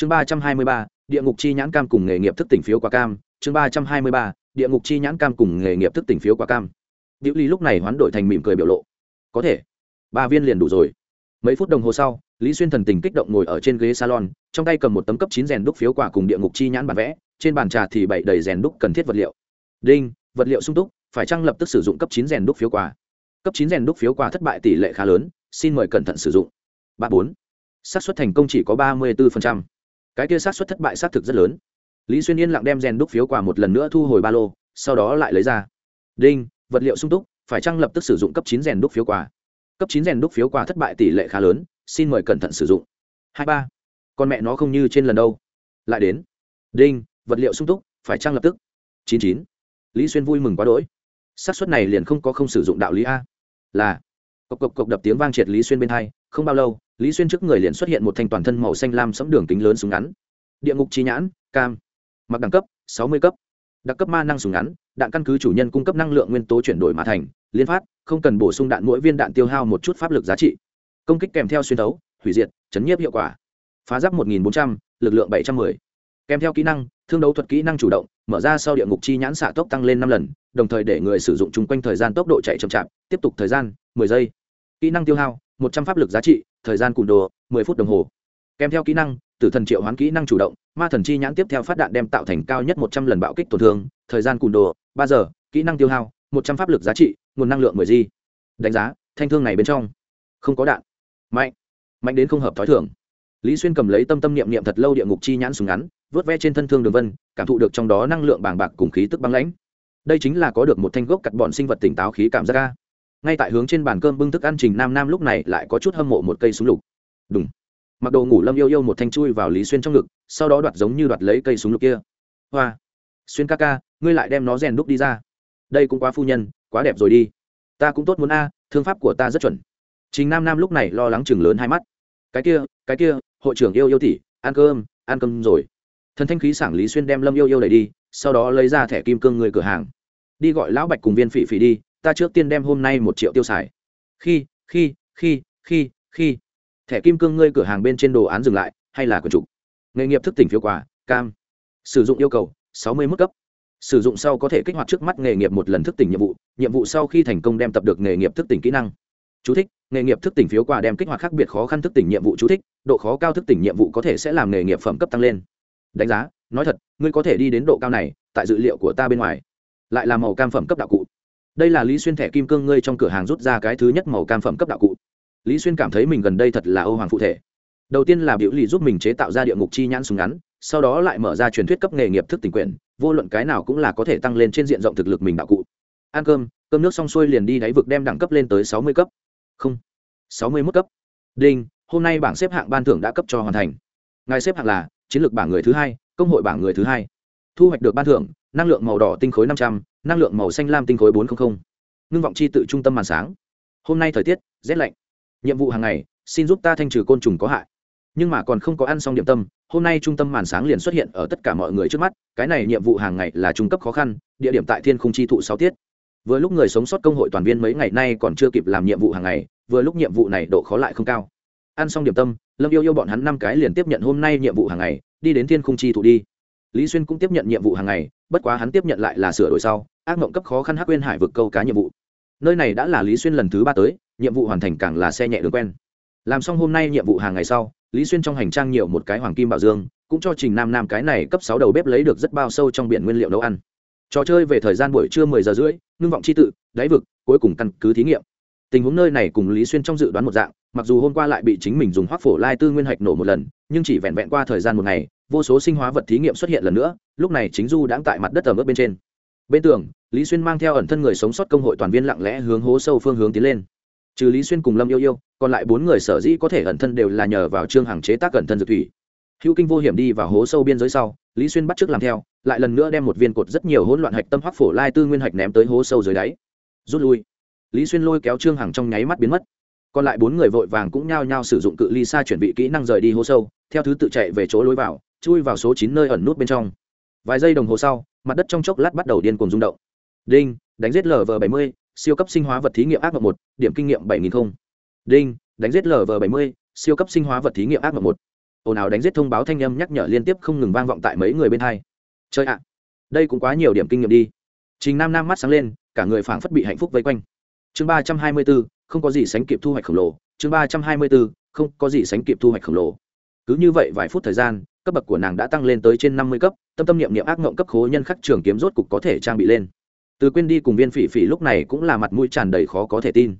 chương ba trăm hai mươi ba địa ngục chi nhãn cam cùng nghề nghiệp thức tỉnh phiếu quả cam chương ba trăm hai mươi ba địa ngục chi nhãn cam cùng nghề nghiệp thức tỉnh phiếu quả cam Diệu Ly lúc này hoán đổi thành mỉm cười biểu lộ. Có thể, ba viên liền đủ rồi. Mấy phút đồng hồ sau, Lý Xuyên thần tình kích động ngồi ở trên ghế salon, trong tay cầm một tấm cấp chín rèn đúc phiếu quả cùng địa ngục chi nhãn bản vẽ, trên bàn trà thì bày đầy rèn đúc cần thiết vật liệu. Đinh, vật liệu sung túc, phải chăng lập tức sử dụng cấp chín rèn đúc phiếu quả. Cấp chín rèn đúc phiếu quả thất bại tỷ lệ khá lớn, xin mời cẩn thận sử dụng. Ba bốn, xác suất thành công chỉ có ba mươi 34%. Cái kia sát suất thất bại xác thực rất lớn. Lý Xuyên yên lặng đem rèn đúc phiếu quà một lần nữa thu hồi ba lô, sau đó lại lấy ra. Đinh, vật liệu sung túc phải chăng lập tức sử dụng cấp chín rèn đúc phiếu quà? Cấp chín rèn đúc phiếu quà thất bại tỷ lệ khá lớn xin mời cẩn thận sử dụng. Hai ba con mẹ nó không như trên lần đâu. Lại đến. Đinh vật liệu sung túc phải chăng lập tức? Chín chín. Lý xuyên vui mừng quá đỗi. Xác suất này liền không có không sử dụng đạo lý a. Là. Cộc cộc cộc đập tiếng vang triệt lý xuyên bên hai không bao lâu lý xuyên trước người liền xuất hiện một thanh toàn thân màu xanh lam sẫm đường kính lớn súng ngắn. Địa ngục trí nhãn, cam. Mặc đẳng cấp, sáu mươi cấp. Đặc cấp ma năng súng ngắn, đạn căn cứ chủ nhân cung cấp năng lượng nguyên tố chuyển đổi mà thành, liên phát, không cần bổ sung đạn mỗi viên đạn tiêu hao một chút pháp lực giá trị. Công kích kèm theo xuyên thấu, hủy diệt, chấn nhiếp hiệu quả. Phá giáp một nghìn bốn trăm l ự c lượng bảy trăm m ư ơ i kèm theo kỹ năng, thương đấu thuật kỹ năng chủ động, mở ra sau địa ngục chi nhãn xạ tốc tăng lên năm lần, đồng thời để người sử dụng chung quanh thời gian tốc độ chạy chậm chạp, tiếp tục thời gian, mười giây. Kỹ năng tiêu hao, một trăm pháp lực giá trị thời gian cùn đồ, mười phút đồng hồ. Kèm theo kỹ năng, tử thần triệu hoán kỹ năng chủ động, ma thần chi nhãn tiếp theo phát đạn đem tạo thành cao nhất một trăm lần bạo kích tổn thương, thời gian cùn đồ, ba giờ, kỹ năng tiêu hao, một trăm pháp lực giá trị, nguồn năng lượng mười di đánh giá, thanh thương này bên trong, không có đạn. Mạnh. Mạnh đến không hợp t h ó i thưởng lý xuyên cầm lấy tâm tâm niệm niệm thật lâu địa ngục chi nhãn súng ngắn, vớt ve trên thân thương đường vân, cảm thụ được trong đó năng lượng bàng bạc cùng khí tức băng lãnh. Đây chính là có được một thanh gốc cặt bọn sinh vật tỉnh táo khí cảm giác ca ngay tại hướng trên bàn cơm bưng thức ăn trình nam nam lúc này lại có chút hâm mộ một cây súng lục. Đúng mặc đồ ngủ lâm yêu yêu một thanh chui vào lý xuyên trong ngực, sau đó đoạt giống như đoạt lấy cây súng lục kia. Hoa. Xuyên ca ca, ngươi lại đem nó rèn đúc đi ra. Đây cũng quá phu nhân, quá đẹp rồi đi. Ta cũng tốt muốn a, thương pháp của ta rất chuẩn. Trình nam nam lúc này lo lắng chừng lớn hai mắt. Cái kia cái kia, hội trưởng yêu yêu tỉ ăn cơm ăn cơm rồi. Thần thanh khí sảng lý xuyên đem lâm yêu yêu đẩy đi, sau đó lấy ra thẻ kim cương người cửa hàng. Đi gọi lão bạch cùng viên phỉ phỉ đi ta trước tiên đem hôm nay một triệu tiêu xài. Khi khi khi khi khi. Thẻ kim cương ngươi cửa hàng bên trên đồ án dừng lại, hay là quần trục nghề nghiệp thức tỉnh phiếu quà, cam. Sử dụng yêu cầu, sáu mươi mức cấp. Sử dụng sau có thể kích hoạt trước mắt nghề nghiệp một lần thức tỉnh nhiệm vụ nhiệm vụ sau khi thành công đem tập được nghề nghiệp thức tỉnh kỹ năng. Chú thích, nghề nghiệp thức tỉnh phiếu quà đem kích hoạt khác biệt khó khăn thức tỉnh nhiệm vụ chú thích, độ khó cao thức tỉnh nhiệm vụ có thể sẽ làm nghề nghiệp phẩm cấp tăng lên. Đánh giá, nói thật, ngươi có thể đi đến độ cao này, tại dữ liệu của ta bên ngoài. Lại là màu cam phẩm cấp đạo cụ đây là lý xuyên thẻ kim cương ngươi trong cửa hàng rút ra cái thứ nhất màu cam phẩm cấp đạo cụ. Lý xuyên cảm thấy mình gần đây thật là ô hoàng phụ thể. Đầu tiên là biểu lì giúp mình chế tạo ra địa ngục chi nhãn súng ngắn, sau đó lại mở ra truyền thuyết cấp nghề nghiệp thức tình quyền, vô luận cái nào cũng là có thể tăng lên trên diện rộng thực lực mình đạo cụ. Ăn cơm cơm nước xong xuôi liền đi đáy vực đem đẳng cấp lên tới sáu mươi cấp. Không, sáu mươi mốt cấp. Đinh, hôm nay bảng xếp hạng ban thưởng đã cấp cho hoàn thành. Ngài xếp hạng là chiến lược bảng người thứ hai, công hội bảng người thứ hai. Thu hoạch được ban thưởng, năng lượng màu đỏ tinh khối năm trăm năng lượng màu xanh lam tinh khối bốn trăm linh ngưng vọng chi tự trung tâm màn sáng. Hôm nay thời tiết, rét lạnh. Nhiệm vụ hàng ngày, xin giúp ta thanh trừ côn trùng có hại. Nhưng mà còn không có ăn xong điểm tâm, hôm nay trung tâm màn sáng liền xuất hiện ở tất cả mọi người trước mắt, cái này nhiệm vụ hàng ngày là trung cấp khó khăn, địa điểm tại thiên không chi thụ sáu tiết. Vừa lúc người sống sót công hội toàn viên mấy ngày nay còn chưa kịp làm nhiệm vụ hàng ngày, vừa lúc nhiệm vụ này độ khó lại không cao. Ăn xong điểm tâm, lâm yêu yêu bọn hắn năm cái liền tiếp nhận hôm nay nhiệm vụ hàng ngày, đi đến thiên không chi thụ đi lý xuyên cũng tiếp nhận nhiệm vụ hàng ngày, bất quá hắn tiếp nhận lại là sửa đổi sau, ác mộng cấp khó khăn hắc quên hải vực câu cá nhiệm vụ. Nơi này đã là lý xuyên lần thứ ba tới, nhiệm vụ hoàn thành càng là xe nhẹ đường quen. Làm xong hôm nay nhiệm vụ hàng ngày sau, lý xuyên trong hành trang nhiều một cái hoàng kim bảo dương, cũng cho trình nam nam cái này cấp sáu đầu bếp lấy được rất bao sâu trong biển nguyên liệu nấu ăn. Trò chơi về thời gian buổi trưa mười giờ rưỡi, ngưng vọng c h i tự, đáy vực, cuối cùng căn cứ thí nghiệm. Tình huống nơi này cùng lý xuyên trong dự đoán một dạng, mặc dù hôm qua lại bị chính mình dùng hoác phổ lai tư nguyên hạch nổ một lần, nhưng chỉ vẹn vẹn qua thời gian một ngày vô số sinh hóa vật thí nghiệm xuất hiện lần nữa, lúc này chính du đang tại mặt đất ở mức bên trên. Bên tường, lý xuyên mang theo ẩn thân người sống sót công hội toàn viên lặng lẽ hướng hố sâu phương hướng tiến lên. Trừ lý xuyên cùng lâm yêu yêu, còn lại bốn người sở dĩ có thể ẩn thân đều là nhờ vào trương hàng chế tác ẩn thân dược thủy. Hữu kinh vô hiểm đi vào hố sâu biên giới sau, lý xuyên bắt t làm theo, lại lần nữa đem một viên cột rất nhiều hỗn loạn hạch tâm hoắc phổ lai tư nguyên hạch ném tới hố sâu dưới đáy. Rút lui. Lý xuyên lôi kéo trương hằng trong nháy mắt biến mất. Còn lại bốn người vội vàng cũng nhao nhao sử dụng cự ly xa chuẩn bị kỹ năng rời đi hố sâu, theo thứ tự chạy về chỗ lối vào chui vào số chín nơi ẩn nút bên trong. Vài giây đồng hồ sau, mặt đất trong chốc lát bắt đầu điên cuồng rung động. Đinh, đánh giết lv bảy mươi, siêu cấp sinh hóa vật thí nghiệm ác mộng một, điểm kinh nghiệm bảy nghìn không. Đinh, đánh giết lv bảy mươi, siêu cấp sinh hóa vật thí nghiệm ác mộng một. Ồn ào đánh giết thông báo thanh âm nhắc nhở liên tiếp không ngừng vang vọng tại mấy người bên hai. Chơi ạ. Đây cũng quá nhiều điểm kinh nghiệm đi. Trình nam nam mắt sáng lên, cả người phảng phất bị hạnh phúc vây quanh. Chương ba trăm hai mươi bốn không có gì sánh kịp thu hoạch khổng lồ. Chương ba trăm hai mươi bốn không có gì sánh kịp thu hoạch khổng lồ. Cứ như vậy vài phút thời gian cấp bậc của nàng đã tăng lên tới trên năm mươi cấp, tâm tâm niệm niệm ác ngộng cấp khố nhân khắc trường kiếm rốt cục có thể trang bị lên. Từ quên đi cùng viên phỉ phỉ lúc này cũng là mặt mũi tràn đầy khó có thể tin.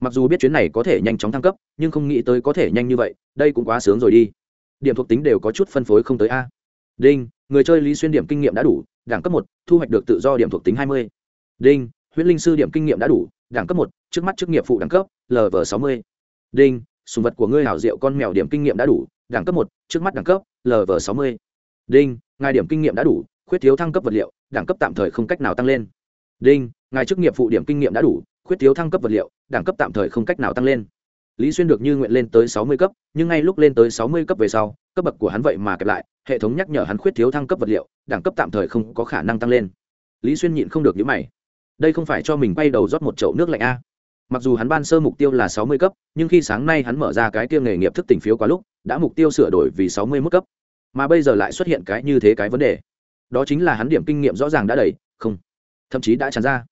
Mặc dù biết chuyến này có thể nhanh chóng thăng cấp, nhưng không nghĩ tới có thể nhanh như vậy, đây cũng quá sướng rồi đi. Điểm thuộc tính đều có chút phân phối không tới a. Đinh, người chơi lý xuyên điểm kinh nghiệm đã đủ, đẳng cấp một, thu hoạch được tự do điểm thuộc tính hai mươi. Đinh huyễn linh sư điểm kinh nghiệm đã đủ, đẳng cấp một, trước mắt chức nghiệp phụ đẳng cấp lv sáu mươi. Đinh, sùng vật của ngươi hảo diệu con mèo điểm kinh nghiệm đã đủ, đẳng cấp một, trước mắt đẳng cấp lv sáu mươi. Đinh, ngài điểm kinh nghiệm đã đủ, khuyết thiếu thăng cấp vật liệu, đẳng cấp tạm thời không cách nào tăng lên. Đinh, ngài chức nghiệp phụ điểm kinh nghiệm đã đủ, khuyết thiếu thăng cấp vật liệu, đẳng cấp tạm thời không cách nào tăng lên. Lý xuyên được như nguyện lên tới sáu mươi cấp, nhưng ngay lúc lên tới sáu mươi cấp về sau, cấp bậc của hắn vậy mà kẹp lại, hệ thống nhắc nhở hắn khuyết thiếu thăng cấp vật liệu, đẳng cấp tạm thời không có khả năng tăng lên. Lý xuyên nhịn không được những mày. Đây không phải cho mình quay đầu rót một chậu nước lạnh a? Mặc dù hắn ban sơ mục tiêu là sáu mươi cấp, nhưng khi sáng nay hắn mở ra cái tiêu nghề nghiệp thức tỉnh phiếu quá lúc, đã mục tiêu sửa đổi vì sáu mươi mức cấp. Mà bây giờ lại xuất hiện cái như thế cái vấn đề. Đó chính là hắn điểm kinh nghiệm rõ ràng đã đầy, không, thậm chí đã tràn ra.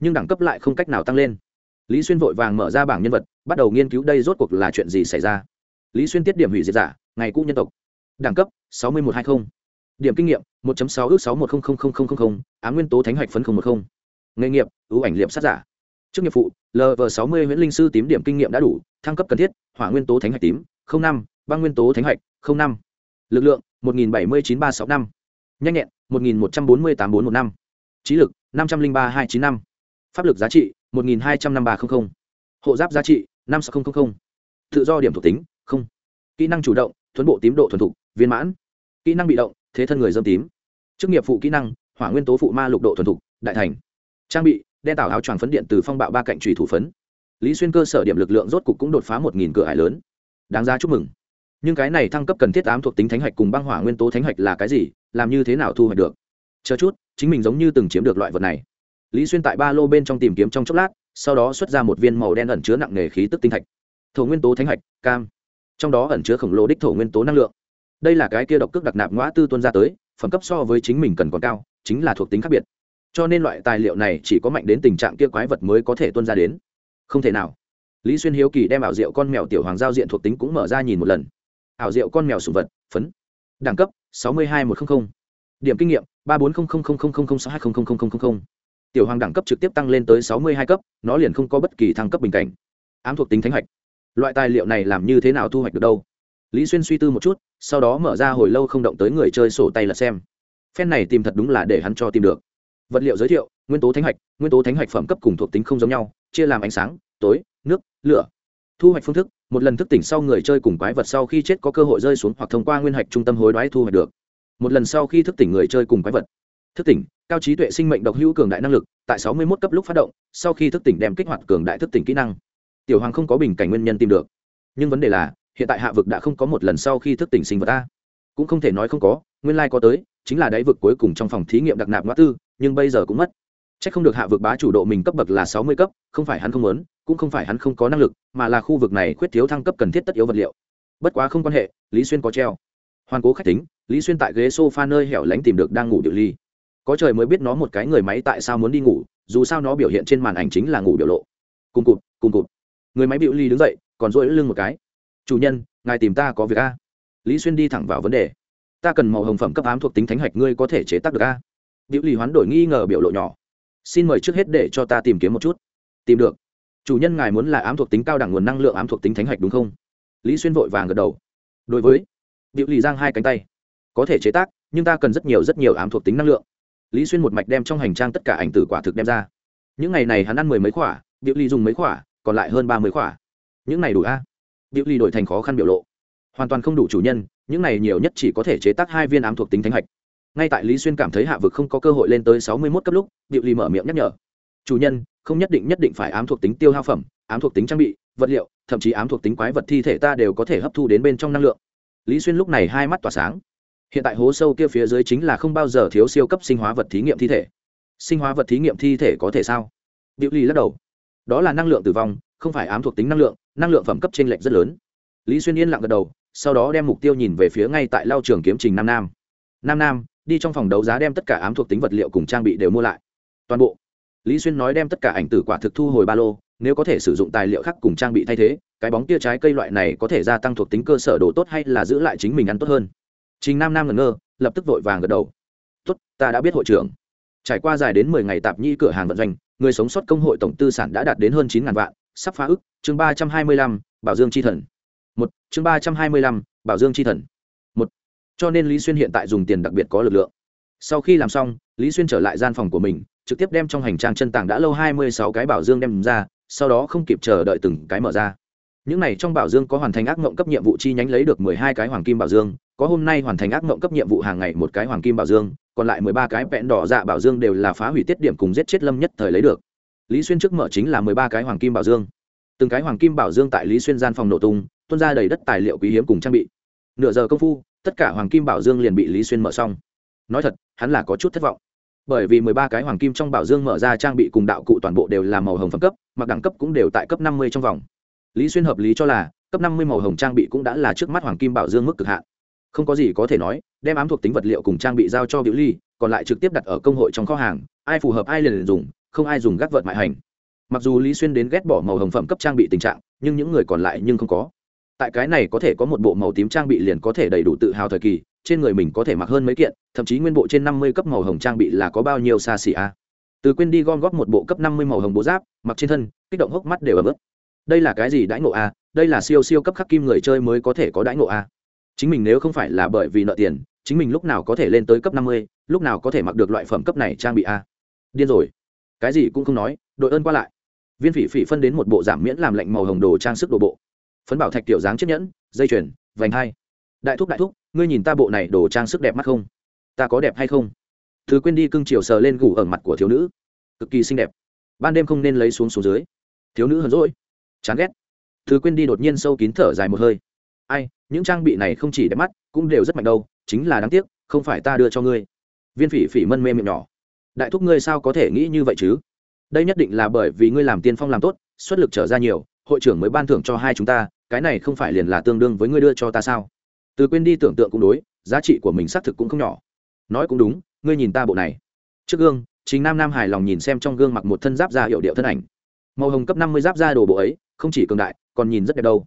Nhưng đẳng cấp lại không cách nào tăng lên. Lý xuyên vội vàng mở ra bảng nhân vật, bắt đầu nghiên cứu đây rốt cuộc là chuyện gì xảy ra. Lý xuyên tiết điểm hủy diệt giả, ngày cũ nhân tộc. Đẳng cấp, sáu mươi một hai mươi điểm kinh nghiệm, một sáu ước sáu một á nguyên tố thánh hạch phấn một nghề nghiệp, ưu ảnh liệm sát giả chức nghiệp phụ lv sáu mươi nguyễn linh sư tím điểm kinh nghiệm đã đủ, thăng cấp cần thiết, hỏa nguyên tố thánh hạch tím năm, băng nguyên tố thánh hạch năm. Lực lượng, một nghìn bảy mươi chín ba sáu năm. Nhanh nhẹn, một nghìn một trăm bốn mươi tám bốn một năm. Trí lực, năm trăm linh ba hai chín năm. Pháp lực giá trị, một nghìn hai trăm năm ba trăm linh hộ giáp giá trị, năm sáu nghìn tự do điểm thuộc tính, không. Kỹ năng chủ động thuấn bộ tím độ thuần thục, viên mãn. Kỹ năng bị động, thế thân người dâm tím. Chức nghiệp phụ kỹ năng, hỏa nguyên tố phụ ma lục độ thuần thục, đại thành. Trang bị đen tảo áo choàng phấn điện từ phong bạo ba cạnh trùy thủ phấn. Lý xuyên cơ sở điểm lực lượng rốt cục cũng đột phá một nghìn cửa hải lớn. Đáng ra chúc mừng. Nhưng cái này thăng cấp cần thiết ám thuộc tính thánh hạch cùng băng hỏa nguyên tố thánh hạch là cái gì, làm như thế nào thu hoạch được? Chờ chút, chính mình giống như từng chiếm được loại vật này. Lý xuyên tại ba lô bên trong tìm kiếm trong chốc lát, sau đó xuất ra một viên màu đen ẩn chứa nặng nề khí tức tinh thạch. Thổ nguyên tố thánh hạch, cam. Trong đó ẩn chứa khổng lồ đích thổ nguyên tố năng lượng. Đây là cái kia độc cước đặc nạp ngõ tư tuân ra tới, phẩm cấp so với chính mình cần còn cao, chính là thuộc tính khác biệt cho nên loại tài liệu này chỉ có mạnh đến tình trạng kia quái vật mới có thể tuân ra đến không thể nào lý xuyên hiếu kỳ đem ảo rượu con mèo tiểu hoàng giao diện thuộc tính cũng mở ra nhìn một lần ảo rượu con mèo sùng vật phấn đẳng cấp sáu mươi hai một trăm linh điểm kinh nghiệm ba bốn sáu hai tiểu hoàng đẳng cấp trực tiếp tăng lên tới sáu mươi hai cấp nó liền không có bất kỳ thăng cấp bình cảnh ám thuộc tính thánh hạch loại tài liệu này làm như thế nào thu hoạch được đâu lý xuyên suy tư một chút sau đó mở ra hồi lâu không động tới người chơi sổ tay là xem phen này tìm thật đúng là để hắn cho tìm được vật liệu giới thiệu, nguyên tố thánh hạch, nguyên tố thánh hạch phẩm cấp cùng thuộc tính không giống nhau, chia làm ánh sáng, tối, nước, lửa. Thu hoạch phương thức, một lần thức tỉnh sau người chơi cùng quái vật sau khi chết có cơ hội rơi xuống hoặc thông qua nguyên hạch trung tâm hối đoái thu hoạch được. Một lần sau khi thức tỉnh người chơi cùng quái vật. Thức tỉnh, cao trí tuệ sinh mệnh độc hữu cường đại năng lực, tại sáu mươi 61 cấp lúc phát động, sau khi thức tỉnh đem kích hoạt cường đại thức tỉnh kỹ năng. Tiểu hoàng không có bình cảnh nguyên nhân tìm được. Nhưng vấn đề là, hiện tại hạ vực đã không có một lần sau khi thức tỉnh sinh vật ta cũng không thể nói không có, nguyên lai có tới, chính là đáy vực cuối cùng trong phòng thí nghiệm đặc nạp ngã tư nhưng bây giờ cũng mất. C h ắ c không được hạ vực bá chủ độ mình cấp bậc là sáu mươi cấp, không phải hắn không muốn, cũng không phải hắn không có năng lực, mà là khu vực này khuyết thiếu thăng cấp cần thiết tất yếu vật liệu. Bất quá không quan hệ, lý xuyên có treo. Hoàn cố khách tính, lý xuyên tại ghế s o f a nơi hẻo lánh tìm được đang ngủ điệu ly. Có trời mới biết nó một cái người máy tại sao muốn đi ngủ, dù sao nó biểu hiện trên màn ảnh chính là ngủ biểu lộ. Cùng cụt cùng cụt. Người máy biểu ly đứng dậy, còn dỗi lưng một cái. Chủ nhân, ngài tìm ta có việc a? Lý xuyên đi thẳng vào vấn đề. Ta cần màu hồng phẩm cấp ám thuộc tính thánh hạch, ngươi có thể chế tác được a? Diệu lì hoán đổi nghi ngờ biểu lộ nhỏ. Xin mời trước hết để cho ta tìm kiếm một chút. Tìm được. Chủ nhân ngài muốn là ám thuộc tính cao đẳng nguồn năng lượng ám thuộc tính thánh hạch đúng không? Lý xuyên vội vàng gật đầu. Đối với Diệu lì giang hai cánh tay. Có thể chế tác nhưng ta cần rất nhiều rất nhiều ám thuộc tính năng lượng. Lý xuyên một mạch đem trong hành trang tất cả ảnh tử quả thực đem ra. Những ngày này hắn ăn mười mấy quả, Diệu lì dùng mấy quả, còn lại hơn ba mươi quả. những này đủ a? Diệu lì đổi thành khó khăn biểu lộ. Hoàn toàn không đủ chủ nhân những này nhiều nhất chỉ có thể chế tác hai viên ám thuộc tính thánh hạch ngay tại lý xuyên cảm thấy hạ vực không có cơ hội lên tới sáu mươi mốt cấp lúc điệu lì mở miệng nhắc nhở. Chủ nhân, không nhất định nhất định phải ám thuộc tính tiêu hao phẩm, ám thuộc tính trang bị, vật liệu, thậm chí ám thuộc tính quái vật thi thể ta đều có thể hấp thu đến bên trong năng lượng. Lý xuyên lúc này hai mắt tỏa sáng. Hiện tại hố sâu kia phía dưới chính là không bao giờ thiếu siêu cấp sinh hóa vật thí nghiệm thi thể. Sinh hóa vật thí nghiệm thi thể có thể sao? Điệu lì lắc đầu. Đó là năng lượng tử vong, không phải ám thuộc tính năng lượng năng lượng phẩm cấp t r ê n lệch rất lớn. Lý xuyên yên lặng gật đầu, sau đó đem mục tiêu nhìn về phía ngay tại lao trường kiếm trình nam nam. Nam nam đi trong phòng đấu giá đem tất cả ám thuộc tính vật liệu cùng trang bị đều mua lại. Toàn bộ. Lý xuyên nói đem tất cả ảnh tử quả thực thu hồi ba lô, nếu có thể sử dụng tài liệu khác cùng trang bị thay thế, cái bóng tia trái cây loại này có thể gia tăng thuộc tính cơ sở đồ tốt hay là giữ lại chính mình ăn tốt hơn? Trình nam nam ngẩn ngơ, lập tức vội vàng gật đầu. Tốt, ta đã biết hội trưởng. Trải qua dài đến mười ngày tạp nhi cửa hàng vận doanh, người sống sót công hội tổng tư sản đã đạt đến hơn chín ngàn vạn, sắp phá ức, chương ba trăm hai mươi lăm, bảo dương c h i thần. Một, chương ba trăm hai mươi lăm, bảo dương c h i thần cho nên lý xuyên hiện tại dùng tiền đặc biệt có lực lượng. Sau khi làm xong, lý xuyên trở lại gian phòng của mình, trực tiếp đem trong hành trang chân tàng đã lâu hai mươi sáu cái bảo dương đem ra, sau đó không kịp chờ đợi từng cái mở ra. Những này trong bảo dương có hoàn thành ác mộng cấp nhiệm vụ chi nhánh lấy được mười hai cái hoàng kim bảo dương, có hôm nay hoàn thành ác mộng cấp nhiệm vụ hàng ngày một cái hoàng kim bảo dương, còn lại mười ba cái vẹn đỏ dạ bảo dương đều là phá hủy tiết điểm cùng giết chết lâm nhất thời lấy được. Lý xuyên trước mở chính là mười ba cái hoàng kim bảo dương. Từng cái hoàng kim bảo dương tại lý xuyên gian phòng nổ tung, tuôn ra đầy đất tài liệu quý hiếm cùng trang bị. Nửa giờ công phu tất cả hoàng kim bảo dương liền bị lý xuyên mở xong. Nói thật, hắn là có chút thất vọng. Bởi vì mười ba cái hoàng kim trong bảo dương mở ra trang bị cùng đạo cụ toàn bộ đều là màu hồng phẩm cấp, mặc đẳng cấp cũng đều tại cấp năm mươi trong vòng. Lý xuyên hợp lý cho là, cấp năm mươi màu hồng trang bị cũng đã là trước mắt hoàng kim bảo dương mức cực hạn. Không có gì có thể nói, đem ám thuộc tính vật liệu cùng trang bị giao cho biểu ly, còn lại trực tiếp đặt ở công hội trong kho hàng, ai phù hợp ai liền dùng, không ai dùng gác vợt mại hành. Mặc dù lý xuyên đến ghét bỏ màu hồng phẩm cấp trang bị tình trạng, nhưng những người còn lại nhưng không có tại cái này có thể có một bộ màu tím trang bị liền có thể đầy đủ tự hào thời kỳ, trên người mình có thể mặc hơn mấy kiện, thậm chí nguyên bộ trên năm mươi cấp màu hồng trang bị là có bao nhiêu xa xỉ a. À? từ quên đi gom góp một bộ cấp năm mươi màu hồng bố giáp, mặc trên thân, kích động hốc mắt đều ấm ức. Đây là cái gì đãi ngộ a? Đây là siêu siêu cấp khắc kim người chơi mới có thể có đãi ngộ a. Chính mình nếu không phải là bởi vì nợ tiền, chính mình lúc nào có thể lên tới cấp năm mươi, lúc nào có thể mặc được loại phẩm cấp này trang bị a? Điên rồi. Cái gì cũng không nói, đội ơn qua lại. Viên phỉ phỉ phân đến một bộ giảm miễn làm lệnh màu hồng đồ trang sức đồ bộ phấn bảo thạch kiểu dáng chiếc nhẫn, dây chuyền, vành hai. Đại thúc đại thúc, ngươi nhìn ta bộ này đồ trang sức đẹp mắt không? Ta có đẹp hay không? Thứ quên đi cưng chiều sờ lên gù ở mặt của thiếu nữ. Cực kỳ xinh đẹp. Ban đêm không nên lấy xuống xuống dưới. Thiếu nữ hờn rỗi chán ghét. Thứ quên đi đột nhiên sâu kín thở dài một hơi. Ai, những trang bị này không chỉ đẹp mắt, cũng đều rất mạnh đâu, chính là đáng tiếc, không phải ta đưa cho ngươi. Viên phỉ phỉ mân mê miệng nhỏ. Đại thúc ngươi sao có thể nghĩ như vậy chứ? Đây nhất định là bởi vì ngươi làm tiên phong làm tốt, xuất lực trở ra nhiều, hội trưởng mới ban thưởng cho hai chúng ta cái này không phải liền là tương đương với ngươi đưa cho ta sao? Từ quên đi tưởng tượng cũng đối, giá trị của mình xác thực cũng không nhỏ. Nói cũng đúng, ngươi nhìn ta bộ này. Trước gương chính nam nam hài lòng nhìn xem trong gương mặc một thân giáp da hiệu điệu thân ảnh. Màu hồng cấp năm mươi giáp da đồ bộ ấy, không chỉ cường đại, còn nhìn rất đẹp đâu.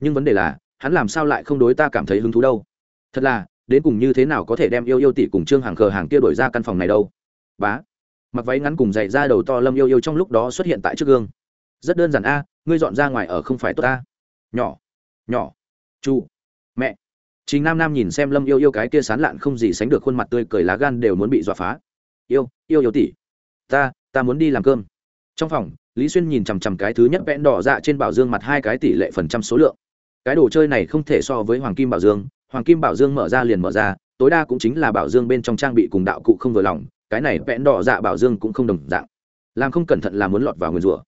Nhưng vấn đề là, hắn làm sao lại không đối ta cảm thấy hứng thú đâu? Thật là, đến cùng như thế nào có thể đem yêu yêu tỷ cùng trương hàng khờ hàng kia đổi ra căn phòng này đâu? Bá, mặc váy ngắn cùng dày ra đầu to lâm yêu yêu trong lúc đó xuất hiện tại trước gương. Rất đơn giản a, ngươi dọn ra ngoài ở không phải tốt ta nhỏ. Nhỏ. Chu. Mẹ. Chính nam nam nhìn xem lâm yêu yêu cái kia sán lạn không gì sánh được khuôn mặt tươi cười lá gan đều muốn bị dọa phá. Yêu yêu yêu tỷ. Ta ta muốn đi làm cơm. Trong phòng, lý xuyên nhìn chằm chằm cái thứ nhất vẽn đỏ dạ trên bảo dương mặt hai cái tỷ lệ phần trăm số lượng. Cái đồ chơi này không thể so với hoàng kim bảo dương. Hoàng kim bảo dương mở ra liền mở ra, tối đa cũng chính là bảo dương bên trong trang bị cùng đạo cụ không vừa lòng, cái này vẽn đỏ dạ bảo dương cũng không đồng dạng. Làm không cẩn thận là muốn lọt vào nguyên rủa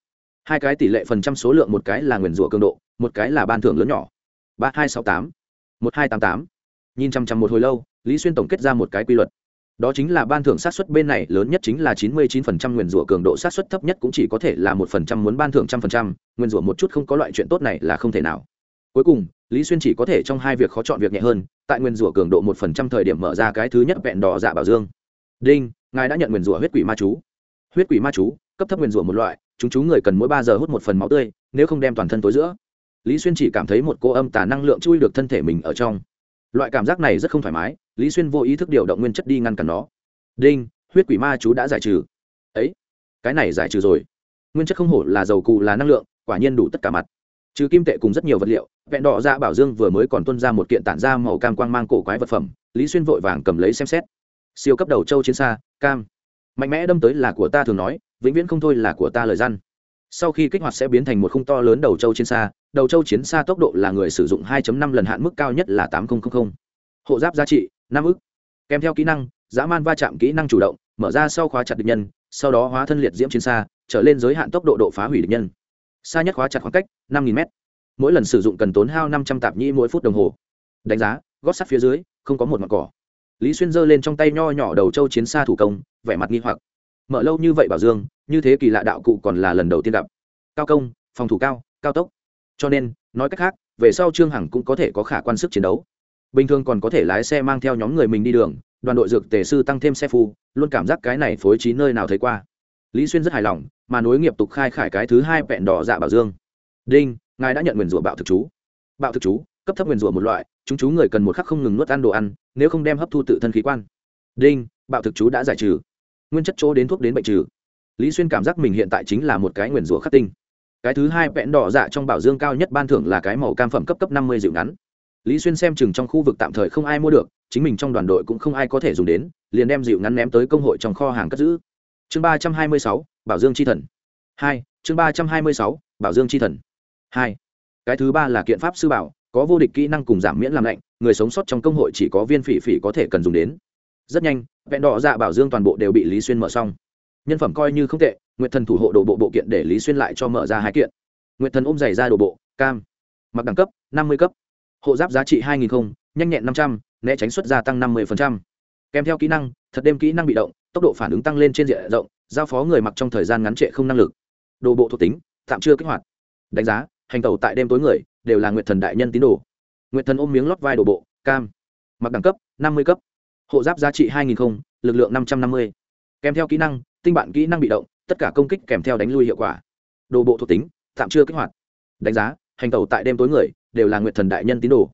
hai cái tỷ lệ phần trăm số lượng, một cái là nguyền rủa cường độ, một cái là ban thưởng lớn nhỏ. Ba, hai, sáu, tám. Một, hai, tám tám. Nhìn chăm chăm một hồi lâu, lý xuyên tổng kết ra một cái quy luật. Đó chính là ban thưởng sát xuất bên này lớn nhất chính là chín mươi chín phần trăm nguyền rủa cường độ sát xuất thấp nhất cũng chỉ có thể là một phần trăm muốn ban thưởng trăm phần trăm. Nguyền rủa một chút không có loại chuyện tốt này là không thể nào. Cuối cùng, lý xuyên chỉ có thể trong hai việc khó chọn việc nhẹ hơn, tại nguyên rủa cường độ một phần trăm thời điểm mở ra cái thứ nhất vẹn đỏ dạ bảo dương. Đinh, ngài đã nhận nguyên rủa huyết quỷ ma chú. Huyết quỷ ma chú, cấp thấp nguyên rủa một loại chúng chú người cần mỗi ba giờ hút một phần máu tươi, nếu không đem toàn thân tối giữa. Lý xuyên chỉ cảm thấy một cô âm tà năng lượng chui được thân thể mình ở trong. Loại cảm giác này rất không thoải mái, lý xuyên vô ý thức điều động nguyên chất đi ngăn cản nó. Đinh, huyết quỷ ma chú đã giải trừ. Ấy, cái này giải trừ rồi. Nguyên chất không hổ là dầu cù là năng lượng, quả nhiên đủ tất cả mặt. Trừ kim tệ cùng rất nhiều vật liệu, vẹn đỏ ra bảo dương vừa mới còn tuân ra một kiện tản ra màu cam quang mang cổ quái vật phẩm, lý xuyên vội vàng cầm lấy xem xét. Siêu cấp đầu châu chiến xa, cam. Mạnh mẽ đâm tới là của ta thường nói vĩnh viễn không thôi là của ta lời răn sau khi kích hoạt sẽ biến thành một khung to lớn đầu châu chiến xa, đầu châu chiến xa tốc độ là người sử dụng 2.5 lần hạn mức cao nhất là 8000. hộ giáp giá trị 5 ức. Kèm theo kỹ năng, dã man va chạm kỹ năng chủ động, mở ra sau khóa chặt địch nhân, sau đó hóa thân liệt diễm chiến xa, trở lên giới hạn tốc độ độ phá hủy địch nhân. Xa nhất khóa chặt khoảng cách 5.000 m mỗi lần sử dụng cần tốn hao 500 tạp nhĩ mỗi phút đồng hồ. Đánh giá, gót sắt phía dưới, không có một mặt cỏ. Lý xuyên giơ lên trong tay nho nhỏ đầu châu chiến xa thủ công, vẻ mặt nghi hoặc mở lâu như vậy bảo dương, như thế kỳ lạ đạo cụ còn là lần đầu tiên gặp. Cao công, phòng thủ cao cao tốc. Cho nên, nói cách khác, về sau trương hằng cũng có thể có khả quan sức chiến đấu. Bình thường còn có thể lái xe mang theo nhóm người mình đi đường, đoàn đội dược tề sư tăng thêm xe phu, luôn cảm giác cái này phối trí nơi nào thấy qua. Lý xuyên rất hài lòng, mà nối nghiệp tục khai khải cái thứ hai vẹn đỏ dạ bảo dương. Đinh, ngài đã nhận nguyền rủa bạo thực chú. Bạo thực chú, cấp thấp nguyền rủa một loại, chúng chú người cần một khắc không ngừng nuốt ăn đồ ăn, nếu không đem hấp thu tự thân khí quan. Đinh, bạo thực chú đã giải trừ nguyên chất chỗ đến thuốc đến bệnh trừ. Lý xuyên cảm giác mình hiện tại chính là một cái nguyền rủa khắc tinh. Cái thứ hai vẹn đỏ dạ trong bảo dương cao nhất ban thưởng là cái màu cam phẩm cấp cấp năm mươi dịu ngắn. Lý xuyên xem chừng trong khu vực tạm thời không ai mua được, chính mình trong đoàn đội cũng không ai có thể dùng đến, liền đem dịu ngắn ném tới công hội trong kho hàng cất giữ. Chương ba trăm hai mươi sáu, bảo dương chi thần. Hai, chương ba trăm hai mươi sáu, bảo dương chi thần. Hai, cái thứ ba là kiện pháp sư bảo, có vô địch kỹ năng cùng giảm miễn làm lạnh, người sống sót trong công hội chỉ có viên phỉ phỉ có thể cần dùng đến. Rất nhanh vẹn đỏ dạ bảo dương toàn bộ đều bị lý xuyên mở xong. Nhân phẩm coi như không tệ nguyện thần thủ hộ đồ bộ bộ kiện để lý xuyên lại cho mở ra hai kiện. Nguyện thần ôm giày ra đồ bộ, cam, mặc đẳng cấp, năm mươi cấp. Hộ giáp giá trị hai nghìn không, nhanh nhẹn năm trăm, né tránh xuất gia tăng năm mươi kèm theo kỹ năng, thật đêm kỹ năng bị động, tốc độ phản ứng tăng lên trên diện rộng, giao phó người mặc trong thời gian ngắn trệ không năng lực. Đồ bộ thuộc tính, tạm chưa kích hoạt. Đánh giá, hành tẩu tại đêm tối người, đều là nguyện thần đại nhân tín đồ. Nguyện thần ôm miếng lót vai đồ bộ, cam, mặc đẳng cấp, năm mươi cấp hộ giáp giá trị hai nghìn không, lực lượng năm trăm năm mươi. Kèm theo kỹ năng, tinh bạn kỹ năng bị động, tất cả công kích kèm theo đánh lui hiệu quả. Đồ bộ thuộc tính, tạm chưa kích hoạt. Đánh giá, hành tẩu tại đêm tối người, đều là nguyện thần đại nhân tín đồ.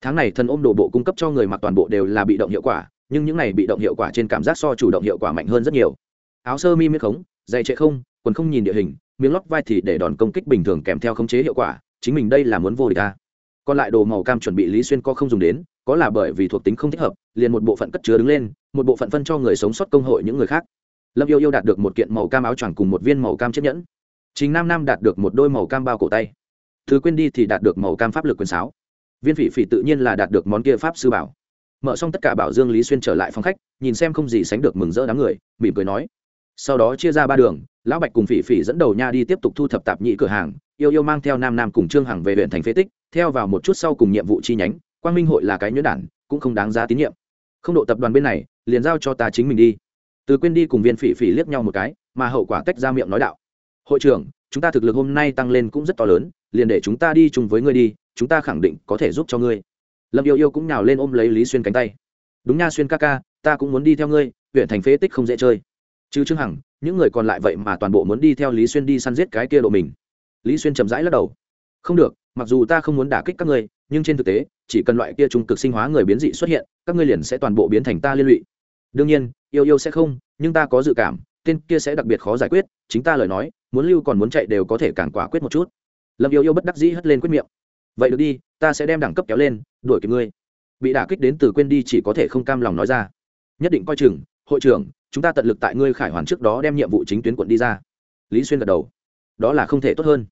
Tháng này thần ôm đồ bộ cung cấp cho người mặc toàn bộ đều là bị động hiệu quả, nhưng những này bị động hiệu quả trên cảm giác so chủ động hiệu quả mạnh hơn rất nhiều. Áo sơ mi miếng khống dày trệ không, quần không nhìn địa hình, miếng lót vai thì để đòn công kích bình thường kèm theo khống chế hiệu quả, chính mình đây là muốn vô địch ta còn lại đồ màu cam chuẩn bị lý xuyên có không dùng đến, có là bởi vì thuộc tính không thích hợp, liền một bộ phận cất chứa đứng lên, một bộ phận phân cho người sống sót công hội những người khác. Lâm yêu yêu đạt được một kiện màu cam áo choàng cùng một viên màu cam chiếc nhẫn. Chính nam nam đạt được một đôi màu cam bao cổ tay. Thứ quên đi thì đạt được màu cam pháp lực quyền sáo. Viên phỉ phỉ tự nhiên là đạt được món kia pháp sư bảo. Mở xong tất cả bảo dương lý xuyên trở lại phòng khách, nhìn xem không gì sánh được mừng rỡ đám người, mỉm cười nói. Sau đó chia ra ba đường lão bạch cùng phỉ phỉ dẫn đầu nha đi tiếp tục thu thập tạp nhị cửa hàng, yêu yêu mang theo nam nam cùng trương hằng về huyện thành phế tích, theo vào một chút sau cùng nhiệm vụ chi nhánh, quang minh hội là cái nhuyễn đản, cũng không đáng giá tín nhiệm. Không độ tập đoàn bên này, liền giao cho ta chính mình đi. Từ quên đi cùng viên phỉ phỉ liếc nhau một cái, mà hậu quả tách ra miệng nói đạo. Hội trưởng, chúng ta thực lực hôm nay tăng lên cũng rất to lớn, liền để chúng ta đi chung với ngươi đi, chúng ta khẳng định có thể giúp cho ngươi. Lâm yêu yêu cũng nào lên ôm lấy lý xuyên cánh tay. Đúng nha xuyên ca ca, ta cũng muốn đi theo ngươi, huyện thành phế tích không dễ chơi. Chứ trương hằng những người còn lại vậy mà toàn bộ muốn đi theo lý xuyên đi săn giết cái kia độ mình. Lý xuyên chậm rãi lắc đầu. Không được, mặc dù ta không muốn đả kích các ngươi, nhưng trên thực tế, chỉ cần loại kia trung cực sinh hóa người biến dị xuất hiện, các ngươi liền sẽ toàn bộ biến thành ta liên lụy. Đương nhiên, yêu yêu sẽ không, nhưng ta có dự cảm, tên kia sẽ đặc biệt khó giải quyết, chính ta lời nói, muốn lưu còn muốn chạy đều có thể càng quả quyết một chút. Lâm yêu yêu bất đắc dĩ hất lên quyết miệng. Vậy được đi, ta sẽ đem đẳng cấp kéo lên, đuổi kịp ngươi. Bị đả kích đến từ quên đi chỉ có thể không cam lòng nói ra. Nhất định coi chừng, hội trưởng chúng ta tận lực tại ngươi khải hoàn trước đó đem nhiệm vụ chính tuyến quận đi ra. Lý xuyên gật đầu. Đó là không thể tốt hơn.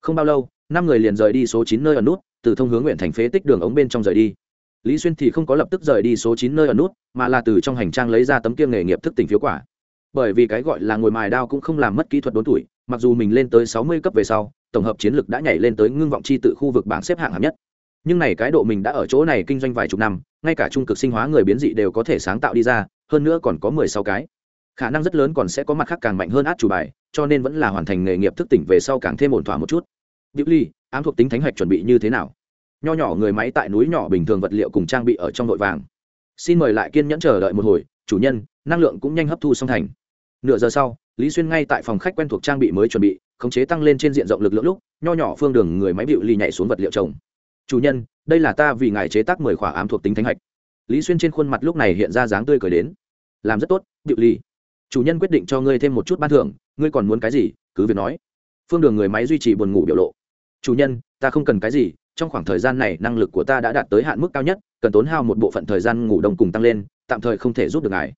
Không bao lâu, năm người liền rời đi số chín nơi ở nút, từ thông hướng nguyện thành phế tích đường ống bên trong rời đi. Lý xuyên thì không có lập tức rời đi số chín nơi ở nút, mà là từ trong hành trang lấy ra tấm kiêng nghề nghiệp thức tỉnh phiếu quả. Bởi vì cái gọi là ngồi mài đao cũng không làm mất kỹ thuật đốn tuổi, mặc dù mình lên tới sáu mươi cấp về sau, tổng hợp chiến lược đã nhảy lên tới ngưng vọng chi tự khu vực bảng xếp hạng hạng nhất. Nhưng này cái độ mình đã ở chỗ này kinh doanh vài chục năm, ngay cả trung cực sinh hóa người biến dị đều có thể sáng tạo đi ra hơn nữa còn có mười sáu cái khả năng rất lớn còn sẽ có mặt khác càng mạnh hơn át chủ bài cho nên vẫn là hoàn thành nghề nghiệp thức tỉnh về sau càng thêm ổn thỏa một chút Diệu Ly, ám thuộc tính thánh hạch chuẩn bị như thế nào? Nho nhỏ người máy tại núi nhỏ bình thường vật liệu cùng trang bị ở trong nội vàng. Xin mời lại kiên nhẫn chờ đợi một hồi, chủ nhân, năng lượng cũng nhanh hấp thu xong thành. Nửa giờ sau, Lý Xuyên ngay tại phòng khách quen thuộc trang bị mới chuẩn bị, khống chế tăng lên trên diện rộng lực lượng lúc, nho nhỏ phương đường người máy Diệu Ly nhảy xuống vật liệu trồng. "Chủ nhân, đây là ta vì ngài chế tác mười khỏa ám thuộc tính thánh hạch." Lý Xuyên trên khuôn mặt lúc này hiện ra dáng tươi cười đến. "Làm rất tốt, Diệu Ly. Chủ nhân quyết định cho ngươi thêm một chút ban thưởng, ngươi còn muốn cái gì, cứ việc nói." Phương đường người máy duy trì buồn ngủ biểu lộ. Chủ nhân ta không cần cái gì trong khoảng thời gian này năng lực của ta đã đạt tới hạn mức cao nhất cần tốn hao một bộ phận thời gian ngủ đông cùng tăng lên tạm thời không thể giúp được ngài.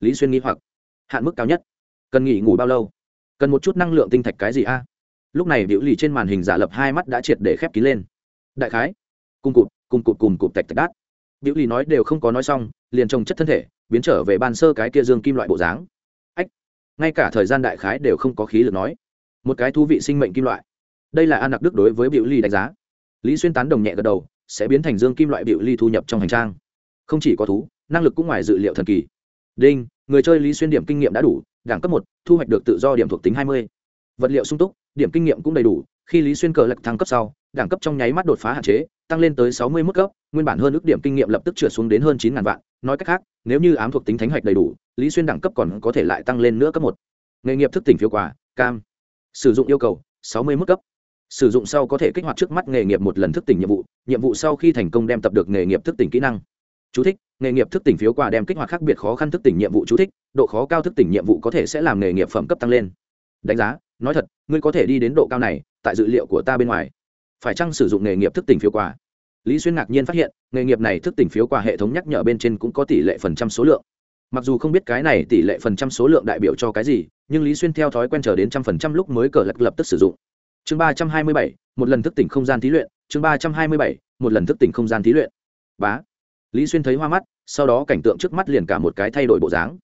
Lý xuyên nghĩ hoặc. Hạn mức cao nhất. Cần nghỉ ngủ bao lâu? Cần một chút năng lượng tinh thạch cái gì a? Lúc này biểu lì trên màn hình giả lập hai mắt đã triệt để khép kín lên. Đại khái. Cung cụt cung cụt cùng cụt tạch tạch đát biểu lì nói đều không có nói xong, liền trồng chất thân thể, biến trở về ban sơ cái kia dương kim loại bộ dáng. Ách, ngay cả thời gian đại khái đều không có khí lực nói. Một cái thú vị sinh mệnh kim loại. Đây là an nặc đức đối với biểu ly đánh giá. Lý xuyên tán đồng nhẹ gật đầu, sẽ biến thành dương kim loại biểu ly thu nhập trong hành trang. Không chỉ có thú, năng lực cũng ngoài dự liệu thần kỳ. Đinh, người chơi lý xuyên điểm kinh nghiệm đã đủ, đẳng cấp một, thu hoạch được tự do điểm thuộc tính hai mươi. Vật liệu sung túc, điểm kinh nghiệm cũng đầy đủ, khi lý xuyên cờ lạch thăng cấp sau đẳng cấp trong nháy mắt đột phá hạn chế tăng lên tới sáu mươi mức cấp nguyên bản hơn ước điểm kinh nghiệm lập tức trượt xuống đến hơn chín ngàn vạn. Nói cách khác nếu như ám thuộc tính thánh hạch đầy đủ lý xuyên đẳng cấp còn có thể lại tăng lên nữa cấp một. Nghề nghiệp thức tỉnh phiếu quà cam. Sử dụng yêu cầu sáu mươi mức cấp. Sử dụng sau có thể kích hoạt trước mắt nghề nghiệp một lần thức tỉnh nhiệm vụ nhiệm vụ sau khi thành công đem tập được nghề nghiệp thức tỉnh kỹ năng. Chú thích, nghề nghiệp thức tỉnh phiếu quà đem kích hoạt khác biệt khó khăn thức tỉnh nhiệm vụ chú thích, độ khó cao thức tỉnh nhiệm vụ có thể sẽ làm nghề nghiệp phẩm cấp tăng lên. Đánh giá, nói thật, ngươi có thể đi đến độ cao này, tại dự liệu của ta bên ngoài. Phải chăng sử dụng nghề nghiệp thức tỉnh phiếu quà? Lý Xuyên ngạc nhiên phát hiện, nghề nghiệp này thức tỉnh phiếu quà hệ thống nhắc nhở bên trên cũng có tỷ lệ phần trăm số lượng. Mặc dù không biết cái này tỷ lệ phần trăm số lượng đại biểu cho cái gì, nhưng Lý Xuyên theo thói quen chờ đến trăm phần trăm lúc mới cờ lật lập tức sử dụng. Chương ba trăm hai mươi bảy, một lần thức tỉnh không gian thí luyện, chương ba trăm hai mươi bảy, một lần thức tỉnh không gian thí luyện. Bá lý xuyên thấy hoa mắt sau đó cảnh tượng trước mắt liền cả một cái thay đổi bộ dáng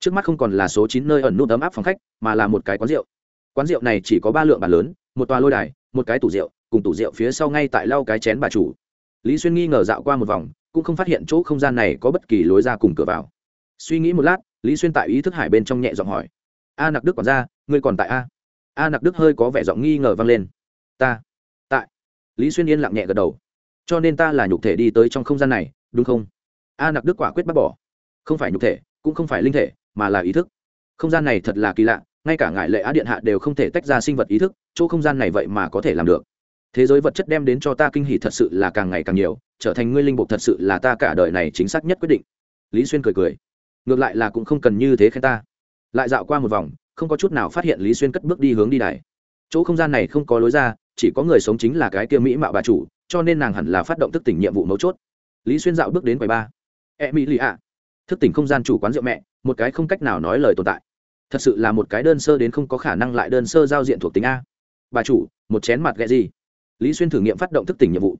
trước mắt không còn là số chín nơi ẩn nút ấm áp phòng khách mà là một cái quán rượu quán rượu này chỉ có ba lượng bàn lớn một tòa lôi đài một cái tủ rượu cùng tủ rượu phía sau ngay tại lau cái chén bà chủ. Lý xuyên nghi ngờ dạo qua một vòng, cũng không phát hiện chỗ không gian này có bất kỳ lối ra cùng cửa vào. Suy nghĩ một lát, lý xuyên tại ý thức hải bên trong nhẹ giọng hỏi, a nặc đức còn ra, ngươi còn tại a? A nặc đức hơi có vẻ giọng nghi ngờ vang lên, ta, tại. Lý xuyên yên lặng nhẹ gật đầu, cho nên ta là nhục thể đi tới trong không gian này, đúng không? A nặc đức quả quyết bác bỏ, không phải nhục thể, cũng không phải linh thể, mà là ý thức. Không gian này thật là kỳ lạ, ngay cả ngại lệ á điện hạ đều không thể tách ra sinh vật ý thức, chỗ không gian này vậy mà có thể làm được thế giới vật chất đem đến cho ta kinh hỉ thật sự là càng ngày càng nhiều, trở thành ngươi linh mục thật sự là ta cả đời này chính xác nhất quyết định. Lý xuyên cười cười. Ngược lại là cũng không cần như thế khen ta. Lại dạo qua một vòng, không có chút nào phát hiện lý xuyên cất bước đi hướng đi đài. Chỗ không gian này không có lối ra, chỉ có người sống chính là cái kia mỹ mạo bà chủ, cho nên nàng hẳn là phát động thức tỉnh nhiệm vụ mấu chốt. Lý xuyên dạo bước đến quầy ba. E mỹ lì ạ. Thức tỉnh không gian chủ quán rượu mẹ, một cái không cách nào nói lời tồn tại. Thật sự là một cái đơn sơ đến không có khả năng lại đơn sơ giao diện thuộc tính a. Bà chủ, một chén mặt ghẹ gì? Lý xuyên thử nghiệm phát động thức tỉnh nhiệm vụ.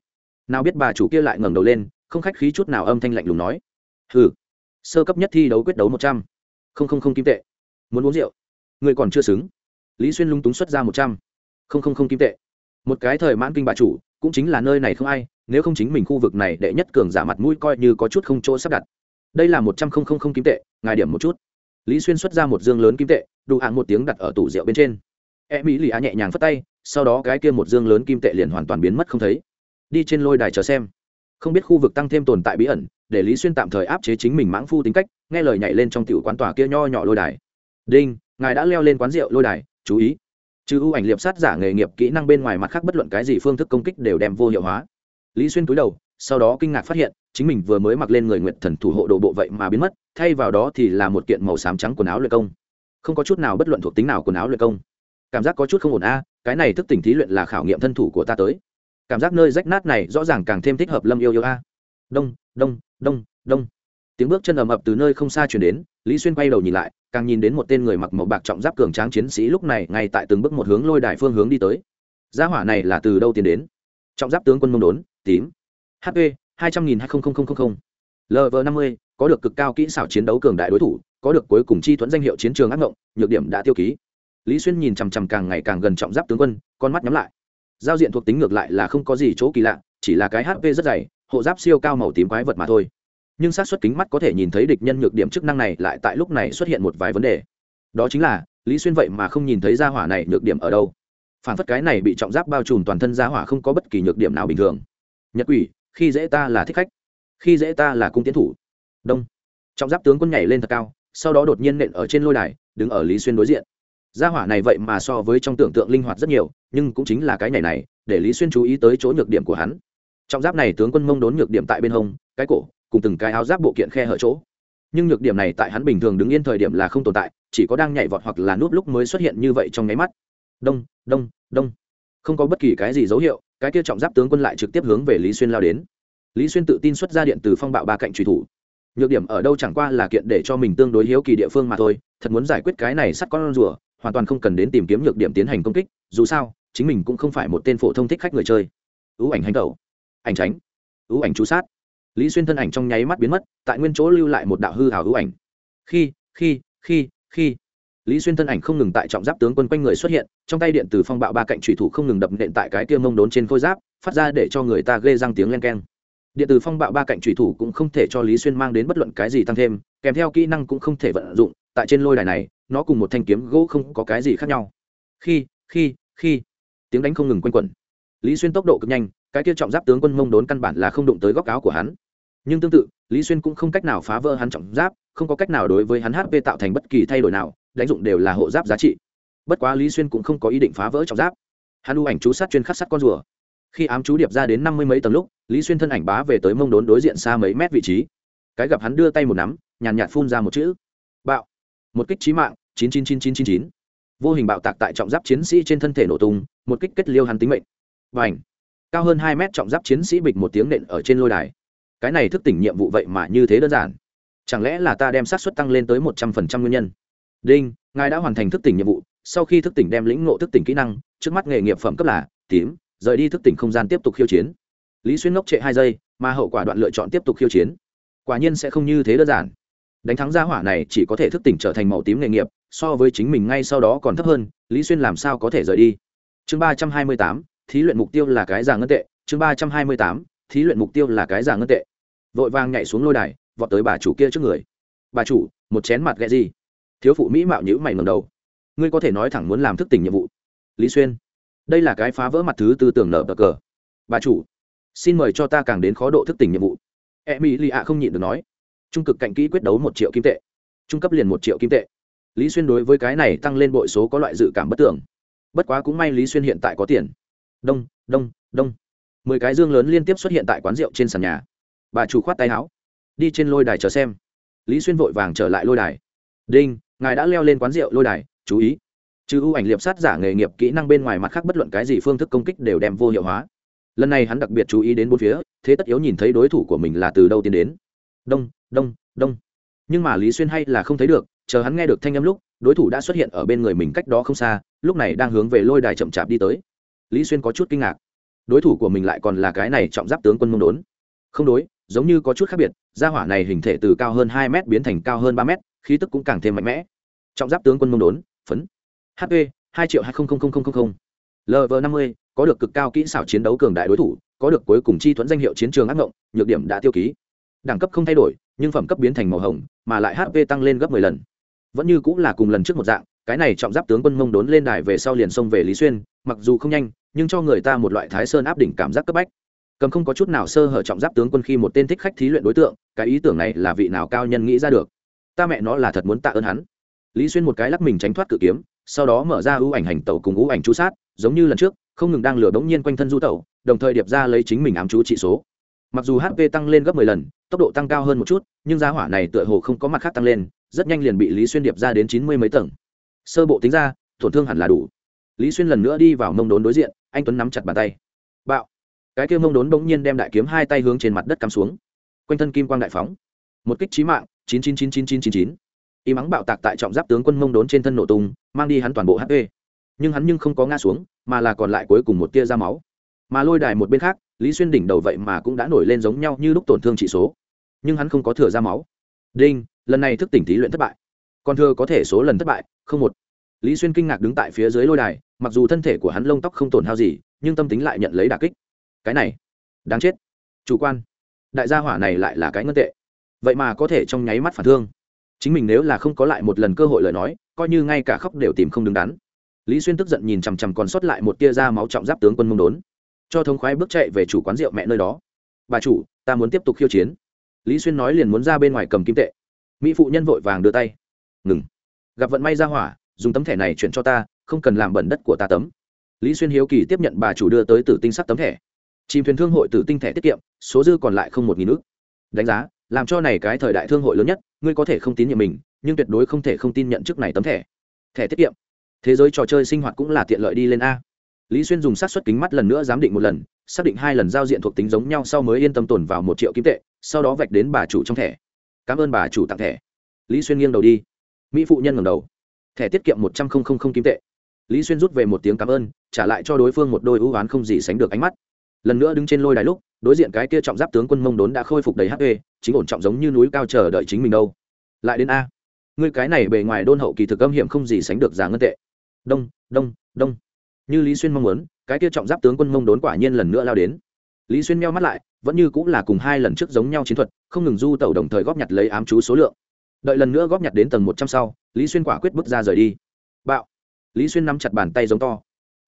Nào biết bà chủ kia lại ngẩng đầu lên, không khách khí chút nào âm thanh lạnh lùng nói. Hừ, sơ cấp nhất thi đấu quyết đấu một trăm. Không không không kim tệ. Muốn uống rượu. Người còn chưa xứng. Lý xuyên lung túng xuất ra một trăm. Không không không kim tệ. Một cái thời mãn kinh bà chủ, cũng chính là nơi này không ai, nếu không chính mình khu vực này đệ nhất cường giả mặt mũi coi như có chút không chỗ sắp đặt. Đây là một trăm không không không kim tệ, ngài điểm một chút. Lý xuyên xuất ra một dương lớn kim tệ, đủ hạng một tiếng đặt ở tủ rượu bên trên. E mỹ lì nhẹ nhàng phất tay sau đó cái kia một dương lớn kim tệ liền hoàn toàn biến mất không thấy. Đi trên lôi đài chờ xem. Không biết khu vực tăng thêm tồn tại bí ẩn, để lý xuyên tạm thời áp chế chính mình mãng phu tính cách, nghe lời nhảy lên trong tiểu quán tòa kia nho nhỏ lôi đài. Đinh, ngài đã leo lên quán rượu lôi đài, chú ý. Trừ ưu ảnh liệp sát giả nghề nghiệp kỹ năng bên ngoài mặt khác bất luận cái gì phương thức công kích đều đem vô hiệu hóa. Lý xuyên cúi đầu, sau đó kinh ngạc phát hiện, chính mình vừa mới mặc lên người nguyện thần thủ hộ đồ bộ vậy mà biến mất, thay vào đó thì là một kiện màu xám trắng quần áo luyện công. Không có chút nào bất luận thuộc tính nào quần áo luyện công. Cảm giác có chút không ổn a cái này thức tỉnh thí luyện là khảo nghiệm thân thủ của ta tới. Cảm giác nơi rách nát này rõ ràng càng thêm thích hợp lâm yêu yêu a. Đông đông đông đông. Tiếng bước chân ầm ập từ nơi không xa chuyển đến, lý xuyên quay đầu nhìn lại, càng nhìn đến một tên người mặc màu bạc trọng giáp cường tráng chiến sĩ lúc này ngay tại từng bước một hướng lôi đài phương hướng đi tới. Gia hỏa này là từ đâu tiến đến? Trọng giáp tướng quân mông đốn, tím. Hp hai trăm nghìn hai lv năm mươi, có được cực cao kỹ xảo chiến đấu cường đại đối thủ, có được cuối cùng chi thuẫn danh hiệu chiến trường ác ngộng, nhược điểm đã tiêu ký lý xuyên nhìn chằm chằm càng ngày càng gần trọng giáp tướng quân, con mắt nhắm lại. Giao diện thuộc tính ngược lại là không có gì chỗ kỳ lạ, chỉ là cái hp rất dày, hộ giáp siêu cao màu tím quái vật mà thôi. Nhưng sát xuất kính mắt có thể nhìn thấy địch nhân nhược điểm chức năng này lại tại lúc này xuất hiện một vài vấn đề. Đó chính là, lý xuyên vậy mà không nhìn thấy ra hỏa này nhược điểm ở đâu. Phản phất cái này bị trọng giáp bao trùm toàn thân ra hỏa không có bất kỳ nhược điểm nào bình thường. Nhật quỷ, khi dễ ta là thích khách. Khi dễ ta là cung tiến thủ. Đông. Trọng giáp tướng quân nhảy lên thật cao, sau đó đột nhiên nện ở trên lôi đài, đứng ở lý xuyên đối diện gia hỏa này vậy mà so với trong tưởng tượng linh hoạt rất nhiều, nhưng cũng chính là cái này này, để lý xuyên chú ý tới chỗ nhược điểm của hắn. Trọng giáp này tướng quân mông đốn nhược điểm tại bên hông, cái cổ, cùng từng cái áo giáp bộ kiện khe hở chỗ. Nhưng nhược điểm này tại hắn bình thường đứng yên thời điểm là không tồn tại, chỉ có đang nhảy vọt hoặc là núp lúc mới xuất hiện như vậy trong nháy mắt. Đông đông đông. Không có bất kỳ cái gì dấu hiệu, cái kia trọng giáp tướng quân lại trực tiếp hướng về lý xuyên lao đến. Lý xuyên tự tin xuất ra điện từ phong bạo ba cạnh truy thủ. Nhược điểm ở đâu chẳng qua là kiện để cho mình tương đối hiếu kỳ địa phương mà thôi, thật muốn giải quyết cái này sắt con rùa hoàn toàn không cần đến tìm kiếm nhược điểm tiến hành công kích, dù sao, chính mình cũng không phải một tên phổ thông thích khách người chơi. Ưu ảnh hành tẩu, ảnh tránh ưu ảnh chú sát. Lý xuyên thân ảnh trong nháy mắt biến mất, tại nguyên chỗ lưu lại một đạo hư hào ưu ảnh. Khi khi khi khi. Lý xuyên thân ảnh không ngừng tại trọng giáp tướng quân quanh người xuất hiện, trong tay điện từ phong bạo ba cạnh thủy thủ không ngừng đập nện tại cái kia mông đốn trên khôi giáp, phát ra để cho người ta ghê răng tiếng len keng. Điện từ phong bạo ba cạnh thủy thủ cũng không thể cho lý xuyên mang đến bất luận cái gì tăng thêm, kèm theo kỹ năng cũng không thể vận dụng, tại trên lôi đài này nó cùng một thanh kiếm gỗ không có cái gì khác nhau. Khi khi khi. Tiếng đánh không ngừng quanh quẩn. Lý xuyên tốc độ cực nhanh, cái kia trọng giáp tướng quân mông đốn căn bản là không đụng tới góc áo của hắn. Nhưng tương tự, lý xuyên cũng không cách nào phá vỡ hắn trọng giáp, không có cách nào đối với hắn hp tạo thành bất kỳ thay đổi nào, đánh dụng đều là hộ giáp giá trị. Bất quá lý xuyên cũng không có ý định phá vỡ trọng giáp. Hắn u ảnh chú sát chuyên khắc sắt con rùa. Khi ám chú điệp ra đến năm mươi mấy tầng lúc, lý xuyên thân ảnh bá về tới mông đốn đối diện xa mấy mét vị trí. Cái gặp hắn đưa tay một nắm, nhàn nhạt phun ra một chữ. Bạo một kích trí mạng, chín chín chín chín chín chín. Vô hình bạo tạc tại trọng giáp chiến sĩ trên thân thể nổ tung, một kích kết liêu hắn tính mệnh. Và ảnh cao hơn hai mét trọng giáp chiến sĩ bịch một tiếng nện ở trên lôi đài. Cái này thức tỉnh nhiệm vụ vậy mà như thế đơn giản. Chẳng lẽ là ta đem sát xuất tăng lên tới một trăm phần trăm nguyên nhân? Đinh, ngài đã hoàn thành thức tỉnh nhiệm vụ, sau khi thức tỉnh đem lĩnh ngộ thức tỉnh kỹ năng, trước mắt nghề nghiệp phẩm cấp là tím, rời đi thức tỉnh không gian tiếp tục khiêu chiến. Lý xuyên ngốc trệ hai giây, mà hậu quả đoạn lựa chọn tiếp tục khiêu chiến. Quả nhiên sẽ không như thế đơn giản đánh thắng gia hỏa này chỉ có thể thức tỉnh trở thành màu tím nghề nghiệp, so với chính mình ngay sau đó còn thấp hơn, lý xuyên làm sao có thể rời đi? Chương ba trăm hai mươi tám, thí luyện mục tiêu là cái giả ngân tệ. Chương ba trăm hai mươi tám, thí luyện mục tiêu là cái giả ngân tệ. Vội vàng nhảy xuống lôi đài, vọt tới bà chủ kia trước người. Bà chủ, một chén mặt ghẹ gì? Thiếu phụ mỹ mạo nhữ mày ngầm đầu. Ngươi có thể nói thẳng muốn làm thức tỉnh nhiệm vụ. Lý xuyên. Đây là cái phá vỡ mặt thứ tư tưởng nở bờ cờ. Bà chủ, xin mời cho ta càng đến khó độ thức tỉnh nhiệm vụ. E mỹ lì ạ không nhịn được nói trung cực cạnh kỹ quyết đấu một triệu kim tệ. Trung cấp liền một triệu kim tệ. Lý xuyên đối với cái này tăng lên bội số có loại dự cảm bất tưởng. Bất quá cũng may lý xuyên hiện tại có tiền. Đông đông đông. Mười cái dương lớn liên tiếp xuất hiện tại quán rượu trên sàn nhà. Bà chủ khoát tay áo. Đi trên lôi đài chờ xem. Lý xuyên vội vàng trở lại lôi đài. Đinh, ngài đã leo lên quán rượu lôi đài, chú ý. Trừ ưu ảnh liệp sát giả nghề nghiệp kỹ năng bên ngoài mặt khác bất luận cái gì phương thức công kích đều đem vô hiệu hóa. Lần này hắn đặc biệt chú ý đến bốn phía, thế tất yếu nhìn thấy đối thủ của mình là từ đâu tiến đến đông đông đông. Nhưng mà lý xuyên hay là không thấy được, chờ hắn nghe được thanh âm lúc, đối thủ đã xuất hiện ở bên người mình cách đó không xa, lúc này đang hướng về lôi đài chậm chạp đi tới. Lý xuyên có chút kinh ngạc. Đối thủ của mình lại còn là cái này trọng giáp tướng quân mông đốn. Không đối, giống như có chút khác biệt, gia hỏa này hình thể từ cao hơn hai m biến thành cao hơn ba m khí tức cũng càng thêm mạnh mẽ. Trọng giáp tướng quân mông đốn, phấn. Hp hai triệu hai lv năm mươi, có được cực cao kỹ xảo chiến đấu cường đại đối thủ, có được cuối cùng chi thuẫn danh hiệu chiến trường ác ngộng, nhược điểm đã tiêu ký đẳng cấp không thay đổi, nhưng phẩm cấp biến thành màu hồng, mà lại hp tăng lên gấp 10 lần. Vẫn như cũng là cùng lần trước một dạng, cái này trọng giáp tướng quân mông đốn lên đài về sau liền xông về lý xuyên, mặc dù không nhanh, nhưng cho người ta một loại thái sơn áp đỉnh cảm giác cấp bách. Cầm không có chút nào sơ hở trọng giáp tướng quân khi một tên thích khách thí luyện đối tượng, cái ý tưởng này là vị nào cao nhân nghĩ ra được? Ta mẹ nó là thật muốn tạ ơn hắn. Lý xuyên một cái lắc mình tránh thoát cự kiếm, sau đó mở ra ưu ảnh hành tẩu cùng ưu ảnh chú sát, giống như lần trước, không ngừng đang lửa đống nhiên quanh thân du tẩu, đồng thời điệp ra lấy chính mình ám chú trị số. Mặc dù hp tăng lên gấp 10 lần tốc độ tăng cao hơn một chút, nhưng giá hỏa này tựa hồ không có mặt khác tăng lên, rất nhanh liền bị lý xuyên điệp ra đến chín mươi mấy tầng. Sơ bộ tính ra, tổn thương hẳn là đủ. Lý xuyên lần nữa đi vào mông đốn đối diện, anh tuấn nắm chặt bàn tay. Bạo. Cái kia mông đốn bỗng nhiên đem đại kiếm hai tay hướng trên mặt đất cắm xuống. Quanh thân kim quang đại phóng. Một kích trí mạng, chín chín chín chín chín chín chín. Y mắng bạo tạc tại trọng giáp tướng quân mông đốn trên thân nổ tung, mang đi hắn toàn bộ hp nhưng hắn nhưng không có ngã xuống, mà là còn lại cuối cùng một tia ra máu. Mà lôi đài một bên khác lý xuyên đỉnh đầu vậy mà cũng đã nổi lên giống nhau như lúc tổn thương trị số. Nhưng hắn không có thừa ra máu. Đinh, lần này thức tỉnh thí luyện thất bại. Còn thừa có thể số lần thất bại, không một. Lý xuyên kinh ngạc đứng tại phía dưới lôi đài, mặc dù thân thể của hắn lông tóc không tổn hao gì, nhưng tâm tính lại nhận lấy đà kích. Cái này, đáng chết. Chủ quan. Đại gia hỏa này lại là cái ngân tệ. Vậy mà có thể trong nháy mắt phản thương. Chính mình nếu là không có lại một lần cơ hội lời nói, coi như ngay cả khóc đều tìm không đứng đắn. Lý xuyên tức giận nhìn chằm chằm còn sót lại một tia da máu trọng giáp tướng quân mông đốn cho thống khoái bước chạy về chủ quán rượu mẹ nơi đó. Bà chủ, ta muốn tiếp tục khiêu chiến. Lý xuyên nói liền muốn ra bên ngoài cầm kim tệ. Mỹ phụ nhân vội vàng đưa tay. Ngừng. Gặp vận may ra hỏa, dùng tấm thẻ này chuyển cho ta, không cần làm bẩn đất của ta tấm. Lý xuyên hiếu kỳ tiếp nhận bà chủ đưa tới tử tinh sắc tấm thẻ. Chìm thuyền thương hội tử tinh thẻ tiết kiệm, số dư còn lại không một nghìn ước đánh giá, làm cho này cái thời đại thương hội lớn nhất, ngươi có thể không tín nhiệm mình, nhưng tuyệt đối không thể không tin nhận chức này tấm thẻ. Thẻ tiết kiệm. Thế giới trò chơi sinh hoạt cũng là tiện lợi đi lên a lý xuyên dùng sát xuất kính mắt lần nữa giám định một lần, xác định hai lần giao diện thuộc tính giống nhau sau mới yên tâm tồn vào một triệu kim tệ, sau đó vạch đến bà chủ trong thẻ. Cảm ơn bà chủ tặng thẻ. Lý xuyên nghiêng đầu đi. Mỹ phụ nhân ngầm đầu. Thẻ tiết kiệm một trăm linh kim tệ. Lý xuyên rút về một tiếng cảm ơn trả lại cho đối phương một đôi ưu oán không gì sánh được ánh mắt. Lần nữa đứng trên lôi đài lúc, đối diện cái kia trọng giáp tướng quân mông đốn đã khôi phục đầy hp chính ổn trọng giống như núi cao chờ đợi chính mình đâu. Lại đến a. Ngươi cái này bề ngoài đôn hậu kỳ thực âm hiểm không gì sánh được giá ngân tệ. Đông đông đông như lý xuyên mong muốn, cái kia trọng giáp tướng quân mông đốn quả nhiên lần nữa lao đến. Lý xuyên meo mắt lại, vẫn như cũng là cùng hai lần trước giống nhau chiến thuật, không ngừng du tẩu đồng thời góp nhặt lấy ám chú số lượng. Đợi lần nữa góp nhặt đến tầng một trăm sau, lý xuyên quả quyết bước ra rời đi. Bạo! Lý xuyên nắm chặt bàn tay giống to.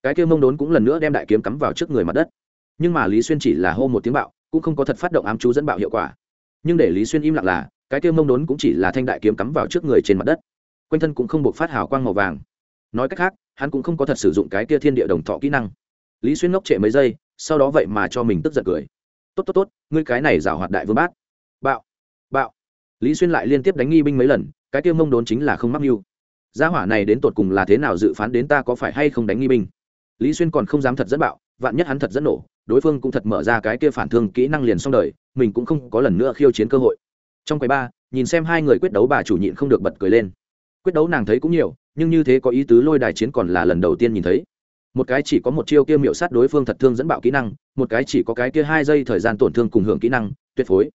Cái kia mông đốn cũng lần nữa đem đại kiếm cắm vào trước người mặt đất. Nhưng mà lý xuyên chỉ là hô một tiếng bạo, cũng không có thật phát động ám chú dẫn bạo hiệu quả. Nhưng để lý xuyên im lặng là, cái kia mông đốn cũng chỉ là thanh đại kiếm cắm vào trước người trên mặt đất. Quanh thân cũng không buộc phát hào quang màu vàng nói cách khác, hắn cũng không có thật sử dụng cái kia thiên địa đồng thọ kỹ năng. Lý xuyên ngốc trệ mấy giây, sau đó vậy mà cho mình tức giận cười. Tốt tốt tốt, ngươi cái này giả hoạt đại vương bát. Bạo bạo. Lý xuyên lại liên tiếp đánh nghi binh mấy lần, cái kia mông đốn chính là không mắc mưu. Gia hỏa này đến tột cùng là thế nào dự phán đến ta có phải hay không đánh nghi binh? Lý xuyên còn không dám thật dẫn bạo, vạn nhất hắn thật dẫn nổ, đối phương cũng thật mở ra cái kia phản thương kỹ năng liền xong đời, mình cũng không có lần nữa khiêu chiến cơ hội. Trong quầy ba, nhìn xem hai người quyết đấu bà chủ nhịn không được bật cười lên quyết đấu nàng thấy cũng nhiều, nhưng như thế có ý tứ lôi đài chiến còn là lần đầu tiên nhìn thấy. Một cái chỉ có một chiêu kia miệu sát đối phương thật thương dẫn bạo kỹ năng, một cái chỉ có cái kia hai giây thời gian tổn thương cùng hưởng kỹ năng, tuyệt phối.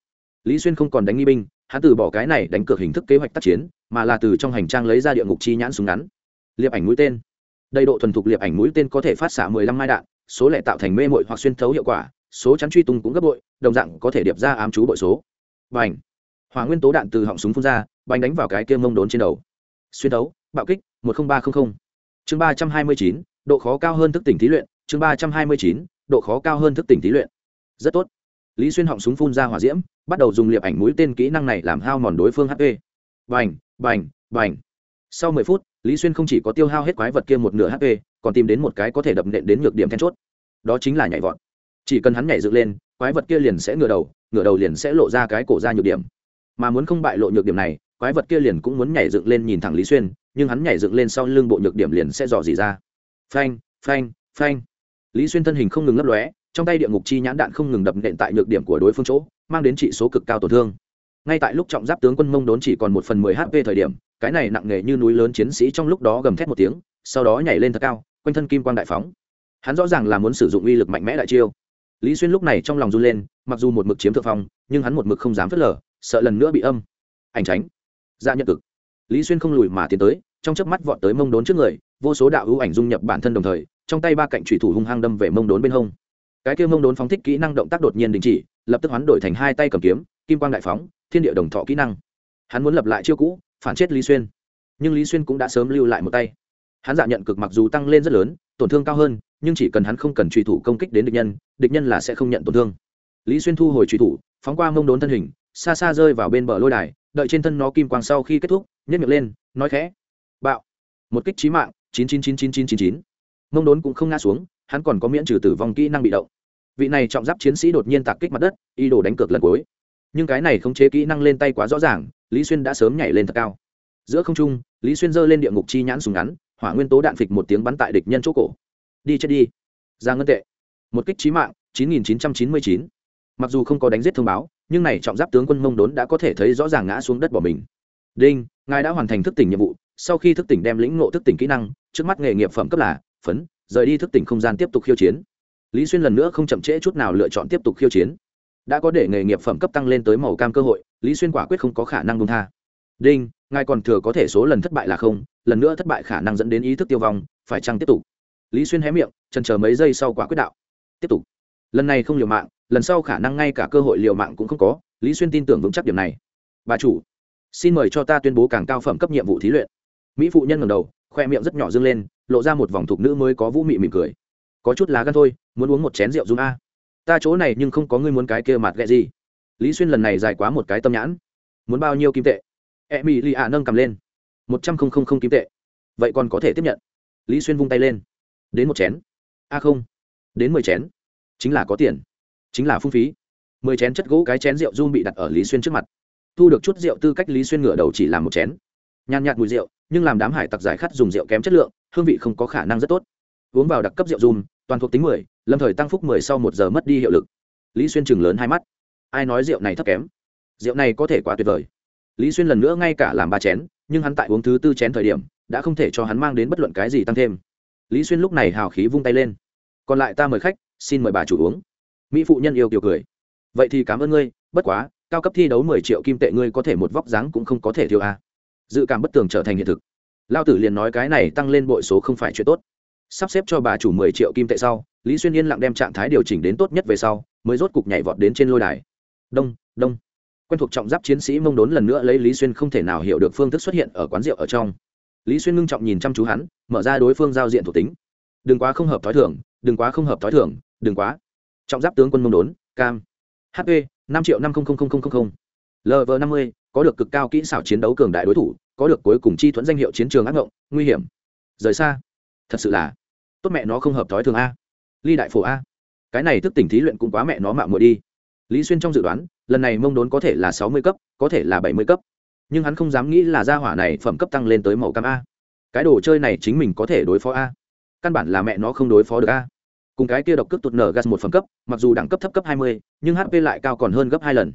Lý xuyên không còn đánh nghi binh, hắn từ bỏ cái này đánh cược hình thức kế hoạch tác chiến, mà là từ trong hành trang lấy ra địa ngục chi nhãn súng ngắn. Liệp ảnh mũi tên. Đầy độ thuần thục liệp ảnh mũi tên có thể phát xạ mười lăm mai đạn, số lẻ tạo thành mê mội hoặc xuyên thấu hiệu quả, số chắn truy tung cũng gấp bội, đồng dạng có thể điệp ra ám chú bội số. B à n h hỏa nguyên tố đạn từ họng súng phun ra bánh đánh vào cái kia mông đốn trên đầu xuyên đấu bạo kích, một nghìn ba trăm linh chương ba trăm hai mươi chín, độ khó cao hơn thức tỉnh thí luyện. Chương ba trăm hai mươi chín, độ khó cao hơn thức tỉnh thí luyện. Rất tốt. Lý xuyên họng súng phun ra hỏa diễm, bắt đầu dùng liệp ảnh mũi tên kỹ năng này làm hao mòn đối phương hp bành bành bành. Sau mười phút, lý xuyên không chỉ có tiêu hao hết quái vật kia một nửa hp còn tìm đến một cái có thể đập nện đến nhược điểm then chốt. Đó chính là nhảy vọt. Chỉ cần hắn nhảy dựng lên, quái vật kia liền sẽ ngửa đầu ngửa đầu liền sẽ lộ ra cái cổ ra nhược điểm. Mà muốn không bại lộ nhược điểm này quái vật kia liền cũng muốn nhảy dựng lên nhìn thẳng lý xuyên, nhưng hắn nhảy dựng lên sau lưng bộ nhược điểm liền sẽ dò dỉ ra. Phanh phanh phanh. Lý xuyên thân hình không ngừng lấp lóe, trong tay địa ngục chi nhãn đạn không ngừng đập nện tại nhược điểm của đối phương chỗ, mang đến trị số cực cao tổn thương. Ngay tại lúc trọng giáp tướng quân mông đốn chỉ còn một phần mười hp thời điểm, cái này nặng nề như núi lớn chiến sĩ trong lúc đó gầm thét một tiếng, sau đó nhảy lên thật cao, quanh thân kim quang đại phóng. Hắn rõ ràng là muốn sử dụng uy lực mạnh mẽ đại chiêu. Lý xuyên lúc này trong lòng run lên, mặc dù một mực chiếm thượng phong, nhưng hắn một mực không dám phớt lờ, sợ lần nữa bị âm. Ảnh tránh dạ nhận cực. Lý xuyên không lùi mà tiến tới, trong chớp mắt vọt tới mông đốn trước người, vô số đạo hữu ảnh dung nhập bản thân đồng thời, trong tay ba cạnh thủy thủ hung hăng đâm về mông đốn bên hông. Cái kia mông đốn phóng thích kỹ năng động tác đột nhiên đình chỉ, lập tức hoán đổi thành hai tay cầm kiếm, kim quang đại phóng, thiên địa đồng thọ kỹ năng. Hắn muốn lập lại chiêu cũ, phản chết lý xuyên. Nhưng lý xuyên cũng đã sớm lưu lại một tay. Hắn dạ nhận cực mặc dù tăng lên rất lớn, tổn thương cao hơn, nhưng chỉ cần hắn không cần truy thủ công kích đến địch nhân địch nhân là sẽ không nhận tổn thương. Lý xuyên thu hồi truy thủ, phóng qua mông đốn thân hình, xa xa rơi vào bên bờ lôi đài đợi trên thân nó kim quang sau khi kết thúc nhét miệng lên, nói khẽ, bạo, một kích trí mạng, chín chín chín chín chín chín chín. Mông đốn cũng không ngã xuống, hắn còn có miễn trừ tử vong kỹ năng bị động. Vị này trọng giáp chiến sĩ đột nhiên tạc kích mặt đất y đồ đánh cược lần cuối. Nhưng cái này không chế kỹ năng lên tay quá rõ ràng, lý xuyên đã sớm nhảy lên thật cao. Giữa không trung, lý xuyên giơ lên địa ngục chi nhãn súng ngắn, hỏa nguyên tố đạn phịch một tiếng bắn tại địch nhân chỗ cổ. Đi chết đi, ra ngân tệ, một kích trí mạng, chín nghìn chín trăm chín mươi chín. Mặc dù không có đánh giết thông báo nhưng này trọng giáp tướng quân mông đốn đã có thể thấy rõ ràng ngã xuống đất bỏ mình. Đinh, ngài đã hoàn thành thức tỉnh nhiệm vụ, sau khi thức tỉnh đem lĩnh ngộ thức tỉnh kỹ năng, trước mắt nghề nghiệp phẩm cấp là phấn, rời đi thức tỉnh không gian tiếp tục khiêu chiến. Lý xuyên lần nữa không chậm trễ chút nào lựa chọn tiếp tục khiêu chiến. Đã có để nghề nghiệp phẩm cấp tăng lên tới màu cam cơ hội, lý xuyên quả quyết không có khả năng công tha. Đinh, ngài còn thừa có thể số lần thất bại là không, lần nữa thất bại khả năng dẫn đến ý thức tiêu vong, phải chăng tiếp tục? Lý xuyên hé miệng trần chờ mấy giây sau quả quyết đạo. Tiếp tục. Lần này không liều mạng lần sau khả năng ngay cả cơ hội liều mạng cũng không có, lý xuyên tin tưởng vững chắc điểm này. Bà chủ, xin mời cho ta tuyên bố càng cao phẩm cấp nhiệm vụ thí luyện. Mỹ phụ nhân ngầm đầu, khoe miệng rất nhỏ dâng lên, lộ ra một vòng thục nữ mới có vũ mị mỉm cười. Có chút lá gan thôi, muốn uống một chén rượu dùng a. Ta chỗ này nhưng không có ngươi muốn cái kia mặt ghẹ gì. Lý xuyên lần này dài quá một cái tâm nhãn. Muốn bao nhiêu kim tệ? E mỹ lì ạ nâng cầm lên. Một trăm không không không kim tệ. Vậy còn có thể tiếp nhận. Lý xuyên vung tay lên. Đến một chén. A không. Đến mười chén. Chính là có tiền chính là phung phí. Mười chén chất gỗ cái chén rượu run bị đặt ở lý xuyên trước mặt. Thu được chút rượu tư cách lý xuyên ngửa đầu chỉ làm một chén. Nhàn nhạt mùi rượu, nhưng làm đám hải tặc giải khát dùng rượu kém chất lượng, hương vị không có khả năng rất tốt. Uống vào đặc cấp rượu run toàn thuộc tính mười, lâm thời tăng phúc mười sau một giờ mất đi hiệu lực. Lý xuyên chừng lớn hai mắt. Ai nói rượu này thấp kém? Rượu này có thể quá tuyệt vời. Lý xuyên lần nữa ngay cả làm ba chén, nhưng hắn tại uống thứ tư chén thời điểm, đã không thể cho hắn mang đến bất luận cái gì tăng thêm. Lý xuyên lúc này hào khí vung tay lên. Còn lại ta mời khách, xin mời bà chủ uống mỹ phụ nhân yêu kiểu cười. Vậy thì cảm ơn ngươi, bất quá, cao cấp thi đấu mười triệu kim tệ ngươi có thể một vóc dáng cũng không có thể thiếu a dự cảm bất tường trở thành hiện thực. Lao tử liền nói cái này tăng lên bội số không phải chuyện tốt. Sắp xếp cho bà chủ mười triệu kim tệ sau, lý xuyên yên lặng đem trạng thái điều chỉnh đến tốt nhất về sau, mới rốt cục nhảy vọt đến trên lôi đài. Đông đông. Quen thuộc trọng giáp chiến sĩ mông đốn lần nữa lấy lý xuyên không thể nào hiểu được phương thức xuất hiện ở quán rượu ở trong. Lý xuyên ngưng trọng nhìn chăm chú hắn, mở ra đối phương giao diện thuộc tính. Đừng quá không hợp t h ó i thưởng đừng quá không hợp t h ó i thưởng đừng quá trọng giáp tướng quân mông đốn, cam. Hp năm triệu năm lv năm mươi, có được cực cao kỹ xảo chiến đấu cường đại đối thủ, có được cuối cùng chi thuẫn danh hiệu chiến trường ác ngộng, nguy hiểm. Rời xa. Thật sự là tốt mẹ nó không hợp thói thường a. Ly đại phổ a. Cái này thức tỉnh thí luyện cũng quá mẹ nó mạo muội đi. Lý xuyên trong dự đoán, lần này mông đốn có thể là sáu mươi cấp, có thể là bảy mươi cấp. Nhưng hắn không dám nghĩ là gia hỏa này phẩm cấp tăng lên tới màu cam a. Cái đồ chơi này chính mình có thể đối phó a. Căn bản là mẹ nó không đối phó được a cùng cái kia độc cước tụt nở gas một phẩm cấp, mặc dù đẳng cấp thấp cấp hai mươi, nhưng hp lại cao còn hơn gấp hai lần.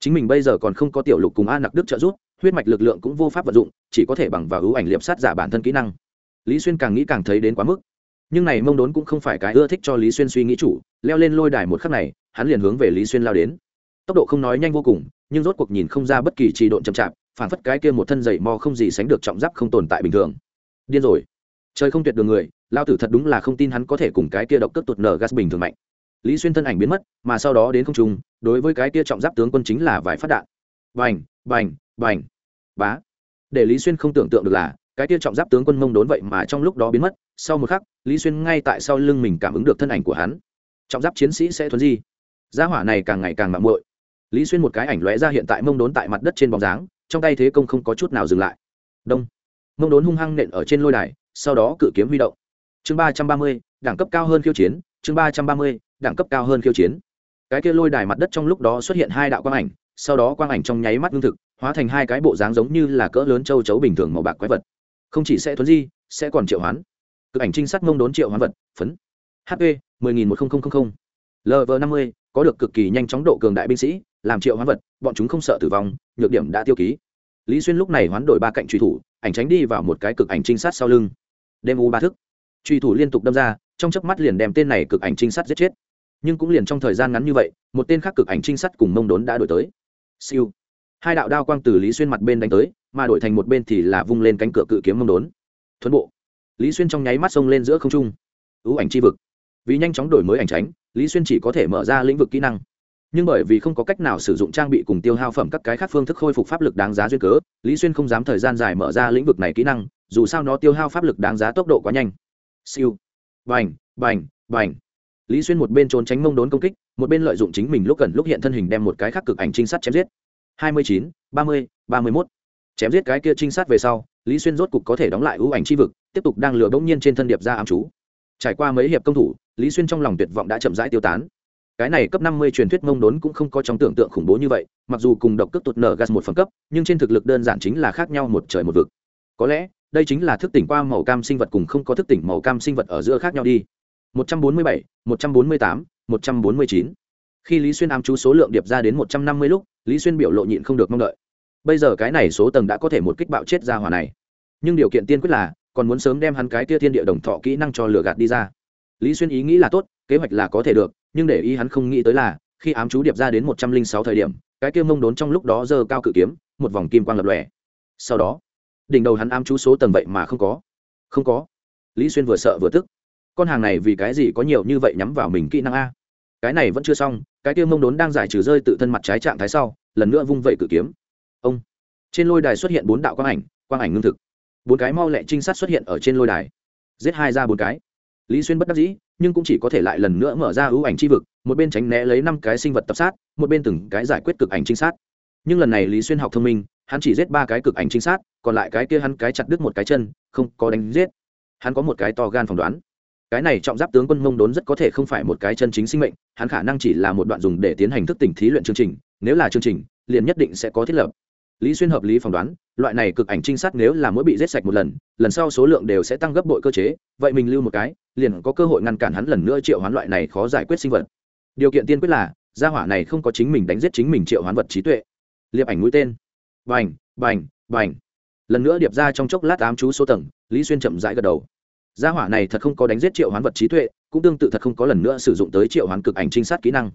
Chính mình bây giờ còn không có tiểu lục cùng a nặc đức trợ giúp, huyết mạch lực lượng cũng vô pháp vận dụng, chỉ có thể bằng vào hữu ảnh liệp sát giả bản thân kỹ năng. Lý xuyên càng nghĩ càng thấy đến quá mức. Nhưng này mông đốn cũng không phải cái ưa thích cho lý xuyên suy nghĩ chủ, leo lên lôi đài một khắc này, hắn liền hướng về lý xuyên lao đến. Tốc độ không nói nhanh vô cùng, nhưng rốt cuộc nhìn không ra bất kỳ trì độn chậm chạp phản phất cái kia một thân dày mò không gì sánh được trọng giáp không tồn tại bình thường. Điên rồi trời không tuyệt đường người lao tử thật đúng là không tin hắn có thể cùng cái kia độc cất tụt nở gas bình thường mạnh. Lý xuyên thân ảnh biến mất, mà sau đó đến không trung, đối với cái kia trọng giáp tướng quân chính là vài phát đạn. Bành bành bành. Bá. Để lý xuyên không tưởng tượng được là, cái kia trọng giáp tướng quân mông đốn vậy mà trong lúc đó biến mất, sau một khắc, lý xuyên ngay tại sau lưng mình cảm ứng được thân ảnh của hắn. Trọng giáp chiến sĩ sẽ thuấn di. Gia hỏa này càng ngày càng mạng muội. Lý xuyên một cái ảnh lóe ra hiện tại mông đốn tại mặt đất trên bóng dáng, trong tay thế công không có chút nào dừng lại. Đông mông đốn hung hăng nện ở trên lôi đài, sau đó cự kiếm huy động. Chương ba trăm ba mươi, đẳng cấp cao hơn khiêu chiến, chương ba trăm ba mươi, đẳng cấp cao hơn khiêu chiến. Cái kia lôi đài mặt đất trong lúc đó xuất hiện hai đạo quang ảnh, sau đó quang ảnh trong nháy mắt ngưng thực, hóa thành hai cái bộ dáng giống như là cỡ lớn châu chấu bình thường màu bạc quái vật. Không chỉ sẽ thuấn di, sẽ còn triệu hoán. Cực ảnh trinh sát mông đốn triệu hoán vật, phấn. Hp mười nghìn một nghìn lv năm mươi, có được cực kỳ nhanh chóng độ cường đại binh sĩ, làm triệu hoán vật, bọn chúng không sợ tử vong, nhược điểm đã tiêu ký lý xuyên lúc này hoán đổi ba cạnh truy thủ, ảnh tránh đi vào một cái cực ảnh trinh sát sau lưng. Đêm u ba thức. Truy thủ liên tục đâm ra, trong chớp mắt liền đem tên này cực ảnh trinh sát giết chết. Nhưng cũng liền trong thời gian ngắn như vậy, một tên khác cực ảnh trinh sát cùng mông đốn đã đổi tới. Siêu. Hai đạo đao quang từ lý xuyên mặt bên đánh tới, mà đổi thành một bên thì là vung lên cánh cửa cự kiếm mông đốn. Thuấn bộ. Lý xuyên trong nháy mắt xông lên giữa không trung. Ưu ảnh chi vực. Vì nhanh chóng đổi mới ảnh tránh, lý xuyên chỉ có thể mở ra lĩnh vực kỹ năng nhưng bởi vì không có cách nào sử dụng trang bị cùng tiêu hao phẩm các cái khác phương thức khôi phục pháp lực đáng giá duyên cớ, lý xuyên không dám thời gian dài mở ra lĩnh vực này kỹ năng, dù sao nó tiêu hao pháp lực đáng giá tốc độ quá nhanh. Siêu. Vành vành vành lý xuyên một bên trốn tránh mông đốn công kích, một bên lợi dụng chính mình lúc gần lúc hiện thân hình đem một cái khác cực ảnh trinh sát chém giết. Hai mươi chín, ba mươi ba mươi mốt. Chém giết cái kia trinh sát về sau, lý xuyên rốt cục có thể đóng lại ưu ảnh c h i vực, tiếp tục đang lừa bỗng nhiên trên thân điệp ra ám chú. Trải qua mấy hiệp công thủ, lý xuyên trong lòng tuyệt vọng đã chậm rãi tiêu tán cái này cấp năm mươi truyền thuyết mông đốn cũng không có trong tưởng tượng khủng bố như vậy mặc dù cùng độc cước tụt nở gas một phần cấp nhưng trên thực lực đơn giản chính là khác nhau một trời một vực. Có lẽ đây chính là thức tỉnh qua màu cam sinh vật cùng không có thức tỉnh màu cam sinh vật ở giữa khác nhau đi. 147, 148, 149. khi lý xuyên ám chú số lượng điệp ra đến 150 lúc lý xuyên biểu lộ nhịn không được mong đợi. Bây giờ cái này số tầng đã có thể một kích bạo chết ra hỏa này. Nhưng điều kiện tiên quyết là còn muốn sớm đem hắn cái tia thiên địa đồng thọ kỹ năng cho lửa gạt đi ra. Lý xuyên ý nghĩ là tốt kế hoạch là có thể được nhưng để ý hắn không nghĩ tới là, khi ám chú điệp ra đến một trăm linh sáu thời điểm, cái kia mông đốn trong lúc đó giơ cao cự kiếm, một vòng kim quang lập lòe. Sau đó, đỉnh đầu hắn ám chú số tầng vậy mà không có. Không có. Lý xuyên vừa sợ vừa tức. Con hàng này vì cái gì có nhiều như vậy nhắm vào mình kỹ năng a? Cái này vẫn chưa xong, cái kia mông đốn đang giải trừ rơi tự thân mặt trái trạng thái sau, lần nữa vung vẩy cự kiếm. Ông. Trên lôi đài xuất hiện bốn đạo quang ảnh quang ảnh ngưng thực. Bốn cái mau lẹ trinh sát xuất hiện ở trên lôi đài. Giết hai ra bốn cái. Lý xuyên bất đắc dĩ nhưng cũng chỉ có thể lại lần nữa mở ra ưu ảnh chi vực, một bên tránh né lấy năm cái sinh vật tập sát, một bên từng cái giải quyết cực ảnh trinh sát. Nhưng lần này lý xuyên học thông minh, hắn chỉ giết ba cái cực ảnh trinh sát, còn lại cái kia hắn cái chặt đứt một cái chân, không có đánh giết. Hắn có một cái to gan phỏng đoán. Cái này trọng giáp tướng quân mông đốn rất có thể không phải một cái chân chính sinh mệnh, hắn khả năng chỉ là một đoạn dùng để tiến hành thức tỉnh thí luyện chương trình, nếu là chương trình, liền nhất định sẽ có thiết lập. Lý xuyên hợp lý phỏng đoán loại này cực ảnh trinh sát nếu là mỗi bị giết sạch một lần lần sau số lượng đều sẽ tăng gấp bội cơ chế, vậy mình lưu một cái, liền có cơ hội ngăn cản hắn lần nữa triệu hoán loại này khó giải quyết sinh vật. Điều kiện tiên quyết là, gia hỏa này không có chính mình đánh giết chính mình triệu hoán vật trí tuệ. Liệp ảnh mũi tên. Bành bành bành. Lần nữa điệp ra trong chốc lát ám chú số tầng, lý xuyên chậm rãi gật đầu. Gia hỏa này thật không có đánh giết triệu hoán vật trí tuệ, cũng tương tự thật không có lần nữa sử dụng tới triệu hoán cực ảnh trinh sát kỹ năng.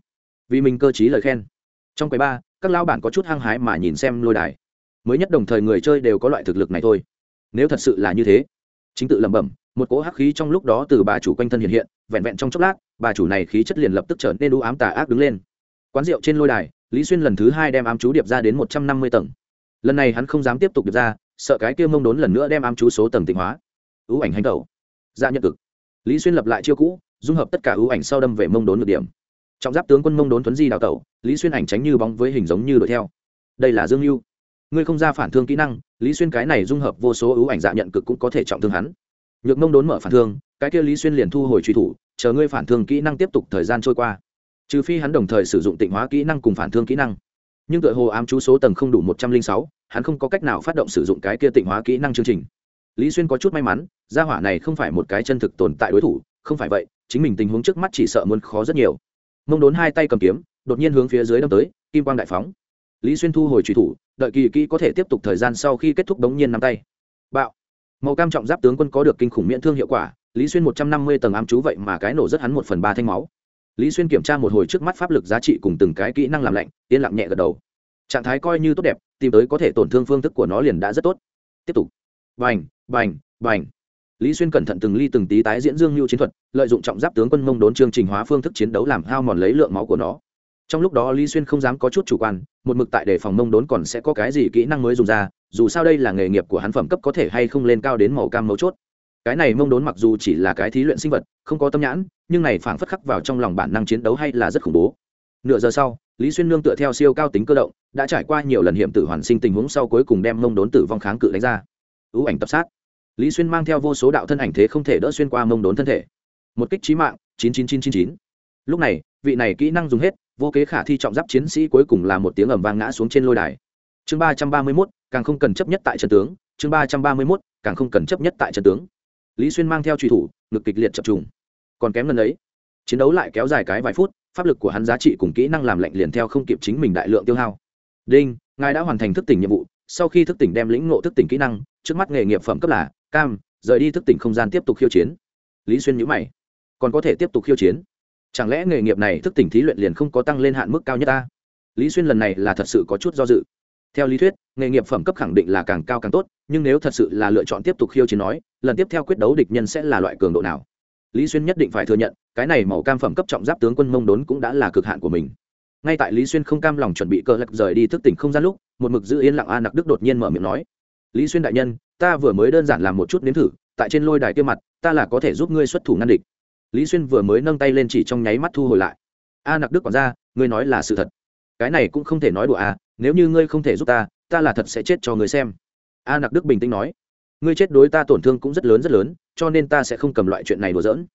Vì mình cơ t lời khen. Trong quầy ba, các lao bản có chút hăng hái mà nhìn xem lôi đài mới nhất đồng thời người chơi đều có loại thực lực này thôi. Nếu thật sự là như thế, chính tự lẩm bẩm, một cỗ hắc khí trong lúc đó từ bà chủ quanh thân hiện hiện, vẹn vẹn trong chốc lát, bà chủ này khí chất liền lập tức trở nên u ám tà ác đứng lên. Quán rượu trên lôi đài, lý xuyên lần thứ hai đem ám chú điệp ra đến một trăm năm mươi tầng. Lần này hắn không dám tiếp tục điệp ra, sợ cái kia mông đốn lần nữa đem ám chú số tầng tịnh hóa. Ưu ảnh hành tẩu. Ra nhận cực. Lý xuyên lập lại chiêu cũ, dung hợp tất cả ưu ảnh sau đâm về mông đốn ngược điểm. Trọng giáp tướng quân mông đốn tuấn di đào tẩu, lý xuyên ảnh tránh như bóng với hình giống như đuổi theo. Đây là dương mưu ngươi không ra phản thương kỹ năng, lý xuyên cái này dung hợp vô số ưu ảnh dạ nhận cực cũng có thể trọng thương hắn. Nhược mông đốn mở phản thương, cái kia lý xuyên liền thu hồi truy thủ, chờ ngươi phản thương kỹ năng tiếp tục thời gian trôi qua. Trừ phi hắn đồng thời sử dụng tịnh hóa kỹ năng cùng phản thương kỹ năng. Nhưng tựa hồ ám chú số tầng không đủ một trăm linh sáu, hắn không có cách nào phát động sử dụng cái kia tịnh hóa kỹ năng chương trình. Lý xuyên có chút may mắn, gia hỏa này không phải một cái chân thực tồn tại đối thủ, không phải vậy, chính mình tình huống trước mắt chỉ sợ muốn khó rất nhiều. Mông đốn hai tay cầm kiếm, đột nhiên hướng phía dưới đâm tới, kim quang đại phóng lý xuyên thu hồi truy thủ, đợi kỳ kỹ có thể tiếp tục thời gian sau khi kết thúc đống nhiên nắm tay. Bạo. Màu cam trọng giáp tướng quân có được kinh khủng miễn thương hiệu quả, lý xuyên một trăm năm mươi tầng ám chú vậy mà cái nổ rất hắn một phần ba thanh máu. Lý xuyên kiểm tra một hồi trước mắt pháp lực giá trị cùng từng cái kỹ năng làm lạnh, yên lặng nhẹ gật đầu. Trạng thái coi như tốt đẹp, tìm tới có thể tổn thương phương thức của nó liền đã rất tốt. Tiếp tục. Vành vành vành lý xuyên cẩn thận từng ly từng tí tái diễn dương mưu chiến thuật, lợi dụng trọng giáp tướng quân mông đốn chương trình hóa phương thức chiến đấu làm hao mòn lấy lượng máu của nó trong lúc đó lý xuyên không dám có chút chủ quan, một mực tại để phòng mông đốn còn sẽ có cái gì kỹ năng mới dùng ra, dù sao đây là nghề nghiệp của hắn phẩm cấp có thể hay không lên cao đến màu cam mấu chốt. Cái này mông đốn mặc dù chỉ là cái thí luyện sinh vật, không có tâm nhãn, nhưng này phảng phất khắc vào trong lòng bản năng chiến đấu hay là rất khủng bố. Nửa giờ sau, lý xuyên nương tựa theo siêu cao tính cơ động, đã trải qua nhiều lần hiểm tử hoàn sinh tình huống sau cuối cùng đem mông đốn tử vong kháng cự đánh ra. Ưu ảnh tập sát. Lý xuyên mang theo vô số đạo thân ảnh thế không thể đỡ xuyên qua mông đốn thân thể. Một kích trí mạng, chín chín chín chín chín. Lúc này, vị này kỹ năng dùng hết vô kế khả thi trọng giáp chiến sĩ cuối cùng là một tiếng ầm vang ngã xuống trên lôi đài. Chương ba trăm ba mươi mốt, càng không cần chấp nhất tại trận tướng. Chương ba trăm ba mươi mốt, càng không cần chấp nhất tại trận tướng. Lý xuyên mang theo truy thủ, ngực kịch liệt chập trùng. Còn kém lần ấy, chiến đấu lại kéo dài cái vài phút, pháp lực của hắn giá trị cùng kỹ năng làm lạnh liền theo không kịp chính mình đại lượng tiêu hao. Đinh, ngài đã hoàn thành thức tỉnh nhiệm vụ. Sau khi thức tỉnh đem lĩnh ngộ thức tỉnh kỹ năng, trước mắt nghề nghiệp phẩm cấp là cam, rời đi thức tỉnh không gian tiếp tục khiêu chiến. Lý xuyên nhữ mày. Còn có thể tiếp tục khiêu chiến? Chẳng lẽ nghề nghiệp này thức tỉnh thí luyện liền không có tăng lên hạn mức cao nhất ta? Lý xuyên lần này là thật sự có chút do dự. Theo lý thuyết, nghề nghiệp phẩm cấp khẳng định là càng cao càng tốt, nhưng nếu thật sự là lựa chọn tiếp tục khiêu chiến nói, lần tiếp theo quyết đấu địch nhân sẽ là loại cường độ nào? Lý xuyên nhất định phải thừa nhận, cái này màu cam phẩm cấp trọng giáp tướng quân mông đốn cũng đã là cực hạn của mình. Ngay tại lý xuyên không cam lòng chuẩn bị cơ lạc rời đi thức tỉnh không gian lúc, một mực giữ yên lặng a nặc đức đột nhiên mở miệng nói, lý xuyên đại nhân, ta vừa mới đơn giản làm một chút nếm thử, tại trên lôi đài kia mặt, ta là có thể giúp ngươi xuất thủ ngăn địch lý xuyên vừa mới nâng tay lên chỉ trong nháy mắt thu hồi lại. A nặc đức còn ra ngươi nói là sự thật. Cái này cũng không thể nói đùa à nếu như ngươi không thể giúp ta ta là thật sẽ chết cho người xem. A nặc đức bình tĩnh nói. Ngươi chết đối ta tổn thương cũng rất lớn rất lớn, cho nên ta sẽ không cầm loại chuyện này đùa giỡn.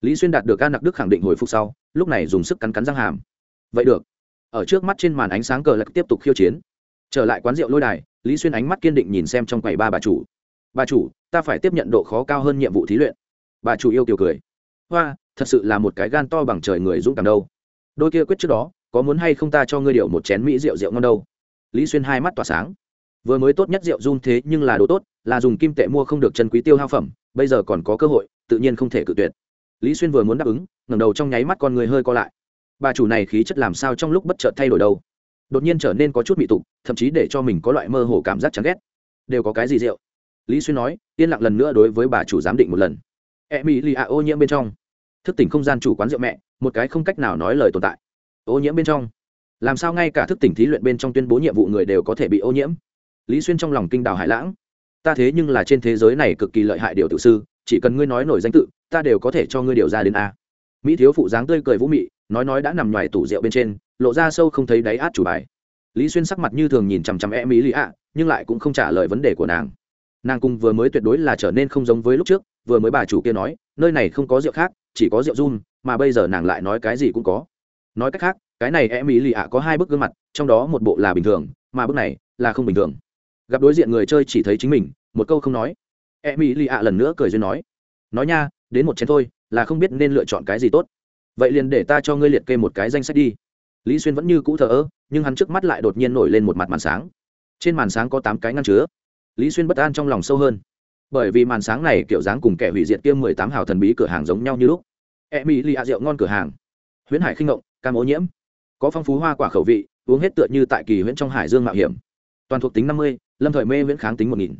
Lý xuyên đạt được a nặc đức khẳng định hồi phục sau, lúc này dùng sức cắn cắn răng hàm. Vậy được. Ở trước mắt trên màn ánh sáng cờ lạc tiếp tục khiêu chiến. Trở lại quán rượu lôi đài, lý xuyên ánh mắt kiên định nhìn xem trong quầy ba bà chủ. Bà chủ, ta phải tiếp nhận độ khó cao hơn nhiệm vụ thí luyện. Bà chủ yêu kiều cười hoa, thật sự là một cái gan to bằng trời người dũng cảm đâu. Đôi kia quyết trước đó, có muốn hay không ta cho ngươi điệu một chén mỹ rượu rượu ngon đâu. Lý xuyên hai mắt tỏa sáng. Vừa mới tốt nhất rượu run thế nhưng là đồ tốt, là dùng kim tệ mua không được chân quý tiêu hao phẩm, bây giờ còn có cơ hội, tự nhiên không thể cự tuyệt. Lý xuyên vừa muốn đáp ứng, ngẩng đầu trong nháy mắt con người hơi co lại. Bà chủ này khí chất làm sao trong lúc bất chợt thay đổi đâu. Đột nhiên trở nên có chút mị tục, thậm chí để cho mình có loại mơ hồ cảm giác chán ghét. Đều có cái gì rượu? Lý xuyên nói, yên lặng lần nữa đối với bà chủ giám định một lần e mỹ lì ạ ô nhiễm bên trong. Thức tỉnh không gian chủ quán rượu mẹ, một cái không cách nào nói lời tồn tại. Ô nhiễm bên trong. Làm sao ngay cả thức tỉnh thí luyện bên trong tuyên bố nhiệm vụ người đều có thể bị ô nhiễm? Lý xuyên trong lòng kinh đào hải lãng. Ta thế nhưng là trên thế giới này cực kỳ lợi hại điều tự sư, chỉ cần ngươi nói nổi danh tự, ta đều có thể cho ngươi điều ra đến a. Mỹ thiếu phụ dáng tươi cười vũ mị, nói nói đã nằm ngoài tủ rượu bên trên, lộ ra sâu không thấy đáy át chủ bài. Lý xuyên sắc mặt như thường nhìn chằm chằm e mỹ lì ạ nhưng lại cũng không trả lời vấn đề của nàng. Nàng cùng vừa mới tuyệt đối là trở nên không giống với lúc trước vừa mới bà chủ kia nói, nơi này không có rượu khác, chỉ có rượu run, mà bây giờ nàng lại nói cái gì cũng có. Nói cách khác, cái này em ý lì ạ có hai bức gương mặt, trong đó một bộ là bình thường, mà bức này là không bình thường. Gặp đối diện người chơi chỉ thấy chính mình, một câu không nói. Em ý lì ạ lần nữa cười duyên nói nói nha, đến một chén thôi, là không biết nên lựa chọn cái gì tốt. Vậy liền để ta cho ngươi liệt kê một cái danh sách đi. Lý xuyên vẫn như cũ thờ ơ, nhưng hắn trước mắt lại đột nhiên nổi lên một mặt màn sáng. Trên màn sáng có tám cái ngăn chứa. Lý xuyên bất an trong lòng sâu hơn bởi vì màn sáng này kiểu dáng cùng kẻ hủy diệt kia mười tám hào thần bí cửa hàng giống nhau như lúc. E mỹ lì rượu ngon cửa hàng. Huyễn hải khinh ngộng, cam ô nhiễm. Có phong phú hoa quả khẩu vị, uống hết tựa như tại kỳ huyễn trong hải dương mạo hiểm. Toàn thuộc tính năm mươi, lâm thời mê huyễn kháng tính một nghìn.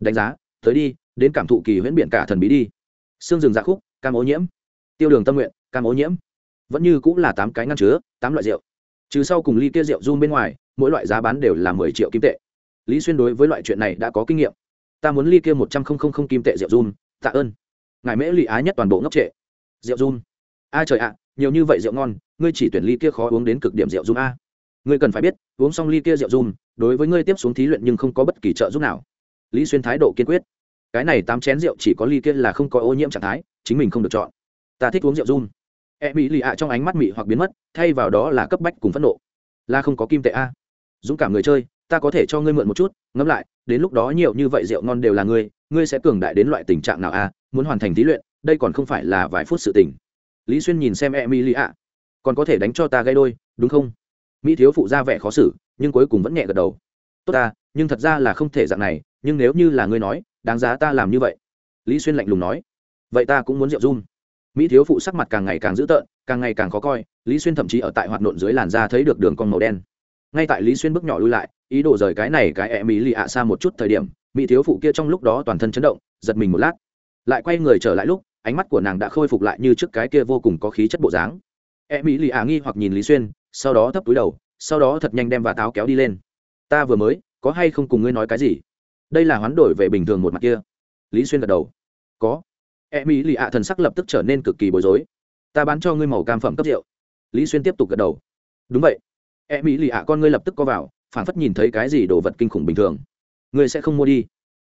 Đánh giá, tới đi, đến cảm thụ kỳ huyễn biển cả thần bí đi. Xương rừng dạ khúc, cam ô nhiễm. Tiêu đường tâm nguyện, cam ô nhiễm. Vẫn như cũng là tám cái ngăn chứa, tám loại rượu. Trừ sau cùng ly kia rượu run bên ngoài, mỗi loại giá bán đều là mười triệu kim tệ. Lý xuyên đối với loại chuyện này đã có kinh nghiệm ta muốn ly kia một trăm không không không kim tệ rượu run, tạ ơn. Ngài mễ lụy á nhất toàn bộ ngốc trệ. Rượu run. A trời ạ, nhiều như vậy rượu ngon, ngươi chỉ tuyển ly kia khó uống đến cực điểm rượu run a. Ngươi cần phải biết, uống xong ly kia rượu run, đối với ngươi tiếp xuống thí luyện nhưng không có bất kỳ trợ giúp nào. Lý xuyên thái độ kiên quyết. Cái này tám chén rượu chỉ có ly kia là không có ô nhiễm trạng thái, chính mình không được chọn. Ta thích uống rượu run. E mỹ lì ạ trong ánh mắt mị hoặc biến mất, thay vào đó là cấp bách cùng phẫn nộ. Là không có kim tệ a. Dũng cảm người chơi, ta có thể cho ngươi mượn một chút, ngẫm lại đến lúc đó nhiều như vậy rượu ngon đều là ngươi ngươi sẽ cường đại đến loại tình trạng nào a muốn hoàn thành thí luyện, đây còn không phải là vài phút sự tình. Lý xuyên nhìn xem em mỹ lì ạ còn có thể đánh cho ta gây đôi, đúng không? Mỹ thiếu phụ ra vẻ khó xử, nhưng cuối cùng vẫn nhẹ gật đầu. Tốt ta, nhưng thật ra là không thể dạng này, nhưng nếu như là ngươi nói, đáng giá ta làm như vậy. Lý xuyên lạnh lùng nói. Vậy ta cũng muốn rượu run. Mỹ thiếu phụ sắc mặt càng ngày càng dữ tợn, càng ngày càng khó coi, lý xuyên thậm chí ở tại hoạt nộn dưới làn da thấy được đường con màu đen. Ngay tại lý xuyên bước nhỏ lui lại ý đồ rời cái này cái e mỹ lì ạ xa một chút thời điểm, mỹ thiếu phụ kia trong lúc đó toàn thân chấn động, giật mình một lát. Lại quay người trở lại lúc, ánh mắt của nàng đã khôi phục lại như trước cái kia vô cùng có khí chất bộ dáng. E mỹ lì ạ nghi hoặc nhìn lý xuyên, sau đó thấp túi đầu, sau đó thật nhanh đem và táo kéo đi lên. Ta vừa mới, có hay không cùng ngươi nói cái gì? Đây là hoán đổi về bình thường một mặt kia. Lý xuyên gật đầu. Có. E mỹ lì ạ thần sắc lập tức trở nên cực kỳ bối rối. Ta bán cho ngươi màu cam phẩm cấp rượu. Lý xuyên tiếp tục gật đầu. Đúng vậy. E mỹ lì ạ con ngươi lập tức có vào phản phất nhìn thấy cái gì đồ vật kinh khủng bình thường. Ngươi sẽ không mua đi.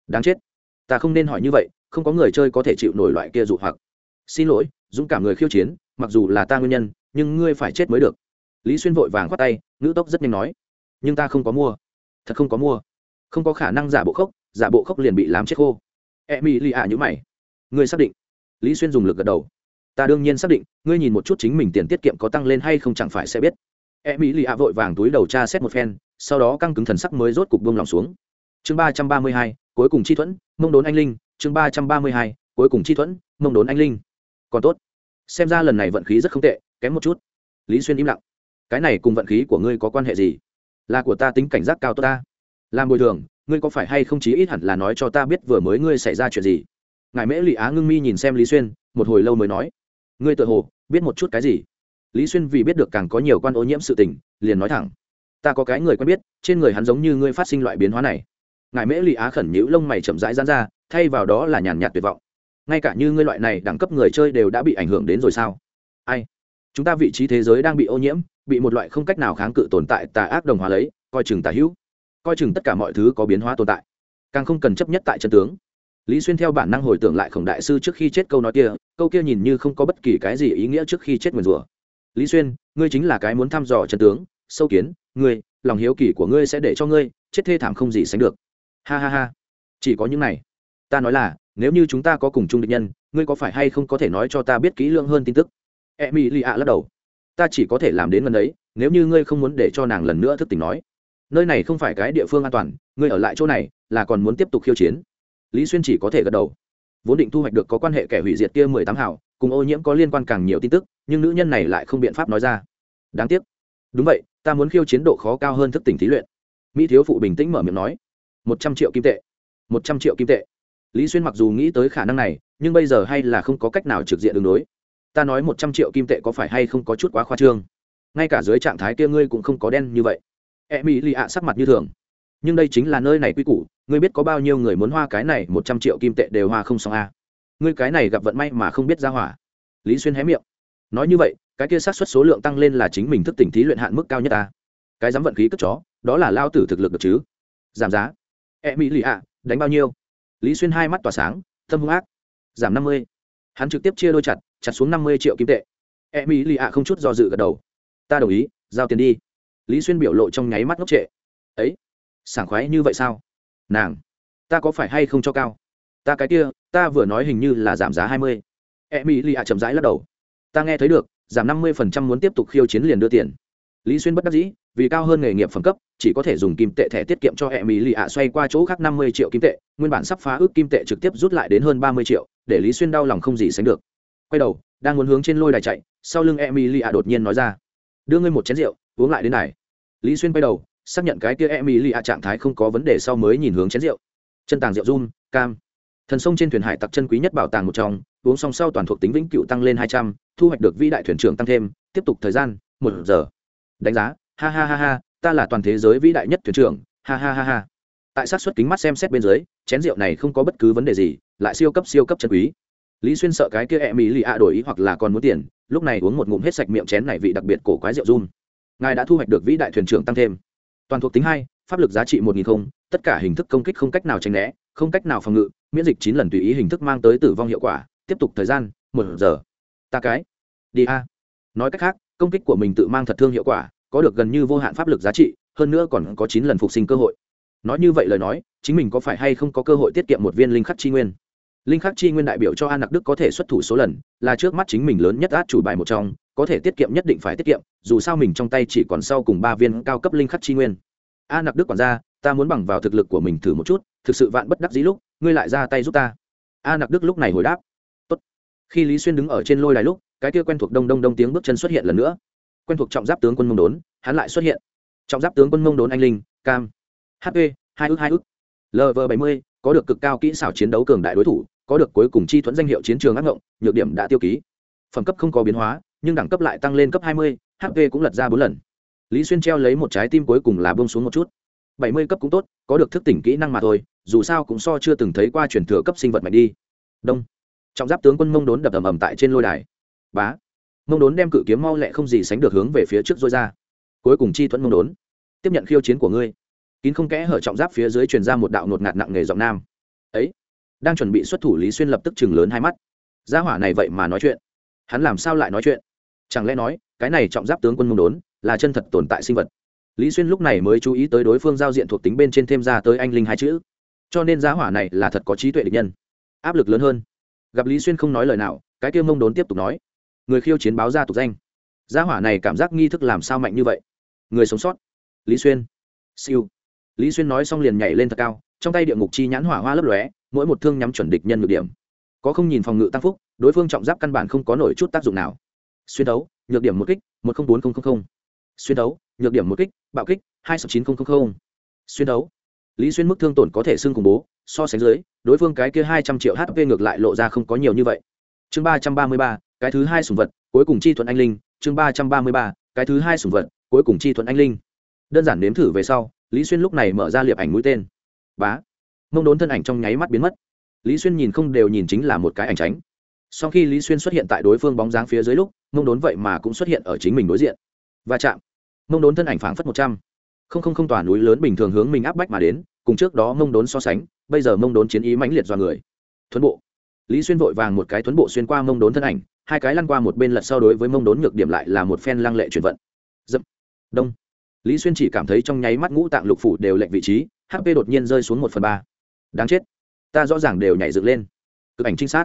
Đáng chết. Ta không nên hỏi như vậy, không có người chơi có thể chịu nổi loại kia dụ hoặc. Xin lỗi, dũng cảm người khiêu chiến, mặc dù là ta nguyên nhân, nhưng ngươi phải chết mới được. Lý xuyên vội vàng khoát tay, ngữ tốc rất nhanh nói. Nhưng ta không có mua. Thật không có mua. Không có khả năng giả bộ khốc, giả bộ khốc liền bị làm chết khô. E mỹ li ạ nhữ mày. Ngươi xác định. Lý xuyên dùng lực gật đầu. Ta đương nhiên xác định, ngươi nhìn một chút chính mình tiền tiết kiệm có tăng lên hay không chẳng phải sẽ biết. E mỹ lì ạ vội vàng túi đầu tra xét một phen sau đó căng cứng thần sắc mới rốt cục buông lỏng xuống. Chương ba trăm ba mươi hai, cuối cùng chi thuẫn, mông đốn anh linh. Chương ba trăm ba mươi hai, cuối cùng chi thuẫn, mông đốn anh linh. Còn tốt. Xem ra lần này vận khí rất không tệ, kém một chút. Lý xuyên im lặng. Cái này cùng vận khí của ngươi có quan hệ gì? Là của ta tính cảnh giác cao tốt ta. Làm bồi thường, ngươi có phải hay không chí ít hẳn là nói cho ta biết vừa mới ngươi xảy ra chuyện gì? Ngài mễ lụy á ngưng mi nhìn xem lý xuyên, một hồi lâu mới nói. Ngươi tự hồ, biết một chút cái gì? Lý xuyên vì biết được càng có nhiều quan ô nhiễm sự tình, liền nói thẳng ta có cái người quen biết, trên người hắn giống như ngươi phát sinh loại biến hóa này. Ngài mễ lụy á khẩn nhữ lông mày chậm rãi dán ra, thay vào đó là nhàn nhạt tuyệt vọng. Ngay cả như ngươi loại này đẳng cấp người chơi đều đã bị ảnh hưởng đến rồi sao? Ai? Chúng ta vị trí thế giới đang bị ô nhiễm, bị một loại không cách nào kháng cự tồn tại tà ác đồng hóa lấy, coi chừng tà hữu. Coi chừng tất cả mọi thứ có biến hóa tồn tại. Càng không cần chấp nhất tại chân tướng. Lý xuyên theo bản năng hồi tưởng lại khổng đại sư trước khi chết câu nói kia, câu kia nhìn như không có bất kỳ cái gì ý nghĩa trước khi chết nguyền rủa. Lý xuyên, ngươi chính là cái muốn thăm dò chân tướng sâu kiến, ngươi, lòng hiếu kỳ của ngươi sẽ để cho ngươi chết thê thảm không gì sánh được. Ha ha ha. Chỉ có những này. Ta nói là, nếu như chúng ta có cùng chung địch nhân, ngươi có phải hay không có thể nói cho ta biết kỹ lưỡng hơn tin tức? E mỹ lì ạ lắc đầu. Ta chỉ có thể làm đến gần đấy nếu như ngươi không muốn để cho nàng lần nữa thức tỉnh nói. Nơi này không phải cái địa phương an toàn, ngươi ở lại chỗ này là còn muốn tiếp tục khiêu chiến. Lý xuyên chỉ có thể gật đầu. Vốn định thu hoạch được có quan hệ kẻ hủy diệt kia mười tám hảo cùng ô nhiễm có liên quan càng nhiều tin tức, nhưng nữ nhân này lại không biện pháp nói ra. Đáng tiếc. Đúng vậy ta muốn khiêu chiến độ khó cao hơn thức tỉnh thí luyện. Mỹ thiếu phụ bình tĩnh mở miệng nói. Một trăm triệu kim tệ. Một trăm triệu kim tệ. Lý xuyên mặc dù nghĩ tới khả năng này, nhưng bây giờ hay là không có cách nào trực diện đường đối ta nói một trăm triệu kim tệ có phải hay không có chút quá khoa trương? Ngay cả dưới trạng thái kia ngươi cũng không có đen như vậy. E mỹ lì ạ sắc mặt như thường. Nhưng đây chính là nơi này quy củ, ngươi biết có bao nhiêu người muốn hoa cái này một trăm triệu kim tệ đều hoa không xong a à. ngươi cái này gặp vận may mà không biết ra hỏa. Lý xuyên hé miệng. Nói như vậy cái kia sát xuất số lượng tăng lên là chính mình thức tỉnh thí luyện hạn mức cao nhất ta. Cái dám vận khí cất chó, đó là lao tử thực lực được chứ. Giảm giá. E mỹ lì ạ, đánh bao nhiêu? Lý xuyên hai mắt tỏa sáng tâm hung ác. Giảm năm mươi. Hắn trực tiếp chia đôi chặt chặt xuống năm mươi triệu kim tệ. E mỹ lì ạ không chút do dự gật đầu. Ta đồng ý, giao tiền đi. Lý xuyên biểu lộ trong nháy mắt ngốc trệ. Ấy, sảng khoái như vậy sao? Nàng, ta có phải hay không cho cao? Ta cái kia, ta vừa nói hình như là giảm giá hai mươi. E mỹ lì ạ chậm rãi lắc đầu. Ta nghe thấy được giảm năm mươi phần trăm muốn tiếp tục khiêu chiến liền đưa tiền. Lý xuyên bất đắc dĩ, vì cao hơn nghề nghiệp phẩm cấp, chỉ có thể dùng kim tệ thẻ tiết kiệm cho hệ mỹ lì ạ xoay qua chỗ khác năm mươi triệu kim tệ, nguyên bản sắp phá ước kim tệ trực tiếp rút lại đến hơn ba mươi triệu, để lý xuyên đau lòng không gì sánh được. Quay đầu, đang muốn hướng trên lôi đài chạy, sau lưng e mỹ lì ạ đột nhiên nói ra, đưa ngươi một chén rượu, uống lại đến này. Lý xuyên quay đầu, xác nhận cái kia e mỹ lì ạ trạng thái không có vấn đề sau mới nhìn hướng chén rượu. Chân tàng rượu run, cam thần sông trên thuyền hải tặc chân quý nhất bảo tàng một trong, uống xong sau toàn thuộc tính vĩnh cựu tăng lên hai trăm, thu hoạch được vĩ đại thuyền trưởng tăng thêm, tiếp tục thời gian, một giờ. Đánh giá, ha ha ha ha, ta là toàn thế giới vĩ đại nhất thuyền trưởng, ha ha ha ha. Tại sát xuất kính mắt xem xét bên dưới, chén rượu này không có bất cứ vấn đề gì, lại siêu cấp siêu cấp chân quý. Lý xuyên sợ cái kia e mỹ lì ạ đổi ý hoặc là còn muốn tiền, lúc này uống một ngụm hết sạch miệng chén này vị đặc biệt cổ quái rượu run. Ngài đã thu hoạch được vĩ đại thuyền trưởng tăng thêm. Toàn thuộc tính hai, pháp lực giá trị một nghìn không, tất cả hình thức công kích không cách nào tránh né không cách nào phòng ngự, miễn dịch chín lần tùy ý hình thức mang tới tử vong hiệu quả, tiếp tục thời gian, một giờ. Ta cái, đi a. Nói cách khác, công kích của mình tự mang thật thương hiệu quả, có được gần như vô hạn pháp lực giá trị, hơn nữa còn có chín lần phục sinh cơ hội. Nói như vậy lời nói, chính mình có phải hay không có cơ hội tiết kiệm một viên linh khắc chi nguyên? Linh khắc chi nguyên đại biểu cho an nặc đức có thể xuất thủ số lần, là trước mắt chính mình lớn nhất át chủ bài một trong, có thể tiết kiệm nhất định phải tiết kiệm, dù sao mình trong tay chỉ còn sau cùng ba viên cao cấp linh khắc chi nguyên a nặc đức quản gia, ta muốn bằng vào thực lực của mình thử một chút, thực sự vạn bất đắc dĩ lúc, ngươi lại ra tay giúp ta. A nặc đức lúc này hồi đáp. Tốt. khi lý xuyên đứng ở trên lôi đài lúc, cái kia quen thuộc đông đông đông tiếng bước chân xuất hiện lần nữa. Quen thuộc trọng giáp tướng quân mông đốn, hắn lại xuất hiện. Trọng giáp tướng quân mông đốn anh linh, cam. Hp hai ước hai ước lv bảy mươi, có được cực cao kỹ xảo chiến đấu cường đại đối thủ, có được cuối cùng chi thuẫn danh hiệu chiến trường ác ngộng, nhược điểm đã tiêu ký. Phẩm cấp không có biến hóa, nhưng đẳng cấp lại tăng lên cấp hai mươi hp cũng lật ra bốn lần lý xuyên treo lấy một trái tim cuối cùng là bông xuống một chút. Bảy mươi cấp cũng tốt, có được thức tỉnh kỹ năng mà thôi, dù sao cũng so chưa từng thấy qua truyền thừa cấp sinh vật mạnh đi. Đông. Trọng giáp tướng quân mông đốn đập ầm ầm tại trên lôi đài. Bá. Mông đốn đem cự kiếm mau lẹ không gì sánh được hướng về phía trước dôi ra. Cuối cùng chi thuẫn mông đốn. Tiếp nhận khiêu chiến của ngươi. Kín không kẽ hở trọng giáp phía dưới truyền ra một đạo nột ngạt nặng nghề giọng nam. Ấy. Đang chuẩn bị xuất thủ lý xuyên lập tức chừng lớn hai mắt. Gia hỏa này vậy mà nói chuyện. Hắn làm sao lại nói chuyện? Chẳng lẽ nói, cái này trọng giáp tướng quân mông đốn là chân thật tồn tại sinh vật. Lý xuyên lúc này mới chú ý tới đối phương giao diện thuộc tính bên trên thêm ra tới anh linh hai chữ. Cho nên giá hỏa này là thật có trí tuệ địch nhân. Áp lực lớn hơn. Gặp lý xuyên không nói lời nào, cái kia mông đốn tiếp tục nói. Người khiêu chiến báo ra tục danh. Giá hỏa này cảm giác nghi thức làm sao mạnh như vậy? Người sống sót. Lý xuyên. Siêu. Lý xuyên nói xong liền nhảy lên thật cao, trong tay địa ngục chi nhãn hỏa hoa lấp lóe, mỗi một thương nhắm chuẩn địch nhân ngược điểm. Có không nhìn phòng ngự tăng phúc, đối phương trọng giáp căn bản không có nổi chút tác dụng nào. Xuyên đấu, nhược điểm một kích, một trăm bốn nghìn xuyên đấu, nhược điểm một kích, bạo kích, hai sáu chín nghìn xuyên đấu. Lý xuyên mức thương tổn có thể xưng khủng bố, so sánh dưới, đối phương cái kia hai trăm triệu hp ngược lại lộ ra không có nhiều như vậy. Chương ba trăm ba mươi ba, cái thứ hai sùng vật, cuối cùng chi thuận anh linh. Chương ba trăm ba mươi ba, cái thứ hai sùng vật, cuối cùng chi thuận anh linh. Đơn giản nếm thử về sau, lý xuyên lúc này mở ra liệp ảnh mũi tên. Bá. Mông đốn thân ảnh trong nháy mắt biến mất. Lý xuyên nhìn không đều nhìn chính là một cái ảnh tránh. Sau khi lý xuyên xuất hiện tại đối phương bóng dáng phía dưới lúc, mông đốn vậy mà cũng xuất hiện ở chính mình đối diện. Và chạm mông đốn thân ảnh phảng phất một trăm. Không không không tòa núi lớn bình thường hướng mình áp bách mà đến, cùng trước đó mông đốn so sánh, bây giờ mông đốn chiến ý mãnh liệt do người. Thuấn bộ. Lý xuyên vội vàng một cái thuấn bộ xuyên qua mông đốn thân ảnh, hai cái lăn qua một bên lật sau đối với mông đốn nhược điểm lại là một phen lăng lệ chuyển vận. Dậm. Đông. Lý xuyên chỉ cảm thấy trong nháy mắt ngũ tạng lục phủ đều lệnh vị trí hp đột nhiên rơi xuống một phần ba. Đáng chết. Ta rõ ràng đều nhảy dựng lên. Cực ảnh trinh sát.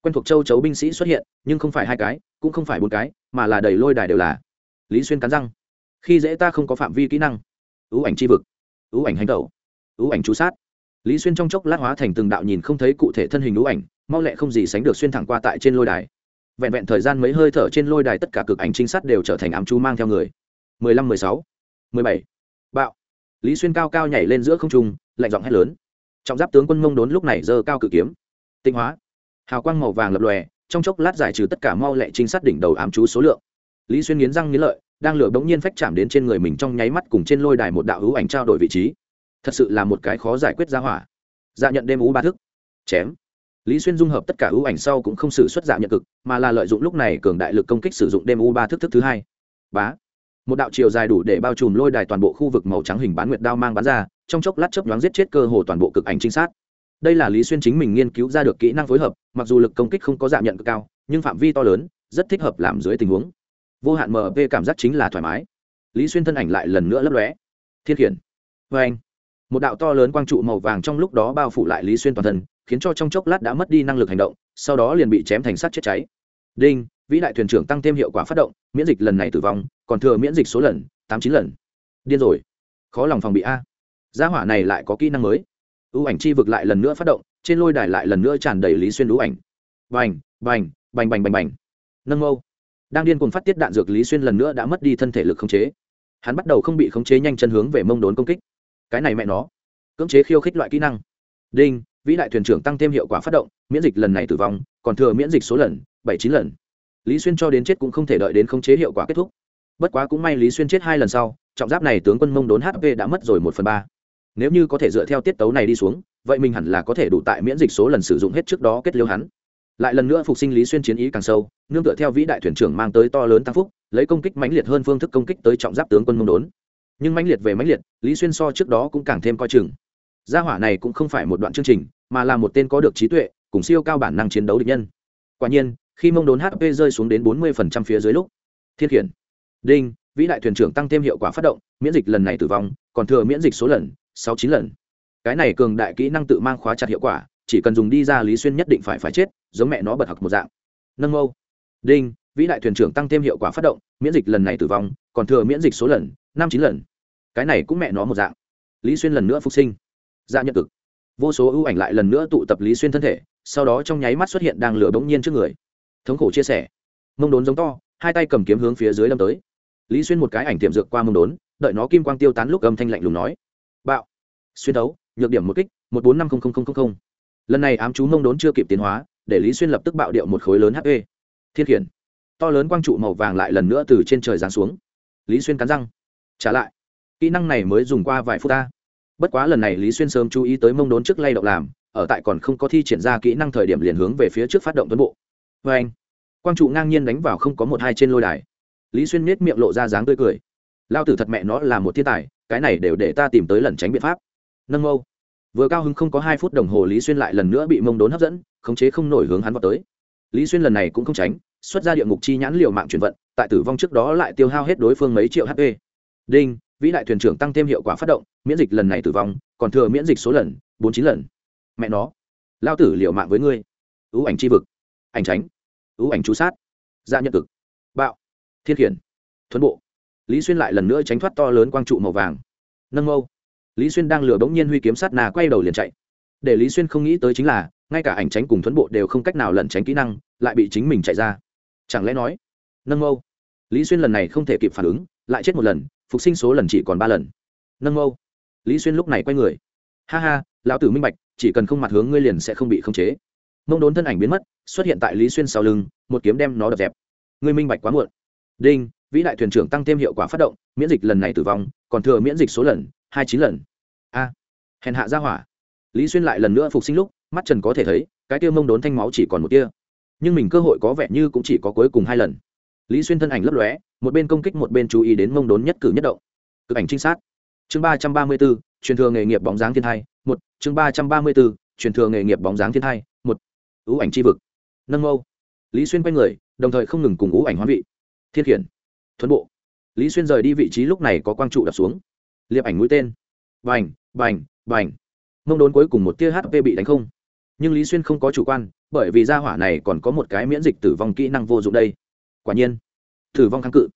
Quen thuộc châu chấu binh sĩ xuất hiện, nhưng không phải hai cái, cũng không phải bốn cái, mà là đầy lôi đài đều là. Lý xuyên cắn răng khi dễ ta không có phạm vi kỹ năng. Ưu ảnh tri vực. Ưu ảnh hành tẩu. Ưu ảnh chú sát. Lý xuyên trong chốc lát hóa thành từng đạo nhìn không thấy cụ thể thân hình ưu ảnh, mau lẹ không gì sánh được xuyên thẳng qua tại trên lôi đài. Vẹn vẹn thời gian mấy hơi thở trên lôi đài tất cả cực ảnh trinh sát đều trở thành ám chú mang theo người. Mười lăm, mười sáu, mười bảy. Bạo. Lý xuyên cao cao nhảy lên giữa không trung, lạnh giọng hét lớn. Trọng giáp tướng quân mông đốn lúc này giơ cao cự kiếm. Tinh hóa. Hào quang màu vàng lập lòe, trong chốc lát giải trừ tất cả mau lẹ trinh sát đỉnh đầu ám chú số lượng. Lý xuyên nghiến răng nghiến lợi đang lửa bỗng nhiên phách chạm đến trên người mình trong nháy mắt cùng trên lôi đài một đạo hữu ảnh trao đổi vị trí. Thật sự là một cái khó giải quyết ra hỏa. Dạ nhận đêm ú ba thức. Chém. Lý xuyên dung hợp tất cả ưu ảnh sau cũng không xử xuất dạ nhận cực, mà là lợi dụng lúc này cường đại lực công kích sử dụng đêm u ba thức thức thứ hai. Bá. Một đạo chiều dài đủ để bao trùm lôi đài toàn bộ khu vực màu trắng hình bán nguyệt đao mang bắn ra, trong chốc lát chớp nhoáng giết chết cơ hồ toàn bộ cực ảnh trinh sát. Đây là lý xuyên chính mình nghiên cứu ra được kỹ năng phối hợp, mặc dù lực công kích không có dạ nhận cực cao, nhưng phạm vi to lớn, rất thích hợp làm dưới tình huống vô hạn mp cảm giác chính là thoải mái. Lý xuyên thân ảnh lại lần nữa lấp lóe. Thiên khiển. Vê anh. Một đạo to lớn quang trụ màu vàng trong lúc đó bao phủ lại lý xuyên toàn thân, khiến cho trong chốc lát đã mất đi năng lực hành động, sau đó liền bị chém thành sắt chết cháy. Đinh, vĩ đại thuyền trưởng tăng thêm hiệu quả phát động, miễn dịch lần này tử vong, còn thừa miễn dịch số lần, tám chín lần. Điên rồi. Khó lòng phòng bị a. Gia hỏa này lại có kỹ năng mới. Ưu ảnh chi vực lại lần nữa phát động, trên lôi đài lại lần nữa tràn đầy lý xuyên ưu ảnh. Bành bành bành bành bành bành. Nâng mâu đang điên cuồng phát tiết đạn dược lý xuyên lần nữa đã mất đi thân thể lực khống chế. Hắn bắt đầu không bị khống chế nhanh chân hướng về mông đốn công kích. Cái này mẹ nó, cưỡng chế khiêu khích loại kỹ năng. Đinh, vĩ đại thuyền trưởng tăng thêm hiệu quả phát động, miễn dịch lần này tử vong, còn thừa miễn dịch số lần, bảy chín lần. Lý xuyên cho đến chết cũng không thể đợi đến khống chế hiệu quả kết thúc. Bất quá cũng may lý xuyên chết hai lần sau, trọng giáp này tướng quân mông đốn hp đã mất rồi một phần ba. Nếu như có thể dựa theo tiết tấu này đi xuống, vậy mình hẳn là có thể đủ tại miễn dịch số lần sử dụng hết trước đó kết liêu hắn lại lần nữa phục sinh lý xuyên chiến ý càng sâu, nương tựa theo vĩ đại thuyền trưởng mang tới to lớn tăng phúc, lấy công kích mãnh liệt hơn phương thức công kích tới trọng giáp tướng quân mông đốn. Nhưng mãnh liệt về mãnh liệt, lý xuyên so trước đó cũng càng thêm coi chừng. Gia hỏa này cũng không phải một đoạn chương trình, mà là một tên có được trí tuệ, cùng siêu cao bản năng chiến đấu địch nhân. Quả nhiên, khi mông đốn hp rơi xuống đến bốn mươi phía dưới lúc, thiên khiển. Đinh, vĩ đại thuyền trưởng tăng thêm hiệu quả phát động, miễn dịch lần này tử vong, còn thừa miễn dịch số lần, sáu chín lần. Cái này cường đại kỹ năng tự mang khóa chặt hiệu quả chỉ cần dùng đi ra lý xuyên nhất định phải phải chết, giống mẹ nó bật học một dạng. Nâng mâu. Đinh, vĩ đại thuyền trưởng tăng thêm hiệu quả phát động, miễn dịch lần này tử vong, còn thừa miễn dịch số lần, năm chín lần. Cái này cũng mẹ nó một dạng. Lý xuyên lần nữa phục sinh. Dạ nhận cực. Vô số ưu ảnh lại lần nữa tụ tập lý xuyên thân thể, sau đó trong nháy mắt xuất hiện đang lửa bỗng nhiên trước người. Thống khổ chia sẻ. Mông đốn giống to, hai tay cầm kiếm hướng phía dưới lâm tới. Lý xuyên một cái ảnh tiệm dược qua mông đốn, đợi nó kim quang tiêu tán lúc âm thanh lạnh lùng nói. Bạo. Xuyên đấu, nhược điểm một kích, một bốn năm không lần này ám chú mông đốn chưa kịp tiến hóa, để lý xuyên lập tức bạo điệu một khối lớn hp thiên khiển. To lớn quang trụ màu vàng lại lần nữa từ trên trời giáng xuống. Lý xuyên cắn răng. Trả lại. Kỹ năng này mới dùng qua vài phút ta. Bất quá lần này lý xuyên sớm chú ý tới mông đốn trước lay động làm, ở tại còn không có thi triển ra kỹ năng thời điểm liền hướng về phía trước phát động tuấn bộ. Vê anh, quang trụ ngang nhiên đánh vào không có một hai trên lôi đài. Lý xuyên nết miệng lộ ra dáng tươi cười. Lao tử thật mẹ nó là một thiên tài, cái này đều để ta tìm tới lần tránh biện pháp. Nâng mâu vừa cao hứng không có hai phút đồng hồ lý xuyên lại lần nữa bị mông đốn hấp dẫn, khống chế không nổi hướng hắn vào tới. Lý xuyên lần này cũng không tránh, xuất ra địa ngục chi nhãn liều mạng chuyển vận, tại tử vong trước đó lại tiêu hao hết đối phương mấy triệu hp. Đinh, vĩ đại thuyền trưởng tăng thêm hiệu quả phát động, miễn dịch lần này tử vong, còn thừa miễn dịch số lần, bốn chín lần. Mẹ nó, lao tử liệu mạng với ngươi. Ưu ảnh c h i vực, ảnh tránh ưu ảnh chú sát gia nhân nhận cực, bạo, thiên khiển, thuấn bộ. Lý xuyên lại lần nữa tránh thoát to lớn quang trụ màu vàng. Nâng mâu lý xuyên đang lừa bỗng nhiên huy kiếm sát nà quay đầu liền chạy. Để lý xuyên không nghĩ tới chính là, ngay cả ảnh tránh cùng thuấn bộ đều không cách nào lẩn tránh kỹ năng, lại bị chính mình chạy ra. Chẳng lẽ nói, nâng mâu? Lý xuyên lần này không thể kịp phản ứng, lại chết một lần, phục sinh số lần chỉ còn ba lần. Nâng mâu? Lý xuyên lúc này quay người. Ha ha, lão tử minh bạch, chỉ cần không mặt hướng ngươi liền sẽ không bị khống chế. Mông đốn thân ảnh biến mất, xuất hiện tại lý xuyên sau lưng, một kiếm đem nó đập dẹp. Ngươi minh bạch quá muộn. Đinh, vĩ đại thuyền trưởng tăng thêm hiệu quả phát động, miễn dịch lần này tử vong, còn thừa miễn dịch số lần hai chín lần. A, hèn hạ ra hỏa. Lý xuyên lại lần nữa phục sinh lúc, mắt trần có thể thấy, cái tiêu mông đốn thanh máu chỉ còn một tia. Nhưng mình cơ hội có vẻ như cũng chỉ có cuối cùng hai lần. Lý xuyên thân ảnh lấp lóe, một bên công kích một bên chú ý đến mông đốn nhất cử nhất động. Cực ảnh trinh sát. Chương ba trăm ba mươi b ố truyền thừa nghề nghiệp bóng dáng thiên thai một, chương ba trăm ba mươi b ố truyền thừa nghề nghiệp bóng dáng thiên thai một. Ưu ảnh c h i vực. Nâng mâu. Lý xuyên quay người, đồng thời không ngừng cùng ưu ảnh hoán vị. Thiên khiển. Thuấn bộ. Lý xuyên rời đi vị trí lúc này có quang trụ đập xuống liệp ảnh mũi tên. Bành bành bành. Mông đốn cuối cùng một tia hp bị đánh không. Nhưng lý xuyên không có chủ quan, bởi vì gia hỏa này còn có một cái miễn dịch tử vong kỹ năng vô dụng đây. Quả nhiên, tử vong kháng cự.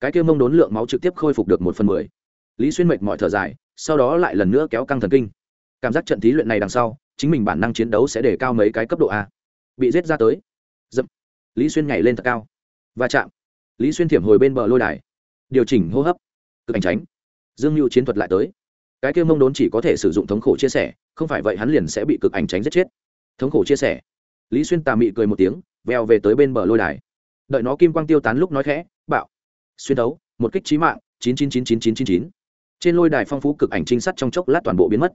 Cái kia mông đốn lượng máu trực tiếp khôi phục được một phần mười. Lý xuyên mệt mọi thở dài, sau đó lại lần nữa kéo căng thần kinh. Cảm giác trận thí luyện này đằng sau, chính mình bản năng chiến đấu sẽ để cao mấy cái cấp độ a. Bị giết ra tới. Dậm. Lý xuyên nhảy lên thật cao. Và chạm. Lý xuyên thiểm hồi bên bờ lôi đài. Điều chỉnh hô hấp. Cực ảnh tránh dương mưu chiến thuật lại tới. Cái kia mông đốn chỉ có thể sử dụng thống khổ chia sẻ, không phải vậy hắn liền sẽ bị cực ảnh tránh giết chết. Thống khổ chia sẻ. Lý xuyên tà mị cười một tiếng veo về tới bên bờ lôi đài. Đợi nó kim quang tiêu tán lúc nói khẽ, bạo. Xuyên đấu, một kích trí mạng, chín chín chín chín chín chín chín. Trên lôi đài phong phú cực ảnh trinh sát trong chốc lát toàn bộ biến mất.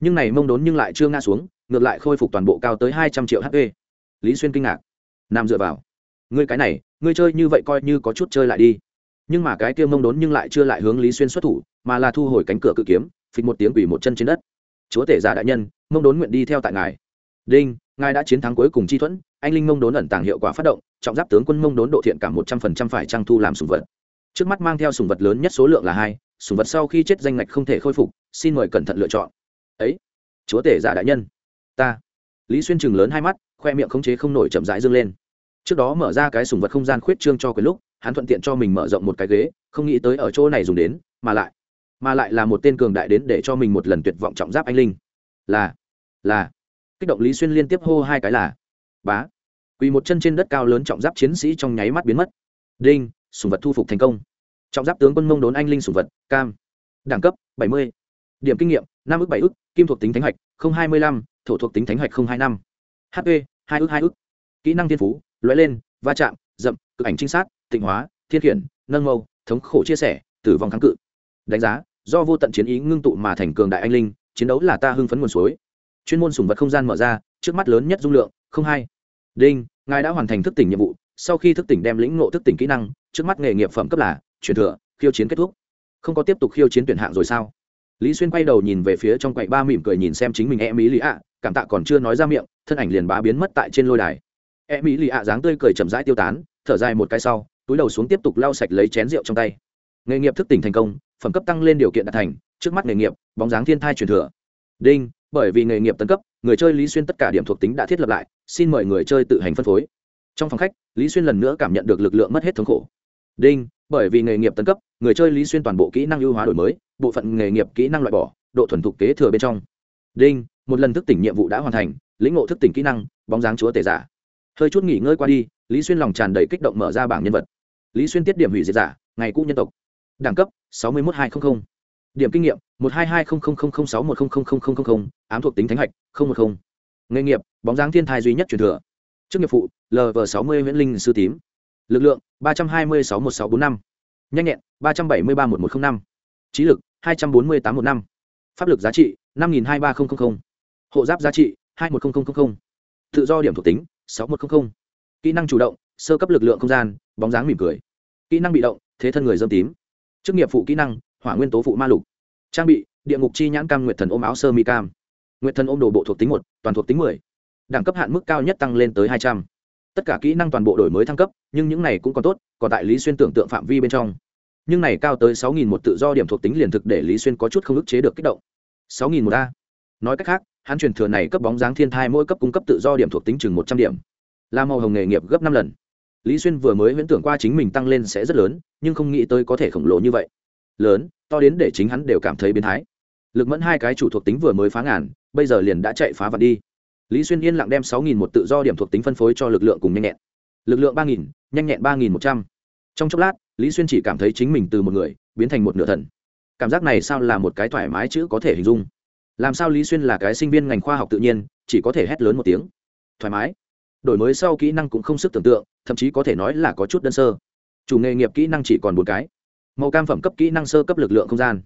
Nhưng này mông đốn nhưng lại chưa ngã xuống, ngược lại khôi phục toàn bộ cao tới hai trăm triệu hp lý xuyên kinh ngạc. Nam dựa vào. Ngươi cái này, ngươi chơi như vậy coi như có chút chơi lại đi. Nhưng mà cái kia mông đốn nhưng lại chưa lại hướng lý xuyên xuất thủ mà là thu hồi cánh cửa cự kiếm, phịch một tiếng quỳ một chân trên đất. Chúa tể giả đại nhân mông đốn nguyện đi theo tại ngài. Đinh, ngài đã chiến thắng cuối cùng chi thuẫn, anh linh mông đốn ẩn tàng hiệu quả phát động, trọng giáp tướng quân mông đốn độ thiện cảm một trăm phần trăm phải trang thu làm sùng vật. Trước mắt mang theo sùng vật lớn nhất số lượng là hai, sùng vật sau khi chết danh ngạch không thể khôi phục, xin mời cẩn thận lựa chọn. Ấy, chúa tể giả đại nhân. Ta. Lý xuyên chừng lớn hai mắt, khoe miệng khống chế không nổi chậm rãi dâng lên. Trước đó mở ra cái sùng vật không gian khuyết trương cho quyền lúc, hắn thuận tiện cho mình mở rộng một cái ghế, không nghĩ tới ở chỗ này dùng đến, mà lại mà lại là một tên cường đại đến để cho mình một lần tuyệt vọng trọng giáp anh linh. Là là. Kích động lý xuyên liên tiếp hô hai cái là, bá. Quỳ một chân trên đất cao lớn trọng giáp chiến sĩ trong nháy mắt biến mất. Đinh, sùng vật thu phục thành công. Trọng giáp tướng quân mông đốn anh linh sùng vật, cam. Đẳng cấp, bảy mươi. Điểm kinh nghiệm, năm ước bảy ước kim thuộc tính thánh hạch hai mươi lăm, thổ thuộc tính thánh hạch hai năm. Hp hai ước hai ước kỹ năng thiên phú, lóe lên, va chạm dậm cực ảnh trinh sát, tịnh hóa, thiên khiển, nâng mâu, thống khổ chia sẻ, tử vong kháng cự. Đánh giá do vô tận chiến ý ngưng tụ mà thành cường đại anh linh, chiến đấu là ta hưng phấn nguồn suối. Chuyên môn sùng vật không gian mở ra, trước mắt lớn nhất dung lượng, không hai. Đinh, ngài đã hoàn thành thức tỉnh nhiệm vụ, sau khi thức tỉnh đem lĩnh ngộ thức tỉnh kỹ năng, trước mắt nghề nghiệp phẩm cấp là truyền thừa, khiêu chiến kết thúc. Không có tiếp tục khiêu chiến tuyển hạng rồi sao? Lý xuyên quay đầu nhìn về phía trong quậy ba mỉm cười nhìn xem chính mình e mỹ lì ạ cảm tạ còn chưa nói ra miệng, thân ảnh liền bá biến mất tại trên lôi đài. E mỹ lì ạ dáng tươi cười chậm rãi tiêu tán, thở dài một cái sau, túi đầu xuống tiếp tục lau sạch lấy chén rượu trong tay. Nghề nghiệp thức tỉnh thành công phẩm cấp tăng lên điều kiện đạt thành, trước mắt nghề nghiệp, bóng dáng thiên thai truyền thừa. Đinh, bởi vì nghề nghiệp tấn cấp, người chơi lý xuyên tất cả điểm thuộc tính đã thiết lập lại, xin mời người chơi tự hành phân phối. Trong phòng khách, lý xuyên lần nữa cảm nhận được lực lượng mất hết thống khổ. Đinh, bởi vì nghề nghiệp tấn cấp, người chơi lý xuyên toàn bộ kỹ năng ưu hóa đổi mới, bộ phận nghề nghiệp kỹ năng loại bỏ, độ thuần thục kế thừa bên trong. Đinh, một lần thức tỉnh nhiệm vụ đã hoàn thành, lĩnh ngộ thức tỉnh kỹ năng, bóng dáng chúa tể giả. Hơi chút nghỉ ngơi qua đi, lý xuyên lòng tràn đầy kích động mở ra bảng nhân vật. Lý xuyên tiết điểm hủy diệt giả, ngày cũ nhân tộc đẳng cấp 61200. điểm kinh nghiệm 122000061000000, ám thuộc tính thánh hạch 010. nghề nghiệp bóng dáng thiên thai duy nhất truyền thừa chức nghiệp phụ lv60 nguyễn linh sư tím lực lượng 3261645 nhanh nhẹn 3731105 trí lực 24815 pháp lực giá trị 523000 hộ giáp giá trị 210000 tự do điểm thuộc tính 6100 kỹ năng chủ động sơ cấp lực lượng không gian bóng dáng mỉm cười kỹ năng bị động thế thân người dâm tím chức nghiệp phụ kỹ năng, hỏa nguyên tố phụ ma lục. Trang bị, địa ngục chi nhãn cam nguyệt thần ôm áo sơ mi cam. Nguyệt thần ôm đồ bộ thuộc tính một, toàn thuộc tính mười. Đẳng cấp hạn mức cao nhất tăng lên tới hai trăm. Tất cả kỹ năng toàn bộ đổi mới thăng cấp, nhưng những này cũng còn tốt, còn tại lý xuyên tưởng tượng phạm vi bên trong. Nhưng này cao tới sáu nghìn một tự do điểm thuộc tính liền thực để lý xuyên có chút không ức chế được kích động. Sáu nghìn một a. Nói cách khác, hắn truyền thừa này cấp bóng dáng thiên thai mỗi cấp cung cấp tự do điểm thuộc tính chừng một trăm điểm. Là màu hồng nghề nghiệp gấp năm lần lý xuyên vừa mới huyễn tưởng qua chính mình tăng lên sẽ rất lớn, nhưng không nghĩ tới có thể khổng lồ như vậy. Lớn, to đến để chính hắn đều cảm thấy biến thái. Lực mẫn hai cái chủ thuộc tính vừa mới phá ngàn, bây giờ liền đã chạy phá vật đi. Lý xuyên yên lặng đem sáu nghìn một tự do điểm thuộc tính phân phối cho lực lượng cùng nhanh nhẹn. Lực lượng ba nghìn, nhanh nhẹn ba nghìn một trăm. Trong chốc lát, lý xuyên chỉ cảm thấy chính mình từ một người, biến thành một nửa thần. Cảm giác này sao là một cái thoải mái chữ có thể hình dung? Làm sao lý xuyên là cái sinh viên ngành khoa học tự nhiên, chỉ có thể hét lớn một tiếng? Thoải mái đổi mới sau kỹ năng cũng không sức tưởng tượng, thậm chí có thể nói là có chút đơn sơ. Chủ nghề nghiệp kỹ năng chỉ còn bốn cái. Màu cam phẩm cấp kỹ năng sơ cấp lực lượng không gian.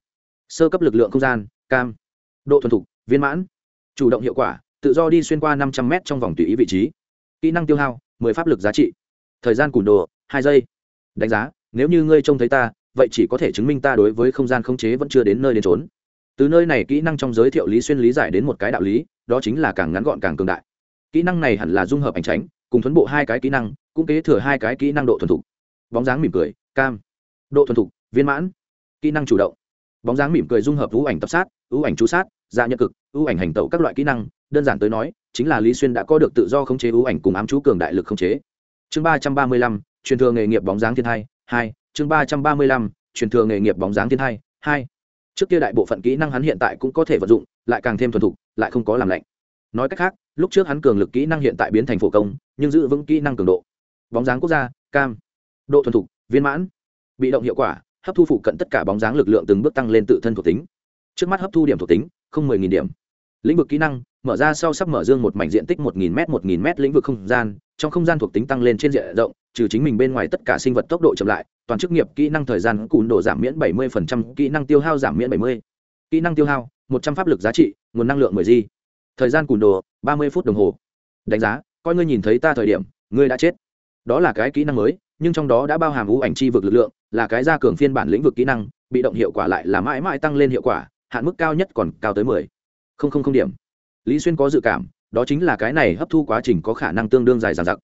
Sơ cấp lực lượng không gian, cam. Độ thuần thục, viên mãn. Chủ động hiệu quả, tự do đi xuyên qua năm trăm m trong vòng tùy ý vị trí. Kỹ năng tiêu hao, mười pháp lực giá trị. Thời gian cùn đồ, hai giây. Đánh giá, nếu như ngươi trông thấy ta, vậy chỉ có thể chứng minh ta đối với không gian khống chế vẫn chưa đến nơi đến trốn từ nơi này kỹ năng trong giới thiệu lý xuyên lý giải đến một cái đạo lý, đó chính là càng ngắn gọn càng cường đại kỹ năng này hẳn là dung hợp ảnh tránh, cùng thuấn bộ hai cái kỹ năng, cũng kế thừa hai cái kỹ năng độ thuần thục. Bóng dáng mỉm cười, cam. Độ thuần thục, viên mãn. Kỹ năng chủ động. Bóng dáng mỉm cười dung hợp ưu ảnh tập sát, ưu ảnh chú sát dạ nhật cực, ưu ảnh hành tẩu các loại kỹ năng, đơn giản tới nói, chính là lý xuyên đã có được tự do khống chế ưu ảnh cùng ám chú cường đại lực khống chế. Chương ba trăm ba mươi lăm, truyền thừa nghề nghiệp bóng dáng thiên hai hai, chương ba trăm ba mươi lăm, truyền thừa nghề nghiệp bóng dáng thiên hai hai. Trước kia đại bộ phận kỹ năng hắn hiện tại cũng có thể vận dụng, lại càng thêm thuần thục, lại không có làm lạnh nói cách khác, lúc trước hắn cường lực kỹ năng hiện tại biến thành phổ công, nhưng giữ vững kỹ năng cường độ. Bóng dáng quốc gia, cam. Độ thuần thục, viên mãn. Bị động hiệu quả, hấp thu phụ cận tất cả bóng dáng lực lượng từng bước tăng lên tự thân thuộc tính. Trước mắt hấp thu điểm thuộc tính, không mười nghìn điểm. Lĩnh vực kỹ năng, mở ra sau sắp mở dương một mảnh diện tích một nghìn m một nghìn m lĩnh vực không gian, trong không gian thuộc tính tăng lên trên diện rộng, trừ chính mình bên ngoài tất cả sinh vật tốc độ chậm lại, toàn chức nghiệp kỹ năng thời gian cùn độ giảm miễn bảy mươi kỹ năng tiêu hao giảm miễn bảy mươi. Kỹ năng tiêu hao, một trăm pháp lực giá trị, nguồn năng lượng mười di thời gian cùn đồ, ba mươi phút đồng hồ. Đánh giá, coi ngươi nhìn thấy ta thời điểm, ngươi đã chết. Đó là cái kỹ năng mới, nhưng trong đó đã bao hàm ưu ảnh chi vực lực lượng, là cái gia cường phiên bản lĩnh vực kỹ năng, bị động hiệu quả lại là mãi mãi tăng lên hiệu quả, hạn mức cao nhất còn cao tới mười. Không không không điểm. Lý xuyên có dự cảm, đó chính là cái này hấp thu quá trình có khả năng tương đương dài dằng dặc.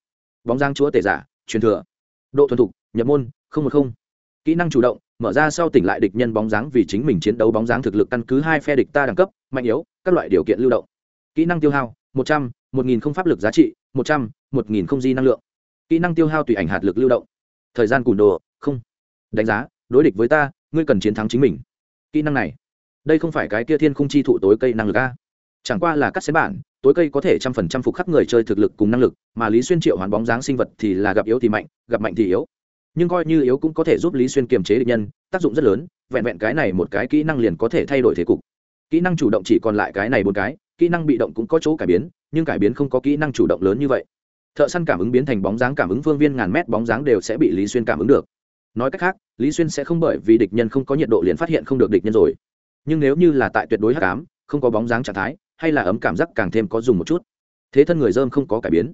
Bóng giang chúa tể giả, truyền thừa. Độ thuần thục, nhập môn, không một không. Kỹ năng chủ động, mở ra sau tỉnh lại địch nhân bóng dáng vì chính mình chiến đấu bóng dáng thực lực căn cứ hai phe địch ta đẳng cấp, mạnh yếu, các loại điều kiện lưu động kỹ năng tiêu hao, một trăm, một nghìn không pháp lực giá trị, một trăm, một nghìn không di năng lượng. Kỹ năng tiêu hao tùy ảnh hạt lực lưu động. Thời gian cùn đồ, không. Đánh giá, đối địch với ta, ngươi cần chiến thắng chính mình. Kỹ năng này, đây không phải cái kia thiên không chi thụ tối cây năng lực a. Chẳng qua là cắt xén bản, tối cây có thể trăm phần trăm phục khắc người chơi thực lực cùng năng lực, mà lý xuyên triệu hoàn bóng dáng sinh vật thì là gặp yếu thì mạnh, gặp mạnh thì yếu. Nhưng coi như yếu cũng có thể giúp lý xuyên kiềm chế địch nhân, tác dụng rất lớn, vẹn vẹn cái này một cái kỹ năng liền có thể thay đổi thế cục. Kỹ năng chủ động chỉ còn lại cái này một cái kỹ năng bị động cũng có chỗ cải biến, nhưng cải biến không có kỹ năng chủ động lớn như vậy. Thợ săn cảm ứng biến thành bóng dáng cảm ứng phương viên ngàn mét bóng dáng đều sẽ bị lý xuyên cảm ứng được. Nói cách khác, lý xuyên sẽ không bởi vì địch nhân không có nhiệt độ liền phát hiện không được địch nhân rồi. Nhưng nếu như là tại tuyệt đối hắc ám, không có bóng dáng trạng thái, hay là ấm cảm giác càng thêm có dùng một chút. Thế thân người dơm không có cải biến.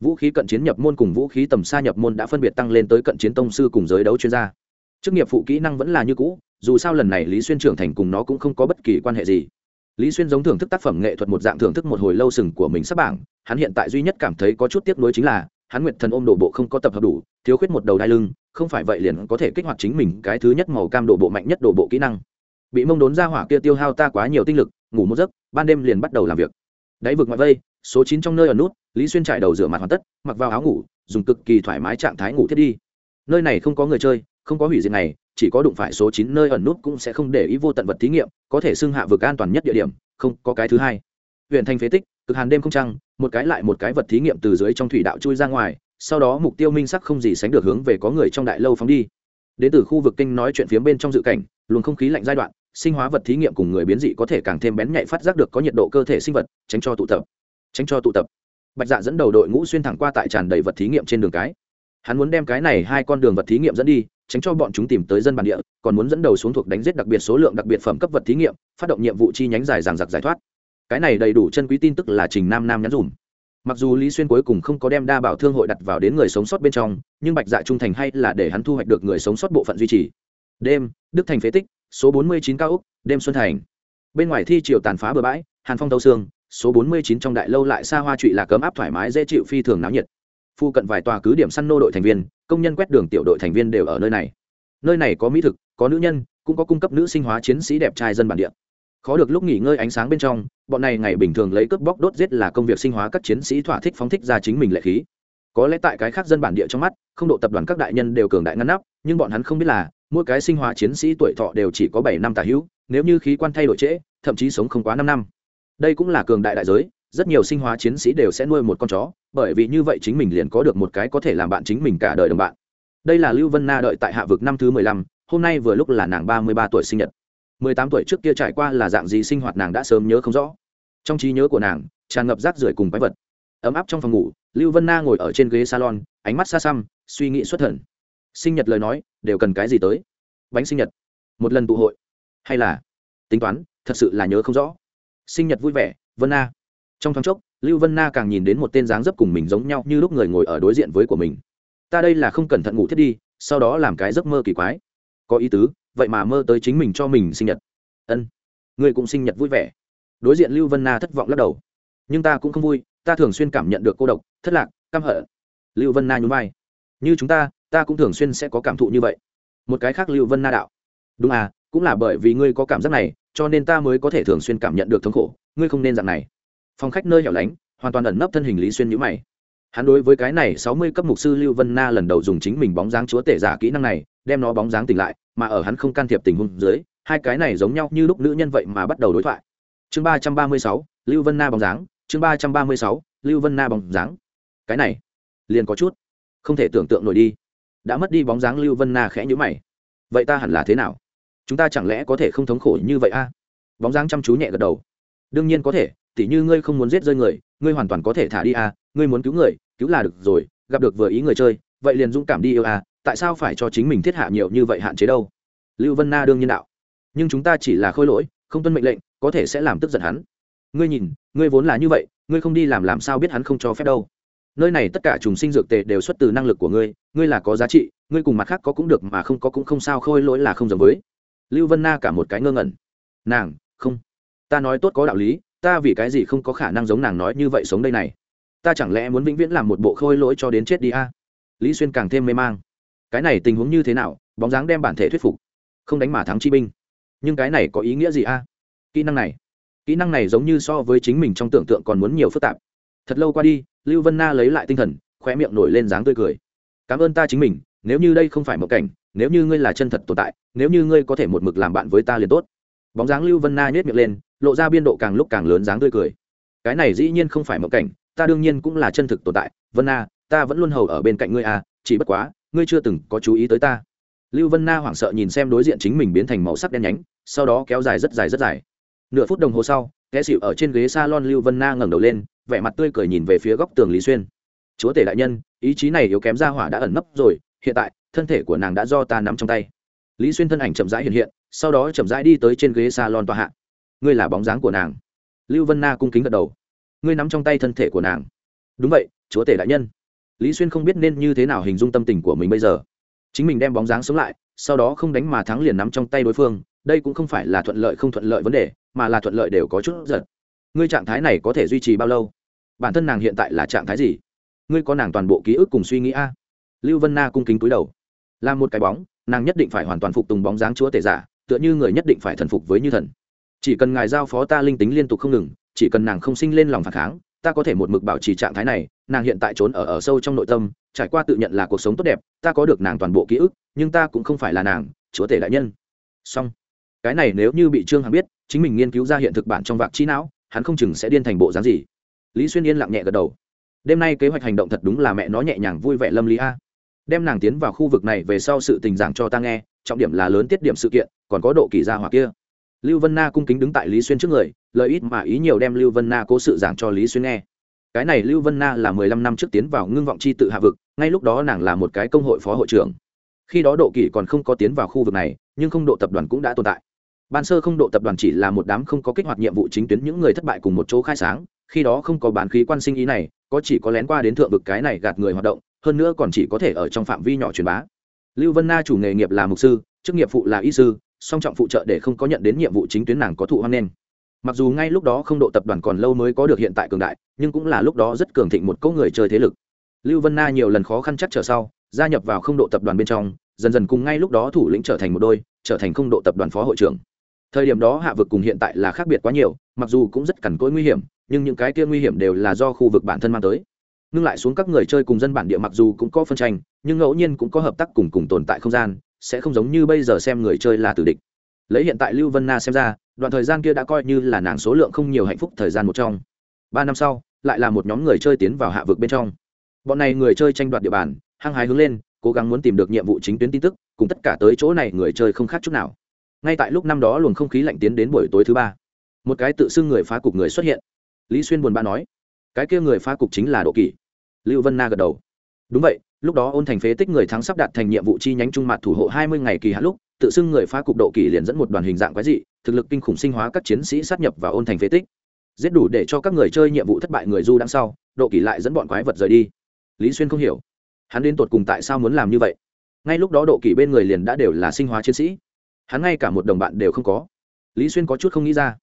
Vũ khí cận chiến nhập môn cùng vũ khí tầm xa nhập môn đã phân biệt tăng lên tới cận chiến tông sư cùng giới đấu chuyên gia. Chức nghiệp phụ kỹ năng vẫn là như cũ, dù sao lần này lý xuyên trưởng thành cùng nó cũng không có bất kỳ quan hệ gì lý xuyên giống thưởng thức tác phẩm nghệ thuật một dạng thưởng thức một hồi lâu sừng của mình sắp bảng, hắn hiện tại duy nhất cảm thấy có chút tiếc nuối chính là, hắn nguyệt thần ôm đổ bộ không có tập hợp đủ, thiếu khuyết một đầu đai lưng, không phải vậy liền có thể kích hoạt chính mình cái thứ nhất màu cam đổ bộ mạnh nhất đổ bộ kỹ năng. Bị mông đốn ra hỏa kia tiêu hao ta quá nhiều tinh lực, ngủ một giấc, ban đêm liền bắt đầu làm việc. Đáy vực ngoại vây, số chín trong nơi ở nút, lý xuyên trải đầu rửa mặt hoàn tất, mặc vào áo ngủ, dùng cực kỳ thoải mái trạng thái ngủ thiết đi. Nơi này không có người chơi, không có hủy diệt này chỉ có đụng phải số chín nơi ẩn nút cũng sẽ không để ý vô tận vật thí nghiệm, có thể xưng hạ vực an toàn nhất địa điểm, không, có cái thứ hai. Huyện thành phế tích, cực hàn đêm không trăng, một cái lại một cái vật thí nghiệm từ dưới trong thủy đạo chui ra ngoài, sau đó mục tiêu minh sắc không gì sánh được hướng về có người trong đại lâu phóng đi. Đến từ khu vực kinh nói chuyện phía bên trong dự cảnh, luồng không khí lạnh giai đoạn, sinh hóa vật thí nghiệm cùng người biến dị có thể càng thêm bén nhạy phát giác được có nhiệt độ cơ thể sinh vật, tránh cho tụ tập. Tránh cho tụ tập. Bạch dạ dẫn đầu đội ngũ xuyên thẳng qua tại tràn đầy vật thí nghiệm trên đường cái. Hắn muốn đem cái này hai con đường vật thí nghiệm dẫn đi tránh cho bọn chúng tìm tới dân bản địa, còn muốn dẫn đầu xuống thuộc đánh giết đặc biệt số lượng đặc biệt phẩm cấp vật thí nghiệm, phát động nhiệm vụ chi nhánh dài dàng giặc giải thoát. Cái này đầy đủ chân quý tin tức là trình nam nam nhắn dùm. Mặc dù lý xuyên cuối cùng không có đem đa bảo thương hội đặt vào đến người sống sót bên trong, nhưng bạch dạ trung thành hay là để hắn thu hoạch được người sống sót bộ phận duy trì. Đêm, đức thành phế tích, số bốn mươi chín cao úc, đêm xuân thành. Bên ngoài thi triều tàn phá bờ bãi, hàn phong tâu sương số bốn mươi chín trong đại lâu lại xa hoa trụy là cấm áp thoải mái dễ chịu phi thường náo nhiệt phu cận vài tòa cứ điểm săn nô đội thành viên, công nhân quét đường tiểu đội thành viên đều ở nơi này. Nơi này có mỹ thực, có nữ nhân, cũng có cung cấp nữ sinh hóa chiến sĩ đẹp trai dân bản địa. Khó được lúc nghỉ ngơi ánh sáng bên trong, bọn này ngày bình thường lấy cướp bóc đốt giết là công việc sinh hóa các chiến sĩ thỏa thích phóng thích ra chính mình lệ khí. Có lẽ tại cái khác dân bản địa trong mắt, không độ tập đoàn các đại nhân đều cường đại ngăn nắp, nhưng bọn hắn không biết là, mỗi cái sinh hóa chiến sĩ tuổi thọ đều chỉ có bảy năm tà hữu, nếu như khí quan thay đổi trễ, thậm chí sống không quá năm năm. Đây cũng là cường đại đại giới, rất nhiều sinh hóa chiến sĩ đều sẽ nuôi một con chó bởi vì như vậy chính mình liền có được một cái có thể làm bạn chính mình cả đời đồng bạn. Đây là lưu vân na đợi tại hạ vực năm thứ mười lăm, hôm nay vừa lúc là nàng ba mươi ba tuổi sinh nhật. mười tám tuổi trước kia trải qua là dạng gì sinh hoạt nàng đã sớm nhớ không rõ. Trong trí nhớ của nàng, tràn ngập rác rưởi cùng quái vật. Ấm áp trong phòng ngủ, lưu vân na ngồi ở trên ghế salon, ánh mắt xa xăm, suy nghĩ xuất thần. Sinh nhật lời nói, đều cần cái gì tới? Bánh sinh nhật. Một lần tụ hội. Hay là? Tính toán, thật sự là nhớ không rõ. Sinh nhật vui vẻ, vân na. Trong thoáng chốc lưu vân na càng nhìn đến một tên dáng dấp cùng mình giống nhau như lúc người ngồi ở đối diện với của mình. Ta đây là không cẩn thận ngủ thiết đi, sau đó làm cái giấc mơ kỳ quái. Có ý tứ, vậy mà mơ tới chính mình cho mình sinh nhật. Ân người cũng sinh nhật vui vẻ. Đối diện lưu vân na thất vọng lắc đầu. Nhưng ta cũng không vui, ta thường xuyên cảm nhận được cô độc, thất lạc, căm hở lưu vân na nhún vai. Như chúng ta ta cũng thường xuyên sẽ có cảm thụ như vậy. Một cái khác lưu vân na đạo. Đúng à cũng là bởi vì ngươi có cảm giác này, cho nên ta mới có thể thường xuyên cảm nhận được thống khổ. Ngươi không nên dạng này phòng khách nơi hẻo lánh, hoàn toàn ẩn nấp thân hình lý xuyên nhữ mày. Hắn đối với cái này sáu mươi cấp mục sư lưu vân na lần đầu dùng chính mình bóng dáng chúa tể giả kỹ năng này, đem nó bóng dáng tỉnh lại, mà ở hắn không can thiệp tình huống dưới, hai cái này giống nhau như lúc nữ nhân vậy mà bắt đầu đối thoại. Chương ba trăm ba mươi sáu, lưu vân na bóng dáng, chương ba trăm ba mươi sáu, lưu vân na bóng dáng. Cái này, liền có chút không thể tưởng tượng nổi đi. Đã mất đi bóng dáng lưu vân na khẽ nhữ mày. Vậy ta hẳn là thế nào? Chúng ta chẳng lẽ có thể không thống khổ như vậy a? Bóng dáng chăm chú nhẹ gật đầu. Đương nhiên có thể tỉ như ngươi không muốn giết rơi người, ngươi hoàn toàn có thể thả đi à? ngươi muốn cứu người, cứu là được rồi, gặp được vừa ý người chơi, vậy liền dũng cảm đi yêu à? tại sao phải cho chính mình thiết hạ nhiều như vậy hạn chế đâu? Lưu vân na đương nhiên đạo. Nhưng chúng ta chỉ là khôi lỗi, không tuân mệnh lệnh, có thể sẽ làm tức giận hắn. Ngươi nhìn, ngươi vốn là như vậy, ngươi không đi làm làm sao biết hắn không cho phép đâu? Nơi này tất cả trùng sinh dược tề đều xuất từ năng lực của ngươi ngươi là có giá trị, ngươi cùng mặt khác có cũng được mà không có cũng không sao, khôi lỗi là không giống với. Lưu vân na cả một cái ngơ ngẩn. Nàng, không. Ta nói tốt có đạo lý ta vì cái gì không có khả năng giống nàng nói như vậy sống đây này? Ta chẳng lẽ muốn vĩnh viễn làm một bộ khôi lỗi cho đến chết đi a? Lý xuyên càng thêm mê mang. Cái này tình huống như thế nào, bóng dáng đem bản thể thuyết phục. Không đánh mà thắng chi binh. Nhưng cái này có ý nghĩa gì a? Kỹ năng này. Kỹ năng này giống như so với chính mình trong tưởng tượng còn muốn nhiều phức tạp. Thật lâu qua đi, lưu vân na lấy lại tinh thần khoe miệng nổi lên dáng tươi cười. Cảm ơn ta chính mình, nếu như đây không phải một cảnh, nếu như ngươi là chân thật tồn tại, nếu như ngươi có thể một mực làm bạn với ta liền tốt bóng dáng lưu vân na nhét miệng lên, lộ ra biên độ càng lúc càng lớn dáng tươi cười. Cái này dĩ nhiên không phải mộng cảnh, ta đương nhiên cũng là chân thực tồn tại. Vân na, ta vẫn luôn hầu ở bên cạnh ngươi à chỉ bất quá, ngươi chưa từng có chú ý tới ta. Lưu vân na hoảng sợ nhìn xem đối diện chính mình biến thành màu sắc đen nhánh, sau đó kéo dài rất dài rất dài. Nửa phút đồng hồ sau té xịu ở trên ghế s a lon lưu vân na ngẩng đầu lên, vẻ mặt tươi cười nhìn về phía góc tường lý xuyên. Chúa tể đại nhân, ý chí này yếu kém ra hỏa đã ẩn nấp rồi, hiện tại, thân thể của nàng đã do ta nắm trong tay. Lý xuyên thân ảnh chậm rãi hiện hiện sau đó chậm rãi đi tới trên ghế salon tòa hạ. Ngươi là bóng dáng của nàng. Lưu vân na cung kính gật đầu. Ngươi nắm trong tay thân thể của nàng. Đúng vậy, chúa tể đại nhân. Lý xuyên không biết nên như thế nào hình dung tâm tình của mình bây giờ. Chính mình đem bóng dáng sống lại, sau đó không đánh mà thắng liền nắm trong tay đối phương. Đây cũng không phải là thuận lợi không thuận lợi vấn đề, mà là thuận lợi đều có chút giật. Ngươi trạng thái này có thể duy trì bao lâu? Bản thân nàng hiện tại là trạng thái gì? Ngươi có nàng toàn bộ ký ức cùng suy nghĩ a? Lưu vân na cung kính túi đầu. Là một cái bóng, nàng nhất định phải hoàn toàn phục tùng bóng dáng chúa tể giả tựa như người nhất định phải thần phục với như thần. Chỉ cần ngài giao phó ta linh tính liên tục không ngừng, chỉ cần nàng không sinh lên lòng phản kháng, ta có thể một mực bảo trì trạng thái này, nàng hiện tại trốn ở ở sâu trong nội tâm, trải qua tự nhận là cuộc sống tốt đẹp, ta có được nàng toàn bộ ký ức, nhưng ta cũng không phải là nàng, chúa tể đại nhân. Song cái này nếu như bị trương hằng biết, chính mình nghiên cứu ra hiện thực bản trong vạc trí não, hắn không chừng sẽ điên thành bộ dáng gì. Lý xuyên yên lặng nhẹ gật đầu. Đêm nay kế hoạch hành động thật đúng là mẹ nó nhẹ nhàng vui vẻ lâm lý a đem nàng tiến vào khu vực này về sau sự tình giảng cho ta nghe, trọng điểm là lớn tiết điểm sự kiện, còn có độ kỳ gia hỏa kia. Lưu vân na cung kính đứng tại lý xuyên trước người lợi ít mà ý nhiều đem lưu vân na cố sự giảng cho lý xuyên nghe. Cái này lưu vân na là mười lăm năm trước tiến vào ngưng vọng c h i tự hạ vực, ngay lúc đó nàng là một cái công hội phó hội trưởng. Khi đó độ kỳ còn không có tiến vào khu vực này, nhưng không độ tập đoàn cũng đã tồn tại. Ban sơ không độ tập đoàn chỉ là một đám không có kích hoạt nhiệm vụ chính tuyến những người thất bại cùng một chỗ khai sáng, khi đó không có bán khí quan sinh ý này, có chỉ có lén qua đến thượng vực cái này gạt người hoạt động hơn nữa còn chỉ có thể ở trong phạm vi nhỏ truyền bá. Lưu vân na chủ nghề nghiệp là mục sư, chức nghiệp phụ là y sư, song trọng phụ trợ để không có nhận đến nhiệm vụ chính tuyến nàng có thụ hoan nghênh. Mặc dù ngay lúc đó không độ tập đoàn còn lâu mới có được hiện tại cường đại, nhưng cũng là lúc đó rất cường thịnh một cỗ người chơi thế lực. Lưu vân na nhiều lần khó khăn chắc trở sau, gia nhập vào không độ tập đoàn bên trong, dần dần cùng ngay lúc đó thủ lĩnh trở thành một đôi, trở thành không độ tập đoàn phó hội trưởng. Thời điểm đó hạ vực cùng hiện tại là khác biệt quá nhiều, mặc dù cũng rất cằn cỗi nguy hiểm, nhưng những cái kia nguy hiểm đều là do khu vực bản thân mang tới ngưng lại xuống các người chơi cùng dân bản địa mặc dù cũng có phân tranh, nhưng ngẫu nhiên cũng có hợp tác cùng cùng tồn tại không gian, sẽ không giống như bây giờ xem người chơi là tử địch. Lấy hiện tại lưu vân na xem ra, đoạn thời gian kia đã coi như là nàng số lượng không nhiều hạnh phúc thời gian một trong. Ba năm sau, lại là một nhóm người chơi tiến vào hạ vực bên trong. Bọn này người chơi tranh đoạt địa bàn, hăng hái hướng lên, cố gắng muốn tìm được nhiệm vụ chính tuyến tin tức, cùng tất cả tới chỗ này người chơi không khác chút nào. Ngay tại lúc năm đó luồng không khí lạnh tiến đến buổi tối thứ ba, một cái tự xưng người phá cục người xuất hiện. Lý xuyên buồn bã nói cái kia người phá cục chính là độ kỷ. Lưu vân na gật đầu. Đúng vậy, lúc đó ôn thành phế tích người thắng sắp đạt thành nhiệm vụ chi nhánh trung mặt thủ hộ hai mươi ngày kỳ hạn lúc, tự xưng người phá cục độ kỷ liền dẫn một đoàn hình dạng quái dị, thực lực kinh khủng sinh hóa các chiến sĩ sát nhập vào ôn thành phế tích. Giết đủ để cho các người chơi nhiệm vụ thất bại người du đằng sau, độ kỷ lại dẫn bọn quái vật rời đi. Lý xuyên không hiểu, hắn đến tột cùng tại sao muốn làm như vậy? Ngay lúc đó độ kỷ bên người liền đã đều là sinh hóa chiến sĩ. Hắn ngay cả một đồng bạn đều không có. Lý xuyên có chút không nghĩ ra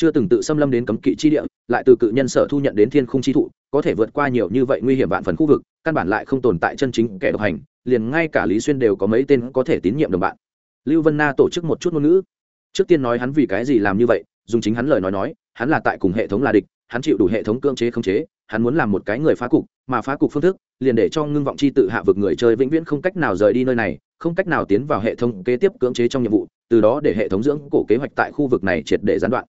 chưa từng tự xâm lâm đến cấm kỵ chi địa, lại từ cự nhân sở thu nhận đến thiên khung chi thụ, có thể vượt qua nhiều như vậy nguy hiểm vạn phần khu vực, căn bản lại không tồn tại chân chính kẻ độc hành, liền ngay cả lý xuyên đều có mấy tên có thể tín nhiệm đồng bạn. Lưu vân na tổ chức một chút ngôn ngữ. Trước tiên nói hắn vì cái gì làm như vậy, dùng chính hắn lời nói nói, hắn là tại cùng hệ thống là địch, hắn chịu đủ hệ thống cưỡng chế không chế, hắn muốn làm một cái người phá cục, mà phá cục phương thức, liền để cho ngưng vọng chi tự hạ vực người chơi vĩnh viễn không cách nào rời đi nơi này, không cách nào tiến vào hệ thống kế tiếp cưỡng chế trong nhiệm vụ, từ đó để hệ thống dưỡng cổ kế hoạch tại khu vực này triệt để gián đoạn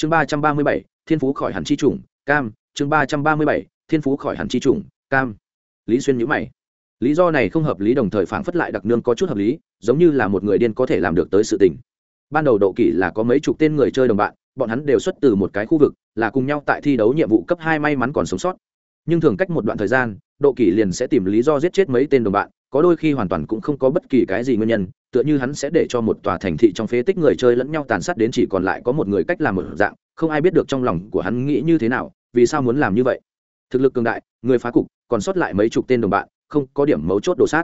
chương ba trăm ba mươi bảy, thiên phú khỏi hẳn chi trùng, cam. Chương ba trăm ba mươi bảy, thiên phú khỏi hẳn chi trùng, cam. Lý xuyên nhữ mày. Lý do này không hợp lý đồng thời phản phất lại đặc nương có chút hợp lý, giống như là một người điên có thể làm được tới sự tình. Ban đầu độ kỷ là có mấy chục tên người chơi đồng bạn, bọn hắn đều xuất từ một cái khu vực, là cùng nhau tại thi đấu nhiệm vụ cấp hai may mắn còn sống sót. Nhưng thường cách một đoạn thời gian, độ kỷ liền sẽ tìm lý do giết chết mấy tên đồng bạn, có đôi khi hoàn toàn cũng không có bất kỳ cái gì nguyên nhân tựa như hắn sẽ để cho một tòa thành thị trong phế tích người chơi lẫn nhau tàn sát đến chỉ còn lại có một người cách làm một dạng, không ai biết được trong lòng của hắn nghĩ như thế nào, vì sao muốn làm như vậy. Thực lực cường đại, người phá cục, còn sót lại mấy chục tên đồng bạn, không có điểm mấu chốt đổ sát.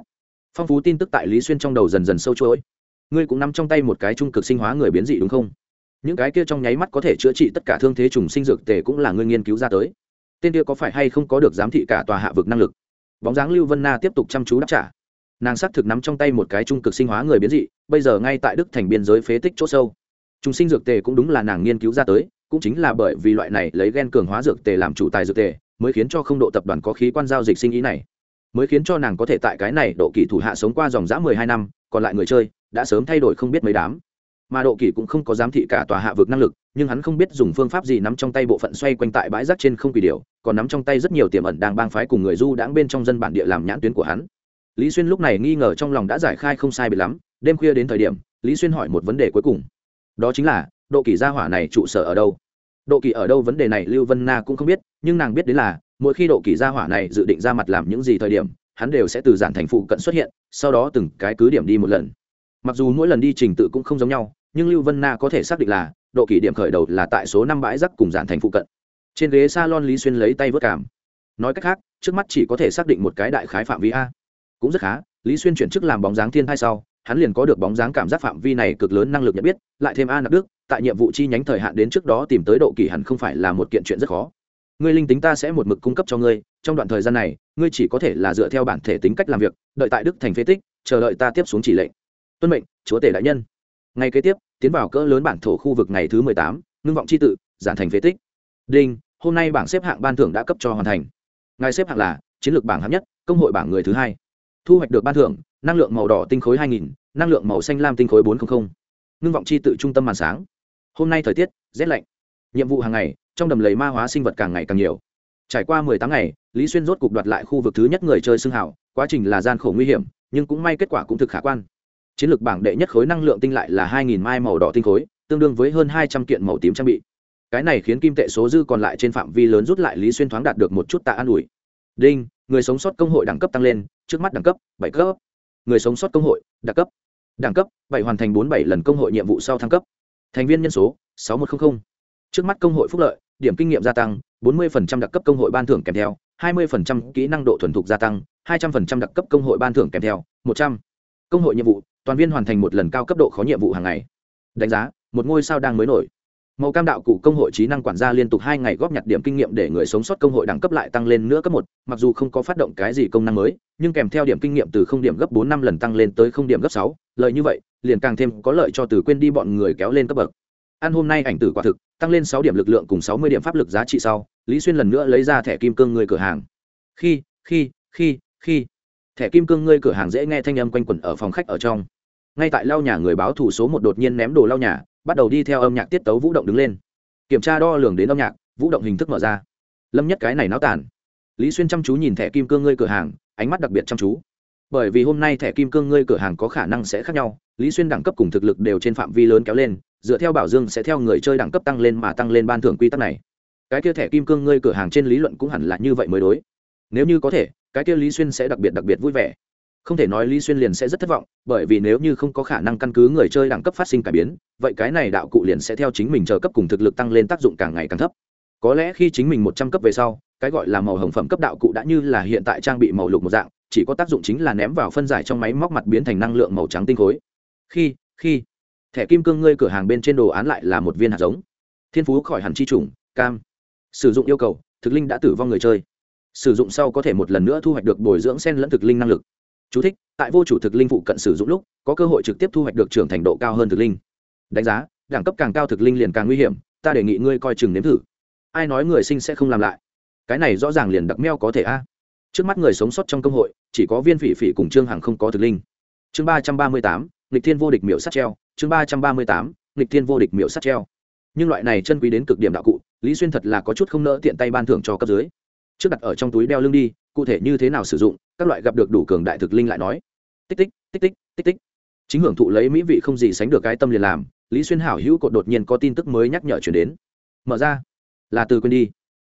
Phong phú tin tức tại lý xuyên trong đầu dần dần sâu chuỗi. Ngươi cũng nắm trong tay một cái trung cực sinh hóa người biến dị đúng không? Những cái kia trong nháy mắt có thể chữa trị tất cả thương thế trùng sinh dược tề cũng là ngươi nghiên cứu ra tới. Tên kia có phải hay không có được giám thị cả tòa hạ vực năng lực? Bóng dáng lưu vân na tiếp tục chăm chú đáp trả nàng xác thực nắm trong tay một cái trung cực sinh hóa người biến dị, bây giờ ngay tại đức thành biên giới phế tích c h ỗ sâu. Chúng sinh dược tề cũng đúng là nàng nghiên cứu ra tới, cũng chính là bởi vì loại này lấy ghen cường hóa dược tề làm chủ tài dược tề, mới khiến cho không độ tập đoàn có khí quan giao dịch sinh ý này. Mới khiến cho nàng có thể tại cái này độ kỷ thủ hạ sống qua dòng dã mười hai năm, còn lại người chơi, đã sớm thay đổi không biết mấy đám. Mà độ kỷ cũng không có giám thị cả tòa hạ vực năng lực, nhưng hắn không biết dùng phương pháp gì nắm trong tay bộ phận xoay quanh tại bãi rác trên không quỷ điều còn nắm trong tay rất nhiều tiềm ẩn đang bang phái cùng người du đãng bên trong dân bản địa làm nhãn tuyến của hắn lý xuyên lúc này nghi ngờ trong lòng đã giải khai không sai bị lắm, đêm khuya đến thời điểm, lý xuyên hỏi một vấn đề cuối cùng. Đó chính là, độ kỳ gia hỏa này trụ sở ở đâu? Độ kỳ ở đâu vấn đề này lưu vân na cũng không biết, nhưng nàng biết đến là, mỗi khi độ kỳ gia hỏa này dự định ra mặt làm những gì thời điểm, hắn đều sẽ từ giản thành phụ cận xuất hiện, sau đó từng cái cứ điểm đi một lần. Mặc dù mỗi lần đi trình tự cũng không giống nhau, nhưng lưu vân na có thể xác định là, độ kỷ điểm khởi đầu là tại số năm bãi rắc cùng giản thành phụ cận. Trên ghế s a lon lý xuyên lấy tay vớt cảm. Nói cách khác, trước mắt chỉ có thể xác định một cái đại khái phạm vi a cũng rất khá, lý xuyên chuyển chức làm bóng dáng thiên thai sau, hắn liền có được bóng dáng cảm giác phạm vi này cực lớn năng lực nhận biết, lại thêm a nạp đức, tại nhiệm vụ chi nhánh thời hạn đến trước đó tìm tới độ kỳ hẳn không phải là một kiện chuyện rất khó. Ngươi linh tính ta sẽ một mực cung cấp cho ngươi, trong đoạn thời gian này, ngươi chỉ có thể là dựa theo bản thể tính cách làm việc, đợi tại đức thành phế tích, chờ đợi ta tiếp xuống chỉ lệnh. Tuân mệnh, chúa tể đại nhân. Ngày kế tiếp, tiến vào cỡ lớn bản thổ khu vực ngày thứ mười tám, ngưng vọng c h i tự, giản thành phế tích. Đinh, hôm nay bảng xếp hạng ban thưởng đã cấp cho hoàn thành. Ngài xếp hạng là chiến lược bảng hạng nhất, công hội bảng người thứ hai thu hoạch được ban thưởng, năng lượng màu đỏ tinh khối hai nghìn, năng lượng màu xanh lam tinh khối bốn trăm linh ngưng vọng chi tự trung tâm màn sáng. Hôm nay thời tiết, rét lạnh. Nhiệm vụ hàng ngày, trong đầm lầy ma hóa sinh vật càng ngày càng nhiều. Trải qua mười tám ngày, lý xuyên rốt cục đoạt lại khu vực thứ nhất người chơi xưng hảo quá trình là gian khổ nguy hiểm, nhưng cũng may kết quả cũng thực khả quan. Chiến lược bảng đệ nhất khối năng lượng tinh lại là hai nghìn mai màu đỏ tinh khối, tương đương với hơn hai trăm kiện màu tím trang bị. Cái này khiến kim tệ số dư còn lại trên phạm vi lớn rút lại lý xuyên thoáng đạt được một chút tạ an ủi. Đinh người sống sót công hội đẳng cấp tăng lên, trước mắt đẳng cấp, bảy cấp. Người sống sót công hội đặc cấp. Đẳng cấp, bảy hoàn thành bốn bảy lần công hội nhiệm vụ sau thăng cấp. Thành viên nhân số, sáu một trăm linh trước mắt công hội phúc lợi, điểm kinh nghiệm gia tăng, bốn mươi đặc cấp công hội ban thưởng kèm theo, hai mươi kỹ năng độ thuần thục gia tăng, hai trăm linh đặc cấp công hội ban thưởng kèm theo, một trăm. Công hội nhiệm vụ, toàn viên hoàn thành một lần cao cấp độ khó nhiệm vụ hàng ngày. Đánh giá, một ngôi sao đang mới nổi màu cam đạo cụ công hội trí năng quản gia liên tục hai ngày góp nhặt điểm kinh nghiệm để người sống sót công hội đẳng cấp lại tăng lên nữa cấp một, mặc dù không có phát động cái gì công năng mới, nhưng kèm theo điểm kinh nghiệm từ không điểm gấp bốn năm lần tăng lên tới không điểm gấp sáu, lợi như vậy, liền càng thêm có lợi cho từ quên đi bọn người kéo lên cấp bậc. Ăn hôm nay ảnh tử quả thực, tăng lên sáu điểm lực lượng cùng sáu mươi điểm pháp lực giá trị sau, lý xuyên lần nữa lấy ra thẻ kim cương người cửa hàng. Khi khi khi khi. Thẻ kim cương ngươi cửa hàng dễ nghe thanh âm quanh quẩn ở phòng khách ở trong. Ngay tại lau nhà người báo thủ số một đột nhiên ném đồ lau nhà bắt đầu đi theo âm nhạc tiết tấu vũ động đứng lên. Kiểm tra đo lường đến âm nhạc, vũ động hình thức mở ra. Lâm nhất cái này náo tàn. Lý xuyên chăm chú nhìn thẻ kim cương ngươi cửa hàng, ánh mắt đặc biệt chăm chú. Bởi vì hôm nay thẻ kim cương ngươi cửa hàng có khả năng sẽ khác nhau, lý xuyên đẳng cấp cùng thực lực đều trên phạm vi lớn kéo lên, dựa theo bảo dương sẽ theo người chơi đẳng cấp tăng lên mà tăng lên ban thưởng quy tắc này. Cái kia thẻ kim cương ngươi cửa hàng trên lý luận cũng hẳn là như vậy mới đối. Nếu như có thể, cái kia lý xuyên sẽ đặc biệt đặc biệt vui vẻ không thể nói lý xuyên liền sẽ rất thất vọng, bởi vì nếu như không có khả năng căn cứ người chơi đẳng cấp phát sinh cải biến, vậy cái này đạo cụ liền sẽ theo chính mình chờ cấp cùng thực lực tăng lên tác dụng càng ngày càng thấp. Có lẽ khi chính mình một trăm cấp về sau, cái gọi là màu hồng phẩm cấp đạo cụ đã như là hiện tại trang bị màu lục một dạng, chỉ có tác dụng chính là ném vào phân giải trong máy móc mặt biến thành năng lượng màu trắng tinh khối. Khi khi, thẻ kim cương ngươi cửa hàng bên trên đồ án lại là một viên hạt giống. Thiên phú khỏi hẳn chi trùng, cam. Sử dụng yêu cầu, thực linh đã tử vong người chơi. Sử dụng sau có thể một lần nữa thu hoạch được bồi dưỡng sen lẫn thực linh năng lực. Chú thích, tại vô chủ thực linh phụ cận sử dụng lúc có cơ hội trực tiếp thu hoạch được trưởng thành độ cao hơn thực linh. Đánh giá đẳng cấp càng cao thực linh liền càng nguy hiểm ta đề nghị ngươi coi chừng nếm thử. Ai nói người sinh sẽ không làm lại? Cái này rõ ràng liền đặc meo có thể a. Trước mắt người sống sót trong công hội chỉ có viên phỉ phỉ cùng trương hằng không có thực linh. Chương ba trăm ba mươi tám lịch thiên vô địch miệu sát treo. Chương ba trăm ba mươi tám lịch thiên vô địch miệu sát treo. Nhưng loại này chân quý đến cực điểm đạo cụ lý xuyên thật là có chút không nỡ tiện tay ban thưởng cho cấp dưới. Trước đặt ở trong túi đeo lưng đi cụ thể như thế nào sử dụng các loại gặp được đủ cường đại thực linh lại nói, tích tích tích tích tích tích. Chính hưởng thụ lấy mỹ vị không gì sánh được cái tâm liền làm, lý xuyên hảo hữu cột đột nhiên có tin tức mới nhắc nhở chuyển đến. Mở ra. Là từ quên đi.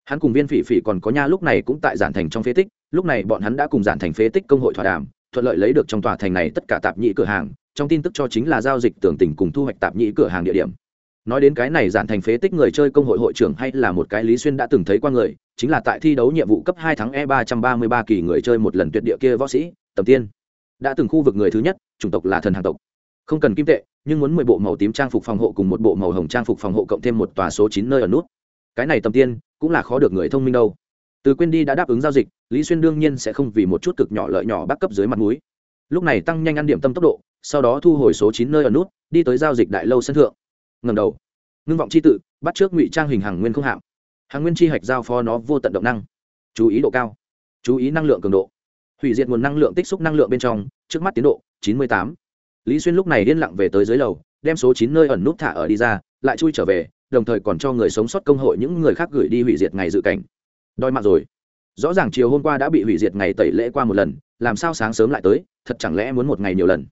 Hắn cùng viên phỉ phỉ còn có nha lúc này cũng tại giản thành trong phế tích, lúc này bọn hắn đã cùng giản thành phế tích công hội thỏa đàm, thuận lợi lấy được trong tòa thành này tất cả tạp nhị cửa hàng, trong tin tức cho chính là giao dịch tưởng tình cùng thu hoạch tạp nhị cửa hàng địa điểm nói đến cái này giản thành phế tích người chơi công hội hội trưởng hay là một cái lý xuyên đã từng thấy qua người, chính là tại thi đấu nhiệm vụ cấp hai tháng e ba trăm ba mươi ba kỳ người chơi một lần tuyệt địa kia võ sĩ, tầm tiên. Đã từng khu vực người thứ nhất, chủng tộc là thần hàng tộc. Không cần kim tệ, nhưng muốn mười bộ màu tím trang phục phòng hộ cùng một bộ màu hồng trang phục phòng hộ cộng thêm một tòa số chín nơi ở nút. Cái này tầm tiên cũng là khó được người thông minh đâu. Từ quên đi đã đáp ứng giao dịch, lý xuyên đương nhiên sẽ không vì một chút cực nhỏ lợi nhỏ bắt cấp dưới mặt núi lúc này tăng nhanh ăn điểm tâm tốc độ, sau đó thu hồi số chín nơi ở nút, đi tới giao dịch đại lâu sân thượng ngầm đầu. Ngưng vọng c h i tự, bắt trước ngụy trang hình hàng nguyên không hạm. Hàng nguyên chi hạch giao phó nó vô tận động năng. Chú ý độ cao. Chú ý năng lượng cường độ. Hủy diệt nguồn năng lượng tích xúc năng lượng bên trong, trước mắt tiến độ, chín mươi tám. Lý xuyên lúc này điên lặng về tới dưới lầu, đem số chín nơi ẩn nút thả ở đi ra, lại chui trở về, đồng thời còn cho người sống sót công hội những người khác gửi đi hủy diệt ngày dự cảnh. Đòi mạng rồi. Rõ ràng chiều hôm qua đã bị hủy diệt ngày tẩy lễ qua một lần, làm sao sáng sớm lại tới, thật chẳng lẽ muốn một ngày nhiều lần?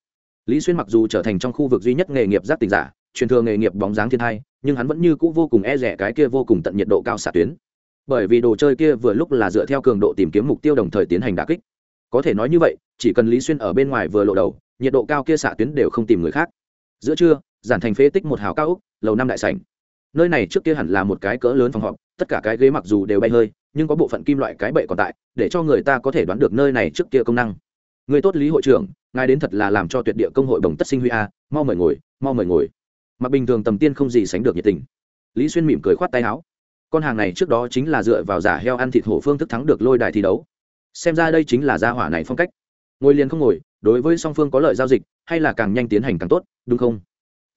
Lý xuyên mặc dù trở thành trong khu vực duy nhất nghề nghiệp giác tình giả truyền thừa nghề nghiệp bóng dáng thiên hai nhưng hắn vẫn như cũ vô cùng e rẻ cái kia vô cùng tận nhiệt độ cao xạ tuyến. Bởi vì đồ chơi kia vừa lúc là dựa theo cường độ tìm kiếm mục tiêu đồng thời tiến hành đà kích. Có thể nói như vậy, chỉ cần lý xuyên ở bên ngoài vừa lộ đầu, nhiệt độ cao kia xạ tuyến đều không tìm người khác. Giữa trưa, giản thành phế tích một hào cao úc lầu năm đại sảnh. Nơi này trước kia hẳn là một cái cỡ lớn phòng họp, tất cả cái ghế mặc dù đều bay hơi, nhưng có bộ phận kim loại cái bệ còn tại, để cho người ta có thể đoán được nơi này trước kia công năng. Người tốt lý hội trưởng, ngài đến thật là làm cho tuyệt địa công hội đồng tất sinh huy a, mau mời ngồi, mau mời ngồi mà bình thường tầm tiên không gì sánh được nhiệt tình. Lý xuyên mỉm cười khoát tay áo. Con hàng này trước đó chính là dựa vào giả heo ăn thịt hổ phương thức thắng được lôi đài thi đấu. Xem ra đây chính là gia hỏa này phong cách. Ngồi liền không ngồi, đối với song phương có lợi giao dịch, hay là càng nhanh tiến hành càng tốt, đúng không?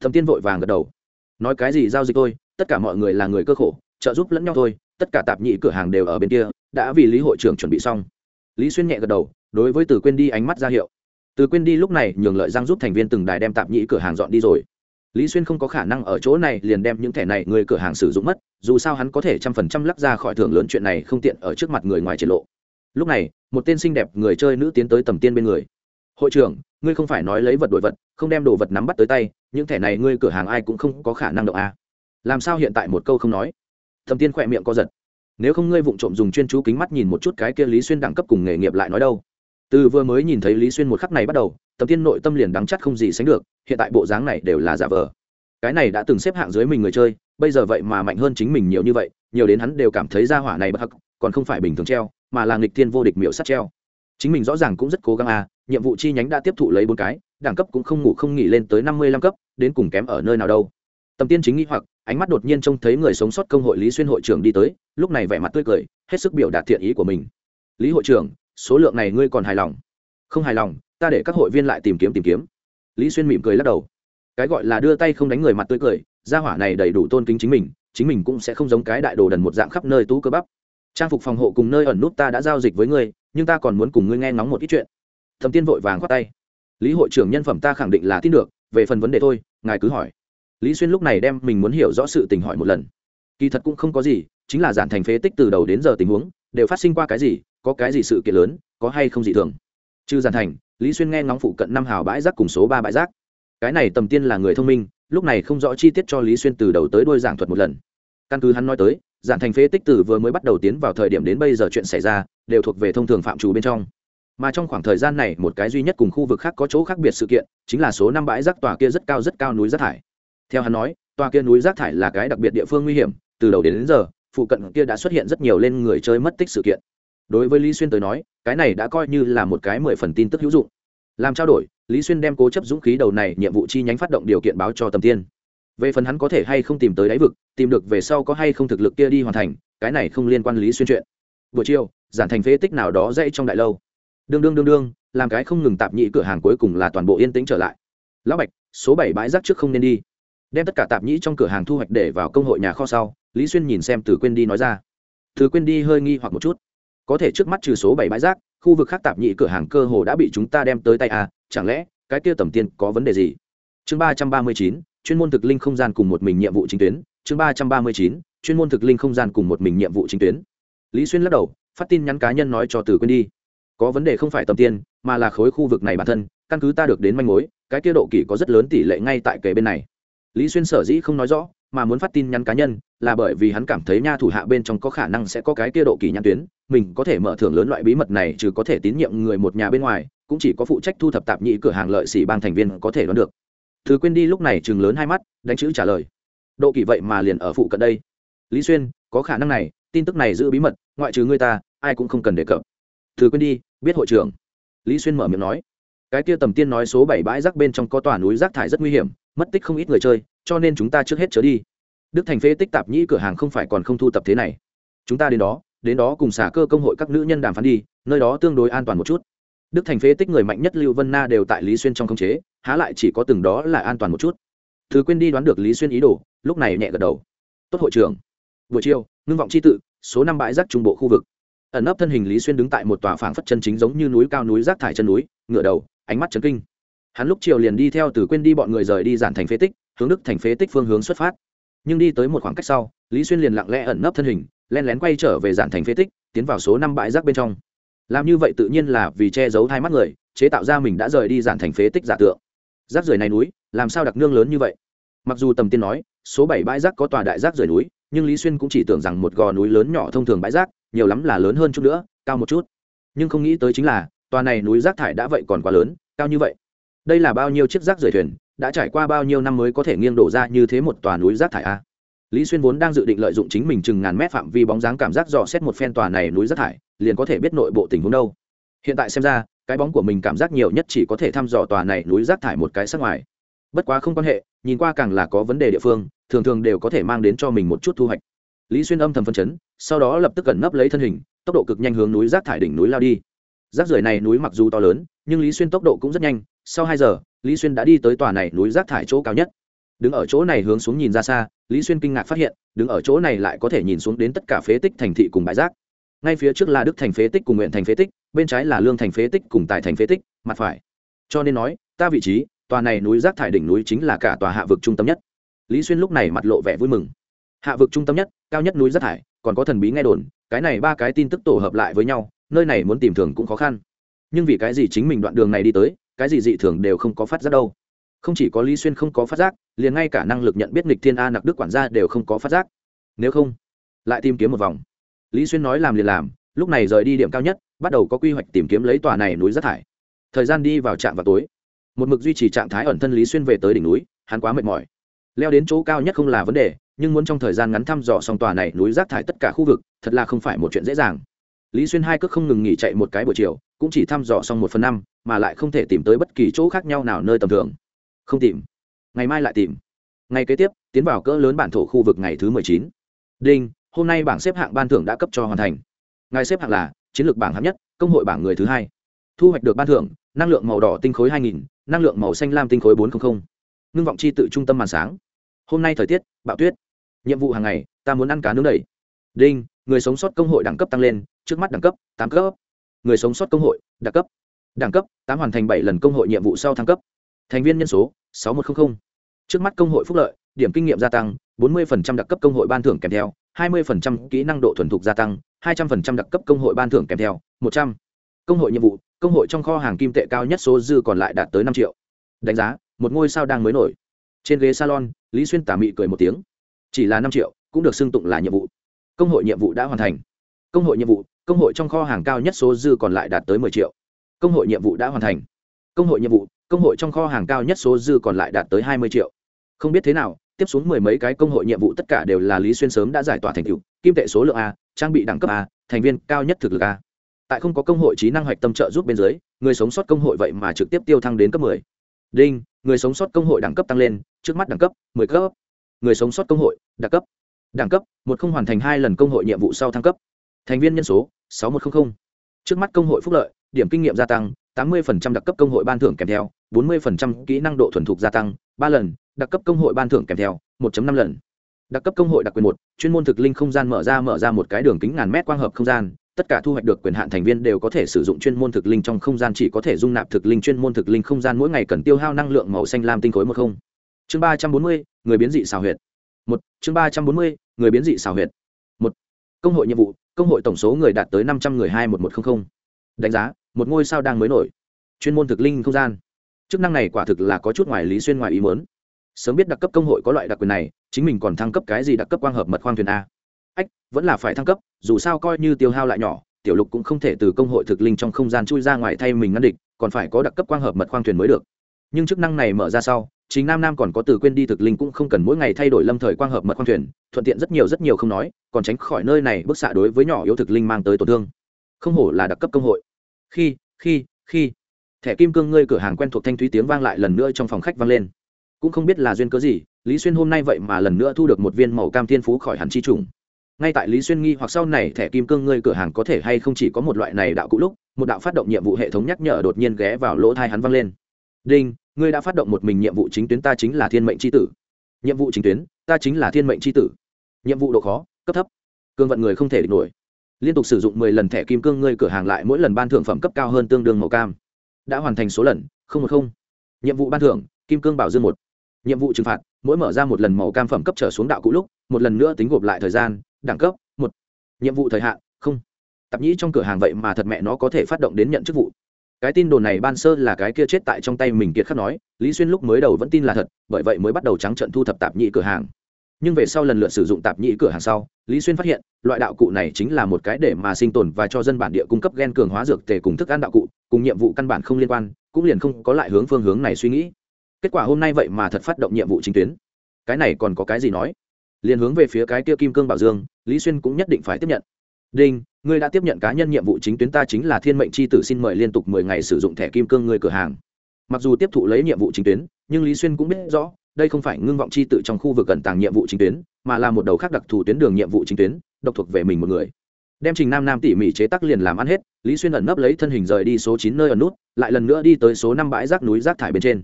Thầm tiên vội vàng gật đầu. Nói cái gì giao dịch thôi, tất cả mọi người là người cơ khổ, trợ giúp lẫn nhau thôi, tất cả tạp nhị cửa hàng đều ở bên kia, đã vì lý hội trưởng chuẩn bị xong. Lý xuyên nhẹ gật đầu, đối với từ quên đi ánh mắt ra hiệu. Từ quên đi lúc này nhường lợi giang giúp thành viên từng đài đem tạp nhị cửa hàng dọn đi rồi lý xuyên không có khả năng ở chỗ này liền đem những thẻ này người cửa hàng sử dụng mất, dù sao hắn có thể trăm phần trăm lắc ra khỏi thưởng lớn chuyện này không tiện ở trước mặt người ngoài triển lộ. Lúc này, một tên xinh đẹp người chơi nữ tiến tới tầm tiên bên người. Hội trưởng, ngươi không phải nói lấy vật đổi vật, không đem đồ vật nắm bắt tới tay, những thẻ này ngươi cửa hàng ai cũng không có khả năng động a. À. làm sao hiện tại một câu không nói? Thầm tiên khỏe miệng co giật. Nếu không ngươi vụng trộm dùng chuyên chú kính mắt nhìn một chút cái kia lý xuyên đẳng cấp cùng nghề nghiệp lại nói đâu. Từ vừa mới nhìn thấy lý xuyên một khắc này bắt đầu tầm tiên nội tâm liền đắng chắc không gì sánh được, hiện tại bộ dáng này đều là giả vờ. Cái này đã từng xếp hạng dưới mình người chơi, bây giờ vậy mà mạnh hơn chính mình nhiều như vậy, nhiều đến hắn đều cảm thấy ra hỏa này bất hắc, còn không phải bình thường treo, mà là nghịch thiên vô địch miệu sắt treo. Chính mình rõ ràng cũng rất cố gắng à nhiệm vụ chi nhánh đã tiếp thụ lấy bốn cái, đẳng cấp cũng không ngủ không nghỉ lên tới năm mươi lăm cấp, đến cùng kém ở nơi nào đâu. Tầm tiên chính nghĩ hoặc, ánh mắt đột nhiên trông thấy người sống sót công hội lý xuyên hội trưởng đi tới, lúc này vẻ mặt tươi cười, hết sức biểu đạt thiện ý của mình. Lý hội trưởng, số lượng này ngươi còn hài lòng? Không hài lòng ta để các hội viên lại tìm kiếm tìm kiếm. Lý xuyên mỉm cười lắc đầu. Cái gọi là đưa tay không đánh người mặt tươi cười, gia hỏa này đầy đủ tôn kính chính mình chính mình cũng sẽ không giống cái đại đồ đần một dạng khắp nơi tú cơ bắp. Trang phục phòng hộ cùng nơi ẩn nút ta đã giao dịch với ngươi, nhưng ta còn muốn cùng ngươi nghe ngóng một ít chuyện. Thầm tiên vội vàng khoát tay. Lý hội trưởng nhân phẩm ta khẳng định là tin được, về phần vấn đề thôi, ngài cứ hỏi. Lý xuyên lúc này đem mình muốn hiểu rõ sự tình hỏi một lần. Kỳ thật cũng không có gì, chính là giản thành phế tích từ đầu đến giờ tình huống, đều phát sinh qua cái gì, có cái gì sự kiện lớn, có hay không dị thường. Trừ giản thành lý xuyên nghe ngóng phụ cận năm hào bãi rác cùng số ba bãi rác. Cái này tầm tiên là người thông minh lúc này không rõ chi tiết cho lý xuyên từ đầu tới đôi giảng thuật một lần. Căn cứ hắn nói tới giản thành phế tích từ vừa mới bắt đầu tiến vào thời điểm đến bây giờ chuyện xảy ra đều thuộc về thông thường phạm trù bên trong. Mà trong khoảng thời gian này một cái duy nhất cùng khu vực khác có chỗ khác biệt sự kiện chính là số năm bãi rác tòa kia rất cao rất cao núi rác thải. Theo hắn nói tòa kia núi rác thải là cái đặc biệt địa phương nguy hiểm từ đầu đến, đến giờ phụ cận kia đã xuất hiện rất nhiều lên người chơi mất tích sự kiện đối với lý xuyên tới nói, cái này đã coi như là một cái mười phần tin tức hữu dụng. Làm trao đổi, lý xuyên đem cố chấp dũng khí đầu này nhiệm vụ chi nhánh phát động điều kiện báo cho tầm tiên. Về phần hắn có thể hay không tìm tới đáy vực, tìm được về sau có hay không thực lực kia đi hoàn thành, cái này không liên quan lý xuyên chuyện. Buổi chiều, giản thành phế tích nào đó dãy trong đại lâu. Đương đương đương đương, làm cái không ngừng tạp nhị cửa hàng cuối cùng là toàn bộ yên tĩnh trở lại. Lão bạch, số bảy bãi rác trước không nên đi. Đem tất cả tạp nhĩ trong cửa hàng thu hoạch để vào công hội nhà kho sau, lý xuyên nhìn xem từ quên đi nói ra. Từ quên đi hơi nghi hoặc một chút có thể trước mắt trừ số bảy bãi rác, khu vực khác tạp nhị cửa hàng cơ hồ đã bị chúng ta đem tới tay à chẳng lẽ cái kia tầm tiên có vấn đề gì? Chương ba trăm ba mươi chín, chuyên môn thực linh không gian cùng một mình nhiệm vụ chính tuyến. Chương ba trăm ba mươi chín, chuyên môn thực linh không gian cùng một mình nhiệm vụ chính tuyến. Lý xuyên lắc đầu, phát tin nhắn cá nhân nói cho từ quên đi. Có vấn đề không phải tầm tiên mà là khối khu vực này bản thân, căn cứ ta được đến manh mối, cái kia độ kỷ có rất lớn tỷ lệ ngay tại kề bên này. Lý xuyên sở dĩ không nói rõ mà muốn phát tin nhắn cá nhân là bởi vì hắn cảm thấy nha thủ hạ bên trong có khả năng sẽ có cái kia độ kỳ nhãn tuyến, mình có thể mở thưởng lớn loại bí mật này trừ có thể tín nhiệm người một nhà bên ngoài, cũng chỉ có phụ trách thu thập tạp nhị cửa hàng lợi xỉ bang thành viên có thể đoán được. Thứ quên đi lúc này chừng lớn hai mắt, đánh chữ trả lời. Độ kỳ vậy mà liền ở phụ cận đây. Lý xuyên, có khả năng này, tin tức này giữ bí mật, ngoại trừ người ta, ai cũng không cần đề cập. Thứ quên đi, biết hội trưởng. Lý xuyên mở miệng nói. Cái kia tầm tiên nói số bảy bãi rác bên trong có tòa núi rác thải rất nguy hiểm, mất tích không ít người chơi cho nên chúng ta trước hết trở đi. Đức thành phế tích tạp nhĩ cửa hàng không phải còn không thu tập thế này. Chúng ta đến đó đến đó cùng xả cơ công hội các nữ nhân đàm phán đi, nơi đó tương đối an toàn một chút. Đức thành phế tích người mạnh nhất lưu vân na đều tại lý xuyên trong khống chế, há lại chỉ có từng đó là an toàn một chút. Thứ quên đi đoán được lý xuyên ý đồ, lúc này nhẹ gật đầu. Tốt hội trưởng. Buổi chiều, ngưng vọng c h i tự, số năm bãi rác trung bộ khu vực. Ẩn ấp thân hình lý xuyên đứng tại một tòa phảng phất chân chính giống như núi cao núi rác thải chân núi ngựa đầu, ánh mắt chấn kinh hắn lúc chiều liền đi theo từ quên đi bọn người rời đi giản thành phế tích, hướng đức thành phế tích phương hướng xuất phát. Nhưng đi tới một khoảng cách sau, lý xuyên liền lặng lẽ ẩn nấp thân hình len lén quay trở về giản thành phế tích, tiến vào số năm bãi rác bên trong. Làm như vậy tự nhiên là vì che giấu hai mắt người, chế tạo ra mình đã rời đi giản thành phế tích giả tượng. Rác rưởi này núi, làm sao đặc nương lớn như vậy? Mặc dù tầm tiên nói, số bảy bãi rác có tòa đại rác rưởi núi, nhưng lý xuyên cũng chỉ tưởng rằng một gò núi lớn nhỏ thông thường bãi rác, nhiều lắm là lớn hơn chút nữa, cao một chút. Nhưng không nghĩ tới chính là, tòa này núi rác thải đã vậy còn quá lớn, cao như vậy đây là bao nhiêu chiếc rác rời thuyền, đã trải qua bao nhiêu năm mới có thể nghiêng đổ ra như thế một tòa núi rác thải a? Lý xuyên vốn đang dự định lợi dụng chính mình chừng ngàn mét phạm vi bóng dáng cảm giác dò xét một phen tòa này núi rác thải, liền có thể biết nội bộ tình huống đâu. Hiện tại xem ra, cái bóng của mình cảm giác nhiều nhất chỉ có thể thăm dò tòa này núi rác thải một cái sắc ngoài. Bất quá không quan hệ, nhìn qua càng là có vấn đề địa phương, thường thường đều có thể mang đến cho mình một chút thu hoạch. Lý xuyên âm thầm phân chấn, sau đó lập tức cẩn nấp lấy thân hình, tốc độ cực nhanh hướng núi rác thải đỉnh núi lao đi. Rác rưởi này núi mặc dù to lớn, nhưng lý xuyên tốc độ cũng rất nhanh sau hai giờ, lý xuyên đã đi tới tòa này núi rác thải chỗ cao nhất. Đứng ở chỗ này hướng xuống nhìn ra xa, lý xuyên kinh ngạc phát hiện, đứng ở chỗ này lại có thể nhìn xuống đến tất cả phế tích thành thị cùng bãi rác. Ngay phía trước là đức thành phế tích cùng nguyện thành phế tích, bên trái là lương thành phế tích cùng tài thành phế tích, mặt phải. Cho nên nói, ta vị trí, tòa này núi rác thải đỉnh núi chính là cả tòa hạ vực trung tâm nhất. Lý xuyên lúc này mặt lộ vẻ vui mừng. Hạ vực trung tâm nhất, cao nhất núi rác thải, còn có thần bí nghe đồn, cái này ba cái tin tức tổ hợp lại với nhau, nơi này muốn tìm thường cũng khó khăn. Nhưng vì cái gì chính mình đoạn đường này đi tới cái gì dị thường đều không có phát giác đâu. Không chỉ có lý xuyên không có phát giác, liền ngay cả năng lực nhận biết nịch thiên a nặc đức quản gia đều không có phát giác. Nếu không, lại tìm kiếm một vòng. Lý xuyên nói làm liền làm, lúc này rời đi điểm cao nhất, bắt đầu có quy hoạch tìm kiếm lấy tòa này núi rác thải. Thời gian đi vào trạm vào tối. Một mực duy trì trạng thái ẩn thân lý xuyên về tới đỉnh núi, hắn quá mệt mỏi. Leo đến chỗ cao nhất không là vấn đề, nhưng muốn trong thời gian ngắn thăm dò xong tòa này núi rác thải tất cả khu vực, thật là không phải một chuyện dễ dàng. Lý xuyên hai cước không ngừng nghỉ chạy một cái buổi chiều, cũng chỉ thăm dò xong một phần năm mà lại không thể tìm tới bất kỳ chỗ khác nhau nào nơi tầm thường. Không tìm. Ngày mai lại tìm. Ngày kế tiếp, tiến vào cỡ lớn bản thổ khu vực ngày thứ mười chín. Đinh, hôm nay bảng xếp hạng ban thưởng đã cấp cho hoàn thành. Ngài xếp hạng là, chiến lược bảng hạng nhất, công hội bảng người thứ hai. Thu hoạch được ban thưởng, năng lượng màu đỏ tinh khối hai nghìn, năng lượng màu xanh lam tinh khối bốn trăm linh ngưng vọng chi tự trung tâm màn sáng. Hôm nay thời tiết, bạo tuyết. Nhiệm vụ hàng ngày, ta muốn ăn cá nướng đầy. Đinh, người sống sót công hội đẳng cấp tăng lên, trước mắt đẳng cấp tám cấp. Người sống sót công hội, đặc cấp đẳng cấp, tám hoàn thành bảy lần công hội nhiệm vụ sau thăng cấp. Thành viên nhân số, sáu một trăm linh trước mắt công hội phúc lợi, điểm kinh nghiệm gia tăng, bốn mươi đặc cấp công hội ban thưởng kèm theo, hai mươi kỹ năng độ thuần thục gia tăng, hai trăm linh đặc cấp công hội ban thưởng kèm theo, một trăm. Công hội nhiệm vụ, công hội trong kho hàng kim tệ cao nhất số dư còn lại đạt tới năm triệu. Đánh giá, một ngôi sao đang mới nổi. Trên ghế salon, lý xuyên tả mị cười một tiếng. Chỉ là năm triệu, cũng được xưng tụng là nhiệm vụ. Công hội nhiệm vụ đã hoàn thành. Công hội nhiệm vụ, công hội trong kho hàng cao nhất số dư còn lại đạt tới mười triệu công hội nhiệm vụ đã hoàn thành. Công hội nhiệm vụ, công hội trong kho hàng cao nhất số dư còn lại đạt tới hai mươi triệu. Không biết thế nào, tiếp xuống mười mấy cái công hội nhiệm vụ tất cả đều là lý xuyên sớm đã giải tỏa thành tựu, kim tệ số lượng a, trang bị đẳng cấp a, thành viên cao nhất thực lực a. Tại không có công hội trí năng hoạch tâm trợ giúp bên dưới, người sống sót công hội vậy mà trực tiếp tiêu thăng đến cấp mười. Đinh, người sống sót công hội đẳng cấp tăng lên, trước mắt đẳng cấp, mười cấp. Người sống sót công hội đặc cấp. Đẳng cấp, một không hoàn thành hai lần công hội nhiệm vụ sau thăng cấp. Thành viên nhân số, sáu một trăm linh trước mắt công hội phúc lợi điểm kinh nghiệm gia tăng, tám mươi đặc cấp công hội ban thưởng kèm theo, bốn mươi kỹ năng độ thuần thục gia tăng, ba lần, đặc cấp công hội ban thưởng kèm theo 1.5 lần. Đặc cấp công hội đặc quyền một, chuyên môn thực linh không gian mở ra mở ra một cái đường kính ngàn mét quang hợp không gian, tất cả thu hoạch được quyền hạn thành viên đều có thể sử dụng chuyên môn thực linh trong không gian, chỉ có thể dung nạp thực linh chuyên môn thực linh không gian mỗi ngày cần tiêu hao năng lượng màu xanh lam tinh khối một không. Chương ba trăm bốn mươi, người biến dị xào huyệt. Một, chương ba trăm bốn mươi, người biến dị xào huyệt. Một, công hội nhiệm vụ, công hội tổng số người đạt tới năm trăm người hai một một trăm linh đánh giá một ngôi sao đang mới nổi. Chuyên môn thực linh không gian. Chức năng này quả thực là có chút ngoài lý xuyên ngoài ý mớn sớm biết đặc cấp công hội có loại đặc quyền này, chính mình còn thăng cấp cái gì đặc cấp quang hợp mật khoang thuyền a. Ách, vẫn là phải thăng cấp, dù sao coi như tiêu hao lại nhỏ, tiểu lục cũng không thể từ công hội thực linh trong không gian chui ra ngoài thay mình ngăn địch, còn phải có đặc cấp quang hợp mật khoang thuyền mới được. Nhưng chức năng này mở ra sau, chính nam nam còn có từ quên đi thực linh cũng không cần mỗi ngày thay đổi lâm thời quang hợp mật khoang thuyền, thuận tiện rất nhiều rất nhiều không nói, còn tránh khỏi nơi này bức xạ đối với nhỏ yếu thực linh mang tới tổn thương. Không hổ là đặc cấp công hội khi khi khi. Thẻ kim cương ngươi cửa hàng quen thuộc thanh thúy tiếng vang lại lần nữa trong phòng khách vang lên. Cũng không biết là duyên cớ gì, lý xuyên hôm nay vậy mà lần nữa thu được một viên màu cam thiên phú khỏi hẳn chi trùng. Ngay tại lý xuyên nghi hoặc sau này thẻ kim cương ngươi cửa hàng có thể hay không chỉ có một loại này đạo cũ lúc, một đạo phát động nhiệm vụ hệ thống nhắc nhở đột nhiên ghé vào lỗ thai hắn vang lên. Đinh, ngươi đã phát động một mình nhiệm vụ chính tuyến ta chính là thiên mệnh c h i tử. Nhiệm vụ chính tuyến, ta chính là thiên mệnh c h i tử. Nhiệm vụ độ khó, cấp thấp. Cương vận người không thể địch nổi liên tục sử dụng mười lần thẻ kim cương ngươi cửa hàng lại mỗi lần ban thưởng phẩm cấp cao hơn tương đương màu cam. Đã hoàn thành số lần, không một không. Nhiệm vụ ban thưởng, kim cương bảo dương một. Nhiệm vụ trừng phạt, mỗi mở ra một lần màu cam phẩm cấp trở xuống đạo cũ lúc, một lần nữa tính gộp lại thời gian, đẳng cấp, một. Nhiệm vụ thời hạn, không. Tạp nhĩ trong cửa hàng vậy mà thật mẹ nó có thể phát động đến nhận chức vụ. Cái tin đồn này ban sơ là cái kia chết tại trong tay mình kiệt khắc nói, lý xuyên lúc mới đầu vẫn tin là thật, bởi vậy mới bắt đầu trắng trận thu thập tạp nhĩ cửa hàng nhưng về sau lần lượt sử dụng tạp nhĩ cửa hàng sau, lý xuyên phát hiện, loại đạo cụ này chính là một cái để mà sinh tồn và cho dân bản địa cung cấp g e n cường hóa dược tề cùng thức ăn đạo cụ, cùng nhiệm vụ căn bản không liên quan, cũng liền không có lại hướng phương hướng này suy nghĩ. Kết quả hôm nay vậy mà thật phát động nhiệm vụ chính tuyến. Cái này còn có cái gì nói? Liền hướng về phía cái kia kim cương bảo dương, lý xuyên cũng nhất định phải tiếp nhận. Đinh, ngươi đã tiếp nhận cá nhân nhiệm vụ chính tuyến ta chính là thiên mệnh c h i tử xin mời liên tục mười ngày sử dụng thẻ kim cương người cửa hàng. Mặc dù tiếp thụ lấy nhiệm vụ chính tuyến, nhưng lý xuyên cũng biết rõ đây không phải ngưng vọng chi tự tử trong khu vực cẩn tàng nhiệm vụ chính tuyến, mà là một đầu khác đặc thù tuyến đường nhiệm vụ chính tuyến, độc thuộc về mình một người. Đem trình nam nam tỉ mỉ chế tắc liền làm ăn hết, lý xuyên ẩn nấp lấy thân hình rời đi số chín nơi ẩn nút, lại lần nữa đi tới số năm bãi rác núi rác thải bên trên.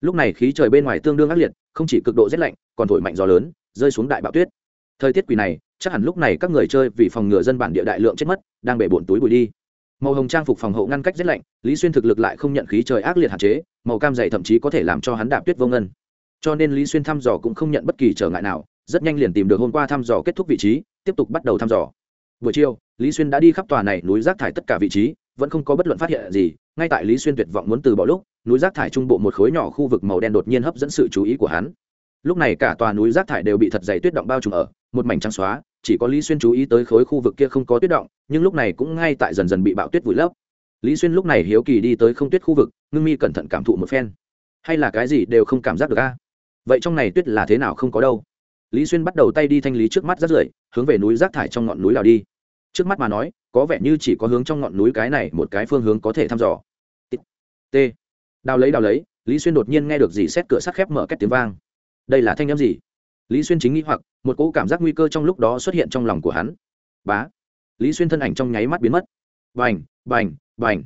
Lúc này khí trời bên ngoài tương đương ác liệt, không chỉ cực độ rét lạnh, còn thổi mạnh gió lớn, rơi xuống đại bạo tuyết. Thời tiết quỷ này, chắc hẳn lúc này các người chơi vì phòng ngừa dân bản địa đại lượng chết mất, đang bể bộn túi bụi đi. Màu hồng trang phục phòng hộ ngăn cách rét lạnh, lý xuyên thực lực lại không nhận khí trời ác liệt hạn chế, màu cam dày thậm chí có thể làm cho hắn đạp tuyết vô ngân cho nên lý xuyên thăm dò cũng không nhận bất kỳ trở ngại nào, rất nhanh liền tìm được hôm qua thăm dò kết thúc vị trí, tiếp tục bắt đầu thăm dò. Buổi chiều, lý xuyên đã đi khắp tòa này núi rác thải tất cả vị trí, vẫn không có bất luận phát hiện gì, ngay tại lý xuyên tuyệt vọng muốn từ bỏ lúc, núi rác thải trung bộ một khối nhỏ khu vực màu đen đột nhiên hấp dẫn sự chú ý của hắn. Lúc này cả tòa núi rác thải đều bị thật dày tuyết động bao trùm ở, một mảnh trắng xóa, chỉ có lý xuyên chú ý tới khối khu vực kia không có tuyết động, nhưng lúc này cũng ngay tại dần dần bị bạo tuyết vùi lấp. Lý xuyên lúc này hiếu kỳ đi tới không tuyết khu vực, ngưng mi cẩn thận cảm thụ một phen. Hay là cái gì đều không cảm giác được a? Vậy trong này tuyết là thế nào không có đâu. Lý xuyên bắt đầu tay đi thanh lý trước mắt rác rưởi, hướng về núi rác thải trong ngọn núi lào đi. Trước mắt mà nói, có vẻ như chỉ có hướng trong ngọn núi cái này một cái phương hướng có thể thăm dò. T đào lấy đào lấy, lý xuyên đột nhiên nghe được gì xét cửa sắt khép mở két tiếng vang. Đây là thanh â m gì? Lý xuyên chính nghĩ hoặc, một cỗ cảm giác nguy cơ trong lúc đó xuất hiện trong lòng của hắn. Bá. Lý xuyên thân ảnh trong nháy mắt biến mất. Bành bành bành.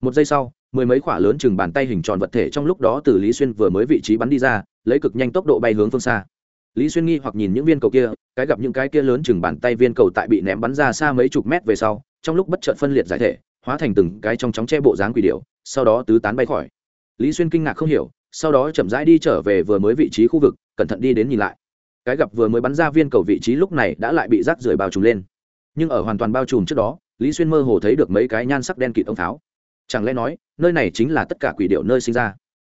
Một giây sau mười mấy quả lớn chừng bàn tay hình tròn vật thể trong lúc đó từ lý xuyên vừa mới vị trí bắn đi ra, lấy cực nhanh tốc độ bay hướng phương xa. Lý xuyên nghi hoặc nhìn những viên cầu kia, cái gặp những cái kia lớn chừng bàn tay viên cầu tại bị ném bắn ra xa mấy chục mét về sau, trong lúc bất chợt phân liệt giải thể, hóa thành từng cái trong chóng che bộ dáng quỷ điệu sau đó tứ tán bay khỏi. Lý xuyên kinh ngạc không hiểu, sau đó chậm rãi đi trở về vừa mới vị trí khu vực, cẩn thận đi đến nhìn lại. Cái gặp vừa mới bắn ra viên cầu vị trí lúc này đã lại bị rác rưởi bao trùm lên. Nhưng ở hoàn toàn bao trùm trước đó, lý xuyên mơ hồ thấy được mấy cái nhan sắc đen kịt ông pháo chẳng lẽ nói, nơi này chính là tất cả quỷ điệu nơi sinh ra?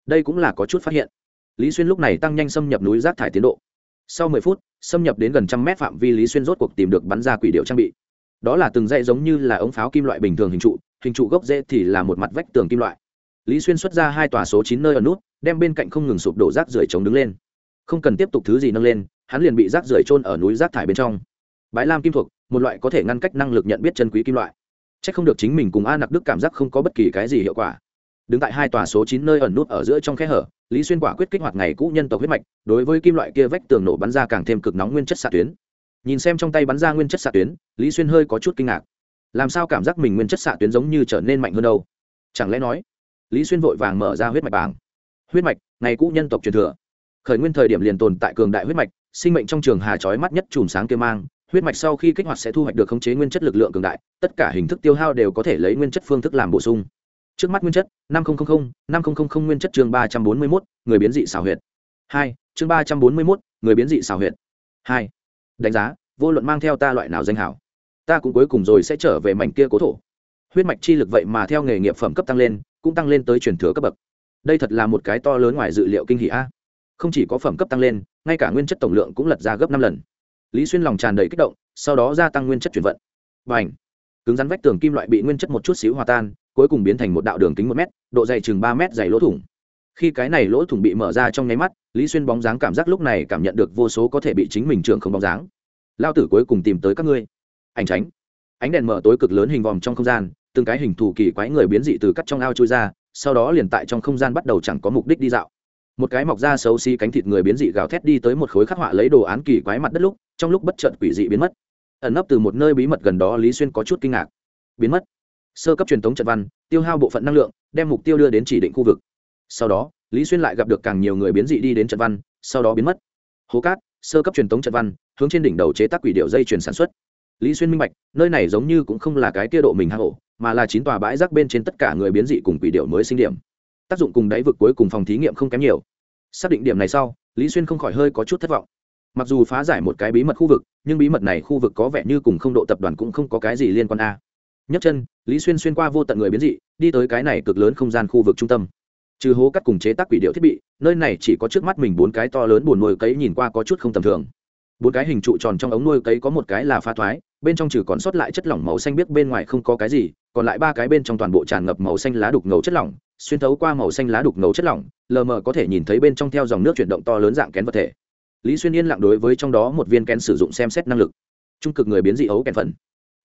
Đây cũng là có chút phát hiện. Lý xuyên lúc này tăng nhanh xâm nhập núi rác thải tiến độ. Sau mười phút, xâm nhập đến gần trăm mét phạm vi, lý xuyên rốt cuộc tìm được bắn ra quỷ điệu trang bị. Đó là từng dãy giống như là ống pháo kim loại bình thường hình trụ hình trụ gốc rễ thì là một mặt vách tường kim loại. Lý xuyên xuất ra hai tòa số chín nơi ở nút, đem bên cạnh không ngừng sụp đổ rác rưởi chống đứng lên. Không cần tiếp tục thứ gì nâng lên, hắn liền bị rác rưởi trôn ở núi rác thải bên trong. Bãi lam kim thuộc, một loại có thể ngăn cách năng lực nhận biết chân quý kim loại chắc không được chính mình cùng a nặc đức cảm giác không có bất kỳ cái gì hiệu quả. Đứng tại hai tòa số chín nơi ẩn nút ở giữa trong khe hở, lý xuyên quả quyết kích hoạt ngày cũ nhân tộc huyết mạch, đối với kim loại kia vách tường nổ bắn ra càng thêm cực nóng nguyên chất xạ tuyến. Nhìn xem trong tay bắn ra nguyên chất xạ tuyến, lý xuyên hơi có chút kinh ngạc. Làm sao cảm giác mình nguyên chất xạ tuyến giống như trở nên mạnh hơn đâu? Chẳng lẽ nói, lý xuyên vội vàng mở ra huyết mạch bảng. Huyết mạch, ngày cũ nhân tộc truyền thừa. Khởi nguyên thời điểm liền tồn tại cường đại huyết mạch, sinh mệnh trong trường hà chói mắt nhất chùm sáng kia mang huyết mạch sau khi kích hoạt sẽ thu hoạch được khống chế nguyên chất lực lượng cường đại, tất cả hình thức tiêu hao đều có thể lấy nguyên chất phương thức làm bổ sung. Trước mắt nguyên chất, năm nghìn năm nghìn nguyên chất chương ba trăm bốn mươi một người biến dị xảo huyệt. Hai, chương ba trăm bốn mươi một người biến dị xảo huyệt. Hai, đánh giá, vô luận mang theo ta loại nào danh hảo, ta cũng cuối cùng rồi sẽ trở về mảnh kia cố thổ. Huyết mạch chi lực vậy mà theo nghề nghiệp phẩm cấp tăng lên, cũng tăng lên tới truyền thừa cấp bậc. Đây thật là một cái to lớn ngoài dự liệu kinh hỷ a. Không chỉ có phẩm cấp tăng lên, ngay cả nguyên chất tổng lượng cũng lật ra gấp năm lần lý xuyên lòng tràn đầy kích động, sau đó gia tăng nguyên chất chuyển vận. Và ảnh cứng rắn vách tường kim loại bị nguyên chất một chút xíu hòa tan, cuối cùng biến thành một đạo đường kính một m độ dày chừng ba m dày lỗ thủng. Khi cái này lỗ thủng bị mở ra trong nháy mắt, lý xuyên bóng dáng cảm giác lúc này cảm nhận được vô số có thể bị chính mình trường không bóng dáng. Lao tử cuối cùng tìm tới các ngươi. Ảnh tránh. Ánh đèn mở tối cực lớn hình vòm trong không gian, từng cái hình thù kỳ quái người biến dị từ cắt trong ao trôi ra, sau đó liền tại trong không gian bắt đầu chẳng có mục đích đi dạo. Một cái mọc da xấu xí cánh thịt người biến dị gào thét đi tới một khối khắc họa lấy đồ án kỳ quái mặt đất lúc trong lúc bất chợt quỷ dị biến mất. Ẩn nấp từ một nơi bí mật gần đó, lý xuyên có chút kinh ngạc. Biến mất. Sơ cấp truyền thống trận văn, tiêu hao bộ phận năng lượng, đem mục tiêu đưa đến chỉ định khu vực. Sau đó, lý xuyên lại gặp được càng nhiều người biến dị đi đến trận văn, sau đó biến mất. Hố cát, sơ cấp truyền thống trận văn, hướng trên đỉnh đầu chế tác quỷ điệu dây chuyển sản xuất. Lý xuyên minh bạch, nơi này giống như cũng không là cái kia độ mình hạ hộ mà là chín tòa bãi rác bên trên tất cả người biến dị cùng quỷ điệu mới sinh điểm. Tác dụng cùng đáy vực cuối cùng phòng thí nghiệm không kém nhiều. Xác định điểm này sau, lý xuyên không khỏi hơi có chút thất vọng mặc dù phá giải một cái bí mật khu vực, nhưng bí mật này khu vực có vẻ như cùng không độ tập đoàn cũng không có cái gì liên quan a. Nhấc chân, lý xuyên xuyên qua vô tận người biến dị, đi tới cái này cực lớn không gian khu vực trung tâm. Trừ hố cắt cùng chế tác quỷ điệu thiết bị, nơi này chỉ có trước mắt mình bốn cái to lớn buồn nuôi cấy nhìn qua có chút không tầm thường. Bốn cái hình trụ tròn trong ống nuôi cấy có một cái là pha thoái, bên trong trừ còn sót lại chất lỏng màu xanh biếc bên ngoài không có cái gì, còn lại ba cái bên trong toàn bộ tràn ngập màu xanh lá đục ngầu chất lỏng, xuyên thấu qua màu xanh lá đục ngầu chất lỏng, lờ mờ có thể nhìn thấy bên trong theo dòng nước chuyển động to lớn dạng kén vật thể lý xuyên yên lặng đối với trong đó một viên kén sử dụng xem xét năng lực. Trung cực người biến dị ấu kén phần.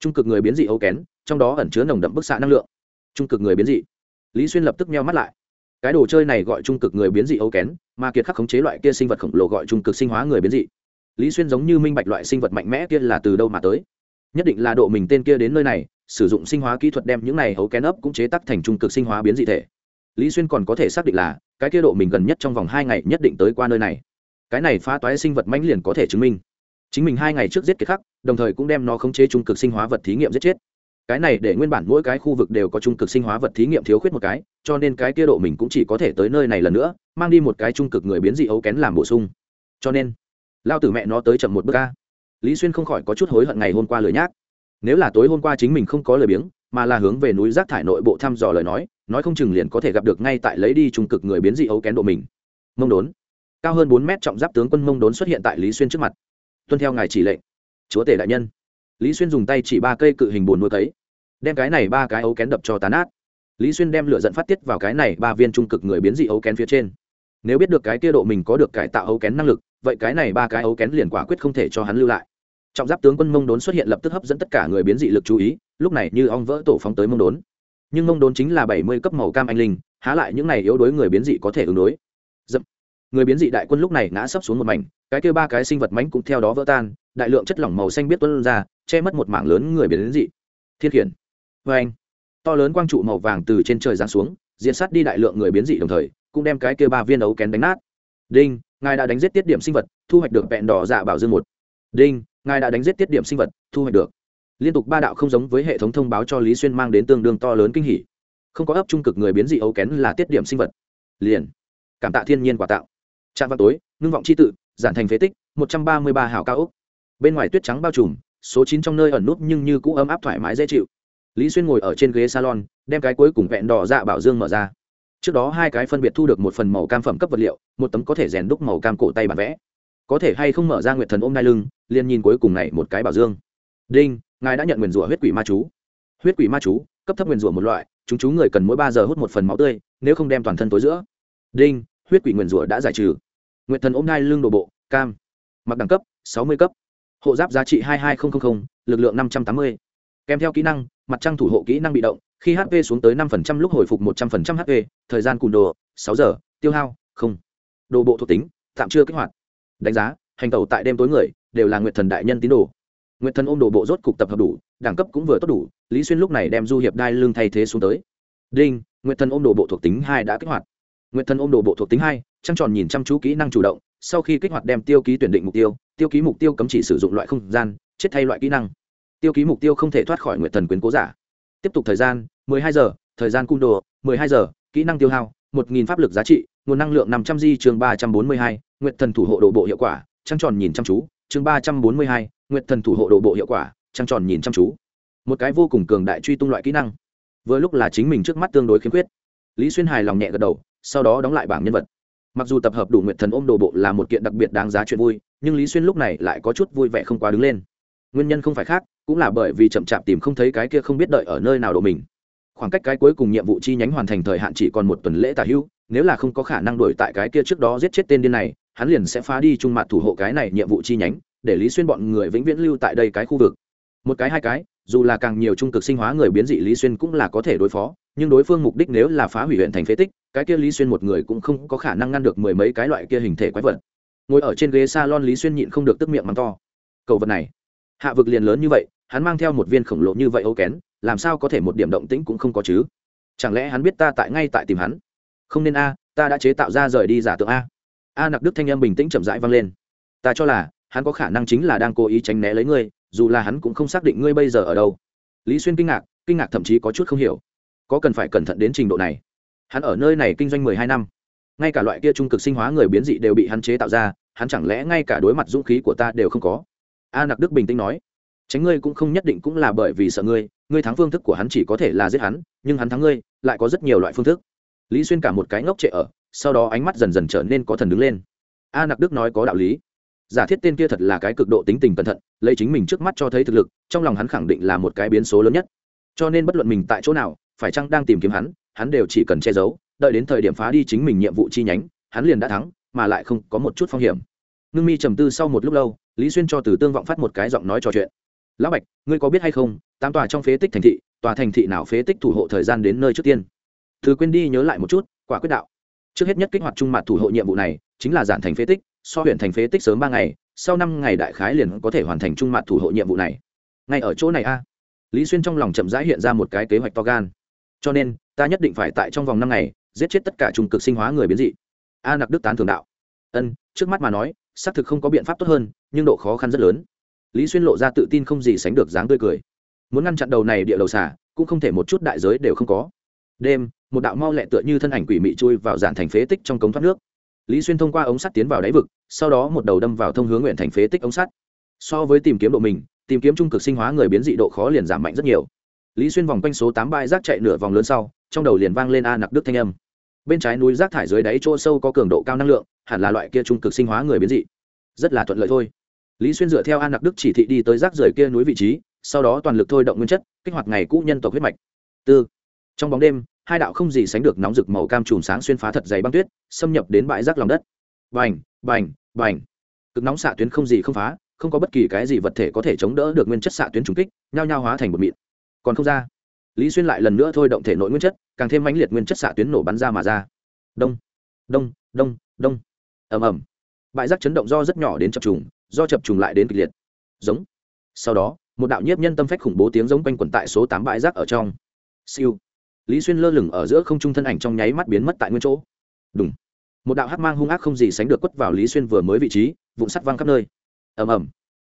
Trung cực người biến dị ấu kén, trong đó ẩn chứa nồng đậm bức xạ năng lượng. Trung cực người biến dị. Lý xuyên lập tức meo mắt lại. Cái đồ chơi này gọi trung cực người biến dị ấu kén, mà kiệt khắc khống chế loại kia sinh vật khổng lồ gọi trung cực sinh hóa người biến dị. Lý xuyên giống như minh bạch loại sinh vật mạnh mẽ kia là từ đâu mà tới. Nhất định là độ mình tên kia đến nơi này, sử dụng sinh hóa kỹ thuật đem những này ấu kén ấp cũng chế tắc thành trung cực sinh hóa biến dị thể. Lý xuyên còn có thể xác định là, cái kia độ mình gần nhất trong vòng hai ngày nhất định tới qua nơi này cái này phá toái sinh vật mãnh liền có thể chứng minh. Chính mình hai ngày trước giết kiệt khắc, đồng thời cũng đem nó khống chế trung cực sinh hóa vật thí nghiệm giết chết. Cái này để nguyên bản mỗi cái khu vực đều có trung cực sinh hóa vật thí nghiệm thiếu khuyết một cái, cho nên cái kia độ mình cũng chỉ có thể tới nơi này lần nữa, mang đi một cái trung cực người biến dị ấu kén làm bổ sung. Cho nên, lao tử mẹ nó tới chậm một bước ca lý xuyên không khỏi có chút hối hận ngày hôm qua lời nhác nếu là tối hôm qua chính mình không có lời biếng, mà là hướng về núi rác thải nội bộ thăm dò lời nói nói không chừng liền có thể gặp được ngay tại lấy đi trung cực người biến dị ấu kén độ mình. Mông đốn cao hơn bốn mét trọng giáp tướng quân mông đốn xuất hiện tại lý xuyên trước mặt. Tuân theo ngài chỉ lệnh. Chúa tể đại nhân. Lý xuyên dùng tay chỉ ba cây cự hình bồn nuôi cấy, đem cái này ba cái ấu kén đập cho tán át lý xuyên đem lửa dẫn phát tiết vào cái này ba viên trung cực người biến dị ấu kén phía trên. Nếu biết được cái kia độ mình có được cải tạo ấu kén năng lực, vậy cái này ba cái ấu kén liền quả quyết không thể cho hắn lưu lại. Trọng giáp tướng quân mông đốn xuất hiện lập tức hấp dẫn tất cả người biến dị lực chú ý, lúc này như ong vỡ tổ phóng tới mông đốn. Nhưng mông đốn chính là bảy mươi cấp màu cam anh linh, há lại những này yếu đối người biến dị có thể ứng đối người biến dị đại quân lúc này ngã sấp xuống một mảnh, cái kia ba cái sinh vật mánh cũng theo đó vỡ tan, đại lượng chất lỏng màu xanh biết tuân ra, che mất một mảng lớn người biến dị. Thiên khiển. Vê anh, to lớn quang trụ màu vàng từ trên trời giáng xuống diện sát đi đại lượng người biến dị đồng thời, cũng đem cái kia ba viên ấu kén đánh nát. Đinh, ngài đã đánh giết tiết điểm sinh vật, thu hoạch được vẹn đỏ dạ bảo dương một. Đinh, ngài đã đánh giết tiết điểm sinh vật, thu hoạch được. Liên tục ba đạo không giống với hệ thống thông báo cho lý xuyên mang đến tương đương to lớn kinh hỉ. Không có ấp trung cực người biến dị ấu kén là tiết điểm sinh vật. Liền. Cảm tạ thiên nhiên quả tạo trạm vào tối, ngưng vọng c h i tự, giản thành phế tích, một trăm ba mươi ba hào cao ốc. Bên ngoài tuyết trắng bao trùm, số chín trong nơi ẩn nút nhưng như cũ ấm áp thoải mái dễ chịu. Lý xuyên ngồi ở trên ghế salon, đem cái cuối cùng vẹn đỏ dạ bảo dương mở ra. Trước đó hai cái phân biệt thu được một phần màu cam phẩm cấp vật liệu, một tấm có thể rèn đúc màu cam cổ tay bản vẽ. Có thể hay không mở ra nguyệt thần ôm đai lưng, liền nhìn cuối cùng này một cái bảo dương. Đinh, ngài đã nhận nguyền rủa huyết quỷ ma chú. Huyết quỷ ma chú, cấp thấp nguyền rủa một loại, chúng chú người cần mỗi ba giờ hút một phần máu tươi, nếu không đem toàn thân tối giữa. Đinh, huyết quỷ nguyền rủa đã giải trừ nguyệt thần ôm đai lưng đổ bộ, cam. Mặc đẳng cấp, sáu mươi cấp. Hộ giáp giá trị hai hai nghìn lực lượng năm trăm tám mươi. Kèm theo kỹ năng, mặt trăng thủ hộ kỹ năng bị động, khi hp xuống tới năm lúc hồi phục một trăm linh hp thời gian cùn đồ, sáu giờ, tiêu hao, không. Đồ bộ thuộc tính, tạm chưa kích hoạt. Đánh giá, hành tẩu tại đêm tối người, đều là nguyệt thần đại nhân tín đồ. Nguyệt thần ôm đồ bộ rốt cục tập hợp đủ, đẳng cấp cũng vừa tốt đủ, lý xuyên lúc này đem du hiệp đai lưng thay thế xuống tới. Đinh, nguyệt thần ôm đồ bộ thuộc tính hai đã kích hoạt. Nguyệt thần ôm đồ bộ thuộc tính hai trăng tròn nhìn chăm chú kỹ năng chủ động sau khi kích hoạt đem tiêu ký tuyển định mục tiêu tiêu ký mục tiêu cấm chỉ sử dụng loại không gian chết thay loại kỹ năng. Tiêu ký mục tiêu không thể thoát khỏi nguyệt thần quyến cố giả. Tiếp tục thời gian 12 giờ thời gian cung đồ 12 giờ kỹ năng tiêu hao 1.000 pháp lực giá trị nguồn năng lượng 500 di chương 342, nguyệt thần thủ hộ độ bộ hiệu quả trăng tròn nhìn chăm chú chương 342, nguyệt thần thủ hộ độ bộ hiệu quả trăng tròn nhìn chăm chú. Một cái vô cùng cường đại truy tung loại kỹ năng. Vừa lúc là chính mình trước mắt tương đối khiếm khuyết. Lý xuyên hài lòng nhẹ gật đầu sau đó đóng lại bảng nhân vật mặc dù tập hợp đủ nguyện thần ôm đồ bộ là một kiện đặc biệt đáng giá chuyện vui, nhưng lý xuyên lúc này lại có chút vui vẻ không quá đứng lên. Nguyên nhân không phải khác, cũng là bởi vì chậm chạp tìm không thấy cái kia không biết đợi ở nơi nào độ mình. Khoảng cách cái cuối cùng nhiệm vụ chi nhánh hoàn thành thời hạn chỉ còn một tuần lễ tả hữu, nếu là không có khả năng đổi tại cái kia trước đó giết chết tên điên này, hắn liền sẽ phá đi trung mặt thủ hộ cái này nhiệm vụ chi nhánh, để lý xuyên bọn người vĩnh viễn lưu tại đây cái khu vực một cái hai cái, dù là càng nhiều trung cực sinh hóa người biến dị lý xuyên cũng là có thể đối phó, nhưng đối phương mục đích nếu là phá hủy huyện thành phế tích, cái kia lý xuyên một người cũng không có khả năng ngăn được mười mấy cái loại kia hình thể quái vật. Ngồi ở trên ghế s a lon lý xuyên nhịn không được tức miệng mắng to. Cầu vật này. Hạ vực liền lớn như vậy, hắn mang theo một viên khổng lồ như vậy âu kén, làm sao có thể một điểm động tĩnh cũng không có chứ? Chẳng lẽ hắn biết ta tại ngay tại tìm hắn? Không nên a, ta đã chế tạo ra rời đi giả tượng a. A nặc đức thanh em bình tĩnh chậm rãi vang lên. Ta cho là, hắn có khả năng chính là đang cố ý tránh né lấy ngươi dù là hắn cũng không xác định ngươi bây giờ ở đâu. Lý xuyên kinh ngạc kinh ngạc thậm chí có chút không hiểu. Có cần phải cẩn thận đến trình độ này? Hắn ở nơi này kinh doanh mười hai năm. Ngay cả loại kia trung cực sinh hóa người biến dị đều bị hắn chế tạo ra, hắn chẳng lẽ ngay cả đối mặt dũng khí của ta đều không có? A nặc đức bình tĩnh nói, tránh ngươi cũng không nhất định cũng là bởi vì sợ ngươi ngươi thắng phương thức của hắn chỉ có thể là giết hắn, nhưng hắn thắng ngươi, lại có rất nhiều loại phương thức. Lý xuyên cả một cái ngốc trệ ở, sau đó ánh mắt dần dần trở nên có thần đứng lên. A nặc đức nói có đạo lý giả thiết tên kia thật là cái cực độ tính tình cẩn thận, lấy chính mình trước mắt cho thấy thực lực, trong lòng hắn khẳng định là một cái biến số lớn nhất. Cho nên bất luận mình tại chỗ nào, phải chăng đang tìm kiếm hắn hắn đều chỉ cần che giấu, đợi đến thời điểm phá đi chính mình nhiệm vụ chi nhánh, hắn liền đã thắng, mà lại không có một chút phong hiểm. Ngưng mi trầm tư sau một lúc lâu, lý xuyên cho từ tương vọng phát một cái giọng nói trò chuyện. Lão bạch, ngươi có biết hay không, tám tòa trong phế tích thành thị, tòa thành thị nào phế tích thủ hộ thời gian đến nơi trước tiên? Thứ quên đi nhớ lại một chút, quả quyết đạo. Trước hết nhất kích hoạt trung mặt thủ hộ nhiệm vụ này, chính là giản thành phế tích so huyện thành phế tích sớm ba ngày, sau năm ngày đại khái liền có thể hoàn thành trung mặt thủ hộ nhiệm vụ này. Ngay ở chỗ này a. Lý xuyên trong lòng chậm rãi hiện ra một cái kế hoạch to gan. Cho nên, ta nhất định phải tại trong vòng năm ngày, giết chết tất cả trung cực sinh hóa người biến dị. A nặc đức tán thường đạo. Ân, trước mắt mà nói, xác thực không có biện pháp tốt hơn, nhưng độ khó khăn rất lớn. Lý xuyên lộ ra tự tin không gì sánh được dáng tươi cười. Muốn ngăn chặn đầu này địa đầu xả cũng không thể một chút đại giới đều không có. Đêm, một đạo mau lẹ tựa như thân ảnh quỷ mị chui vào dàn thành phế tích trong cống thoát nước lý xuyên thông qua ống sắt tiến vào đáy vực, sau đó một đầu đâm vào thông hướng nguyện thành phế tích ống sắt. So với tìm kiếm độ mình, tìm kiếm trung cực sinh hóa người biến dị độ khó liền giảm mạnh rất nhiều. Lý xuyên vòng quanh số tám bãi rác chạy nửa vòng lớn sau, trong đầu liền vang lên a nặc đức thanh âm. Bên trái núi rác thải dưới đáy chỗ sâu có cường độ cao năng lượng, hẳn là loại kia trung cực sinh hóa người biến dị. Rất là thuận lợi thôi. Lý xuyên dựa theo an nặc đức chỉ thị đi tới rác rời kia núi vị trí, sau đó toàn lực thôi động nguyên chất, kích hoạt ngày cũ nhân tộc huyết mạch. Tư. Trong bóng đêm hai đạo không gì sánh được nóng rực màu cam chùm sáng xuyên phá thật dày băng tuyết, xâm nhập đến bãi rác lòng đất. Bành bành bành. Cực nóng xạ tuyến không gì không phá, không có bất kỳ cái gì vật thể có thể chống đỡ được nguyên chất xạ tuyến trùng kích, nhao nhao hóa thành một mịn. Còn không ra. Lý xuyên lại lần nữa thôi động thể nội nguyên chất, càng thêm mãnh liệt nguyên chất xạ tuyến nổ bắn ra mà ra. Đông đông đông đông. Ầm ầm. Bãi rác chấn động do rất nhỏ đến chập trùng, do chập trùng lại đến kịch liệt. Giống. Sau đó, một đạo nhiếp nhân tâm phách khủng bố tiếng giống quanh quẩn tại số tám bãi rác ở trong. Siêu lý xuyên lơ lửng ở giữa không trung thân ảnh trong nháy mắt biến mất tại nguyên chỗ. Đúng một đạo hắc mang hung ác không gì sánh được quất vào lý xuyên vừa mới vị trí, vụn sắt văng khắp nơi. Ầm ầm.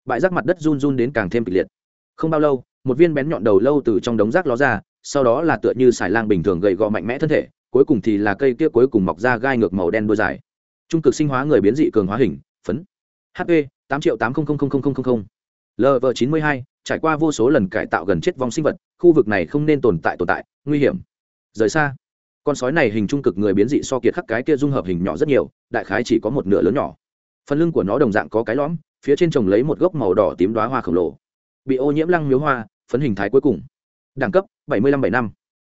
Bãi rác mặt đất run run đến càng thêm kịch liệt. Không bao lâu, một viên bén nhọn đầu lâu từ trong đống rác ló ra, sau đó là tựa như xài lang bình thường gầy gò mạnh mẽ thân thể, cuối cùng thì là cây kia cuối cùng mọc ra gai ngược màu đen đôi dài. Trung cực sinh hóa người biến dị cường hóa hình, phấn. Hp tám triệu tám lv chín mươi hai, trải qua vô số lần cải tạo gần chết vong sinh vật, khu vực này không nên tồn tại tồn tại, nguy hiểm. Rời xa. Con sói này hình trung cực người biến dị so kiệt khắc cái kia dung hợp hình nhỏ rất nhiều, đại khái chỉ có một nửa lớn nhỏ. Phần lưng của nó đồng dạng có cái lõm, phía trên trồng lấy một gốc màu đỏ tím đoá hoa khổng lồ. Bị ô nhiễm lăng miếu hoa, phấn hình thái cuối cùng. Đẳng cấp, bảy mươi năm bảy năm.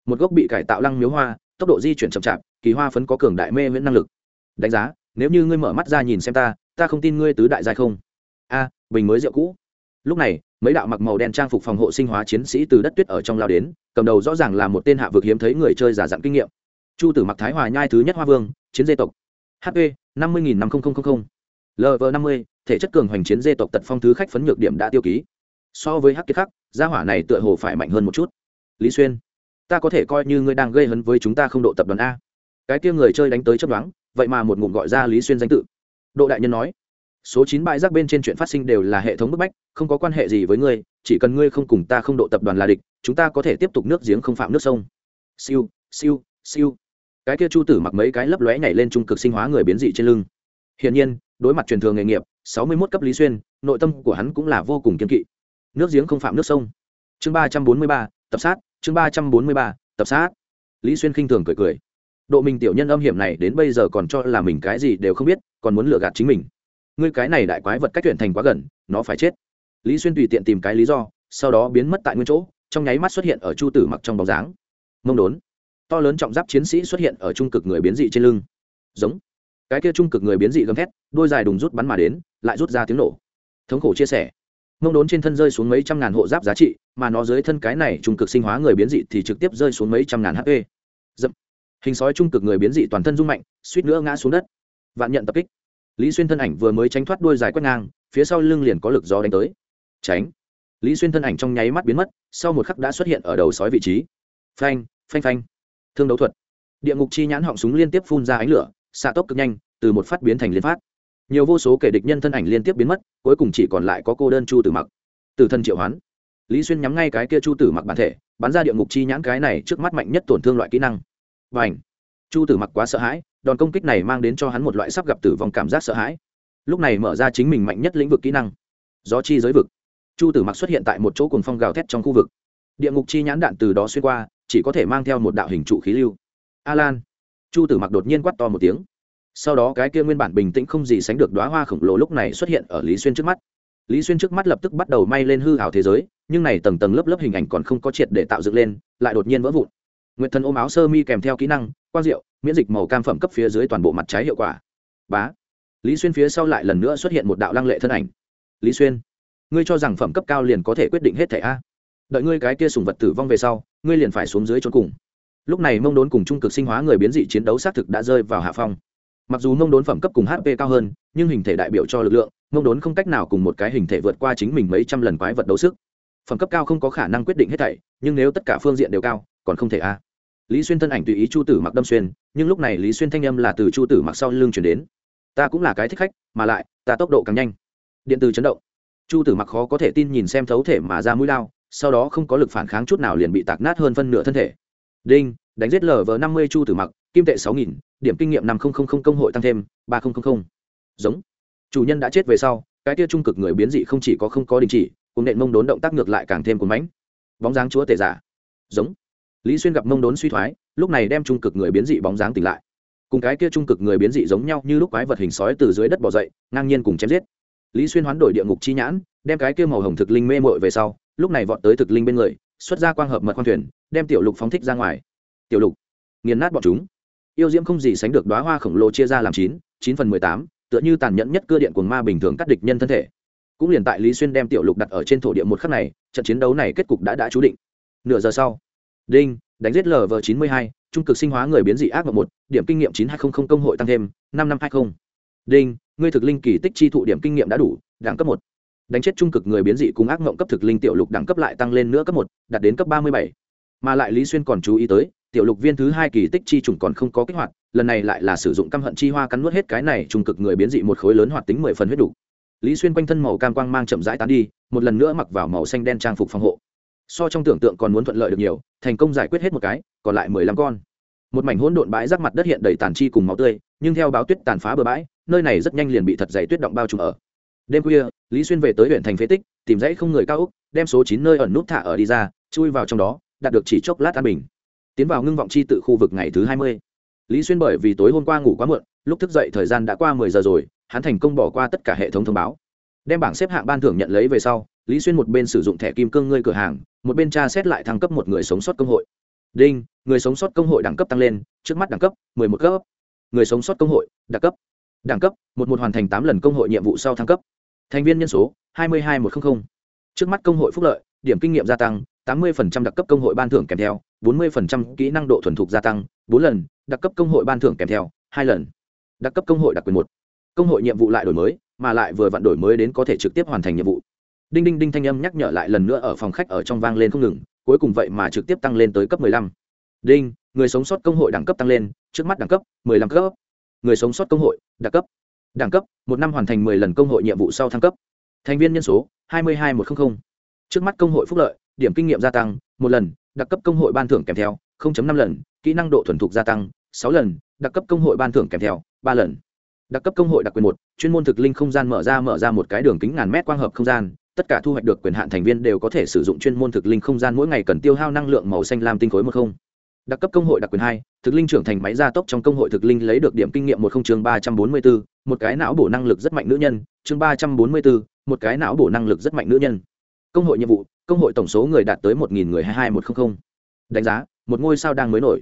Một gốc bị cải tạo lăng miếu hoa, tốc độ di chuyển chậm chạp, kỳ hoa phấn có cường đại mê miễn năng lực. Đánh giá, nếu như ngươi mở mắt ra nhìn xem ta ta không tin ngươi tứ đại giai không. A, bình mới rượu cũ lúc này, mấy đạo mặc màu đen trang phục phòng hộ sinh hóa chiến sĩ từ đất tuyết ở trong lao đến, cầm đầu rõ ràng là một tên hạ vực hiếm thấy người chơi giả dặn kinh nghiệm. Chu tử mặc thái hòa nhai thứ nhất hoa vương, chiến dê tộc. Hp năm mươi nghìn năm nghìn lv năm mươi, thể chất cường hoành chiến dê tộc tật phong thứ khách phấn nhược điểm đã tiêu ký. So với hắc kiệt khắc, gia hỏa này tựa hồ phải mạnh hơn một chút. Lý xuyên, ta có thể coi như ngươi đang gây hấn với chúng ta không độ tập đoàn a. Cái kia người chơi đánh tới chấp đoán vậy mà một ngụm gọi ra lý xuyên danh tự. Độ đại nhân nói số chín bãi rác bên trên chuyện phát sinh đều là hệ thống bức bách, không có quan hệ gì với ngươi, chỉ cần ngươi không cùng ta không độ tập đoàn là địch, chúng ta có thể tiếp tục nước giếng không phạm nước sông. Siêu siêu siêu. Cái kia chu tử mặc mấy cái lấp lóe nhảy lên trung cực sinh hóa người biến dị trên lưng. Hiển nhiên, đối mặt truyền thường nghề nghiệp, sáu mươi mốt cấp lý xuyên, nội tâm của hắn cũng là vô cùng kiên kỵ. Nước giếng không phạm nước sông. Chương ba trăm bốn mươi ba, tập sát, chương ba trăm bốn mươi ba, tập sát. Lý xuyên khinh thường cười cười. Độ mình tiểu nhân âm hiểm này đến bây giờ còn cho là mình cái gì đều không biết, còn muốn lừa gạt chính mình ngươi cái này đại quái vật cách tuyển thành quá gần, nó phải chết. Lý xuyên tùy tiện tìm cái lý do, sau đó biến mất tại nguyên chỗ, trong nháy mắt xuất hiện ở chu tử mặc trong bóng dáng. Mông đốn. To lớn trọng giáp chiến sĩ xuất hiện ở trung cực người biến dị trên lưng. Giống. Cái kia trung cực người biến dị gầm thét, đôi dài đùng rút bắn mà đến, lại rút ra tiếng nổ. Thống khổ chia sẻ. Mông đốn trên thân rơi xuống mấy trăm ngàn hộ giáp giá trị, mà nó dưới thân cái này trung cực sinh hóa người biến dị thì trực tiếp rơi xuống mấy trăm ngàn hp dậm. Hình sói trung cực người biến dị toàn thân rung mạnh, suýt nữa ngã xuống đất. Vạn nhận tập kích lý xuyên thân ảnh vừa mới tránh thoát đuôi dài quét ngang, phía sau lưng liền có lực gió đánh tới. Tránh. Lý xuyên thân ảnh trong nháy mắt biến mất, sau một khắc đã xuất hiện ở đầu sói vị trí. Phanh phanh phanh. Thương đấu thuật. Địa ngục chi nhãn họng súng liên tiếp phun ra ánh lửa, xạ tốc cực nhanh, từ một phát biến thành liên phát. Nhiều vô số kẻ địch nhân thân ảnh liên tiếp biến mất, cuối cùng chỉ còn lại có cô đơn chu tử mặc. Từ thân triệu hoán. Lý xuyên nhắm ngay cái kia chu tử mặc bản thể, bắn ra địa ngục chi nhãn cái này trước mắt mạnh nhất tổn thương loại kỹ năng. Và ảnh chu tử mặc quá sợ hãi đòn công kích này mang đến cho hắn một loại sắp gặp tử vong cảm giác sợ hãi. Lúc này mở ra chính mình mạnh nhất lĩnh vực kỹ năng, gió chi giới vực. Chu tử mặc xuất hiện tại một chỗ cuồng phong gào thét trong khu vực. Địa ngục chi nhãn đạn từ đó xuyên qua, chỉ có thể mang theo một đạo hình trụ khí lưu. A lan. Chu tử mặc đột nhiên quắt to một tiếng. Sau đó cái kia nguyên bản bình tĩnh không gì sánh được đoá hoa khổng lồ lúc này xuất hiện ở lý xuyên trước mắt. Lý xuyên trước mắt lập tức bắt đầu may lên hư hào thế giới, nhưng này tầng tầng lớp lớp hình ảnh còn không có triệt để tạo dựng lên, lại đột nhiên vỡ vụn. Nguyệt thần ôm áo sơ mi kèm theo kỹ năng, quang diệu miễn dịch màu cam phẩm cấp phía dưới toàn bộ mặt trái hiệu quả. Bá. Lý xuyên phía sau lại lần nữa xuất hiện một đạo lăng lệ thân ảnh. Lý xuyên, ngươi cho rằng phẩm cấp cao liền có thể quyết định hết thẻ a? Đợi ngươi cái kia sùng vật tử vong về sau, ngươi liền phải xuống dưới trốn cùng. Lúc này mông đốn cùng trung cực sinh hóa người biến dị chiến đấu xác thực đã rơi vào hạ phong. Mặc dù mông đốn phẩm cấp cùng hp cao hơn, nhưng hình thể đại biểu cho lực lượng, mông đốn không cách nào cùng một cái hình thể vượt qua chính mình mấy trăm lần quái vật đấu sức. Phẩm cấp cao không có khả năng quyết định hết thảy, nhưng nếu tất cả phương diện đều cao, còn không thể a? Lý xuyên thân ảnh tùy ý chu tử mặc đâm xuyên nhưng lúc này lý xuyên thanh âm là từ chu tử mặc sau lưng chuyển đến ta cũng là cái thích khách mà lại ta tốc độ càng nhanh điện từ chấn động chu tử mặc khó có thể tin nhìn xem thấu thể mà ra mũi lao sau đó không có lực phản kháng chút nào liền bị tạc nát hơn phân nửa thân thể đinh đánh giết lờ vờ năm mươi chu tử mặc kim tệ sáu nghìn điểm kinh nghiệm năm nghìn công hội tăng thêm ba nghìn giống chủ nhân đã chết về sau cái tia trung cực người biến dị không chỉ có không có đình chỉ cùng nện mông đốn động tác ngược lại càng thêm cuốn mánh bóng dáng chúa tể giả giống lý xuyên gặp mông đốn suy thoái lúc này đem trung cực người biến dị bóng dáng tỉnh lại. Cùng cái kia trung cực người biến dị giống nhau như lúc quái vật hình sói từ dưới đất bỏ dậy, ngang nhiên cùng chém giết. Lý xuyên hoán đổi địa ngục chi nhãn, đem cái kia màu hồng thực linh mê mội về sau, lúc này vọt tới thực linh bên người, xuất ra quang hợp mật khoang thuyền, đem tiểu lục phóng thích ra ngoài. Tiểu lục, nghiền nát bọn chúng. Yêu diễm không gì sánh được đoá hoa khổng lồ chia ra làm chín chín phần mười tám, tựa như tàn nhẫn nhất cơ điện cuồng ma bình thường cắt địch nhân thân thể. Cũng liền tại lý xuyên đem tiểu lục đặt ở trên thổ địa một khắc này, trận chiến đấu này kết cục đã đã chú định. Nửa giờ sau, đinh đánh giết lv chín mươi hai, trung cực sinh hóa người biến dị ác mộng một, điểm kinh nghiệm chín hai trăm linh công hội tăng thêm, năm năm hai mươi đinh, ngươi thực linh kỳ tích chi thụ điểm kinh nghiệm đã đủ, đẳng cấp một. Đánh chết trung cực người biến dị cùng ác mộng cấp thực linh tiểu lục đẳng cấp lại tăng lên nữa cấp một, đạt đến cấp ba mươi bảy. Mà lại lý xuyên còn chú ý tới, tiểu lục viên thứ hai kỳ tích chi trùng còn không có kích hoạt, lần này lại là sử dụng căm hận chi hoa cắn nuốt hết cái này trung cực người biến dị một khối lớn hoạt tính mười phần huyết đủ. Lý xuyên quanh thân màu cam quang mang chậm rãi tán đi, một lần nữa mặc vào màu xanh đen trang phục phòng hộ so trong tưởng tượng còn muốn thuận lợi được nhiều, thành công giải quyết hết một cái, còn lại mười lăm con. Một mảnh hỗn độn bãi rác mặt đất hiện đầy tàn chi cùng máu tươi, nhưng theo báo tuyết tàn phá bờ bãi, nơi này rất nhanh liền bị thật dày tuyết động bao trùm ở. Đêm khuya, lý xuyên về tới huyện thành phế tích, tìm dãy không người cao úc đem số chín nơi ẩn nút thả ở đi ra, chui vào trong đó, đạt được chỉ chốc lát an bình. Tiến vào ngưng vọng chi tự khu vực ngày thứ hai mươi. Lý xuyên bởi vì tối hôm qua ngủ quá muộn, lúc thức dậy thời gian đã qua mười giờ rồi, hắn thành công bỏ qua tất cả hệ thống thông báo. Đem bảng xếp hạng ban thưởng nhận lấy về sau lý xuyên một bên sử dụng thẻ kim cương ngươi cửa hàng, một bên tra xét lại thăng cấp một người sống sót công hội. Đinh, người sống sót công hội đẳng cấp tăng lên, trước mắt đẳng cấp, mười một cấp. Người sống sót công hội đặc cấp. Đẳng cấp, một một hoàn thành tám lần công hội nhiệm vụ sau thăng cấp. Thành viên nhân số, hai mươi hai một trăm linh trước mắt công hội phúc lợi, điểm kinh nghiệm gia tăng, tám mươi đặc cấp công hội ban thưởng kèm theo, bốn mươi kỹ năng độ thuần thục gia tăng, bốn lần, đặc cấp công hội ban thưởng kèm theo, hai lần. Đặc cấp công hội đặc quyền một. Công hội nhiệm vụ lại đổi mới, mà lại vừa vặn đổi mới đến có thể trực tiếp hoàn thành nhiệm vụ đinh đinh đinh thanh âm nhắc nhở lại lần nữa ở phòng khách ở trong vang lên không ngừng, cuối cùng vậy mà trực tiếp tăng lên tới cấp 15. đinh, người sống sót công hội đẳng cấp tăng lên, trước mắt đẳng cấp 15 cấp người sống sót công hội đặc cấp đẳng cấp, một năm hoàn thành 10 lần công hội nhiệm vụ sau thăng cấp thành viên nhân số 22100. trước mắt công hội phúc lợi, điểm kinh nghiệm gia tăng, một lần, đặc cấp công hội ban thưởng kèm theo 0.5 lần, kỹ năng độ thuần thục gia tăng 6 lần, đặc cấp công hội ban thưởng kèm theo, ba lần đặc cấp công hội đặc quyền một, chuyên môn thực linh không gian mở ra mở ra một cái đường kính ngàn mét quang hợp không gian tất cả thu hoạch được quyền hạn thành viên đều có thể sử dụng chuyên môn thực linh không gian mỗi ngày cần tiêu hao năng lượng màu xanh lam tinh khối một không. Đặc cấp công hội đặc quyền hai thực linh trưởng thành máy gia tốc trong công hội thực linh lấy được điểm kinh nghiệm một không chương ba trăm bốn mươi bốn một cái não bổ năng lực rất mạnh nữ nhân chương ba trăm bốn mươi bốn một cái não bổ năng lực rất mạnh nữ nhân. Công hội nhiệm vụ công hội tổng số người đạt tới một nghìn người hai hai một trăm linh đánh giá một ngôi sao đang mới nổi.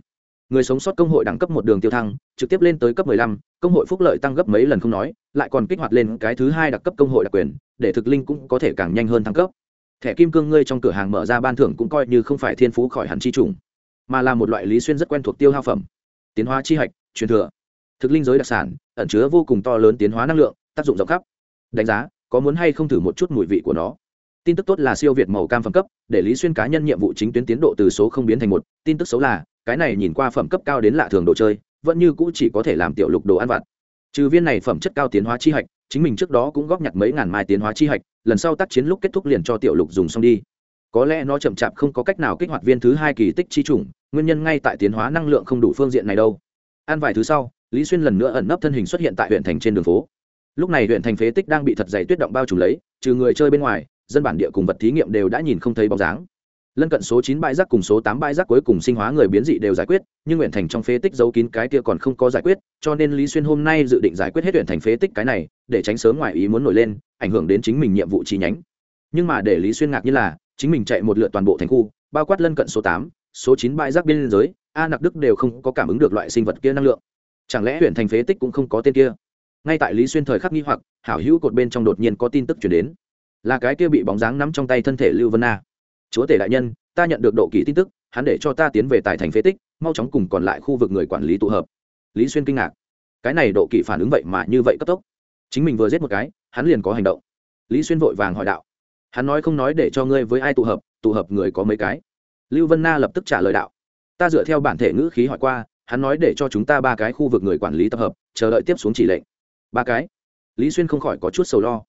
Người sống sót công hội đẳng cấp một đường tiêu thăng trực tiếp lên tới cấp 15, công hội phúc lợi tăng gấp mấy lần không nói lại còn kích hoạt lên cái thứ hai đặc cấp công hội đặc quyền để thực linh cũng có thể càng nhanh hơn thăng cấp. Thẻ kim cương ngươi trong cửa hàng mở ra ban thưởng cũng coi như không phải thiên phú khỏi hẳn chi trùng, mà là một loại lý xuyên rất quen thuộc tiêu hao phẩm. Tiến hóa chi hạch, truyền thừa. Thực linh giới đặc sản, ẩn chứa vô cùng to lớn tiến hóa năng lượng, tác dụng rộng khắp. Đánh giá, có muốn hay không thử một chút mùi vị của nó? Tin tức tốt là siêu việt màu cam phẩm cấp, để lý xuyên cá nhân nhiệm vụ chính tuyến tiến độ từ số không biến thành một. Tin tức xấu là, cái này nhìn qua phẩm cấp cao đến lạ thường đồ chơi, vẫn như cũ chỉ có thể làm tiểu lục đồ ăn vặt. Trừ viên này phẩm chất cao tiến hóa chi hạch chính mình trước đó cũng góp nhặt mấy ngàn mai tiến hóa chi hạch, lần sau tác chiến lúc kết thúc liền cho tiểu lục dùng xong đi. Có lẽ nó chậm chạp không có cách nào kích hoạt viên thứ hai kỳ tích chi chủng, nguyên nhân ngay tại tiến hóa năng lượng không đủ phương diện này đâu. Ăn vài thứ sau, lý xuyên lần nữa ẩn nấp thân hình xuất hiện tại huyện thành trên đường phố. Lúc này huyện thành phế tích đang bị thật dày tuyết động bao trùm lấy, trừ người chơi bên ngoài, dân bản địa cùng vật thí nghiệm đều đã nhìn không thấy bóng dáng lân cận số chín bãi rác cùng số tám bãi rác cuối cùng sinh hóa người biến dị đều giải quyết, nhưng huyện thành trong phế tích giấu kín cái kia còn không có giải quyết, cho nên lý xuyên hôm nay dự định giải quyết hết huyện thành phế tích cái này, để tránh sớm ngoài ý muốn nổi lên, ảnh hưởng đến chính mình nhiệm vụ chi nhánh. Nhưng mà để lý xuyên ngạc như là, chính mình chạy một lượt toàn bộ thành khu, bao quát lân cận số tám, số chín bãi rác biên giới, a nặc đức đều không có cảm ứng được loại sinh vật kia năng lượng. Chẳng lẽ huyện thành phế tích cũng không có tên kia? Ngay tại lý xuyên thời khắc nghi hoặc, hảo hữu cột bên trong đột nhiên có tin tức chuyển đến. Là cái kia bị bóng dáng nắm trong tay thân thể lưu vân na chúa tể đại nhân, ta nhận được độ kỳ tin tức, hắn để cho ta tiến về tại thành phế tích, mau chóng cùng còn lại khu vực người quản lý tụ hợp. Lý xuyên kinh ngạc. Cái này độ kỳ phản ứng vậy mà như vậy cấp tốc. Chính mình vừa giết một cái, hắn liền có hành động. Lý xuyên vội vàng hỏi đạo. Hắn nói không nói để cho ngươi với ai tụ hợp tụ hợp người có mấy cái? Lưu vân na lập tức trả lời đạo. Ta dựa theo bản thể ngữ khí hỏi qua, hắn nói để cho chúng ta ba cái khu vực người quản lý tập hợp, chờ đợi tiếp xuống chỉ lệnh. Ba cái? Lý xuyên không khỏi có chút sầu lo.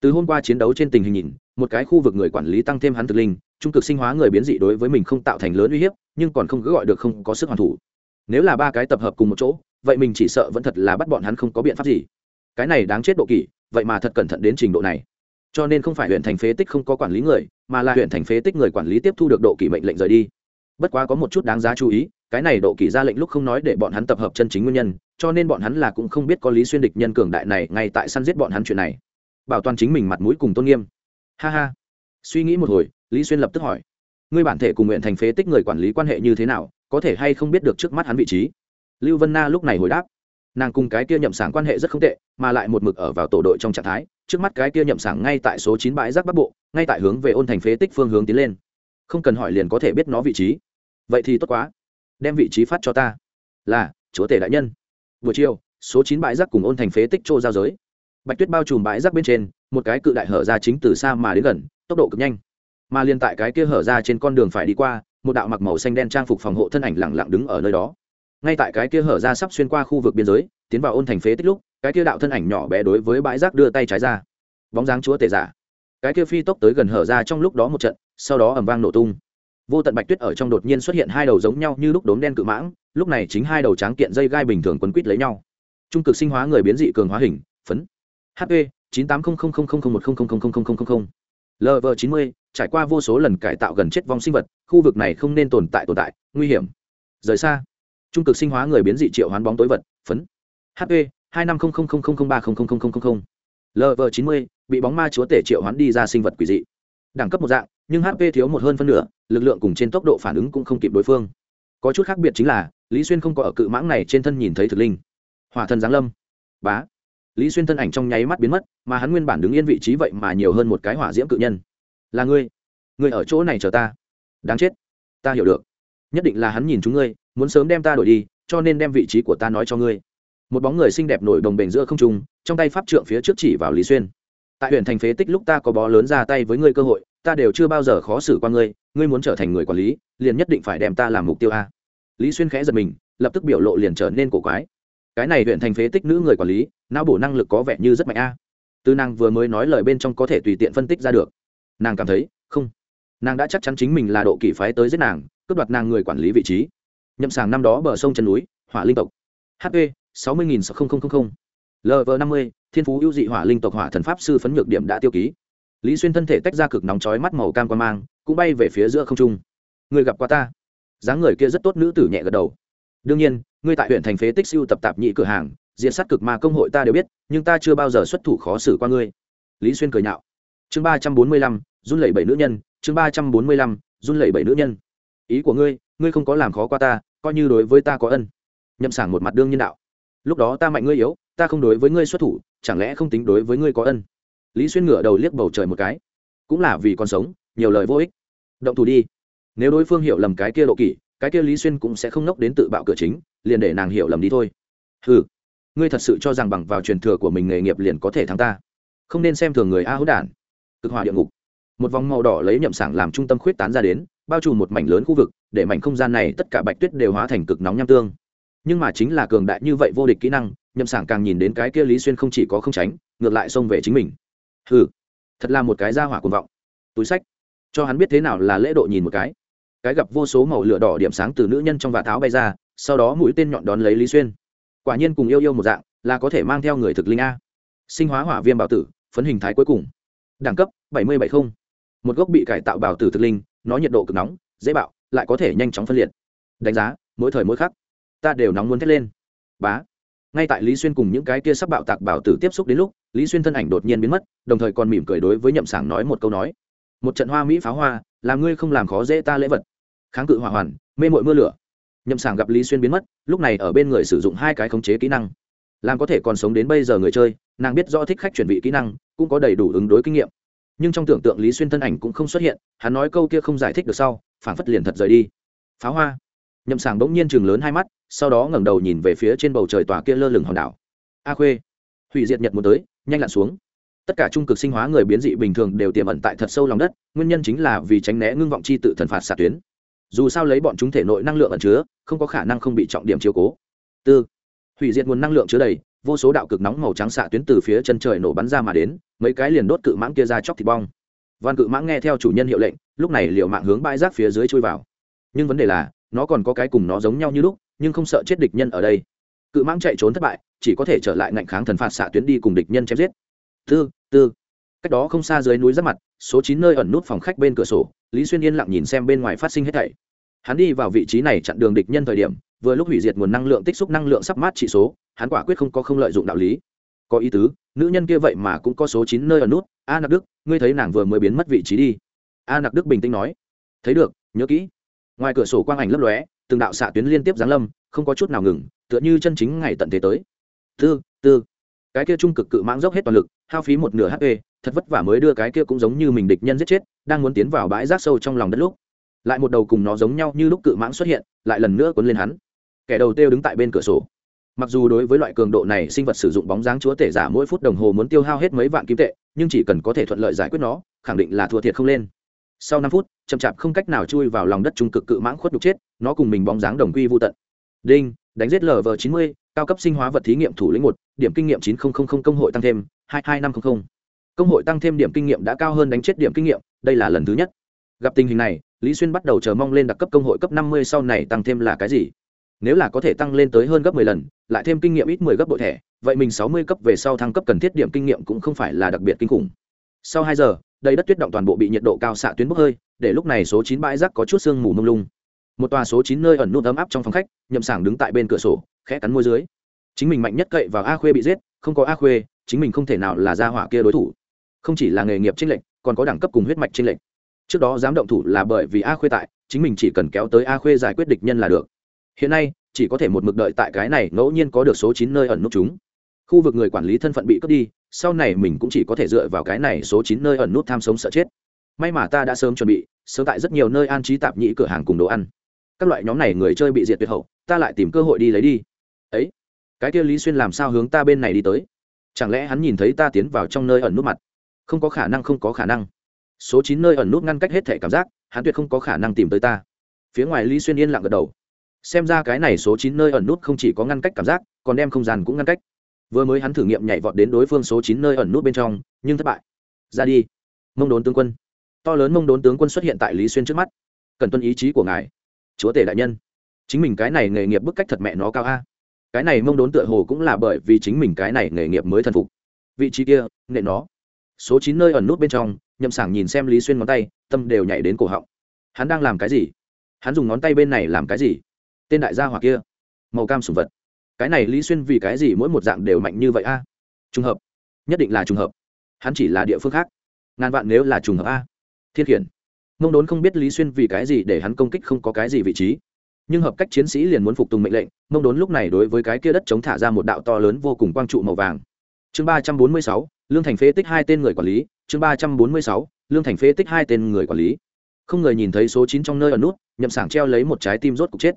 Từ hôm qua chiến đấu trên tình hình nhìn, một cái khu vực người quản lý tăng thêm hắn thực linh trung cực sinh hóa người biến dị đối với mình không tạo thành lớn uy hiếp, nhưng còn không cứ gọi được không có sức hoàn thủ. Nếu là ba cái tập hợp cùng một chỗ, vậy mình chỉ sợ vẫn thật là bắt bọn hắn không có biện pháp gì. Cái này đáng chết độ kỷ, vậy mà thật cẩn thận đến trình độ này. Cho nên không phải huyện thành phế tích không có quản lý người, mà là huyện thành phế tích người quản lý tiếp thu được độ kỷ mệnh lệnh rời đi. Bất quá có một chút đáng giá chú ý, cái này độ kỷ ra lệnh lúc không nói để bọn hắn tập hợp chân chính nguyên nhân, cho nên bọn hắn là cũng không biết có lý xuyên địch nhân cường đại này ngay tại săn giết bọn hắn chuyện này. Bảo toàn chính mình mặt mũi cùng tôn nghiêm. Ha ha. Suy nghĩ một hồi lý xuyên lập tức hỏi, ngươi bản thể cùng nguyện thành phế tích người quản lý quan hệ như thế nào, có thể hay không biết được trước mắt hắn vị trí? Lưu vân na lúc này hồi đáp, nàng cùng cái kia nhậm sảng quan hệ rất không tệ, mà lại một mực ở vào tổ đội trong trạng thái, trước mắt cái kia nhậm sảng ngay tại số chín bãi rác bắc bộ, ngay tại hướng về ôn thành phế tích phương hướng tiến lên. Không cần hỏi liền có thể biết nó vị trí. Vậy thì tốt quá. Đem vị trí phát cho ta. Là, chúa tể đại nhân. Buổi chiều, số chín bãi rác cùng ôn thành phế tích trô giao giới. Bạch tuyết bao trùm bãi rác bên trên, một cái cự đại hở ra chính từ xa mà đến gần, tốc độ cực nhanh mà liên tại cái kia hở ra trên con đường phải đi qua một đạo mặc màu xanh đen trang phục phòng hộ thân ảnh lẳng lặng đứng ở nơi đó ngay tại cái kia hở ra sắp xuyên qua khu vực biên giới tiến vào ôn thành phế tích lúc cái kia đạo thân ảnh nhỏ bé đối với bãi rác đưa tay trái ra bóng dáng chúa tể giả cái kia phi tốc tới gần hở ra trong lúc đó một trận sau đó ẩm vang nổ tung vô tận bạch tuyết ở trong đột nhiên xuất hiện hai đầu giống nhau như lúc đốm đen cự mãng lúc này chính hai đầu tráng kiện dây gai bình thường quấn quít lấy nhau trung cực sinh hóa người biến dị cường hóa hình phấn hp chín tám không không không không một không không không không không không lv chín mươi trải qua vô số lần cải tạo gần chết vong sinh vật, khu vực này không nên tồn tại tồn tại, nguy hiểm. Rời xa. Trung cực sinh hóa người biến dị triệu hoán bóng tối vật, phấn. Hp hai năm không không không không ba không không không không không lv chín mươi, bị bóng ma chúa tể triệu hoán đi ra sinh vật quỷ dị. Đẳng cấp một dạng, nhưng hp thiếu một hơn phân nửa, lực lượng cùng trên tốc độ phản ứng cũng không kịp đối phương. Có chút khác biệt chính là, lý xuyên không có ở cự mãng này trên thân nhìn thấy thực linh. Hòa thần giáng lâm. Bá. Lý xuyên thân ảnh trong nháy mắt biến mất, mà hắn nguyên bản đứng yên vị trí vậy mà nhiều hơn một cái hỏa diễm cự nhân là ngươi. Ngươi ở chỗ này chờ ta. Đáng chết. Ta hiểu được. Nhất định là hắn nhìn chúng ngươi, muốn sớm đem ta đổi đi, cho nên đem vị trí của ta nói cho ngươi. Một bóng người xinh đẹp nổi đồng bền giữa không trung, trong tay pháp trượng phía trước chỉ vào lý xuyên. Tại huyện thành phế tích lúc ta có bó lớn ra tay với ngươi cơ hội, ta đều chưa bao giờ khó xử qua ngươi ngươi muốn trở thành người quản lý, liền nhất định phải đem ta làm mục tiêu a. Lý xuyên khẽ giật mình, lập tức biểu lộ liền trở nên cổ quái. Cái này huyện thành phế tích nữ người quản lý, não bổ năng lực có vẻ như rất mạnh a. Tư Năng vừa mới nói lời bên trong có thể tùy tiện phân tích ra được nàng cảm thấy, không, nàng đã chắc chắn chính mình là độ kỷ phái tới giết nàng, cướp đoạt nàng người quản lý vị trí. Nhậm sàng năm đó bờ sông chân núi, hỏa linh tộc. Hp sáu mươi nghìn lv năm mươi, thiên phú ưu dị hỏa linh tộc hỏa thần pháp sư phấn nhược điểm đã tiêu ký. Lý xuyên thân thể tách ra cực nóng chói mắt màu cam quan mang, cũng bay về phía giữa không trung. Người gặp qua ta? Dáng người kia rất tốt, nữ tử nhẹ gật đầu. Đương nhiên, ngươi tại huyện thành phế tích siêu tập tạp nhị cửa hàng, diện sát cực ma công hội ta đều biết, nhưng ta chưa bao giờ xuất thủ khó xử qua ngươi. Lý xuyên cười nhạo chương ba trăm bốn mươi lăm, run lẩy bảy nữ nhân, chương ba trăm bốn mươi lăm, run lẩy bảy nữ nhân. Ý của ngươi ngươi không có làm khó qua ta, coi như đối với ta có ân. Nhậm sảng một mặt đương nhân đạo. Lúc đó ta mạnh ngươi yếu, ta không đối với ngươi xuất thủ, chẳng lẽ không tính đối với ngươi có ân? Lý xuyên ngửa đầu liếc bầu trời một cái. Cũng là vì còn sống, nhiều lời vô ích. Động thủ đi. Nếu đối phương hiểu lầm cái kia độ kỷ, cái kia lý xuyên cũng sẽ không nốc đến tự bạo cửa chính, liền để nàng hiểu lầm đi thôi. Ừ ngươi thật sự cho rằng bằng vào truyền thừa của mình nghề nghiệp liền có thể thắng ta? Không nên xem thường người a hữu đản cực hòa địa ngục. Một vòng màu đỏ lấy nhậm sảng làm trung tâm khuyết tán ra đến, bao trùm một mảnh lớn khu vực, để mảnh không gian này tất cả bạch tuyết đều hóa thành cực nóng nham tương. Nhưng mà chính là cường đại như vậy vô địch kỹ năng, nhậm sảng càng nhìn đến cái kia lý xuyên không chỉ có không tránh, ngược lại xông về chính mình. Hừ, thật là một cái ra hỏa cuồng vọng. Túi sách, cho hắn biết thế nào là lễ độ nhìn một cái. Cái gặp vô số màu lửa đỏ điểm sáng từ nữ nhân trong vạt tháo bay ra, sau đó mũi tên nhọn đón lấy lý xuyên. Quả nhiên cùng yêu yêu một dạng, là có thể mang theo người thực linh a. Sinh hóa hỏa viêm bảo tử, phấn hình thái cuối cùng đẳng cấp, bảy mươi bảy không. Một gốc bị cải tạo bảo tử thực linh, nó nhiệt độ cực nóng, dễ bạo, lại có thể nhanh chóng phân liệt. Đánh giá, mỗi thời mỗi khắc, ta đều nóng muốn thét lên. Bá. Ngay tại lý xuyên cùng những cái kia sắp bạo tạc bảo tử tiếp xúc đến lúc, lý xuyên thân ảnh đột nhiên biến mất, đồng thời còn mỉm cười đối với nhậm sảng nói một câu nói. Một trận hoa mỹ pháo hoa, làm ngươi không làm khó dễ ta lễ vật. Kháng cự hỏa hoàn, mê mội mưa lửa. Nhậm sảng gặp lý xuyên biến mất, lúc này ở bên người sử dụng hai cái khống chế kỹ năng. Làm có thể còn sống đến bây giờ người chơi, nàng biết rõ thích khách chuẩn bị kỹ năng cũng có đầy đủ ứng đối kinh nghiệm. Nhưng trong tưởng tượng lý xuyên thân ảnh cũng không xuất hiện, hắn nói câu kia không giải thích được sau phản phất liền thật rời đi. Pháo hoa. Nhậm sảng bỗng nhiên chừng lớn hai mắt, sau đó ngẩng đầu nhìn về phía trên bầu trời tòa kia lơ lửng hòn đảo. A khuê. Hủy diệt nhật muốn tới, nhanh lặn xuống. Tất cả trung cực sinh hóa người biến dị bình thường đều tiềm ẩn tại thật sâu lòng đất, nguyên nhân chính là vì tránh né ngưng vọng chi tự thần phạt xạ tuyến. Dù sao lấy bọn chúng thể nội năng lượng ẩn chứa, không có khả năng không bị trọng điểm chiếu cố. Tư. Hủy diệt nguồn năng lượng chứa đầy vô số đạo cực nóng màu trắng xạ tuyến từ phía chân trời nổ bắn ra mà đến, mấy cái liền đốt cự mãng kia ra chóc thịt bong. Văn cự mãng nghe theo chủ nhân hiệu lệnh, lúc này liệu mạng hướng bãi rác phía dưới chui vào. Nhưng vấn đề là, nó còn có cái cùng nó giống nhau như lúc, nhưng không sợ chết địch nhân ở đây. Cự mãng chạy trốn thất bại, chỉ có thể trở lại ngạnh kháng thần phạt xạ tuyến đi cùng địch nhân chém giết. Tư tư. Cách đó không xa dưới núi giáp mặt, số chín nơi ẩn nút phòng khách bên cửa sổ, lý xuyên yên lặng nhìn xem bên ngoài phát sinh hết thảy. Hắn đi vào vị trí này chặn đường địch nhân thời điểm vừa lúc hủy diệt nguồn năng lượng tích xúc năng lượng sắp mát trị số, hắn quả quyết không có không lợi dụng đạo lý. Có ý tứ, nữ nhân kia vậy mà cũng có số chín nơi ở nút, a nặc đức, ngươi thấy nàng vừa mới biến mất vị trí đi. A nặc đức bình tĩnh nói. Thấy được, nhớ kỹ. Ngoài cửa sổ quang ảnh lấp lóe, từng đạo xạ tuyến liên tiếp giáng lâm, không có chút nào ngừng, tựa như chân chính ngày tận thế tới. Tư tư. Cái kia trung cực cự mãng dốc hết toàn lực, hao phí một nửa hp thật vất vả mới đưa cái kia cũng giống như mình địch nhân giết chết, đang muốn tiến vào bãi rác sâu trong lòng đất lúc. Lại một đầu cùng nó giống nhau như lúc cự mãng xuất hiện, lại lần nữa cuốn lên hắn kẻ đầu tiêu đứng tại bên cửa sổ. Mặc dù đối với loại cường độ này sinh vật sử dụng bóng dáng chúa tể giả mỗi phút đồng hồ muốn tiêu hao hết mấy vạn kim tệ, nhưng chỉ cần có thể thuận lợi giải quyết nó, khẳng định là thua thiệt không lên. Sau năm phút, chậm chạp không cách nào chui vào lòng đất trung cực cự mãng khuất đục chết, nó cùng mình bóng dáng đồng quy vô tận. Đinh, đánh giết lv chín mươi, cao cấp sinh hóa vật thí nghiệm thủ lĩnh một, điểm kinh nghiệm chín nghìn công hội tăng thêm hai hai năm trăm linh công hội tăng thêm điểm kinh nghiệm đã cao hơn đánh chết điểm kinh nghiệm, đây là lần thứ nhất. Gặp tình hình này, lý xuyên bắt đầu chờ mong lên đặc cấp công hội cấp năm mươi sau này tăng thêm là cái gì? Nếu là có thể tăng lên tới hơn gấp mười lần lại thêm kinh nghiệm ít mười gấp bội thẻ vậy mình sáu mươi cấp về sau thăng cấp cần thiết điểm kinh nghiệm cũng không phải là đặc biệt kinh khủng. Sau hai giờ đầy đất tuyết động toàn bộ bị nhiệt độ cao xạ tuyến bốc hơi để lúc này số chín bãi rác có chút sương mù mông lung. Một tòa số chín nơi ẩn nút ấm áp trong phòng khách nhậm sảng đứng tại bên cửa sổ khẽ cắn môi dưới. Chính mình mạnh nhất cậy vào a khuê bị giết không có a khuê chính mình không thể nào là gia hỏa kia đối thủ. Không chỉ là nghề nghiệp chiến lệnh, còn có đẳng cấp cùng huyết mạch chiến lệnh. trước đó dám động thủ là bởi vì a khuê tại chính mình chỉ cần kéo tới a khuê giải quyết địch nhân là được hiện nay, chỉ có thể một mực đợi tại cái này ngẫu nhiên có được số chín nơi ẩn nút chúng. Khu vực người quản lý thân phận bị cướp đi, sau này mình cũng chỉ có thể dựa vào cái này số chín nơi ẩn nút tham sống sợ chết. May mà ta đã sớm chuẩn bị, sớm tại rất nhiều nơi an trí tạp nhĩ cửa hàng cùng đồ ăn. Các loại nhóm này người chơi bị diệt tuyệt hậu, ta lại tìm cơ hội đi lấy đi. Ấy, cái kia lý xuyên làm sao hướng ta bên này đi tới? Chẳng lẽ hắn nhìn thấy ta tiến vào trong nơi ẩn nút mặt? Không có khả năng, không có khả năng. Số chín nơi ẩn nút ngăn cách hết thể cảm giác, hắn tuyệt không có khả năng tìm tới ta. Phía ngoài lý xuyên yên lặng gật đầu xem ra cái này số chín nơi ẩn nút không chỉ có ngăn cách cảm giác, còn đem không gian cũng ngăn cách. Vừa mới hắn thử nghiệm nhảy vọt đến đối phương số chín nơi ẩn nút bên trong, nhưng thất bại. Ra đi. Mông đốn tướng quân. To lớn mông đốn tướng quân xuất hiện tại lý xuyên trước mắt. Cần tuân ý chí của ngài. Chúa tể đại nhân. Chính mình cái này nghề nghiệp bức cách thật mẹ nó cao a. Cái này mông đốn tựa hồ cũng là bởi vì chính mình cái này nghề nghiệp mới thần phục. Vị trí kia, nệ nó. Số chín nơi ẩn nút bên trong, nhậm sảng nhìn xem lý xuyên ngón tay, tâm đều nhảy đến cổ họng. Hắn đang làm cái gì? Hắn dùng ngón tay bên này làm cái gì? Tên đại gia hỏa kia, màu cam sùng vật. Cái này lý xuyên vì cái gì mỗi một dạng đều mạnh như vậy a? Trùng hợp. Nhất định là trùng hợp. Hắn chỉ là địa phương khác. Ngàn vạn nếu là trùng hợp a. Thiên khiển. Mông đốn không biết lý xuyên vì cái gì để hắn công kích không có cái gì vị trí. Nhưng hợp cách chiến sĩ liền muốn phục tùng mệnh lệnh, mông đốn lúc này đối với cái kia đất chống thả ra một đạo to lớn vô cùng quang trụ màu vàng. Chương ba trăm bốn mươi sáu, lương thành phế tích hai tên người quản lý. Chương ba trăm bốn mươi sáu, lương thành phế tích hai tên người quản lý. Không người nhìn thấy số chín trong nơi ở nút, nhậm sảng treo lấy một trái tim rốt cục chết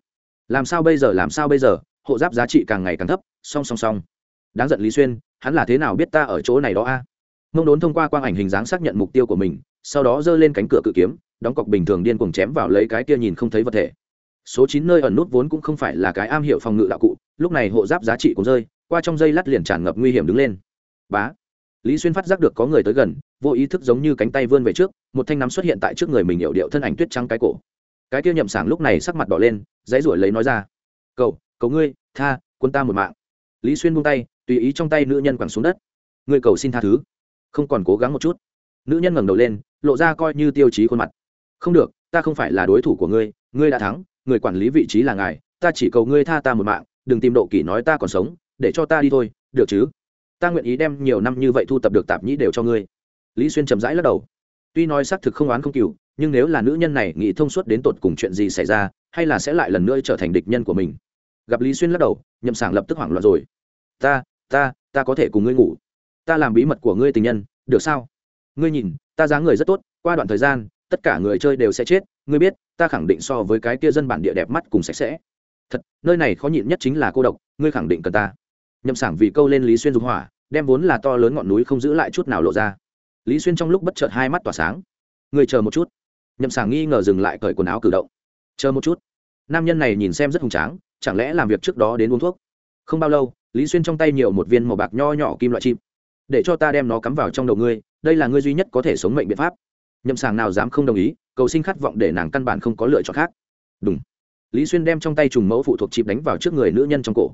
làm sao bây giờ, làm sao bây giờ? Hộ giáp giá trị càng ngày càng thấp. Song song song. Đáng giận lý xuyên, hắn là thế nào biết ta ở chỗ này đó a? Mông đốn thông qua quang ảnh hình dáng xác nhận mục tiêu của mình, sau đó giơ lên cánh cửa cự kiếm, đóng cọc bình thường điên cuồng chém vào lấy cái kia nhìn không thấy vật thể. Số chín nơi ẩn nút vốn cũng không phải là cái am hiểu phòng ngự đạo cụ, lúc này hộ giáp giá trị cũng rơi, qua trong dây lát liền tràn ngập nguy hiểm đứng lên. Bá. Lý xuyên phát giác được có người tới gần, vô ý thức giống như cánh tay vươn về trước, một thanh nắm xuất hiện tại trước người mình hiệu điệu thân ảnh tuyết trắng cái cổ cái kia nhậm sảng lúc này sắc mặt đỏ lên, dãy ruổi lấy nói ra cậu cậu ngươi, tha, quân ta một mạng. Lý xuyên buông tay, tùy ý trong tay nữ nhân quẳng xuống đất. Ngươi cầu xin tha thứ, không còn cố gắng một chút. Nữ nhân ngẩng đầu lên, lộ ra coi như tiêu chí khuôn mặt. Không được, ta không phải là đối thủ của ngươi ngươi đã thắng, người quản lý vị trí là ngài, ta chỉ cầu ngươi tha ta một mạng, đừng tìm độ kỷ nói ta còn sống, để cho ta đi thôi, được chứ? Ta nguyện ý đem nhiều năm như vậy thu tập được tạp nhĩ đều cho ngươi. Lý xuyên chậm rãi lắc đầu. Tuy nói xác thực không oán không cừu nhưng nếu là nữ nhân này nghĩ thông suốt đến tột cùng chuyện gì xảy ra, hay là sẽ lại lần nữa trở thành địch nhân của mình? Gặp lý xuyên lắc đầu, nhậm sảng lập tức hoảng loạn rồi. Ta ta ta có thể cùng ngươi ngủ. Ta làm bí mật của ngươi tình nhân, được sao? Ngươi nhìn, ta dáng người rất tốt, qua đoạn thời gian, tất cả người chơi đều sẽ chết, ngươi biết, ta khẳng định so với cái kia dân bản địa đẹp mắt cùng sạch sẽ. Thật, nơi này khó nhịn nhất chính là cô độc, ngươi khẳng định cần ta. Nhậm sảng vì câu lên lý xuyên dùng hỏa, đem vốn là to lớn ngọn núi không giữ lại chút nào lộ ra. Lý xuyên trong lúc bất chợt hai mắt tỏa sáng. Người chờ một chút nhậm sảng nghi ngờ dừng lại cởi quần áo cử động. Chờ một chút. Nam nhân này nhìn xem rất hùng tráng, chẳng lẽ làm việc trước đó đến uống thuốc? Không bao lâu, lý xuyên trong tay nhiều một viên màu bạc nho nhỏ kim loại chim. Để cho ta đem nó cắm vào trong đầu ngươi, đây là ngươi duy nhất có thể sống mệnh biện pháp. Nhậm sàng nào dám không đồng ý, cầu sinh khát vọng để nàng căn bản không có lựa chọn khác. Đúng lý xuyên đem trong tay trùng mẫu phụ thuộc chịp đánh vào trước người nữ nhân trong cổ.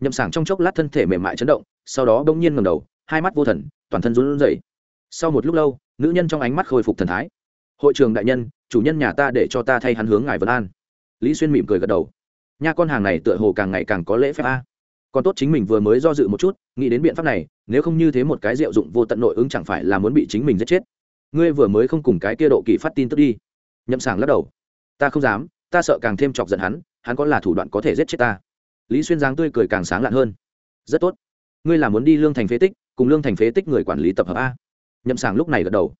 Nhậm sàng trong chốc lát thân thể mềm mại chấn động, sau đó bỗng nhiên ngầm đầu, hai mắt vô thần, toàn thân run rẩy. Sau một lúc lâu, nữ nhân trong ánh mắt khôi phục thần thái hội trường đại nhân, chủ nhân nhà ta để cho ta thay hắn hướng ngài vân an. Lý xuyên mỉm cười gật đầu. Nha con hàng này tựa hồ càng ngày càng có lễ phép a. À. Còn tốt chính mình vừa mới do dự một chút, nghĩ đến biện pháp này, nếu không như thế một cái diệu dụng vô tận nội ứng chẳng phải là muốn bị chính mình giết chết. Ngươi vừa mới không cùng cái kia độ kỳ phát tin tức đi. Nhậm sàng lắc đầu. Ta không dám, ta sợ càng thêm chọc giận hắn hắn có là thủ đoạn có thể giết chết ta. Lý xuyên giáng tươi cười càng sáng lạn hơn. Rất tốt. Ngươi là muốn đi lương thành phế tích, cùng lương thành phế tích người quản lý tập hợp a. Nhậm sàng lúc này gật đầu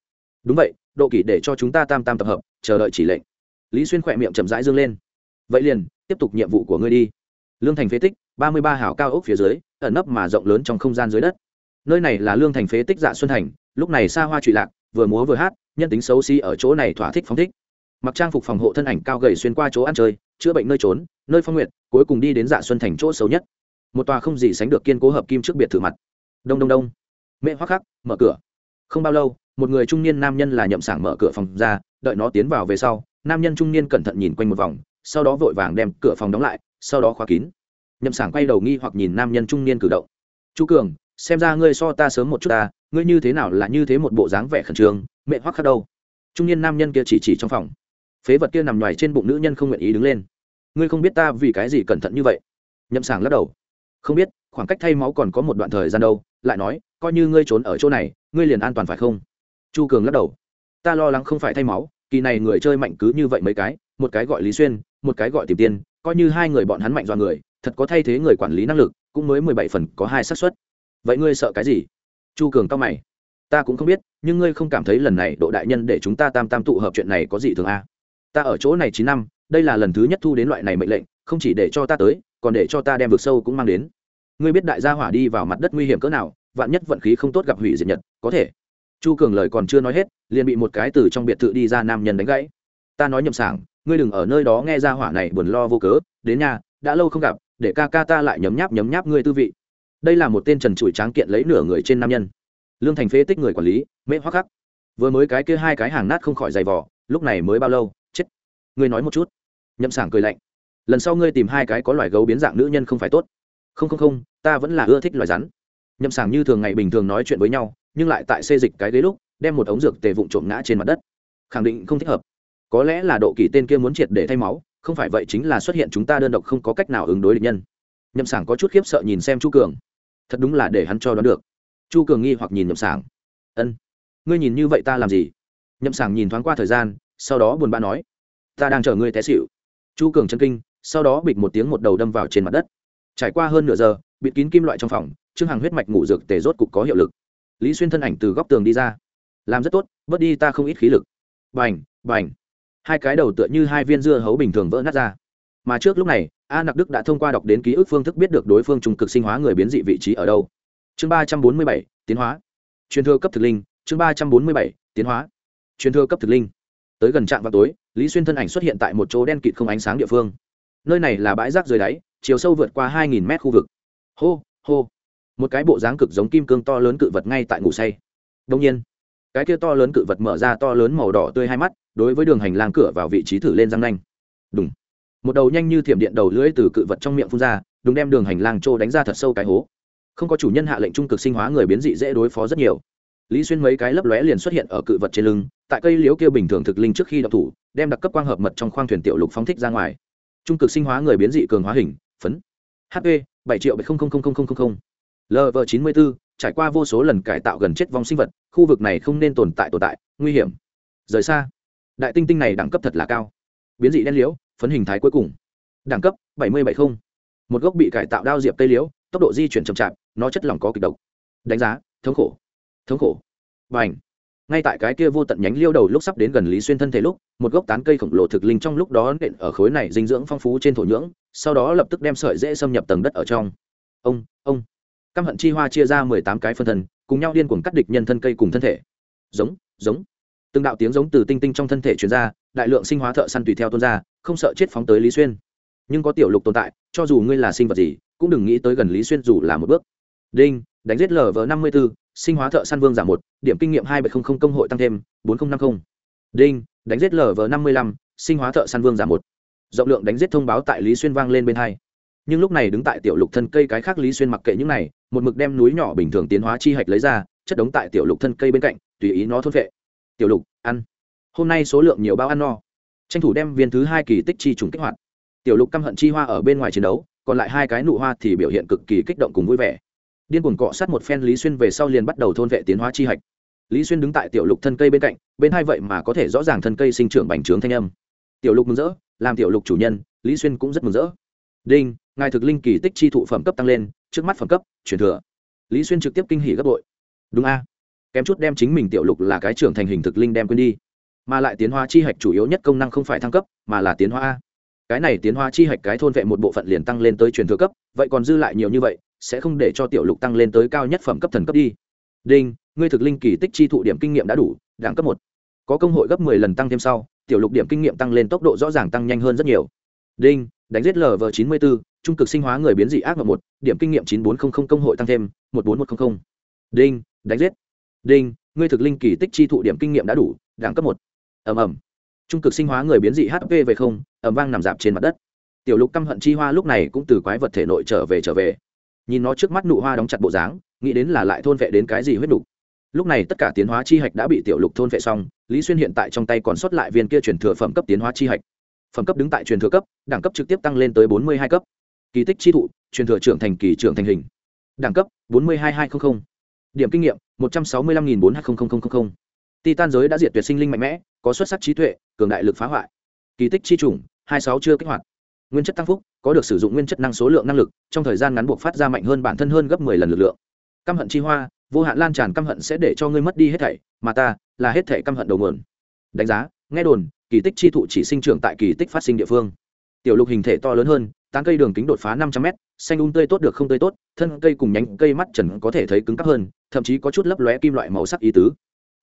đúng vậy, độ kỷ để cho chúng ta tam tam tập hợp, chờ đợi chỉ lệnh. Lý xuyên khỏe miệng chậm rãi dương lên. Vậy liền, tiếp tục nhiệm vụ của ngươi đi. Lương thành phế tích, ba mươi ba hảo cao ốc phía dưới, ẩn nấp mà rộng lớn trong không gian dưới đất. Nơi này là lương thành phế tích dạ xuân thành, lúc này xa hoa trụy lạc, vừa múa vừa hát, nhân tính xấu xí、si、ở ở chỗ này thỏa thích phóng thích. Mặc trang phục phòng hộ thân ảnh cao gầy xuyên qua chỗ ăn chơi, chữa bệnh nơi trốn, nơi phong nguyện cuối cùng đi đến dạ xuân thành chỗ xấu nhất. Một tòa không gì sánh được kiên cố hợp kim trước biệt thự mặt. Đông đông đông. Mẹ hoắc khắc, mở cửa. Không bao lâu một người trung niên nam nhân là nhậm sảng mở cửa phòng ra, đợi nó tiến vào về sau, nam nhân trung niên cẩn thận nhìn quanh một vòng, sau đó vội vàng đem cửa phòng đóng lại, sau đó khóa kín. Nhậm sảng quay đầu nghi hoặc nhìn nam nhân trung niên cử động. Chú cường, xem ra ngươi so ta sớm một chút ta, ngươi như thế nào là như thế một bộ dáng vẻ khẩn trương, mẹ hoắc khắc đâu? Trung niên nam nhân kia chỉ chỉ trong phòng. Phế vật kia nằm ngoài trên bụng nữ nhân không nguyện ý đứng lên. Ngươi không biết ta vì cái gì cẩn thận như vậy? Nhậm sảng lắc đầu. Không biết, khoảng cách thay máu còn có một đoạn thời gian đâu, lại nói, coi như ngươi trốn ở chỗ này, ngươi liền an toàn phải không? Chu cường lắc đầu. Ta lo lắng không phải thay máu, kỳ này người chơi mạnh cứ như vậy mấy cái, một cái gọi lý xuyên, một cái gọi tìm tiên, coi như hai người bọn hắn mạnh dọn người, thật có thay thế người quản lý năng lực, cũng mới mười bảy phần có hai xác suất. Vậy ngươi sợ cái gì? Chu cường cao mày. Ta cũng không biết, nhưng ngươi không cảm thấy lần này độ đại nhân để chúng ta tam tam tụ hợp chuyện này có gì thường a à? ta ở chỗ này chín năm, đây là lần thứ nhất thu đến loại này mệnh lệnh, không chỉ để cho ta tới, còn để cho ta đem vực sâu cũng mang đến. Ngươi biết đại gia hỏa đi vào mặt đất nguy hiểm cỡ nào, vạn nhất vận khí không tốt gặp hủy diệt nhật, có thể chu cường lời còn chưa nói hết, liền bị một cái từ trong biệt thự đi ra nam nhân đánh gãy. Ta nói nhầm sảng, ngươi đừng ở nơi đó nghe ra hỏa này buồn lo vô cớ, đến nhà, đã lâu không gặp, để ca ca ta lại nhấm nháp nhấm nháp ngươi tư vị. Đây là một tên trần trụi tráng kiện lấy nửa người trên nam nhân. Lương thành phế tích người quản lý mễ hoắc khắc. Vừa mới cái kia hai cái hàng nát không khỏi giày vỏ lúc này mới bao lâu, chết. Ngươi nói một chút. Nhậm sảng cười lạnh. Lần sau ngươi tìm hai cái có loài gấu biến dạng nữ nhân không phải tốt. Không không không, ta vẫn là ưa thích loài rắn. Nhậm sảng như thường ngày bình thường nói chuyện với nhau nhưng lại tại xê dịch cái ghế lúc, đem một ống dược tề vụn trộm ngã trên mặt đất. Khẳng định không thích hợp. Có lẽ là độ kỳ tên kia muốn triệt để thay máu, không phải vậy chính là xuất hiện chúng ta đơn độc không có cách nào ứng đối địch nhân. Nhậm sảng có chút khiếp sợ nhìn xem chu cường. Thật đúng là để hắn cho đoán được. Chu cường nghi hoặc nhìn nhậm sảng. Ân, ngươi nhìn như vậy ta làm gì? Nhậm sảng nhìn thoáng qua thời gian, sau đó buồn bã nói, ta đang chờ ngươi té xịu chu cường chân kinh, sau đó bịch một tiếng một đầu đâm vào trên mặt đất. Trải qua hơn nửa giờ, bịt kín kim loại trong phòng, trương hằng huyết mạch ngủ dược tề rốt cục có hiệu lực lý xuyên thân ảnh từ góc tường đi ra. Làm rất tốt, bớt đi ta không ít khí lực. Bành bành. Hai cái đầu tựa như hai viên dưa hấu bình thường vỡ nát ra. Mà trước lúc này, a nặc đức đã thông qua đọc đến ký ức phương thức biết được đối phương trung cực sinh hóa người biến dị vị trí ở đâu. Chương ba trăm bốn mươi bảy, tiến hóa. Truyền thừa cấp thực linh, chương ba trăm bốn mươi bảy, tiến hóa. Truyền thừa cấp thực linh. Tới gần trạm vào tối, lý xuyên thân ảnh xuất hiện tại một chỗ đen kịt không ánh sáng địa phương. Nơi này là bãi rác dưới đáy, chiều sâu vượt qua hai nghìn mét khu vực. Hô hô một cái bộ dáng cực giống kim cương to lớn cự vật ngay tại ngủ say. Đông nhiên, cái kia to lớn cự vật mở ra to lớn màu đỏ tươi hai mắt, đối với đường hành lang cửa vào vị trí thử lên răng nanh. Đúng một đầu nhanh như thiểm điện đầu lưỡi từ cự vật trong miệng phun ra đúng đem đường hành lang trô đánh ra thật sâu cái hố. Không có chủ nhân hạ lệnh trung cực sinh hóa người biến dị dễ đối phó rất nhiều. Lý xuyên mấy cái lấp lóe liền xuất hiện ở cự vật trên lưng, tại cây liếu kia bình thường thực linh trước khi đọc thủ, đem đặc cấp quang hợp mật trong khoang thuyền tiểu lục phóng thích ra ngoài. Trung cực sinh hóa người biến dị cường hóa hình, phấn. Hp bảy triệu bảy lv chín mươi bốn trải qua vô số lần cải tạo gần chết vong sinh vật, khu vực này không nên tồn tại tồn tại, nguy hiểm. Rời xa. Đại tinh tinh này đẳng cấp thật là cao. Biến dị đen liễu, phấn hình thái cuối cùng. Đẳng cấp bảy mươi bảy mươi một gốc bị cải tạo đao diệp tây liễu, tốc độ di chuyển chậm chạp, nó chất lỏng có kịch độc. Đánh giá, thống khổ. Thống khổ. Và ảnh ngay tại cái kia vô tận nhánh liêu đầu lúc sắp đến gần lý xuyên thân thể lúc, một gốc tán cây khổng lồ thực linh trong lúc đó nện ở khối này dinh dưỡng phong phú trên thổ nhưỡng, sau đó lập tức đem sợi dễ xâm nhập tầng đất ở trong. Ông ông căm hận chi hoa chia ra mười tám cái phân thân, cùng nhau điên cuồng cắt địch nhân thân cây cùng thân thể. Giống giống. Từng đạo tiếng giống từ tinh tinh trong thân thể chuyển ra, đại lượng sinh hóa thợ săn tùy theo tuôn ra, không sợ chết phóng tới lý xuyên. Nhưng có tiểu lục tồn tại, cho dù ngươi là sinh vật gì, cũng đừng nghĩ tới gần lý xuyên dù là một bước. Đinh, đánh giết lv năm mươi b ố sinh hóa thợ săn vương giảm một, điểm kinh nghiệm hai bảy không không công hội tăng thêm, bốn nghìn năm mươi đinh, đánh giết lv năm mươi lăm, sinh hóa thợ săn vương giảm một. Rộng lượng đánh giết thông báo tại lý xuyên vang lên bên hai. Nhưng lúc này đứng tại tiểu lục thân cây cái khác lý xuyên mặc kệ những này một mực đem núi nhỏ bình thường tiến hóa chi hạch lấy ra, chất đống tại tiểu lục thân cây bên cạnh, tùy ý nó thốt vệ. Tiểu lục, ăn. Hôm nay số lượng nhiều bao ăn no. Tranh thủ đem viên thứ hai kỳ tích chi trùng kích hoạt. Tiểu lục căm hận chi hoa ở bên ngoài chiến đấu, còn lại hai cái nụ hoa thì biểu hiện cực kỳ kích động cùng vui vẻ. Điên cuồng cọ sát một phen lý xuyên về sau liền bắt đầu thôn vệ tiến hóa chi hạch. Lý xuyên đứng tại tiểu lục thân cây bên cạnh, bên hai vậy mà có thể rõ ràng thân cây sinh trưởng bành trướng thanh âm. Tiểu lục mừng rỡ, làm tiểu lục chủ nhân, lý xuyên cũng rất mừng rỡ đinh, ngài thực linh kỳ tích chi thụ phẩm cấp tăng lên, trước mắt phẩm cấp, truyền thừa. Lý xuyên trực tiếp kinh hỉ gấp bội. Đúng a. Kém chút đem chính mình tiểu lục là cái trưởng thành hình thực linh đem quên đi. Mà lại tiến hóa chi hạch chủ yếu nhất công năng không phải thăng cấp, mà là tiến hóa a. Cái này tiến hóa chi hạch cái thôn vệ một bộ phận liền tăng lên tới truyền thừa cấp, vậy còn dư lại nhiều như vậy, sẽ không để cho tiểu lục tăng lên tới cao nhất phẩm cấp thần cấp đi. Đinh, ngươi thực linh kỳ tích chi thụ điểm kinh nghiệm đã đủ, đẳng cấp một. Có công hội gấp mười lần tăng thêm sau, tiểu lục điểm kinh nghiệm tăng lên tốc độ rõ ràng tăng nhanh hơn rất nhiều. Đinh đánh giết lv chín mươi bốn trung cực sinh hóa người biến dị ác mộng một, điểm kinh nghiệm chín bốn trăm linh công hội tăng thêm, một bốn một trăm linh đinh, đánh giết. Đinh, ngươi thực linh kỳ tích chi thụ điểm kinh nghiệm đã đủ, đẳng cấp một. Ẩm ẩm trung cực sinh hóa người biến dị hp về không ẩm vang nằm dạp trên mặt đất. Tiểu lục căm hận chi hoa lúc này cũng từ quái vật thể nội trở về trở về. Nhìn nó trước mắt nụ hoa đóng chặt bộ dáng, nghĩ đến là lại thôn vệ đến cái gì huyết đục. Lúc này tất cả tiến hóa chi hạch đã bị tiểu lục thôn vệ xong, lý xuyên hiện tại trong tay còn sót lại viên kia truyền thừa phẩm cấp tiến hóa chi hạch phẩm cấp đứng tại truyền thừa cấp, đẳng cấp trực tiếp tăng lên tới bốn mươi hai cấp. Kỳ tích chi thụ, truyền thừa trưởng thành kỳ trưởng thành hình. Đẳng cấp, bốn mươi hai hai trăm linh điểm kinh nghiệm, một trăm sáu mươi năm bốn hai mươi titan giới đã diệt tuyệt sinh linh mạnh mẽ, có xuất sắc trí tuệ, cường đại lực phá hoại. Kỳ tích chi chủng, hai sáu chưa kích hoạt. Nguyên chất tăng phúc, có được sử dụng nguyên chất năng số lượng năng lực, trong thời gian ngắn buộc phát ra mạnh hơn bản thân hơn gấp mười lần lực lượng. Căm hận chi hoa, vô hạn lan tràn căm hận sẽ để cho ngươi mất đi hết thảy, mà ta là hết thảy căm hận đầu nguồn. Đánh giá, nghe đồn kỳ tích chi thụ chỉ sinh trưởng tại kỳ tích phát sinh địa phương. Tiểu lục hình thể to lớn hơn, tán cây đường kính đột phá năm trăm mét, xanh un um tươi tốt được không tươi tốt, thân cây cùng nhánh cây mắt trần có thể thấy cứng cắp hơn, thậm chí có chút lấp lóe kim loại màu sắc ý tứ.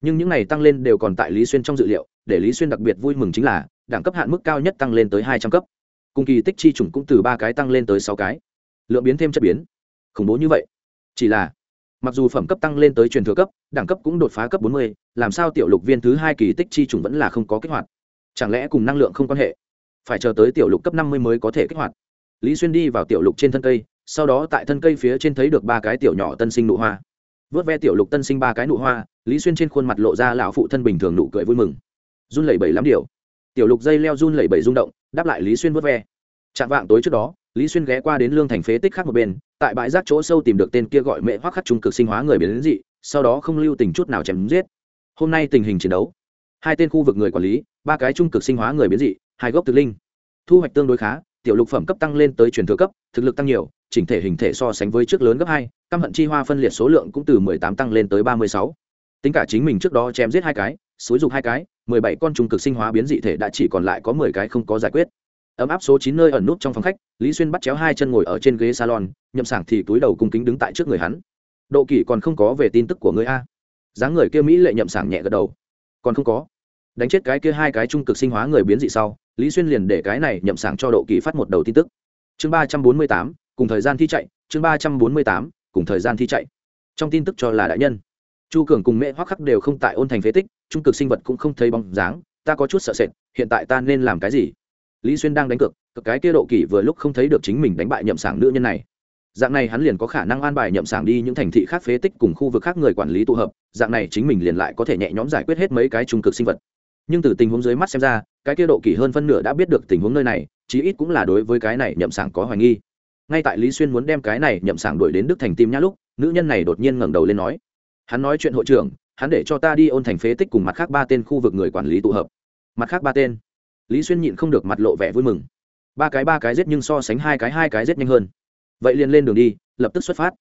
Nhưng những này tăng lên đều còn tại lý xuyên trong dự liệu, để lý xuyên đặc biệt vui mừng chính là, đẳng cấp hạn mức cao nhất tăng lên tới hai trăm cấp. Cùng kỳ tích chi chủng cũng từ ba cái tăng lên tới sáu cái. Lượng biến thêm chất biến. Khủng bố như vậy. Chỉ là, mặc dù phẩm cấp tăng lên tới truyền thừa cấp, đẳng cấp cũng đột phá cấp bốn mươi, làm sao tiểu lục viên thứ hai kỳ tích chi chủng vẫn là không có kích hoạt? Chẳng lẽ cùng năng lượng không quan hệ? Phải chờ tới tiểu lục cấp năm mươi mới có thể kích hoạt. Lý xuyên đi vào tiểu lục trên thân cây, sau đó tại thân cây phía trên thấy được ba cái tiểu nhỏ tân sinh nụ hoa. Vớt ve tiểu lục tân sinh ba cái nụ hoa, lý xuyên trên khuôn mặt lộ ra lão phụ thân bình thường nụ cười vui mừng. Run lẩy bẩy lắm điều. Tiểu lục dây leo run lẩy bẩy rung động, đáp lại lý xuyên vớt ve. Chạm vạng tối trước đó, lý xuyên ghé qua đến lương thành phế tích khác một bên, tại bãi rác chỗ sâu tìm được tên kia gọi mẹ hoác khắc trung cực sinh hóa người biến đến dị, sau đó không lưu tình chút nào chém giết. Hôm nay tình hình chiến đấu hai tên khu vực người quản lý, ba cái trung cực sinh hóa người biến dị, hai gốc thực linh. Thu hoạch tương đối khá, tiểu lục phẩm cấp tăng lên tới truyền thừa cấp, thực lực tăng nhiều, chỉnh thể hình thể so sánh với trước lớn gấp hai, căm hận chi hoa phân liệt số lượng cũng từ mười tám tăng lên tới ba mươi sáu. Tính cả chính mình trước đó chém giết hai cái, xúi dục hai cái, mười bảy con trung cực sinh hóa biến dị thể đã chỉ còn lại có mười cái không có giải quyết. Ấm áp số chín nơi ẩn nút trong phòng khách, lý xuyên bắt chéo hai chân ngồi ở trên ghế salon, nhậm sảng thì túi đầu cung kính đứng tại trước người hắn. Độ kỷ còn không có về tin tức của người a. Dáng người kia mỹ lệ nhậm sảng nhẹ gật đầu còn không có. Đánh chết cái kia hai cái trung cực sinh hóa người biến dị sau, lý xuyên liền để cái này nhậm sảng cho độ kỳ phát một đầu tin tức. Chương ba trăm bốn mươi tám, cùng thời gian thi chạy, chương ba trăm bốn mươi tám, cùng thời gian thi chạy. Trong tin tức cho là đại nhân, chu cường cùng mẹ hoắc khắc đều không tại ôn thành phế tích, trung cực sinh vật cũng không thấy bóng dáng, ta có chút sợ sệt, hiện tại ta nên làm cái gì? Lý xuyên đang đánh cược cực cái kia độ kỳ vừa lúc không thấy được chính mình đánh bại nhậm sảng nữ nhân này dạng này hắn liền có khả năng an bài nhậm sảng đi những thành thị khác phế tích cùng khu vực khác người quản lý tụ hợp, dạng này chính mình liền lại có thể nhẹ nhõm giải quyết hết mấy cái trung cực sinh vật. Nhưng từ tình huống dưới mắt xem ra, cái kia độ kỳ hơn phân nửa đã biết được tình huống nơi này, chí ít cũng là đối với cái này nhậm sảng có hoài nghi. Ngay tại lý xuyên muốn đem cái này nhậm sảng đuổi đến đức thành tim nhã lúc, nữ nhân này đột nhiên ngẩng đầu lên nói, hắn nói chuyện hội trưởng, hắn để cho ta đi ôn thành phế tích cùng mặt khác ba tên khu vực người quản lý tụ hợp. Mặt khác ba tên. Lý xuyên nhịn không được mặt lộ vẻ vui mừng. Ba cái ba cái giết nhưng so sánh hai cái hai cái giết nhanh hơn vậy liền lên đường đi, lập tức xuất phát.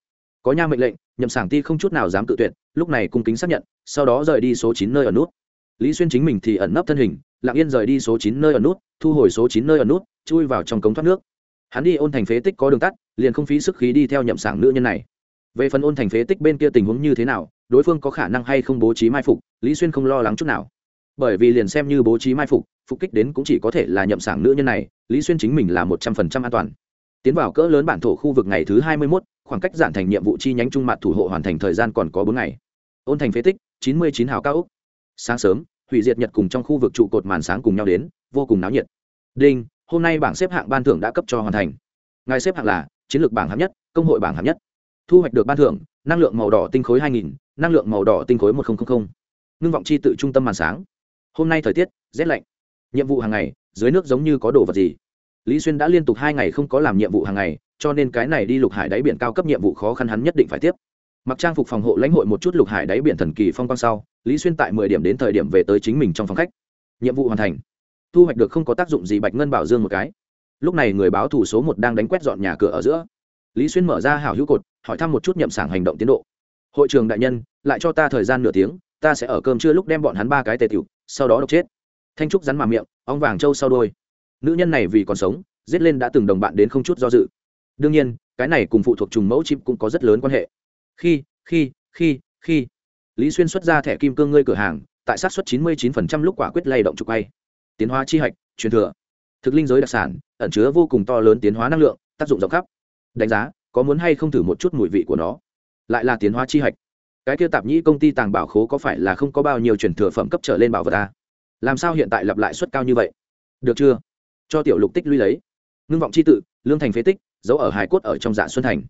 Có nha mệnh lệnh, nhậm sảng ti không chút nào dám tự tuyệt, lúc này cung kính xác nhận, sau đó rời đi số chín nơi ở nút. Lý xuyên chính mình thì ẩn nấp thân hình, lặng yên rời đi số chín nơi ở nút, thu hồi số chín nơi ở nút, chui vào trong cống thoát nước. Hắn đi ôn thành phế tích có đường tắt, liền không phí sức khí đi theo nhậm sảng nữ nhân này. Về phần ôn thành phế tích bên kia tình huống như thế nào, đối phương có khả năng hay không bố trí mai phục, lý xuyên không lo lắng chút nào. Bởi vì liền xem như bố trí mai phục phục kích đến cũng chỉ có thể là nhậm sảng nữ nhân này, lý xuyên chính mình là một trăm phần trăm an toàn tiến vào cỡ lớn bản thổ khu vực ngày thứ hai mươi mốt, khoảng cách giản thành nhiệm vụ chi nhánh trung mặt thủ hộ hoàn thành thời gian còn có bốn ngày. Ôn thành phế tích, chín mươi chín hào cao úc sáng sớm, hủy diệt nhật cùng trong khu vực trụ cột màn sáng cùng nhau đến, vô cùng náo nhiệt. Đinh, hôm nay bảng xếp hạng ban thưởng đã cấp cho hoàn thành. Ngài xếp hạng là chiến lược bảng hạng nhất, công hội bảng hạng nhất. Thu hoạch được ban thưởng, năng lượng màu đỏ tinh khối hai nghìn, năng lượng màu đỏ tinh khối một nghìn. Ngưng vọng chi tự trung tâm màn sáng. Hôm nay thời tiết, rét lạnh. Nhiệm vụ hàng ngày, dưới nước giống như có đồ vật gì? Lý xuyên đã liên tục hai ngày không có làm nhiệm vụ hàng ngày, cho nên cái này đi lục hải đáy biển cao cấp nhiệm vụ khó khăn hắn nhất định phải tiếp. Mặc trang phục phòng hộ lãnh hội một chút lục hải đáy biển thần kỳ phong quang sau, lý xuyên tại mười điểm đến thời điểm về tới chính mình trong phòng khách. Nhiệm vụ hoàn thành. Thu hoạch được không có tác dụng gì bạch ngân bảo dương một cái. Lúc này người báo thủ số một đang đánh quét dọn nhà cửa ở giữa. Lý xuyên mở ra hảo hữu cột, hỏi thăm một chút nhậm sảng hành động tiến độ. Hội trường đại nhân, lại cho ta thời gian nửa tiếng, ta sẽ ở cơm trưa lúc đem bọn hắn ba cái tề tiểu, sau đó độc chết. Thanh trúc rắn mà miệng, ong vàng trâu sau đôi nữ nhân này vì còn sống, giết lên đã từng đồng bạn đến không chút do dự. Đương nhiên, cái này cùng phụ thuộc trùng mẫu chim cũng có rất lớn quan hệ. Khi khi khi khi. Lý xuyên xuất ra thẻ kim cương ngươi cửa hàng, tại sát xuất 99% lúc quả quyết lay động trục bay. Tiến hóa chi hạch, truyền thừa. Thực linh giới đặc sản, ẩn chứa vô cùng to lớn tiến hóa năng lượng, tác dụng rộng khắp. Đánh giá, có muốn hay không thử một chút mùi vị của nó? Lại là tiến hóa chi hạch. Cái kia tạp nhĩ công ty tàng bảo khố có phải là không có bao nhiêu truyền thừa phẩm cấp trở lên bảo vật ta? Làm sao hiện tại lặp lại suất cao như vậy? Được chưa? Cho tiểu lục tích lũy lấy. Ngưng vọng c h i tự, lương thành phế tích, giấu ở hải cốt ở trong dạ xuân thành.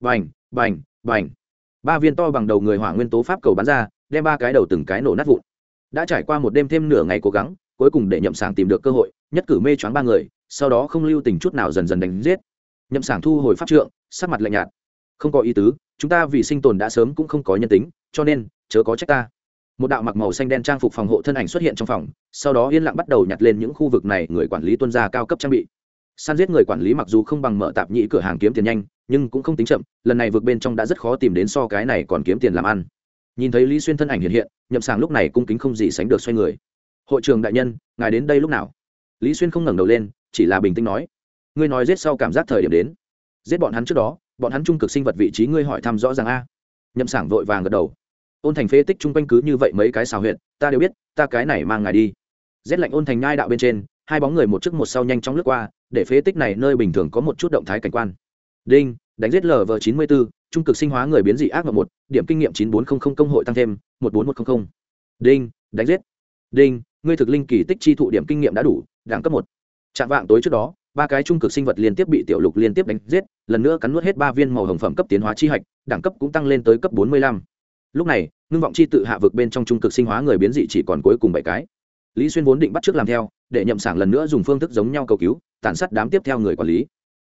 Bành bành bành. Ba viên to bằng đầu người hỏa nguyên tố pháp cầu bắn ra, đem ba cái đầu từng cái nổ nát vụn. Đã trải qua một đêm thêm nửa ngày cố gắng, cuối cùng để nhậm sàng tìm được cơ hội, nhất cử mê choáng ba người, sau đó không lưu tình chút nào dần dần đánh giết. Nhậm sàng thu hồi pháp trượng, sắc mặt lạnh nhạt. Không có ý tứ, chúng ta vì sinh tồn đã sớm cũng không có nhân tính, cho nên, chớ có trách ta một đạo mặc màu xanh đen trang phục phòng hộ thân ảnh xuất hiện trong phòng, sau đó yên lặng bắt đầu nhặt lên những khu vực này người quản lý tuân gia cao cấp trang bị. Săn giết người quản lý mặc dù không bằng mở tạp nhị cửa hàng kiếm tiền nhanh, nhưng cũng không tính chậm, lần này vượt bên trong đã rất khó tìm đến so cái này còn kiếm tiền làm ăn. Nhìn thấy lý xuyên thân ảnh hiện hiện, nhậm sàng lúc này cung kính không gì sánh được xoay người. Hội trường đại nhân, ngài đến đây lúc nào? Lý xuyên không ngẩng đầu lên, chỉ là bình tĩnh nói, ngươi nói giết sau cảm giác thời điểm đến. Giết bọn hắn trước đó, bọn hắn trung cực sinh vật vị trí ngươi hỏi thăm rõ ràng a. Nhậm sảng vội vàng gật đầu ôn thành phế tích chung quanh cứ như vậy mấy cái xào huyện ta đều biết, ta cái này mang ngài đi. Rét lạnh ôn thành ngai đạo bên trên, hai bóng người một trước một sau nhanh chóng lướt qua, để phế tích này nơi bình thường có một chút động thái cảnh quan. Đinh, đánh giết lv chín mươi bốn trung cực sinh hóa người biến dị ác mộng một, điểm kinh nghiệm chín bốn trăm linh công hội tăng thêm, một bốn một trăm linh đinh, đánh giết. Đinh, ngươi thực linh kỳ tích chi thụ điểm kinh nghiệm đã đủ, đẳng cấp một. Chạm vạng tối trước đó, ba cái trung cực sinh vật liên tiếp bị tiểu lục liên tiếp đánh giết, lần nữa cắn nuốt hết ba viên màu hồng phẩm cấp tiến hóa chi hạch, đẳng cấp cũng tăng lên tới cấp bốn mươi lăm lúc này, ngưng vọng chi tự hạ vực bên trong trung cực sinh hóa người biến dị chỉ còn cuối cùng bảy cái. Lý xuyên vốn định bắt trước làm theo, để nhậm sảng lần nữa dùng phương thức giống nhau cầu cứu, tàn sát đám tiếp theo người quản lý.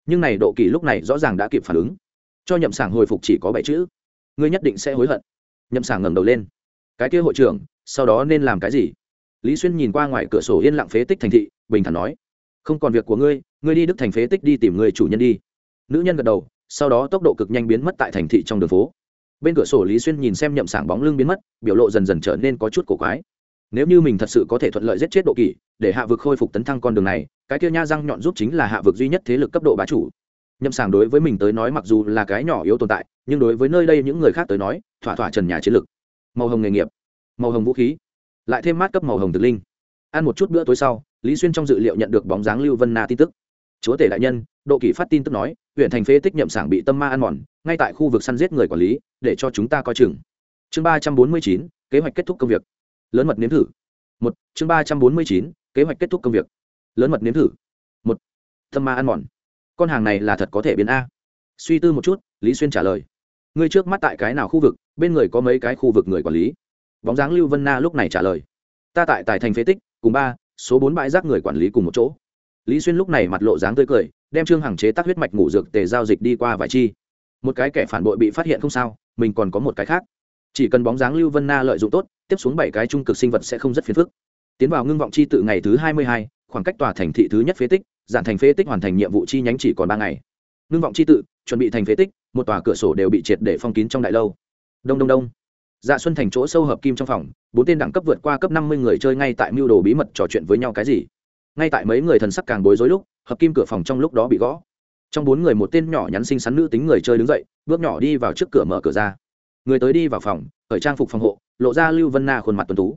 Nhưng này độ kỳ lúc này rõ ràng đã kịp phản ứng. Cho nhậm sảng hồi phục chỉ có bảy chữ. Ngươi nhất định sẽ hối hận. Nhậm sảng ngẩng đầu lên. Cái kia hội trưởng, sau đó nên làm cái gì? Lý xuyên nhìn qua ngoài cửa sổ yên lặng phế tích thành thị, bình thản nói. Không còn việc của ngươi ngươi đi đức thành phế tích đi tìm người chủ nhân đi. Nữ nhân gật đầu, sau đó tốc độ cực nhanh biến mất tại thành thị trong đường phố bên cửa sổ lý xuyên nhìn xem nhậm sảng bóng lưng biến mất, biểu lộ dần dần trở nên có chút cổ quái. Nếu như mình thật sự có thể thuận lợi giết chết độ kỷ, để hạ vực khôi phục tấn thăng con đường này, cái kia nha răng nhọn giúp chính là hạ vực duy nhất thế lực cấp độ bá chủ. Nhậm sảng đối với mình tới nói mặc dù là cái nhỏ yếu tồn tại, nhưng đối với nơi đây những người khác tới nói, thỏa thỏa trần nhà chiến lực. Màu hồng nghề nghiệp, màu hồng vũ khí, lại thêm mát cấp màu hồng thực linh. Ăn một chút bữa tối sau, lý xuyên trong dự liệu nhận được bóng dáng lưu vân na tin tức. Chúa tể đại nhân, độ kỷ phát tin tức nói, huyện thành phế tích nhậm sảng bị tâm ma ăn mòn, ngay tại khu vực săn giết người quản lý để cho chúng ta coi chừng. Chương ba trăm bốn mươi chín, kế hoạch kết thúc công việc. Lớn mật nếm thử. Một, chương ba trăm bốn mươi chín, kế hoạch kết thúc công việc. Lớn mật nếm thử. Một tâm ma ăn mòn. Con hàng này là thật có thể biến a. Suy tư một chút, lý xuyên trả lời. Ngươi trước mắt tại cái nào khu vực, bên người có mấy cái khu vực người quản lý? Bóng dáng lưu vân na lúc này trả lời. Ta tại tài thành phế tích, cùng ba, số bốn bãi rác người quản lý cùng một chỗ. Lý xuyên lúc này mặt lộ dáng tươi cười, đem trương hằng chế tác huyết mạch ngủ dược tề giao dịch đi qua vài chi. Một cái kẻ phản bội bị phát hiện không sao mình còn có một cái khác. Chỉ cần bóng dáng lưu vân na lợi dụng tốt, tiếp xuống bảy cái trung cực sinh vật sẽ không rất phiền phức. Tiến vào ngưng vọng chi tự ngày thứ hai mươi hai, khoảng cách tòa thành thị thứ nhất phế tích, giản thành phế tích hoàn thành nhiệm vụ chi nhánh chỉ còn ba ngày. Ngưng vọng chi tự, chuẩn bị thành phế tích, một tòa cửa sổ đều bị triệt để phong kín trong đại lâu. Đông đông đông. Dạ xuân thành chỗ sâu hợp kim trong phòng, bốn tên đẳng cấp vượt qua cấp năm mươi người chơi ngay tại mưu đồ bí mật trò chuyện với nhau cái gì? Ngay tại mấy người thần sắc càng bối rối lúc, hợp kim cửa phòng trong lúc đó bị gõ trong bốn người một tên nhỏ nhắn xinh xắn nữ tính người chơi đứng dậy, bước nhỏ đi vào trước cửa mở cửa ra. Người tới đi vào phòng khởi trang phục phòng hộ, lộ ra lưu vân na khuôn mặt tuần tú.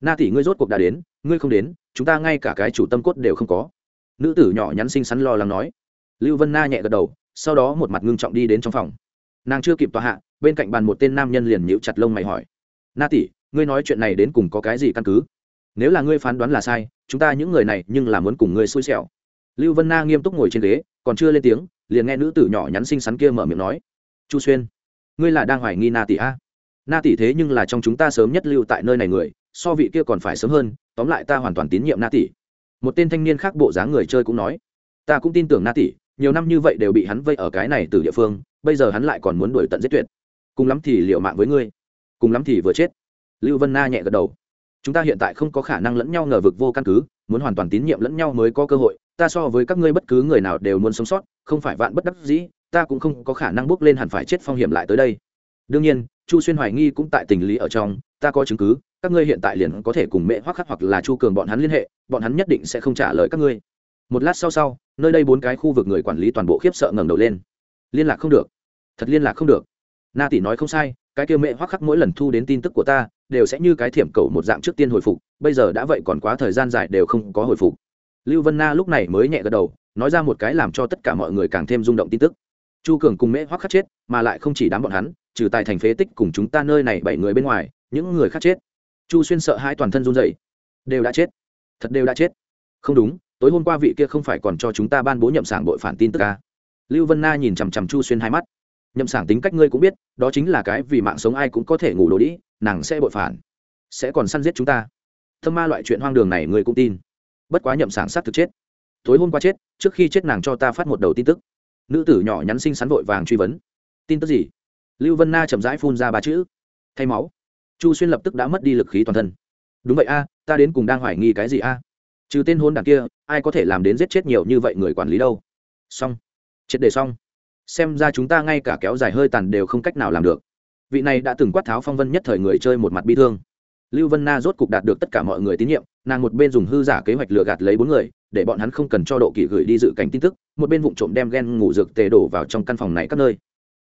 Na tỷ, ngươi rốt cuộc đã đến, ngươi không đến, chúng ta ngay cả cái chủ tâm cốt đều không có. Nữ tử nhỏ nhắn xinh xắn lo lắng nói. Lưu vân na nhẹ gật đầu, sau đó một mặt ngưng trọng đi đến trong phòng. Nàng chưa kịp tòa hạ, bên cạnh bàn một tên nam nhân liền nhíu chặt lông mày hỏi. Na tỷ, ngươi nói chuyện này đến cùng có cái gì căn cứ? Nếu là ngươi phán đoán là sai, chúng ta những người này nhưng là muốn cùng ngươi xui xẻo lưu vân na nghiêm túc ngồi trên ghế, còn chưa lên tiếng, liền nghe nữ tử nhỏ nhắn xinh xắn kia mở miệng nói, chu xuyên, ngươi là đang hoài nghi na tỷ a? Na tỷ thế nhưng là trong chúng ta sớm nhất lưu tại nơi này người, so vị kia còn phải sớm hơn, tóm lại ta hoàn toàn tín nhiệm na tỷ. Một tên thanh niên khác bộ dáng người chơi cũng nói, ta cũng tin tưởng na tỷ, nhiều năm như vậy đều bị hắn vây ở cái này từ địa phương, bây giờ hắn lại còn muốn đuổi tận giết tuyệt. Cùng lắm thì liệu mạng với ngươi, cùng lắm thì vừa chết. Lưu vân na nhẹ gật đầu, chúng ta hiện tại không có khả năng lẫn nhau ngờ vực vô căn cứ muốn hoàn toàn tín nhiệm lẫn nhau mới có cơ hội, ta so với các ngươi bất cứ người nào đều muốn sống sót, không phải vạn bất đắc dĩ, ta cũng không có khả năng bước lên hẳn phải chết phong hiểm lại tới đây. Đương nhiên, chu xuyên hoài nghi cũng tại tình lý ở trong, ta có chứng cứ, các ngươi hiện tại liền có thể cùng mẹ hoắc khắc hoặc là chu cường bọn hắn liên hệ, bọn hắn nhất định sẽ không trả lời các ngươi. Một lát sau sau, nơi đây bốn cái khu vực người quản lý toàn bộ khiếp sợ ngẩng đầu lên. Liên lạc không được. Thật liên lạc không được. Na tỷ nói không sai, cái kia mẹ hoắc khắc mỗi lần thu đến tin tức của ta đều sẽ như cái thiểm cầu một dạng trước tiên hồi phục, bây giờ đã vậy còn quá thời gian dài đều không có hồi phục. Lưu vân na lúc này mới nhẹ gật đầu, nói ra một cái làm cho tất cả mọi người càng thêm rung động tin tức. Chu cường cùng mễ hoắc khắc chết, mà lại không chỉ đám bọn hắn, trừ tài thành phế tích cùng chúng ta nơi này bảy người bên ngoài, những người khác chết. Chu xuyên sợ hai toàn thân run dậy đều đã chết. Thật đều đã chết. Không đúng, tối hôm qua vị kia không phải còn cho chúng ta ban bố nhậm sảng bội phản tin tức ca lưu vân na nhìn chằm chằm chu xuyên hai mắt. Nhậm sảng tính cách ngươi cũng biết, đó chính là cái vì mạng sống ai cũng có thể ngủ đồ đĩ nàng sẽ bội phản, sẽ còn săn giết chúng ta. Thâm ma loại chuyện hoang đường này người cũng tin. Bất quá nhậm sảng sát thực chết. Tối hôm qua chết, trước khi chết nàng cho ta phát một đầu tin tức. Nữ tử nhỏ nhắn xinh xắn vội vàng truy vấn. Tin tức gì? Lưu vân na chậm rãi phun ra ba chữ. Thay máu. Chu xuyên lập tức đã mất đi lực khí toàn thân. Đúng vậy a, ta đến cùng đang hoài nghi cái gì a? Trừ tên hôn đảng kia, ai có thể làm đến giết chết nhiều như vậy người quản lý đâu? Xong. Triệt đề xong. Xem ra chúng ta ngay cả kéo dài hơi tàn đều không cách nào làm được vị này đã từng quát tháo phong vân nhất thời người chơi một mặt bi thương. Lưu vân na rốt cục đạt được tất cả mọi người tín nhiệm, nàng một bên dùng hư giả kế hoạch lừa gạt lấy bốn người, để bọn hắn không cần cho độ kỳ gửi đi dự cảnh tin tức, một bên vụ trộm đem ghen ngủ dược tề đổ vào trong căn phòng này các nơi.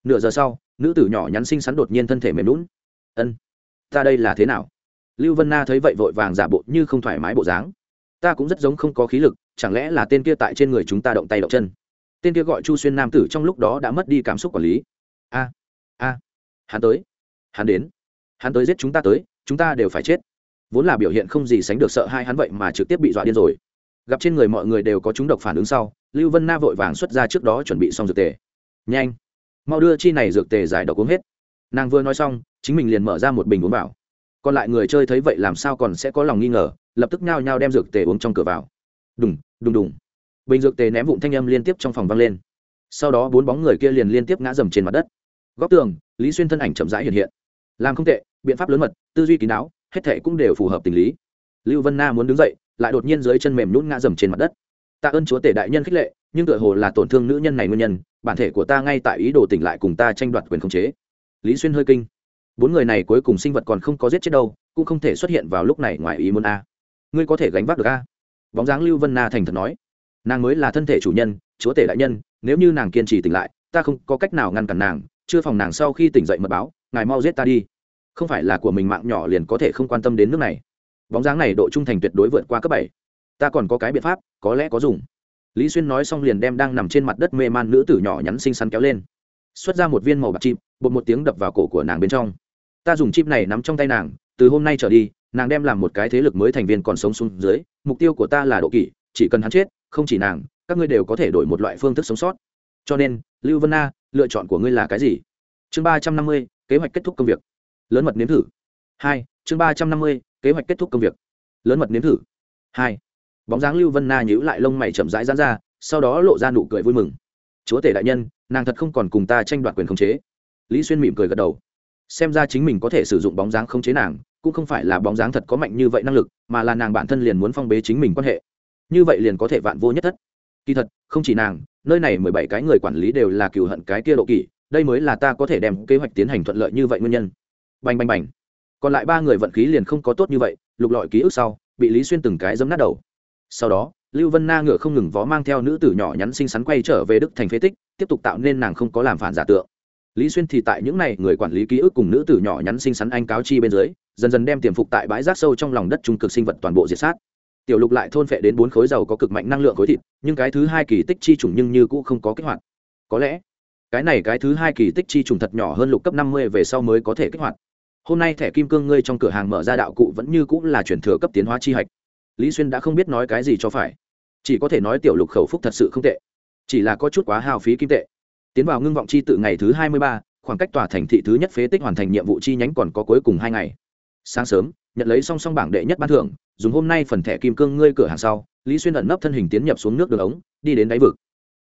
Nửa giờ sau, nữ tử nhỏ nhắn xinh xắn đột nhiên thân thể mềm lún ân, ta đây là thế nào? Lưu vân na thấy vậy vội vàng giả bộ như không thoải mái bộ dáng. Ta cũng rất giống không có khí lực, chẳng lẽ là tên kia tại trên người chúng ta động tay động chân? Tên kia gọi chu xuyên nam tử trong lúc đó đã mất đi cảm xúc quản lý. A a hắn tới. Hắn đến. Hắn tới giết chúng ta tới, chúng ta đều phải chết. Vốn là biểu hiện không gì sánh được sợ hai hắn vậy mà trực tiếp bị dọa điên rồi. Gặp trên người mọi người đều có chúng độc phản ứng sau, lưu vân na vội vàng xuất ra trước đó chuẩn bị xong dược tề. Nhanh. Mau đưa chi này dược tề giải độc uống hết. Nàng vừa nói xong, chính mình liền mở ra một bình uống vào. Còn lại người chơi thấy vậy làm sao còn sẽ có lòng nghi ngờ, lập tức nhao nhao đem dược tề uống trong cửa vào. Đùng đùng đùng. Bình dược tề ném vụn thanh âm liên tiếp trong phòng vang lên. Sau đó bốn bóng người kia liền liên tiếp ngã dầm trên mặt đất. Góc tường lý xuyên thân ảnh chậm rãi hiện hiện. Làm không tệ, biện pháp lớn mật, tư duy kín đáo, hết thệ cũng đều phù hợp tình lý. Lưu vân na muốn đứng dậy, lại đột nhiên dưới chân mềm nhún ngã dầm trên mặt đất. Tạ ơn chúa tể đại nhân khích lệ, nhưng tựa hồ là tổn thương nữ nhân này nguyên nhân, bản thể của ta ngay tại ý đồ tỉnh lại cùng ta tranh đoạt quyền khống chế. Lý xuyên hơi kinh. Bốn người này cuối cùng sinh vật còn không có giết chết đâu, cũng không thể xuất hiện vào lúc này ngoài ý muốn a. Ngươi có thể gánh vác được a? Bóng dáng lưu vân na thành thật nói. Nàng mới là thân thể chủ nhân, chúa tể đại nhân, nếu như nàng kiên trì tỉnh lại, ta không có cách nào ngăn cản nàng chưa phòng nàng sau khi tỉnh dậy mật báo ngài mau giết ta đi. Không phải là của mình mạng nhỏ liền có thể không quan tâm đến nước này. Bóng dáng này độ trung thành tuyệt đối vượt qua cấp bảy. Ta còn có cái biện pháp có lẽ có dùng. Lý xuyên nói xong liền đem đang nằm trên mặt đất mê man nữ tử nhỏ nhắn xinh xắn kéo lên. Xuất ra một viên màu bạc chip, bột một tiếng đập vào cổ của nàng bên trong. Ta dùng chip này nắm trong tay nàng từ hôm nay trở đi nàng đem làm một cái thế lực mới thành viên còn sống xuống dưới mục tiêu của ta là độ kỷ chỉ cần hắn chết không chỉ nàng các ngươi đều có thể đổi một loại phương thức sống sót cho nên, lưu vân na, lựa chọn của ngươi là cái gì? Chương ba trăm năm mươi, kế hoạch kết thúc công việc. Lớn mật nếm thử. Hai, chương ba trăm năm mươi, kế hoạch kết thúc công việc. Lớn mật nếm thử. Hai, bóng dáng lưu vân na nhíu lại lông mày chậm rãi dán ra, sau đó lộ ra nụ cười vui mừng. Chúa tể đại nhân, nàng thật không còn cùng ta tranh đoạt quyền khống chế. Lý xuyên mỉm cười gật đầu. Xem ra chính mình có thể sử dụng bóng dáng khống chế nàng, cũng không phải là bóng dáng thật có mạnh như vậy năng lực, mà là nàng bản thân liền muốn phong bế chính mình quan hệ. Như vậy liền có thể vạn vô nhất thất. Kỳ thật, không chỉ nàng nơi này mười bảy cái người quản lý đều là cựu hận cái kia độ kỷ, đây mới là ta có thể đem kế hoạch tiến hành thuận lợi như vậy nguyên nhân. Bành bành bành. Còn lại ba người vận khí liền không có tốt như vậy, lục lọi ký ức sau, bị lý xuyên từng cái giấm nát đầu. Sau đó, lưu vân na ngựa không ngừng vó mang theo nữ tử nhỏ nhắn xinh xắn quay trở về đức thành phế tích, tiếp tục tạo nên nàng không có làm phản giả tượng. Lý xuyên thì tại những n à y người quản lý ký ức cùng nữ tử nhỏ nhắn xinh xắn anh cáo chi bên dưới, dần dần đem tiềm phục tại bãi rác sâu trong lòng đất trung cực sinh vật toàn bộ diệt sát tiểu lục lại thôn phệ đến bốn khối dầu có cực mạnh năng lượng khối thịt, nhưng cái thứ hai kỳ tích chi trùng nhưng như cũ không có kích hoạt. Có lẽ, cái này cái thứ hai kỳ tích chi trùng thật nhỏ hơn lục cấp năm mươi về sau mới có thể kích hoạt. Hôm nay thẻ kim cương ngươi trong cửa hàng mở ra đạo cụ vẫn như cũng là chuyển thừa cấp tiến hóa chi hạch. Lý xuyên đã không biết nói cái gì cho phải. Chỉ có thể nói tiểu lục khẩu phúc thật sự không tệ. Chỉ là có chút quá hào phí kim tệ. Tiến vào ngưng vọng chi tự ngày thứ hai mươi ba, khoảng cách tòa thành thị thứ nhất phế tích hoàn thành nhiệm vụ chi nhánh còn có cuối cùng hai ngày. Sáng sớm, nhận lấy song song bảng đệ nhất ban thưởng dùng hôm nay phần thẻ kim cương ngươi cửa hàng sau, lý xuyên ẩn nấp thân hình tiến nhập xuống nước đường ống, đi đến đáy vực.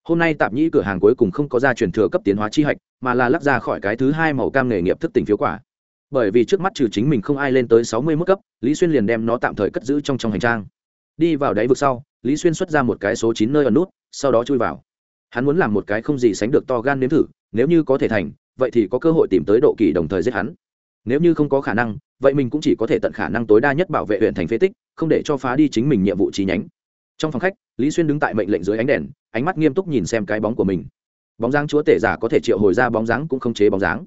Hôm nay tạp nhĩ cửa hàng cuối cùng không có ra truyền thừa cấp tiến hóa chi hạch, mà là lắc ra khỏi cái thứ hai màu cam nghề nghiệp thức tỉnh phiếu quả. Bởi vì trước mắt trừ chính mình không ai lên tới sáu mươi mức cấp, lý xuyên liền đem nó tạm thời cất giữ trong trong hành trang. Đi vào đáy vực sau, lý xuyên xuất ra một cái số chín nơi ẩn nút, sau đó chui vào. Hắn muốn làm một cái không gì sánh được to gan nếm thử, nếu như có thể thành, vậy thì có cơ hội tìm tới độ kỳ đồng thời giết hắn. Nếu như không có khả năng vậy mình cũng chỉ có thể tận khả năng tối đa nhất bảo vệ huyện thành phế tích, không để cho phá đi chính mình nhiệm vụ chi nhánh. Trong phòng khách, lý xuyên đứng tại mệnh lệnh dưới ánh đèn, ánh mắt nghiêm túc nhìn xem cái bóng của mình. Bóng dáng chúa tể giả có thể triệu hồi ra bóng dáng cũng không chế bóng dáng.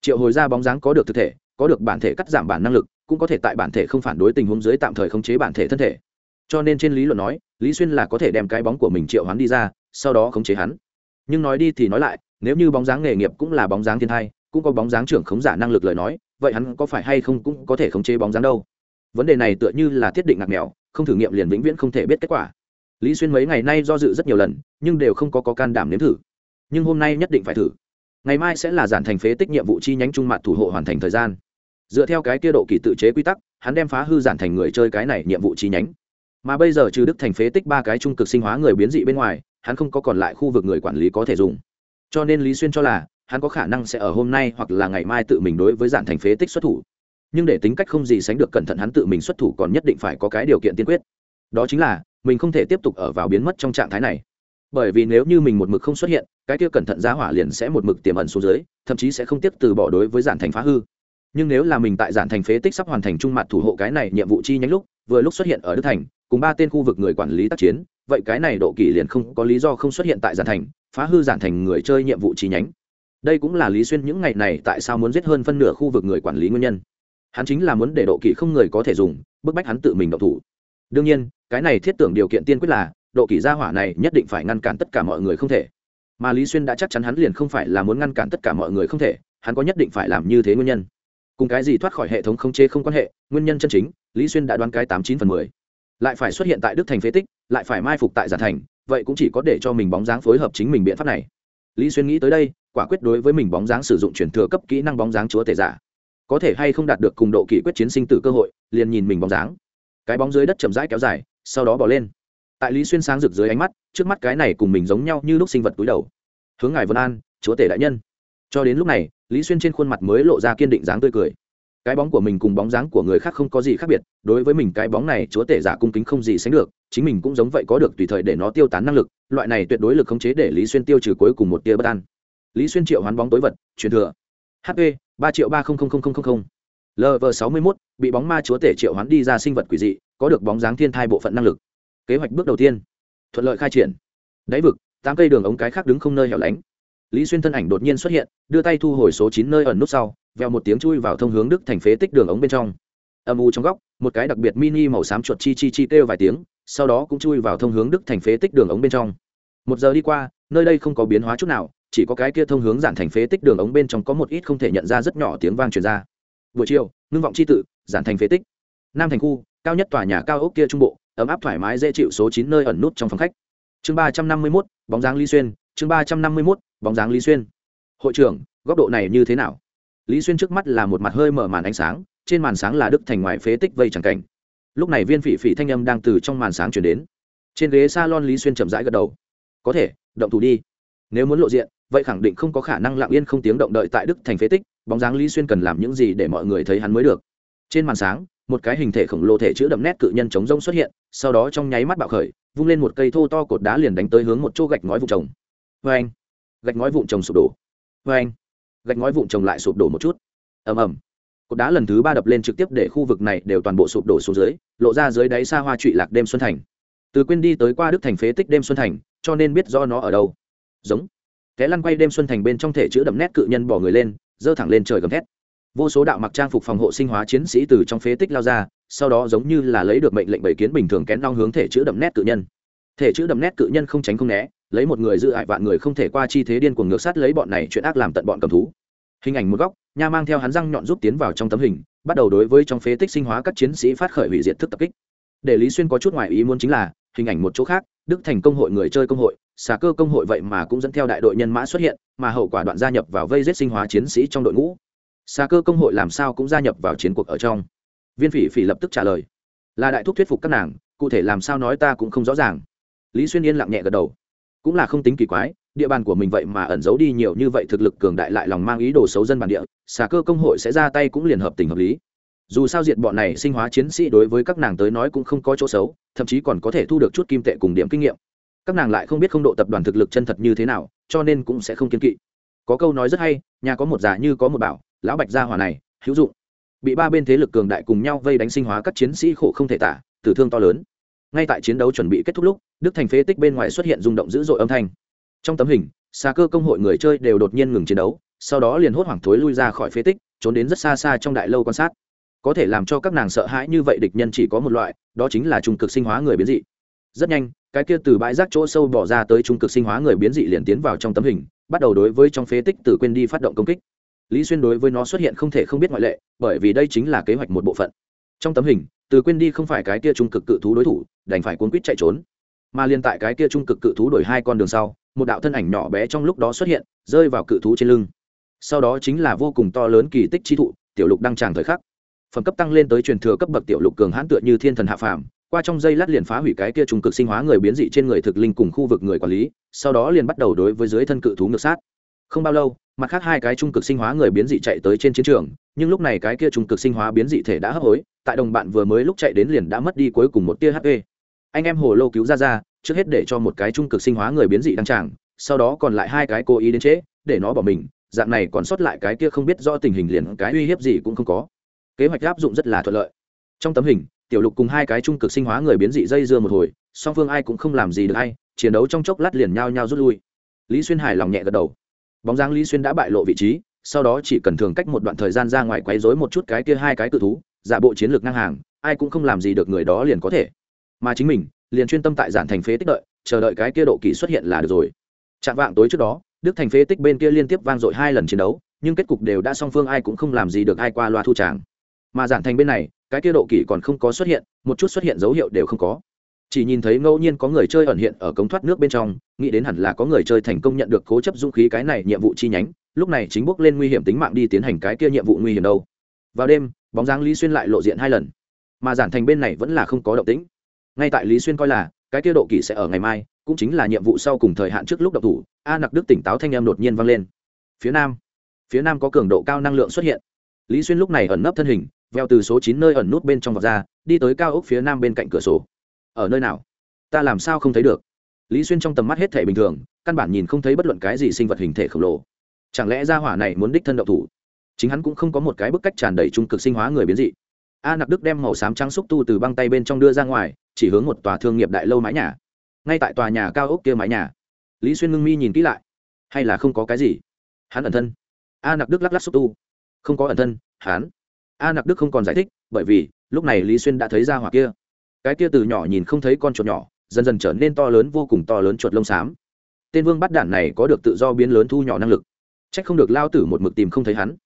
Triệu hồi ra bóng dáng có được thực thể, có được bản thể cắt giảm bản năng lực, cũng có thể tại bản thể không phản đối tình huống dưới tạm thời không chế bản thể thân thể. Cho nên trên lý luận nói, lý xuyên là có thể đem cái bóng của mình triệu hoán đi ra, sau đó khống chế hắn. Nhưng nói đi thì nói lại, nếu như bóng dáng nghề nghiệp cũng là bóng dáng thiên thai, cũng có bóng dáng trưởng khống giả năng lực lời nói vậy hắn có phải hay không cũng có thể khống chế bóng dáng đâu? Vấn đề này tựa như là thiết định ngạc mèo không thử nghiệm liền vĩnh viễn không thể biết kết quả. Lý xuyên mấy ngày nay do dự rất nhiều lần nhưng đều không có, có can đảm nếm thử. Nhưng hôm nay nhất định phải thử. Ngày mai sẽ là giản thành phế tích nhiệm vụ chi nhánh trung mặt thủ hộ hoàn thành thời gian. Dựa theo cái kia độ kỳ tự chế quy tắc hắn đem phá hư giản thành người chơi cái này nhiệm vụ chi nhánh. Mà bây giờ trừ đức thành phế tích ba cái trung cực sinh hóa người biến dị bên ngoài hắn không có còn lại khu vực người quản lý có thể dùng. Cho nên lý xuyên cho là hắn có khả năng sẽ ở hôm nay hoặc là ngày mai tự mình đối với giản thành phế tích xuất thủ. Nhưng để tính cách không gì sánh được cẩn thận hắn tự mình xuất thủ còn nhất định phải có cái điều kiện tiên quyết. Đó chính là, mình không thể tiếp tục ở vào biến mất trong trạng thái này. Bởi vì nếu như mình một mực không xuất hiện, cái kia cẩn thận giá hỏa liền sẽ một mực tiềm ẩn xuống dưới, thậm chí sẽ không tiếp từ bỏ đối với giản thành phá hư. Nhưng nếu là mình tại giản thành phế tích sắp hoàn thành trung mặt thủ hộ cái này nhiệm vụ chi nhánh lúc, vừa lúc xuất hiện ở đức thành, cùng ba tên khu vực người quản lý tác chiến, vậy cái này độ kỷ liền không có lý do không xuất hiện tại giản thành, phá hư giản thành người chơi nhiệm vụ chi nhánh đây cũng là lý xuyên những ngày này tại sao muốn giết hơn phân nửa khu vực người quản lý nguyên nhân. Hắn chính là muốn để độ kỷ không người có thể dùng, bức bách hắn tự mình độc thủ. Đương nhiên, cái này thiết tưởng điều kiện tiên quyết là, độ kỷ gia hỏa này nhất định phải ngăn cản tất cả mọi người không thể. Mà lý xuyên đã chắc chắn hắn liền không phải là muốn ngăn cản tất cả mọi người không thể, hắn có nhất định phải làm như thế nguyên nhân. Cùng cái gì thoát khỏi hệ thống không chế không quan hệ, nguyên nhân chân chính, lý xuyên đã đoán cái tám chín phần mười. Lại phải xuất hiện tại đức thành phế tích, lại phải mai phục tại giản thành, vậy cũng chỉ có để cho mình bóng dáng phối hợp chính mình biện pháp này. Lý xuyên nghĩ tới đây quả quyết đối với mình bóng dáng sử dụng chuyển thừa cấp kỹ năng bóng dáng chúa tể giả. Có thể hay không đạt được cùng độ kỷ quyết chiến sinh tử cơ hội, liền nhìn mình bóng dáng. Cái bóng dưới đất chậm rãi kéo dài, sau đó bỏ lên. Tại lý xuyên sáng rực dưới ánh mắt, trước mắt cái này cùng mình giống nhau như lúc sinh vật túi đầu. Hướng ngài vân an, chúa tể đại nhân. Cho đến lúc này, lý xuyên trên khuôn mặt mới lộ ra kiên định dáng tươi cười. Cái bóng của mình cùng bóng dáng của người khác không có gì khác biệt, đối với mình cái bóng này chúa tể giả cung kính không gì sánh được, chính mình cũng giống vậy có được tùy thời để nó tiêu tán năng lực, loại này tuyệt đối lực khống chế để lý xuyên tiêu trừ cuối cùng một tia bất an lý xuyên triệu hoán bóng tối vật, truyền thừa. Hp ba triệu ba lv sáu mươi mốt, bị bóng ma chúa tể triệu hoán đi ra sinh vật quỷ dị, có được bóng dáng thiên thai bộ phận năng lực. Kế hoạch bước đầu tiên. Thuận lợi khai triển. Đáy vực, tám cây đường ống cái khác đứng không nơi hẻo lánh. Lý xuyên thân ảnh đột nhiên xuất hiện, đưa tay thu hồi số chín nơi ẩn nút sau, vèo một tiếng chui vào thông hướng đức thành phế tích đường ống bên trong. Âm u trong góc, một cái đặc biệt mini màu xám chuột chi chi chi kêu vài tiếng, sau đó cũng chui vào thông hướng đức thành phế tích đường ống bên trong. Một giờ đi qua, nơi đây không có biến hóa chút nào chỉ có cái kia thông hướng giản thành phế tích đường ống bên trong có một ít không thể nhận ra rất nhỏ tiếng vang truyền ra. Buổi chiều, ngưng vọng c h i tự giản thành phế tích. Nam thành khu, cao nhất tòa nhà cao ốc kia trung bộ, ấm áp thoải mái dễ chịu số chín nơi ẩn nút trong phòng khách. Chương ba trăm năm mươi mốt, bóng dáng lý xuyên. Chương ba trăm năm mươi mốt, bóng dáng lý xuyên. Hội trưởng, góc độ này như thế nào? Lý xuyên trước mắt là một mặt hơi mở màn ánh sáng, trên màn sáng là đức thành ngoài phế tích vây c cảnh. Lúc này viên phỉ phỉ thanh âm đang từ trong màn sáng chuyển đến. Trên ghế s a lon lý xuyên chậm rãi gật đầu. Có thể, động thủ đi. Nếu muốn lộ diện vậy khẳng định không có khả năng lặng yên không tiếng động đợi tại đức thành phế tích, bóng dáng lý xuyên cần làm những gì để mọi người thấy hắn mới được. Trên màn sáng, một cái hình thể khổng lồ thể chữ đậm nét cự nhân chống rông xuất hiện, sau đó trong nháy mắt bạo khởi, vung lên một cây thô to cột đá liền đánh tới hướng một chỗ gạch ngói vụ trồng. Vê anh gạch ngói vụn trồng sụp đổ. Vê anh gạch ngói vụn trồng lại sụp đổ một chút. Ầm ầm. Cột đá lần thứ ba đập lên trực tiếp để khu vực này đều toàn bộ sụp đổ xuống dưới, lộ ra dưới đáy xa hoa trụy lạc đêm xuân thành. Từ quên đi tới qua đức thành phế tích đêm xuân thành, cho nên biết do nó ở đâu. Giống té lăn quay đêm xuân thành bên trong thể chữ đậm nét cự nhân bỏ người lên giơ thẳng lên trời gầm thét. Vô số đạo mặc trang phục phòng hộ sinh hóa chiến sĩ từ trong phế tích lao ra, sau đó giống như là lấy được mệnh lệnh bảy kiến bình thường kén đong hướng thể chữ đậm nét cự nhân. Thể chữ đậm nét cự nhân không tránh không né, lấy một người giữ hại vạn người không thể qua chi thế điên cuồng ngược sát lấy bọn này chuyện ác làm tận bọn cầm thú. Hình ảnh một góc, nha mang theo hắn răng nhọn rút tiến vào trong tấm hình, bắt đầu đối với trong phế tích sinh hóa các chiến sĩ phát khởi hủy diệt thức tập kích. Để lý xuyên có chút ngoại ý muốn chính là, hình ảnh một chỗ khác đức thành công hội người chơi công hội, xà cơ công hội vậy mà cũng dẫn theo đại đội nhân mã xuất hiện, mà hậu quả đoạn gia nhập vào vây giết sinh hóa chiến sĩ trong đội ngũ. Xà cơ công hội làm sao cũng gia nhập vào chiến cuộc ở trong. Viên phỉ phỉ lập tức trả lời. Là đại thúc thuyết phục các nàng, cụ thể làm sao nói ta cũng không rõ ràng. Lý xuyên yên lặng nhẹ gật đầu. Cũng là không tính kỳ quái, địa bàn của mình vậy mà ẩn giấu đi nhiều như vậy thực lực cường đại lại lòng mang ý đồ xấu dân bản địa, xà cơ công hội sẽ ra tay cũng liền hợp tình hợp lý dù sao diệt bọn này sinh hóa chiến sĩ đối với các nàng tới nói cũng không có chỗ xấu, thậm chí còn có thể thu được chút kim tệ cùng điểm kinh nghiệm. Các nàng lại không biết không độ tập đoàn thực lực chân thật như thế nào, cho nên cũng sẽ không kiên kỵ. Có câu nói rất hay, nhà có một già như có một bảo, lão bạch gia hỏa này, hữu dụng. Bị ba bên thế lực cường đại cùng nhau vây đánh sinh hóa các chiến sĩ khổ không thể tả, tử thương to lớn. Ngay tại chiến đấu chuẩn bị kết thúc lúc, đức thành phế tích bên ngoài xuất hiện rung động dữ dội âm thanh. Trong tấm hình xa cơ công hội người chơi đều đột nhiên ngừng chiến đấu, sau đó liền hốt hoảng thối lui ra khỏi phế tích, trốn đến rất xa xa trong đại lâu quan sát có thể làm cho các nàng sợ hãi như vậy địch nhân chỉ có một loại, đó chính là trung cực sinh hóa người biến dị. Rất nhanh, cái kia từ bãi rác chỗ sâu bỏ ra tới trung cực sinh hóa người biến dị liền tiến vào trong tấm hình, bắt đầu đối với trong phế tích từ quên đi phát động công kích. Lý xuyên đối với nó xuất hiện không thể không biết ngoại lệ, bởi vì đây chính là kế hoạch một bộ phận. Trong tấm hình, từ quên đi không phải cái kia trung cực cự thú đối thủ, đành phải cuốn quýt chạy trốn. Mà liên tại cái kia trung cực cự thú đổi hai con đường sau, một đạo thân ảnh nhỏ bé trong lúc đó xuất hiện, rơi vào cự thú trên lưng. Sau đó chính là vô cùng to lớn kỳ tích chi thụ, tiểu lục đăng tràng thời khắc phẩm cấp tăng lên tới truyền thừa cấp bậc tiểu lục cường hãn tựa như thiên thần hạ phàm, qua trong dây lát liền phá hủy cái kia trung cực sinh hóa người biến dị trên người thực linh cùng khu vực người quản lý, sau đó liền bắt đầu đối với dưới thân cự thú ngược sát. Không bao lâu, mặt khác hai cái trung cực sinh hóa người biến dị chạy tới trên chiến trường, nhưng lúc này cái kia trung cực sinh hóa biến dị thể đã hấp hối, tại đồng bạn vừa mới lúc chạy đến liền đã mất đi cuối cùng một tia hp anh em hồ lô cứu ra ra, trước hết để cho một cái trung cực sinh hóa người biến dị đăng tràng, sau đó còn lại hai cái cố ý đến trễ, để nó bỏ mình, dạng này còn sót lại cái kia không biết do tình hình liền cái uy hiếp gì cũng không có kế hoạch áp dụng rất là thuận lợi. Trong tấm hình, tiểu lục cùng hai cái trung cực sinh hóa người biến dị dây dưa một hồi, song phương ai cũng không làm gì được hay chiến đấu trong chốc lát liền nhau nhau rút lui. Lý xuyên hài lòng nhẹ gật đầu. Bóng dáng lý xuyên đã bại lộ vị trí, sau đó chỉ cần thường cách một đoạn thời gian ra ngoài quấy rối một chút cái kia hai cái cự thú, giả bộ chiến lược ngang hàng, ai cũng không làm gì được người đó liền có thể. Mà chính mình, liền chuyên tâm tại giản thành phế tích đợi, chờ đợi cái kia độ kỳ xuất hiện là được rồi. Chạm vạng tối trước đó, đức thành phế tích bên kia liên tiếp vang dội hai lần chiến đấu, nhưng kết cục đều đã song phương ai cũng không làm gì được ai qua loa thu tràng mà giản thành bên này, cái kia độ kỷ còn không có xuất hiện, một chút xuất hiện dấu hiệu đều không có. Chỉ nhìn thấy ngẫu nhiên có người chơi ẩn hiện ở cống thoát nước bên trong, nghĩ đến hẳn là có người chơi thành công nhận được cố chấp dũng khí cái này nhiệm vụ chi nhánh, lúc này chính bước lên nguy hiểm tính mạng đi tiến hành cái kia nhiệm vụ nguy hiểm đâu. Vào đêm, bóng dáng lý xuyên lại lộ diện hai lần. Mà giản thành bên này vẫn là không có động tĩnh. Ngay tại lý xuyên coi là, cái kia độ kỷ sẽ ở ngày mai, cũng chính là nhiệm vụ sau cùng thời hạn trước lúc độc thủ, a nặc đức tỉnh táo thanh em đột nhiên vang lên. Phía nam phía nam có cường độ cao năng lượng xuất hiện. Lý xuyên lúc này ẩn nấp thân hình veo từ số chín nơi ẩn nút bên trong vọt ra, đi tới cao ốc phía nam bên cạnh cửa sổ. Ở nơi nào? Ta làm sao không thấy được? Lý xuyên trong tầm mắt hết thể bình thường, căn bản nhìn không thấy bất luận cái gì sinh vật hình thể khổng lồ. Chẳng lẽ ra hỏa này muốn đích thân động thủ? Chính hắn cũng không có một cái bức cách tràn đầy trung cực sinh hóa người biến dị. A nặc đức đem màu xám trắng xúc tu từ băng tay bên trong đưa ra ngoài, chỉ hướng một tòa thương nghiệp đại lâu mái nhà. Ngay tại tòa nhà cao ốc kia mái nhà, lý xuyên ngưng mi nhìn kỹ lại. Hay là không có cái gì? Hắn ẩn thân. A nặc đức lắc lắc xúc tu. Không có ẩn thân, hắn a nặc đức không còn giải thích bởi vì lúc này lý xuyên đã thấy ra hỏa kia. Cái kia từ nhỏ nhìn không thấy con chuột nhỏ dần dần trở nên to lớn vô cùng to lớn chuột lông xám. Tên vương bắt đản này có được tự do biến lớn thu nhỏ năng lực. C h ắ c không được lao tử một mực tìm không thấy hắn.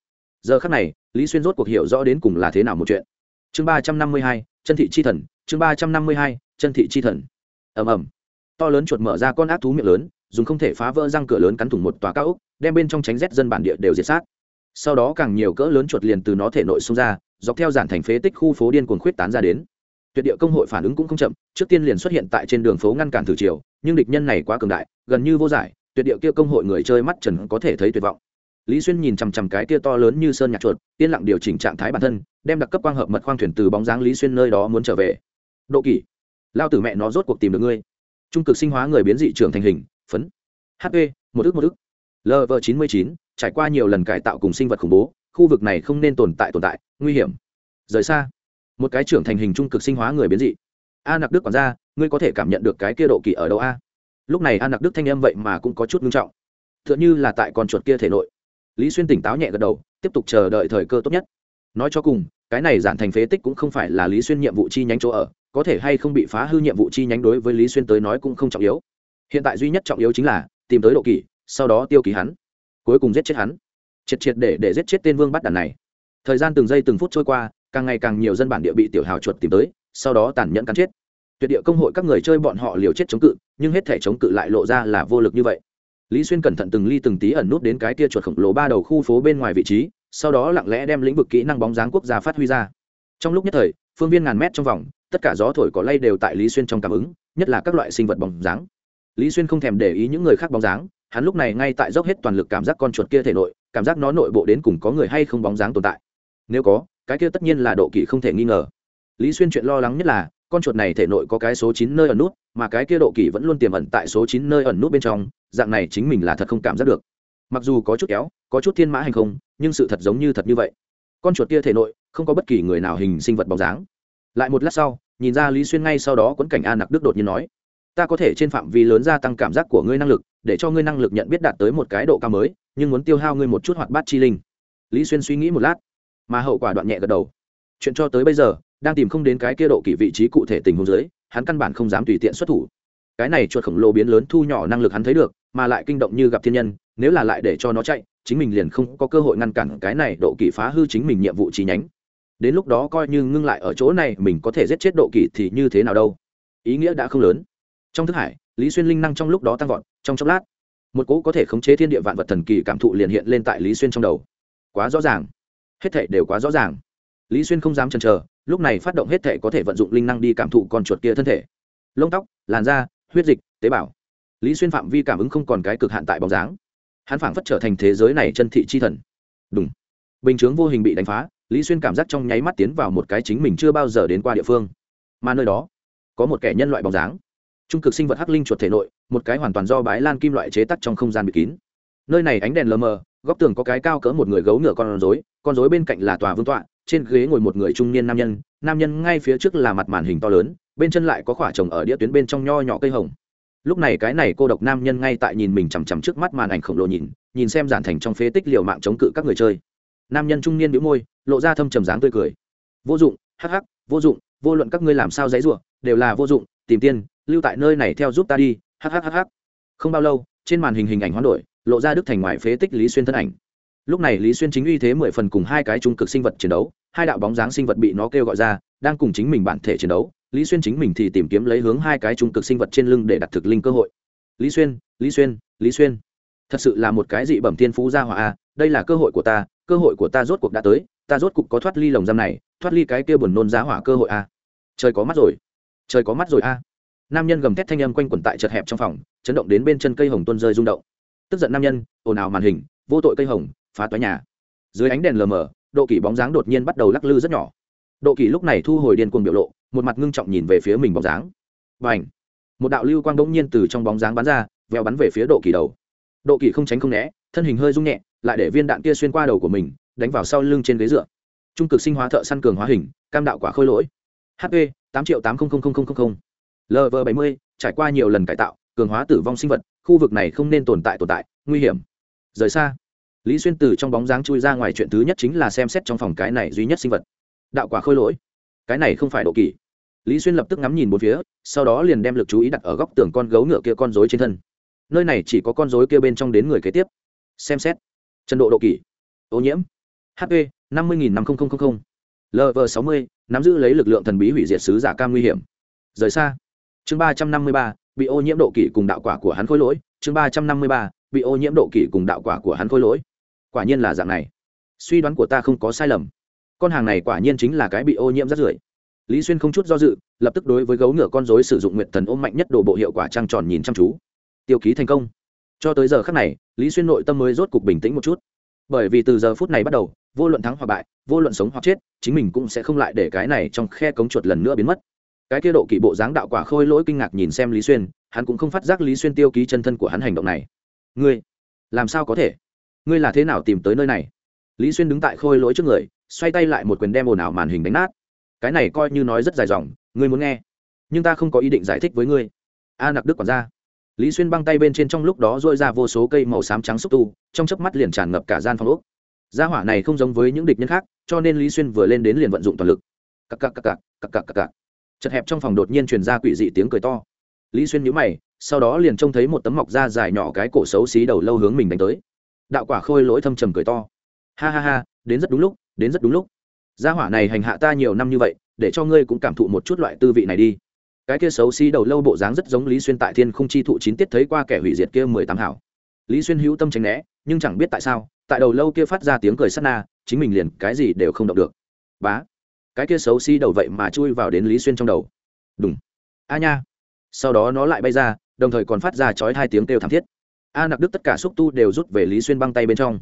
Giờ khắc này lý xuyên rốt cuộc hiểu rõ đến cùng là thế nào một chuyện. Chương ba trăm năm mươi hai chân thị chi thần chương ba trăm năm mươi hai chân thị chi thần. Ầm ầm, to lớn chuột mở ra con ác thú miệng lớn dùng không thể phá vỡ răng cửa lớn cắn thủng một tòa cao ốc đem bên trong tránh rét dân bản địa đều diệt sát sau đó càng nhiều cỡ lớn chuột liền từ nó thể nội xông ra, dọc theo giản thành phế tích khu phố điên cuồng khuyết tán ra đến. Tuyệt địa công hội phản ứng cũng không chậm, trước tiên liền xuất hiện tại trên đường phố ngăn cản thử chiều nhưng địch nhân này quá cường đại, gần như vô giải, tuyệt địa kia công hội người chơi mắt trần có thể thấy tuyệt vọng. Lý xuyên nhìn chằm chằm cái kia to lớn như sơn nhạc chuột, yên lặng điều chỉnh trạng thái bản thân, đem đặc cấp quang hợp mật khoang thuyền từ bóng dáng lý xuyên nơi đó muốn trở về. Độ kỷ, lao tử mẹ nó rốt cuộc tìm được ngươi. Trung cực sinh hóa người biến dị trưởng thành hình, phấn. Hp một ước một ước lv chín mươi chín, trải qua nhiều lần cải tạo cùng sinh vật khủng bố, khu vực này không nên tồn tại tồn tại, nguy hiểm. Rời xa. Một cái trưởng thành hình trung cực sinh hóa người biến dị. A nặc đức quản gia, ngươi có thể cảm nhận được cái kia độ kỳ ở đâu a? Lúc này a nặc đức thanh âm vậy mà cũng có chút nghiêm trọng. T h ư ợ n h ư là tại con chuột kia thể nội. Lý xuyên tỉnh táo nhẹ gật đầu, tiếp tục chờ đợi thời cơ tốt nhất. Nói cho cùng, cái này giản thành phế tích cũng không phải là lý xuyên nhiệm vụ chi nhánh chỗ ở, có thể hay không bị phá hư nhiệm vụ chi nhánh đối với lý xuyên tới nói cũng không trọng yếu. Hiện tại duy nhất trọng yếu chính là tìm tới độ kỳ sau đó tiêu ký hắn, cuối cùng giết chết hắn. Triệt triệt để để giết chết tên vương bắt đàn này. Thời gian từng giây từng phút trôi qua, càng ngày càng nhiều dân bản địa bị tiểu hào chuột tìm tới, sau đó tàn nhẫn cắn chết. Tuyệt địa công hội các người chơi bọn họ liều chết chống cự, nhưng hết thể chống cự lại lộ ra là vô lực như vậy. Lý xuyên cẩn thận từng ly từng tí ẩn nút đến cái tia chuột khổng lồ ba đầu khu phố bên ngoài vị trí, sau đó lặng lẽ đem lĩnh vực kỹ năng bóng dáng quốc gia phát huy ra. Trong lúc nhất thời, phương viên ngàn mét trong vòng, tất cả gió thổi có lay đều tại lý xuyên trong cảm ứng, nhất là các loại sinh vật bóng dáng. Lý xuyên không thèm để ý những người khác bóng dáng hắn lúc này ngay tại dốc hết toàn lực cảm giác con chuột kia thể nội, cảm giác nó nội bộ đến cùng có người hay không bóng dáng tồn tại. Nếu có, cái kia tất nhiên là độ kỵ không thể nghi ngờ. Lý xuyên chuyện lo lắng nhất là, con chuột này thể nội có cái số chín nơi ẩn nút, mà cái kia độ kỵ vẫn luôn tiềm ẩn tại số chín nơi ẩn nút bên trong, dạng này chính mình là thật không cảm giác được. Mặc dù có chút kéo, có chút thiên mã hành không, nhưng sự thật giống như thật như vậy. Con chuột kia thể nội, không có bất kỳ người nào hình sinh vật bóng dáng. Lại một lát sau, nhìn ra lý xuyên ngay sau đó quấn cảnh a nặc đức đột nhiên nói ta có thể trên phạm vi lớn gia tăng cảm giác của ngươi năng lực, để cho ngươi năng lực nhận biết đạt tới một cái độ cao mới, nhưng muốn tiêu hao ngươi một chút hoạt bát chi linh. Lý xuyên suy nghĩ một lát, mà hậu quả đoạn nhẹ gật đầu. Chuyện cho tới bây giờ, đang tìm không đến cái kia độ kỷ vị trí cụ thể tình huống dưới, hắn căn bản không dám tùy tiện xuất thủ. Cái này chuột khổng lồ biến lớn thu nhỏ năng lực hắn thấy được, mà lại kinh động như gặp thiên nhân, nếu là lại để cho nó chạy, chính mình liền không có cơ hội ngăn cản cái này độ kỷ phá hư chính mình nhiệm vụ trí nhánh. Đến lúc đó coi như ngưng lại ở chỗ này, mình có thể giết chết độ kỷ thì như thế nào đâu? Ý nghĩa đã không lớn trong thức hải, lý xuyên linh năng trong lúc đó tăng vọt, trong chốc lát, một cỗ có thể khống chế thiên địa vạn vật thần kỳ cảm thụ liền hiện lên tại lý xuyên trong đầu. Quá rõ ràng. Hết thể đều quá rõ ràng. Lý xuyên không dám chần chờ, lúc này phát động hết thể có thể vận dụng linh năng đi cảm thụ con chuột kia thân thể. Lông tóc, làn da, huyết dịch, tế bào. Lý xuyên phạm vi cảm ứng không còn cái cực hạn tại bóng dáng. Hắn phảng phất trở thành thế giới này chân thị chi thần. Đúng bình chướng vô hình bị đánh phá, lý xuyên cảm giác trong nháy mắt tiến vào một cái chính mình chưa bao giờ đến qua địa phương. Mà nơi đó, có một kẻ nhân loại bóng dáng trung cực sinh vật hắc linh chuột thể nội, một cái hoàn toàn do bái lan kim loại chế tắc trong không gian bị kín. Nơi này ánh đèn lờ mờ, góc tường có cái cao cỡ một người gấu ngựa con rối con rối bên cạnh là tòa vương tọa, trên ghế ngồi một người trung niên nam nhân nam nhân ngay phía trước là mặt màn hình to lớn, bên chân lại có khỏa trồng ở đĩa tuyến bên trong nho nhỏ cây hồng. Lúc này cái này cô độc nam nhân ngay tại nhìn mình chằm chằm trước mắt màn ảnh khổng lồ nhìn nhìn xem giản thành trong phế tích liều mạng chống cự các người chơi. Nam nhân trung niên bĩu môi, lộ ra thâm trầm dáng tươi cười. Vô dụng, hắc hắc, vô dụng, vô luận các ngươi làm sao dãy rủa, đều là vô dụng, tìm tiên lưu tại nơi này theo giúp ta đi hhhh không bao lâu, trên màn hình hình ảnh hoán đổi, lộ ra đức thành ngoài phế tích lý xuyên thân ảnh. Lúc này lý xuyên chính uy thế mười phần cùng hai cái trung cực sinh vật chiến đấu, hai đạo bóng dáng sinh vật bị nó kêu gọi ra, đang cùng chính mình bản thể chiến đấu. Lý xuyên chính mình thì tìm kiếm lấy hướng hai cái trung cực sinh vật trên lưng để đặt thực linh cơ hội. Lý xuyên lý xuyên lý xuyên. Thật sự là một cái dị bẩm thiên phú gia hỏa a, đây là cơ hội của ta, cơ hội của ta rốt cuộc đã tới, ta rốt cuộc có thoát ly lồng giam này, thoát ly cái kia buồn nôn giá hỏa cơ hội a. Trời có mắt rồi, trời có mắt rồi a nam nhân gầm thét thanh âm quanh quẩn tại chật hẹp trong phòng, chấn động đến bên chân cây hồng tuôn rơi rung động. Tức giận nam nhân, ồn ào màn hình, vô tội cây hồng, phá toái nhà. Dưới ánh đèn lờ mờ, độ kỷ bóng dáng đột nhiên bắt đầu lắc lư rất nhỏ. Độ kỷ lúc này thu hồi điên cuồng biểu lộ, một mặt ngưng trọng nhìn về phía mình bóng dáng. Và ảnh một đạo lưu quang bỗng nhiên từ trong bóng dáng bắn ra veo bắn về phía độ kỷ đầu. Độ kỷ không tránh không né, thân hình hơi rung nhẹ, lại để viên đạn kia xuyên qua đầu của mình, đánh vào sau lưng trên ghế dựa. Trung cực sinh hóa thợ săn cường hóa hình, cam đạo quả khôi lỗi. Hp tám triệu tám lv bảy mươi, trải qua nhiều lần cải tạo, cường hóa tử vong sinh vật, khu vực này không nên tồn tại tồn tại, nguy hiểm. Rời xa. Lý xuyên từ trong bóng dáng chui ra ngoài chuyện thứ nhất chính là xem xét trong phòng cái này duy nhất sinh vật. Đạo quả khôi lỗi. Cái này không phải độ kỳ. Lý xuyên lập tức ngắm nhìn một phía, sau đó liền đem l ự c chú ý đặt ở góc tường con gấu ngựa kia con dối trên thân. Nơi này chỉ có con dối kia bên trong đến người kế tiếp. Xem xét. Trần độ độ kỳ. Ô nhiễm. Hp năm mươi năm nghìn lv sáu mươi, nắm giữ lấy lực lượng thần bí hủy diệt sứ giả cam nguy hiểm. Rời xa chương ba trăm năm mươi ba, bị ô nhiễm độ kỷ cùng đạo quả của hắn khôi lỗi. Chương ba trăm năm mươi ba, bị ô nhiễm độ kỷ cùng đạo quả của hắn khôi lỗi. Quả nhiên là dạng này. Suy đoán của ta không có sai lầm. Con hàng này quả nhiên chính là cái bị ô nhiễm rất rưởi. Lý xuyên không chút do dự, lập tức đối với gấu ngựa con dối sử dụng nguyện thần ôm mạnh nhất đồ bộ hiệu quả trăng tròn nhìn chăm chú. Tiêu ký thành công. Cho tới giờ khác này, lý xuyên nội tâm mới rốt cục bình tĩnh một chút. Bởi vì từ giờ phút này bắt đầu, vô luận thắng hoặc bại, vô luận sống hoặc chết, chính mình cũng sẽ không lại để cái này trong khe cống chuột lần nữa biến mất cái kia độ kỵ bộ dáng đạo quả khôi lỗi kinh ngạc nhìn xem lý xuyên, hắn cũng không phát giác lý xuyên tiêu ký chân thân của hắn hành động này. Ngươi, làm sao có thể? Ngươi là thế nào tìm tới nơi này? Lý xuyên đứng tại khôi lỗi trước người, xoay tay lại một quyền đem ồn ào màn hình đánh nát. Cái này coi như nói rất dài dòng, ngươi muốn nghe, nhưng ta không có ý định giải thích với ngươi. A nặc đức còn ra lý xuyên băng tay bên trên trong lúc đó dội ra vô số cây màu xám trắng xúc tu, trong chớp mắt liền tràn ngập cả gian phòng úc gia hỏa này không giống với những địch nhân khác, cho nên lý xuyên vừa lên đến liền vận dụng toàn lực. Cặc cặc cặc cặc cặc cặc cặc cặc chật hẹp trong phòng đột nhiên truyền ra quỷ dị tiếng cười to. Lý xuyên nhíu mày, sau đó liền trông thấy một tấm mọc da dài nhỏ cái cổ xấu xí đầu lâu hướng mình đánh tới. Đạo quả khôi lỗi thâm trầm cười to. Ha ha ha, đến rất đúng lúc, đến rất đúng lúc. Gia hỏa này hành hạ ta nhiều năm như vậy, để cho ngươi cũng cảm thụ một chút loại tư vị này đi. Cái kia xấu xí đầu lâu bộ dáng rất giống lý xuyên tại thiên không chi thụ chín tiết thấy qua kẻ hủy diệt kia mười tám hảo. Lý xuyên hữu tâm tránh né, nhưng chẳng biết tại sao, tại đầu lâu kia phát ra tiếng cười sắt na, chính mình liền cái gì đều không động được. Bá cái kia xấu xí đầu vậy mà chui vào đến lý xuyên trong đầu. Đúng a nha. Sau đó nó lại bay ra, đồng thời còn phát ra chói hai tiếng kêu thảm thiết. A nặc đức tất cả xúc tu đều rút về lý xuyên băng tay bên trong.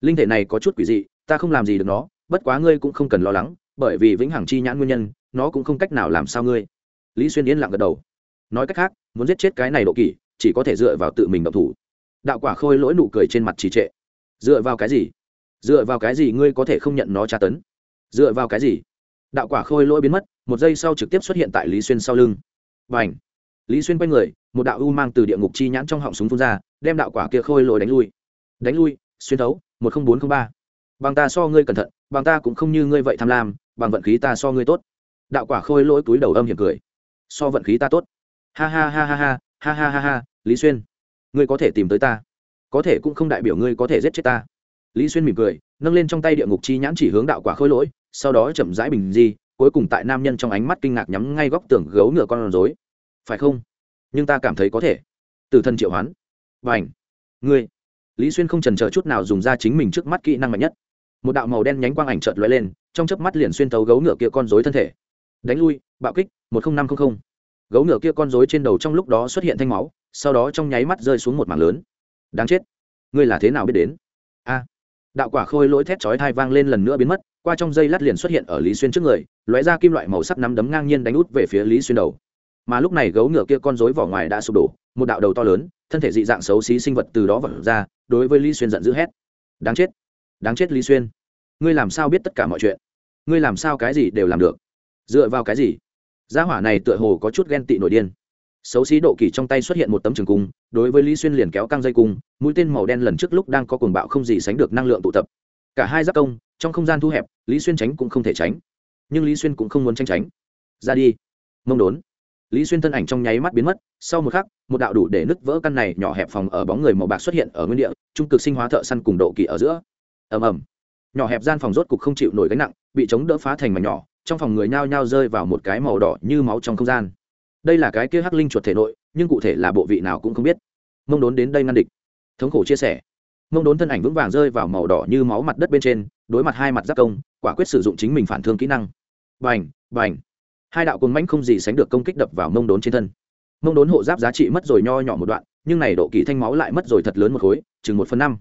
Linh thể này có chút quỷ dị, ta không làm gì được nó, bất quá ngươi cũng không cần lo lắng, bởi vì vĩnh hằng chi nhãn nguyên nhân, nó cũng không cách nào làm sao ngươi. Lý xuyên yên lặng gật đầu. Nói cách khác, muốn giết chết cái này độ kỷ, chỉ có thể dựa vào tự mình động thủ. Đạo quả khôi lỗi nụ cười trên mặt trì trệ. Dựa vào cái gì? Dựa vào cái gì ngươi có thể không nhận nó tra tấn? Dựa vào cái gì? Đạo quả khôi lỗi biến mất, một giây sau trực tiếp xuất hiện tại lý xuyên sau lưng. Và ảnh lý xuyên quay người, một đạo u mang từ địa ngục chi nhãn trong họng súng phun ra, đem đạo quả kia khôi lỗi đánh lui. Đánh lui, xuyên thấu, một nghìn bốn t r ă n h ba. Bằng ta so ngươi cẩn thận, bằng ta cũng không như ngươi vậy tham lam, bằng vận khí ta so ngươi tốt. Đạo quả khôi lỗi túi đầu âm hiểm cười. So vận khí ta tốt. Ha ha ha ha ha ha ha ha ha, lý xuyên. Ngươi có thể tìm tới ta. Có thể cũng không đại biểu ngươi có thể giết chết ta. Lý xuyên mỉm cười, nâng lên trong tay địa ngục chi nhãn chỉ hướng đạo quả khôi lỗi sau đó chậm rãi bình di, cuối cùng tại nam nhân trong ánh mắt kinh ngạc nhắm ngay góc tường gấu ngựa con rối. Phải không? Nhưng ta cảm thấy có thể. Từ thân triệu hoán. Và ảnh ngươi. Lý xuyên không trần chờ chút nào dùng ra chính mình trước mắt kỹ năng mạnh nhất. Một đạo màu đen nhánh quang ảnh trợt lóe lên, trong chớp mắt liền xuyên thấu gấu ngựa kia con rối thân thể. Đánh lui, bạo kích, một nghìn năm trăm linh gấu ngựa kia con rối trên đầu trong lúc đó xuất hiện thanh máu, sau đó trong nháy mắt rơi xuống một mảng lớn. Đáng chết. Ngươi là thế nào biết đến? A. Đạo quả khôi lỗi thét chói thai vang lên lần nữa biến mất qua trong dây lát liền xuất hiện ở lý xuyên trước người, lóe ra kim loại màu sắc nắm đấm ngang nhiên đánh út về phía lý xuyên đầu. Mà lúc này gấu ngựa kia con rối vỏ ngoài đã sụp đổ, một đạo đầu to lớn, thân thể dị dạng xấu xí sinh vật từ đó vật ra, đối với lý xuyên giận dữ hét. Đáng chết đáng chết lý xuyên. Ngươi làm sao biết tất cả mọi chuyện? Ngươi làm sao cái gì đều làm được? Dựa vào cái gì? Gia hỏa này tựa hồ có chút ghen tị nổi điên. Xấu xí độ kỳ trong tay xuất hiện một tấm trường cung, đối với lý xuyên liền kéo căng dây cung, mũi tên màu đen lần trước lúc đang có cuồng bạo không gì sánh được năng lượng tụ tập. Cả hai giác công trong không gian thu hẹp, lý xuyên tránh cũng không thể tránh. Nhưng lý xuyên cũng không muốn tranh tránh. Ra đi. Mông đốn. Lý xuyên thân ảnh trong nháy mắt biến mất, sau một khắc, một đạo đủ để nứt vỡ căn này nhỏ hẹp phòng ở bóng người màu bạc xuất hiện ở nguyên địa, trung cực sinh hóa thợ săn cùng độ kỳ ở giữa. Ầm ầm. Nhỏ hẹp gian phòng rốt cục không chịu nổi gánh nặng, bị chống đỡ phá thành mảnh nhỏ, trong phòng người nhao nhao rơi vào một cái màu đỏ như máu trong không gian. Đây là cái kia hắc linh chuột thể nội, nhưng cụ thể là bộ vị nào cũng không biết. Mông đốn đến đây ngăn địch. Thống khổ chia sẻ. Mông đốn thân ảnh vững vàng rơi vào màu đỏ như máu mặt đất bên trên đối mặt hai mặt giáp công, quả quyết sử dụng chính mình phản thương kỹ năng. Bành bành. Hai đạo cồn mãnh không gì sánh được công kích đập vào mông đốn trên thân. Mông đốn hộ giáp giá trị mất rồi nho nhỏ một đoạn, nhưng này độ kỳ thanh máu lại mất rồi thật lớn một khối, chừng một phần năm.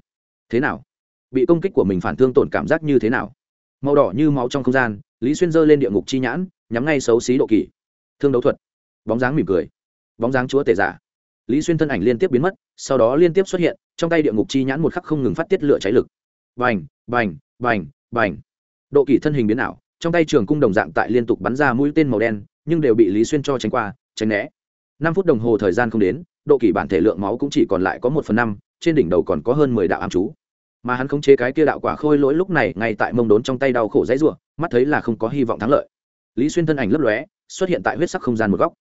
Thế nào? Bị công kích của mình phản thương tổn cảm giác như thế nào? Màu đỏ như máu trong không gian, lý xuyên giơ lên địa ngục chi nhãn, nhắm ngay xấu xí độ kỳ. Thương đấu thuật. Bóng dáng mỉm cười. Bóng dáng chúa tể giả. Lý xuyên thân ảnh liên tiếp biến mất, sau đó liên tiếp xuất hiện, trong tay địa ngục chi nhãn một khắc không ngừng phát tiết lửa cháy lực vành vành vành vành độ kỷ thân hình biến ảo, trong tay trường cung đồng dạng tại liên tục bắn ra mũi tên màu đen, nhưng đều bị lý xuyên cho tránh qua, tránh né. Năm phút đồng hồ thời gian không đến, độ kỷ bản thể lượng máu cũng chỉ còn lại có một phần năm, trên đỉnh đầu còn có hơn mười đạo ám chú. Mà hắn khống chế cái kia đạo quả khôi lỗi lúc này ngay tại mông đốn trong tay đau khổ dãy rủa, mắt thấy là không có hy vọng thắng lợi. Lý xuyên thân ảnh lấp lóe, xuất hiện tại huyết sắc không gian một góc.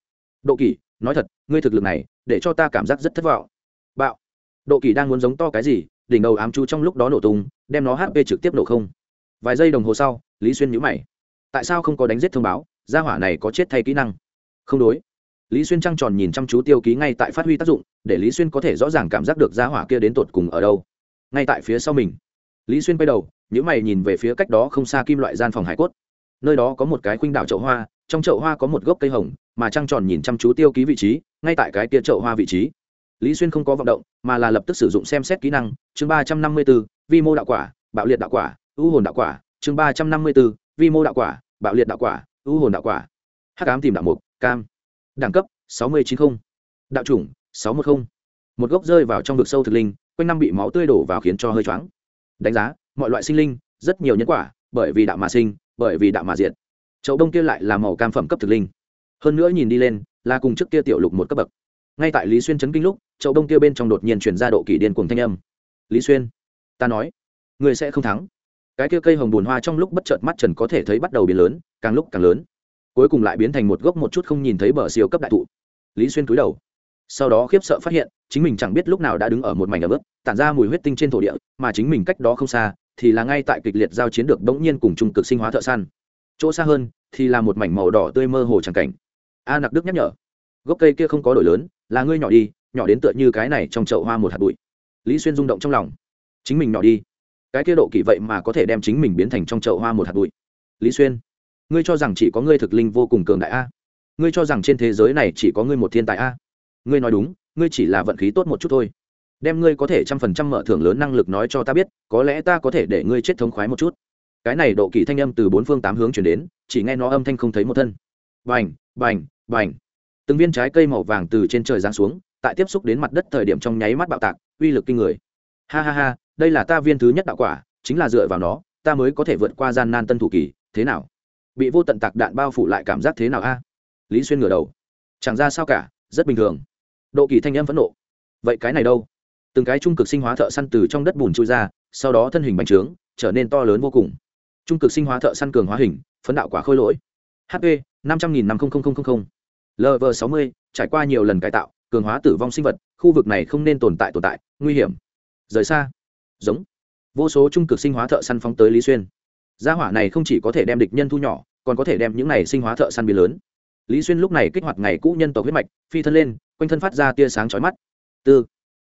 Độ kỳ nói thật, ngươi thực lực này, để cho ta cảm giác rất thất vọng. Bạo. Độ kỳ đang muốn giống to cái gì đỉnh đầu ám chú trong lúc đó nổ tung, đem nó hp trực tiếp nổ không. Vài giây đồng hồ sau, lý xuyên nhữ mày. Tại sao không có đánh giết thông báo? Gia hỏa này có chết thay kỹ năng. Không đối. Lý xuyên trăng tròn nhìn chăm chú tiêu ký ngay tại phát huy tác dụng, để lý xuyên có thể rõ ràng cảm giác được gia hỏa kia đến tột cùng ở đâu. Ngay tại phía sau mình, lý xuyên quay đầu, Nhíu mày nhìn về phía cách đó không xa kim loại gian phòng hải cốt. Nơi đó có một cái khuynh đảo chậu hoa, trong chậu hoa có một gốc cây hồng, mà trăng tròn nhìn chăm chú tiêu ký vị trí, ngay tại cái kia chậu hoa vị trí lý xuyên không có vọng động, mà là lập tức sử dụng xem xét kỹ năng, chương ba trăm năm mươi b ố vi mô đạo quả, bạo liệt đạo quả, ưu hồn đạo quả, chương ba trăm năm mươi b ố vi mô đạo quả, bạo liệt đạo quả, ưu hồn đạo quả. Hắc ám tìm đạo mục, cam. Đẳng cấp, sáu mươi chín không. Đạo chủng, sáu mươi không. Một gốc rơi vào trong vực sâu thực linh, quanh năm bị máu tươi đổ vào khiến cho hơi choáng. Đánh giá, mọi loại sinh linh, rất nhiều nhân quả, bởi vì đạo mà sinh, bởi vì đạo mà diệt. Chậu đông kia lại là màu cam phẩm cấp thực linh. Hơn nữa nhìn đi lên, là cùng trước kia tiểu lục một cấp bậc ngay tại lý xuyên chấn kinh lúc, chậu đông kia bên trong đột nhiên chuyển ra độ kỷ điên cùng thanh âm. Lý xuyên, ta nói người sẽ không thắng. Cái kia cây hồng bùn hoa trong lúc bất chợt mắt trần có thể thấy bắt đầu biến lớn, càng lúc càng lớn. Cuối cùng lại biến thành một gốc một chút không nhìn thấy bờ siêu cấp đại thụ. Lý xuyên cúi đầu. Sau đó khiếp sợ phát hiện, chính mình chẳng biết lúc nào đã đứng ở một mảnh ấm ướt, tản ra mùi huyết tinh trên thổ địa, mà chính mình cách đó không xa, thì là ngay tại kịch liệt giao chiến được bỗng nhiên cùng trung cực sinh hóa thợ săn. Chỗ xa hơn, thì là một mảnh màu đỏ tươi mơ hồ tràng cảnh. A nặc đức nhắc nhở. Gốc cây kia không có đổi lớn là ngươi nhỏ đi, nhỏ đến tựa như cái này trong chậu hoa một hạt bụi. Lý xuyên rung động trong lòng. Chính mình nhỏ đi. Cái kia độ kỳ vậy mà có thể đem chính mình biến thành trong chậu hoa một hạt bụi. Lý xuyên, ngươi cho rằng chỉ có ngươi thực linh vô cùng cường đại a? Ngươi cho rằng trên thế giới này chỉ có ngươi một thiên tài a? Ngươi nói đúng, ngươi chỉ là vận khí tốt một chút thôi. Đem ngươi có thể trăm phần trăm mở thưởng lớn năng lực nói cho ta biết, có lẽ ta có thể để ngươi chết thống khoái một chút. Cái này độ kỳ thanh âm từ bốn phương tám hướng chuyển đến, chỉ nghe nó âm thanh không thấy một thân. Bành bành bành từng viên trái cây màu vàng từ trên trời giáng xuống, tại tiếp xúc đến mặt đất thời điểm trong nháy mắt bạo tạc, uy lực kinh người. Ha ha ha, đây là ta viên thứ nhất đạo quả, chính là dựa vào nó, ta mới có thể vượt qua gian nan tân thủ kỳ, thế nào? Bị vô tận tạc đạn bao phủ lại cảm giác thế nào a? Lý xuyên ngửa đầu. Chẳng ra sao cả, rất bình thường. Độ kỳ thanh âm phẫn nộ. Vậy cái này đâu? Từng cái trung cực sinh hóa thợ săn từ trong đất bùn trôi ra, sau đó thân hình bành trướng, trở nên to lớn vô cùng. Trung cực sinh hóa thợ săn cường hóa hình, phấn đạo quả khôi lỗi. Hp năm trăm nghìn năm lv sáu mươi, trải qua nhiều lần cải tạo, cường hóa tử vong sinh vật, khu vực này không nên tồn tại tồn tại, nguy hiểm. Rời xa. Giống. Vô số trung cực sinh hóa thợ săn phóng tới lý xuyên. Gia hỏa này không chỉ có thể đem địch nhân thu nhỏ, còn có thể đem những này sinh hóa thợ săn biến lớn. Lý xuyên lúc này kích hoạt ngày cũ nhân tộc huyết mạch, phi thân lên, quanh thân phát ra tia sáng chói mắt. Tư.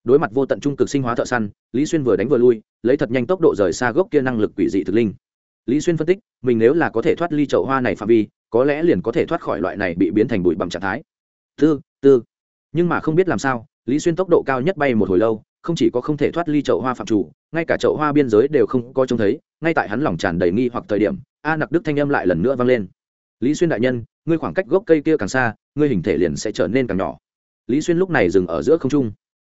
Đối mặt vô tận trung cực sinh hóa thợ săn, lý xuyên vừa đánh vừa lui, lấy thật nhanh tốc độ rời xa gốc kia năng lực quỷ dị thực linh. Lý xuyên phân tích, mình nếu là có thể thoát ly chậu hoa này phạm vi có lẽ liền có thể thoát khỏi loại này bị biến thành bụi bặm trạng thái. Tư tư. Nhưng mà không biết làm sao, lý xuyên tốc độ cao nhất bay một hồi lâu, không chỉ có không thể thoát ly chậu hoa phạm chủ, ngay cả chậu hoa biên giới đều không có trông thấy, ngay tại hắn lòng tràn đầy nghi hoặc thời điểm, a nặc đức thanh âm lại lần nữa vang lên. Lý xuyên đại nhân, ngươi khoảng cách gốc cây kia càng xa, ngươi hình thể liền sẽ trở nên càng nhỏ. Lý xuyên lúc này dừng ở giữa không trung.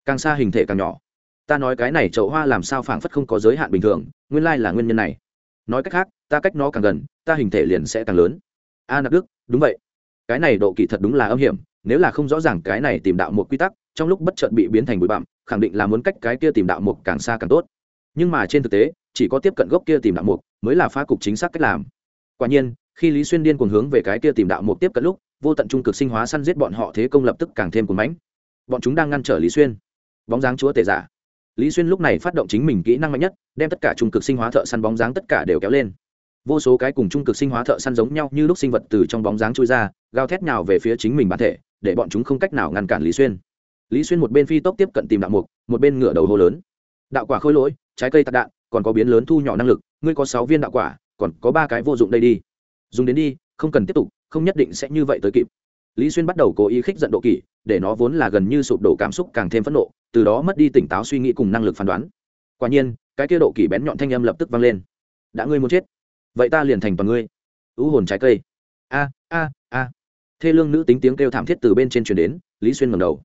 Càng xa hình thể càng nhỏ. Ta nói cái này chậu hoa làm sao phảng phất không có giới hạn bình thường, nguyên lai là nguyên nhân này. Nói cách khác, ta cách nó càng gần, ta hình thể liền sẽ càng lớn a nặc đức, đúng vậy. Cái này độ kỳ thật đúng là âm hiểm, nếu là không rõ ràng cái này tìm đạo một quy tắc, trong lúc bất chợt bị biến thành bụi bặm, khẳng định là muốn cách cái kia tìm đạo mục càng xa càng tốt. Nhưng mà trên thực tế, chỉ có tiếp cận gốc kia tìm đạo mục mới là phá cục chính xác cách làm. Quả nhiên, khi lý xuyên điên cuồng hướng về cái kia tìm đạo mục tiếp cận lúc, vô tận trung cực sinh hóa săn giết bọn họ thế công lập tức càng thêm cuồng mãnh. Bọn chúng đang ngăn trở lý xuyên. Bóng dáng chúa tể giả. Lý xuyên lúc này phát động chính mình kỹ năng mạnh nhất, đem tất cả trung cực sinh hóa thợ săn bóng dáng tất cả đều kéo lên vô số cái cùng trung cực sinh hóa thợ săn giống nhau như lúc sinh vật từ trong bóng dáng trôi ra, gào thét nào về phía chính mình bản thể, để bọn chúng không cách nào ngăn cản lý xuyên. Lý xuyên một bên phi tốc tiếp cận tìm đạo mục, một bên ngửa đầu hô lớn. Đạo quả khôi lỗi, trái cây tạc đạn, còn có biến lớn thu nhỏ năng lực, ngươi có sáu viên đạo quả, còn có ba cái vô dụng đây đi. Dùng đến đi, không cần tiếp tục, không nhất định sẽ như vậy tới kịp. Lý xuyên bắt đầu cố ý khích giận độ kỷ, để nó vốn là gần như sụp đổ cảm xúc càng thêm phẫn nộ, từ đó mất đi tỉnh táo suy nghĩ cùng năng lực phán đoán. Quả nhiên, cái kia độ kỷ bén nhọn thanh âm lập tức vang lên. Đã ngươi muốn chết vậy ta liền thành toàn ngươi. U hồn trái cây. A a a. Thê lương nữ tính tiếng kêu thảm thiết từ bên trên truyền đến, lý xuyên ngầm đầu.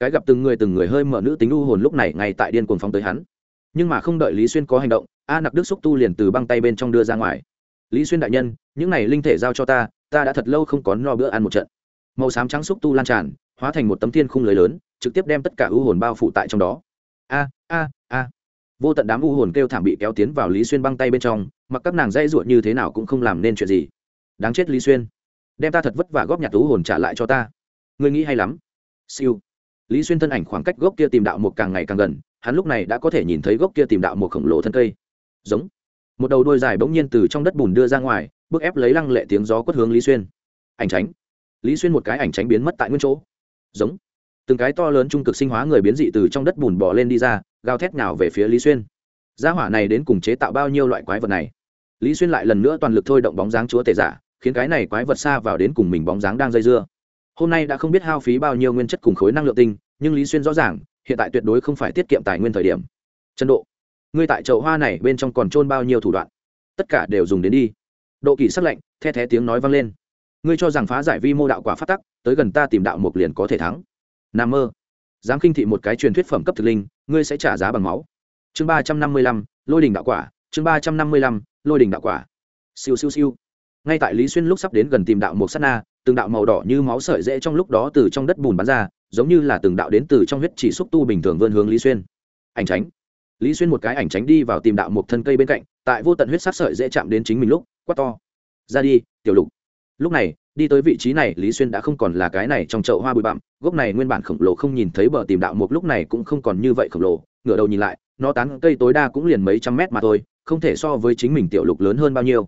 Cái gặp từng người từng người hơi mở nữ tính u hồn lúc này ngay tại điên cuồng phóng tới hắn. Nhưng mà không đợi lý xuyên có hành động, a nặc đức xúc tu liền từ băng tay bên trong đưa ra ngoài. Lý xuyên đại nhân, những này linh thể giao cho ta ta đã thật lâu không có no bữa ăn một trận. Màu xám trắng xúc tu lan tràn, hóa thành một tấm thiên khung lưới lớn, trực tiếp đem tất cả u hồn bao phủ tại trong đó. A a a vô tận đám u hồn kêu thảm bị kéo tiến vào lý xuyên băng tay bên trong, mặc các nàng dây ruột như thế nào cũng không làm nên chuyện gì. Đáng chết lý xuyên. Đem ta thật vất vả góp nhặt u hồn trả lại cho ta. Ngươi nghĩ hay lắm. Siêu. Lý xuyên thân ảnh khoảng cách gốc kia tìm đạo một càng ngày càng gần, hắn lúc này đã có thể nhìn thấy gốc kia tìm đạo một khổng lồ thân cây. Giống. Một đầu đôi dài bỗng nhiên từ trong đất bùn đưa ra ngoài bước ép lấy lăng lệ tiếng gió quất hướng lý xuyên. Ảnh tránh. Lý xuyên một cái ảnh tránh biến mất tại nguyên chỗ. Giống. Từng cái to lớn trung cực sinh hóa người biến dị từ trong đất bùn bỏ lên đi ra gào thét nào về phía lý xuyên. Gia hỏa này đến cùng chế tạo bao nhiêu loại quái vật này? Lý xuyên lại lần nữa toàn lực thôi động bóng dáng chúa tể giả, khiến cái này quái vật xa vào đến cùng mình bóng dáng đang dây dưa. Hôm nay đã không biết hao phí bao nhiêu nguyên chất cùng khối năng lượng tinh, nhưng lý xuyên rõ ràng, hiện tại tuyệt đối không phải tiết kiệm tài nguyên thời điểm. Chân độ, ngươi tại chậu hoa này bên trong còn trôn bao nhiêu thủ đoạn? Tất cả đều dùng đến đi. Độ kỳ sắc lệnh the thé tiếng nói vang lên. Ngươi cho rằng phá giải vi mô đạo quả phát tắc, tới gần ta tìm đạo một liền có thể thắng. N a mơ. Dám khinh thị một cái truyền thuyết phẩm cấp thực linh ngươi sẽ trả giá bằng máu. Chương ba trăm năm mươi lăm, lôi đình đạo quả. Chương ba trăm năm mươi lăm, lôi đình đạo quả. Siêu siêu siêu. Ngay tại lý xuyên lúc sắp đến gần tìm đạo một s á t na, từng đạo màu đỏ như máu sợi dễ trong lúc đó từ trong đất bùn bắn ra, giống như là từng đạo đến từ trong huyết chỉ xúc tu bình thường vươn hướng lý xuyên. Ảnh tránh. Lý xuyên một cái ảnh tránh đi vào tìm đạo một thân cây bên cạnh, tại vô tận huyết sát sợi dễ chạm đến chính mình lúc, quát to. Ra đi, tiểu lục. Lúc này đi tới vị trí này, lý xuyên đã không còn là cái này trong chậu hoa bụi bặm. Gốc này nguyên bản khổng lồ không nhìn thấy bờ tìm đạo một lúc này cũng không còn như vậy khổng lồ. Ngửa đầu nhìn lại, nó tán cây tối đa cũng liền mấy trăm mét mà thôi, không thể so với chính mình tiểu lục lớn hơn bao nhiêu.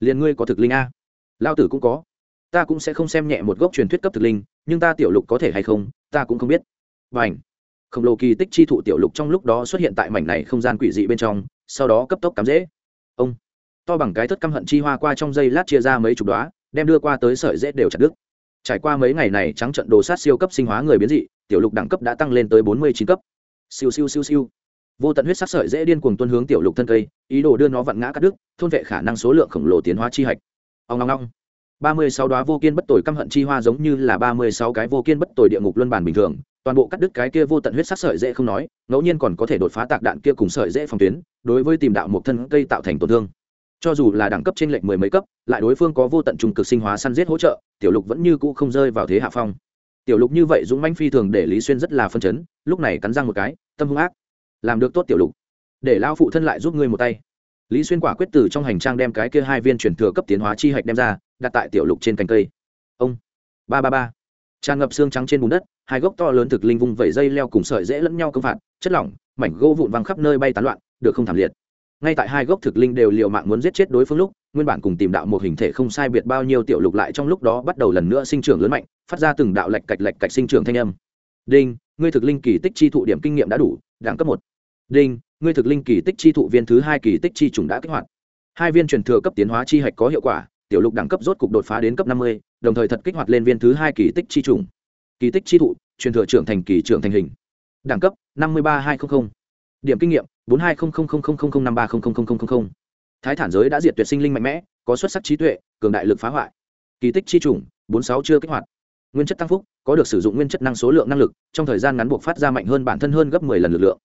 Liền ngươi có thực linh a? Lao tử cũng có. Ta cũng sẽ không xem nhẹ một gốc truyền thuyết cấp thực linh, nhưng ta tiểu lục có thể hay không, ta cũng không biết. Và ảnh khổng lồ kỳ tích chi thụ tiểu lục trong lúc đó xuất hiện tại mảnh này không gian quỷ dị bên trong, sau đó cấp tốc cắm dễ ông! To bằng cái thất căm hận chi hoa qua trong dây lát chia ra mấy chục đoá đem đưa qua tới sợi dễ đều chặt đứt. Trải qua mấy ngày này trắng trận đồ sát siêu cấp sinh hóa người biến dị, tiểu lục đẳng cấp đã tăng lên tới bốn mươi chín cấp. Siêu siêu siêu siêu. Vô tận huyết sắc sợi dễ điên cuồng tuân hướng tiểu lục thân cây, ý đồ đưa nó vặn ngã cắt đứt, thôn vệ khả năng số lượng khổng lồ tiến hóa chi hạch. Ông long long ba mươi sáu đoá vô kiên bất tồi căm hận chi hoa giống như là ba mươi sáu cái vô kiên bất tồi địa ngục luân bản bình thường, toàn bộ cắt đứt cái kia vô tận huyết sắc sợi dễ không nói, ngẫu nhiên còn có thể đột phá tạc đạn kia cùng sợi dễ phòng tuyến, đối với tìm đạo một thân cây tạo thành tổn thương cho dù là đẳng cấp trên lệnh mười mấy cấp, lại đối phương có vô tận trùng cực sinh hóa săn giết hỗ trợ, tiểu lục vẫn như cũ không rơi vào thế hạ phong. Tiểu lục như vậy dũng manh phi thường để lý xuyên rất là phân chấn, lúc này cắn răng một cái, tâm hung ác. Làm được tốt tiểu lục. Để lao phụ thân lại giúp ngươi một tay. Lý xuyên quả quyết từ trong hành trang đem cái kia hai viên chuyển thừa cấp tiến hóa chi hạch đem ra, đặt tại tiểu lục trên cành cây. Ông. Ba ba ba. Tràn ngập xương trắng trên bùn đất, hai gốc to lớn thực linh vùng vẩy dây leo cùng sợi dễ lẫn nhau công phạt, chất lỏng, mảnh gỗ vụn văng khắp nơi bay tán loạn, được không thảm liệt ngay tại hai gốc thực linh đều liều mạng muốn giết chết đối phương lúc, nguyên bản cùng tìm đạo một hình thể không sai biệt bao nhiêu tiểu lục lại trong lúc đó bắt đầu lần nữa sinh trưởng lớn mạnh, phát ra từng đạo lệch cạch lệch cạch sinh trưởng thanh âm. Đinh, ngươi thực linh kỳ tích chi thụ điểm kinh nghiệm đã đủ, đẳng cấp một. Đinh, ngươi thực linh kỳ tích chi thụ viên thứ hai kỳ tích chi trùng đã kích hoạt. Hai viên truyền thừa cấp tiến hóa chi hạch có hiệu quả, tiểu lục đẳng cấp rốt cục đột phá đến cấp năm mươi, đồng thời thật kích hoạt lên viên thứ hai kỳ tích chi trùng kỳ tích chi thụ, truyền thừa trưởng thành kỳ trưởng thành hình. Đẳng cấp năm mươi ba hai trăm linh điểm kinh nghiệm bốn hai năm ba thái thản giới đã diệt tuyệt sinh linh mạnh mẽ có xuất sắc trí tuệ cường đại lực phá hoại kỳ tích chi trùng bốn sáu chưa kích hoạt nguyên chất tăng phúc có được sử dụng nguyên chất năng số lượng năng lực trong thời gian ngắn buộc phát ra mạnh hơn bản thân hơn gấp mười lần lực lượng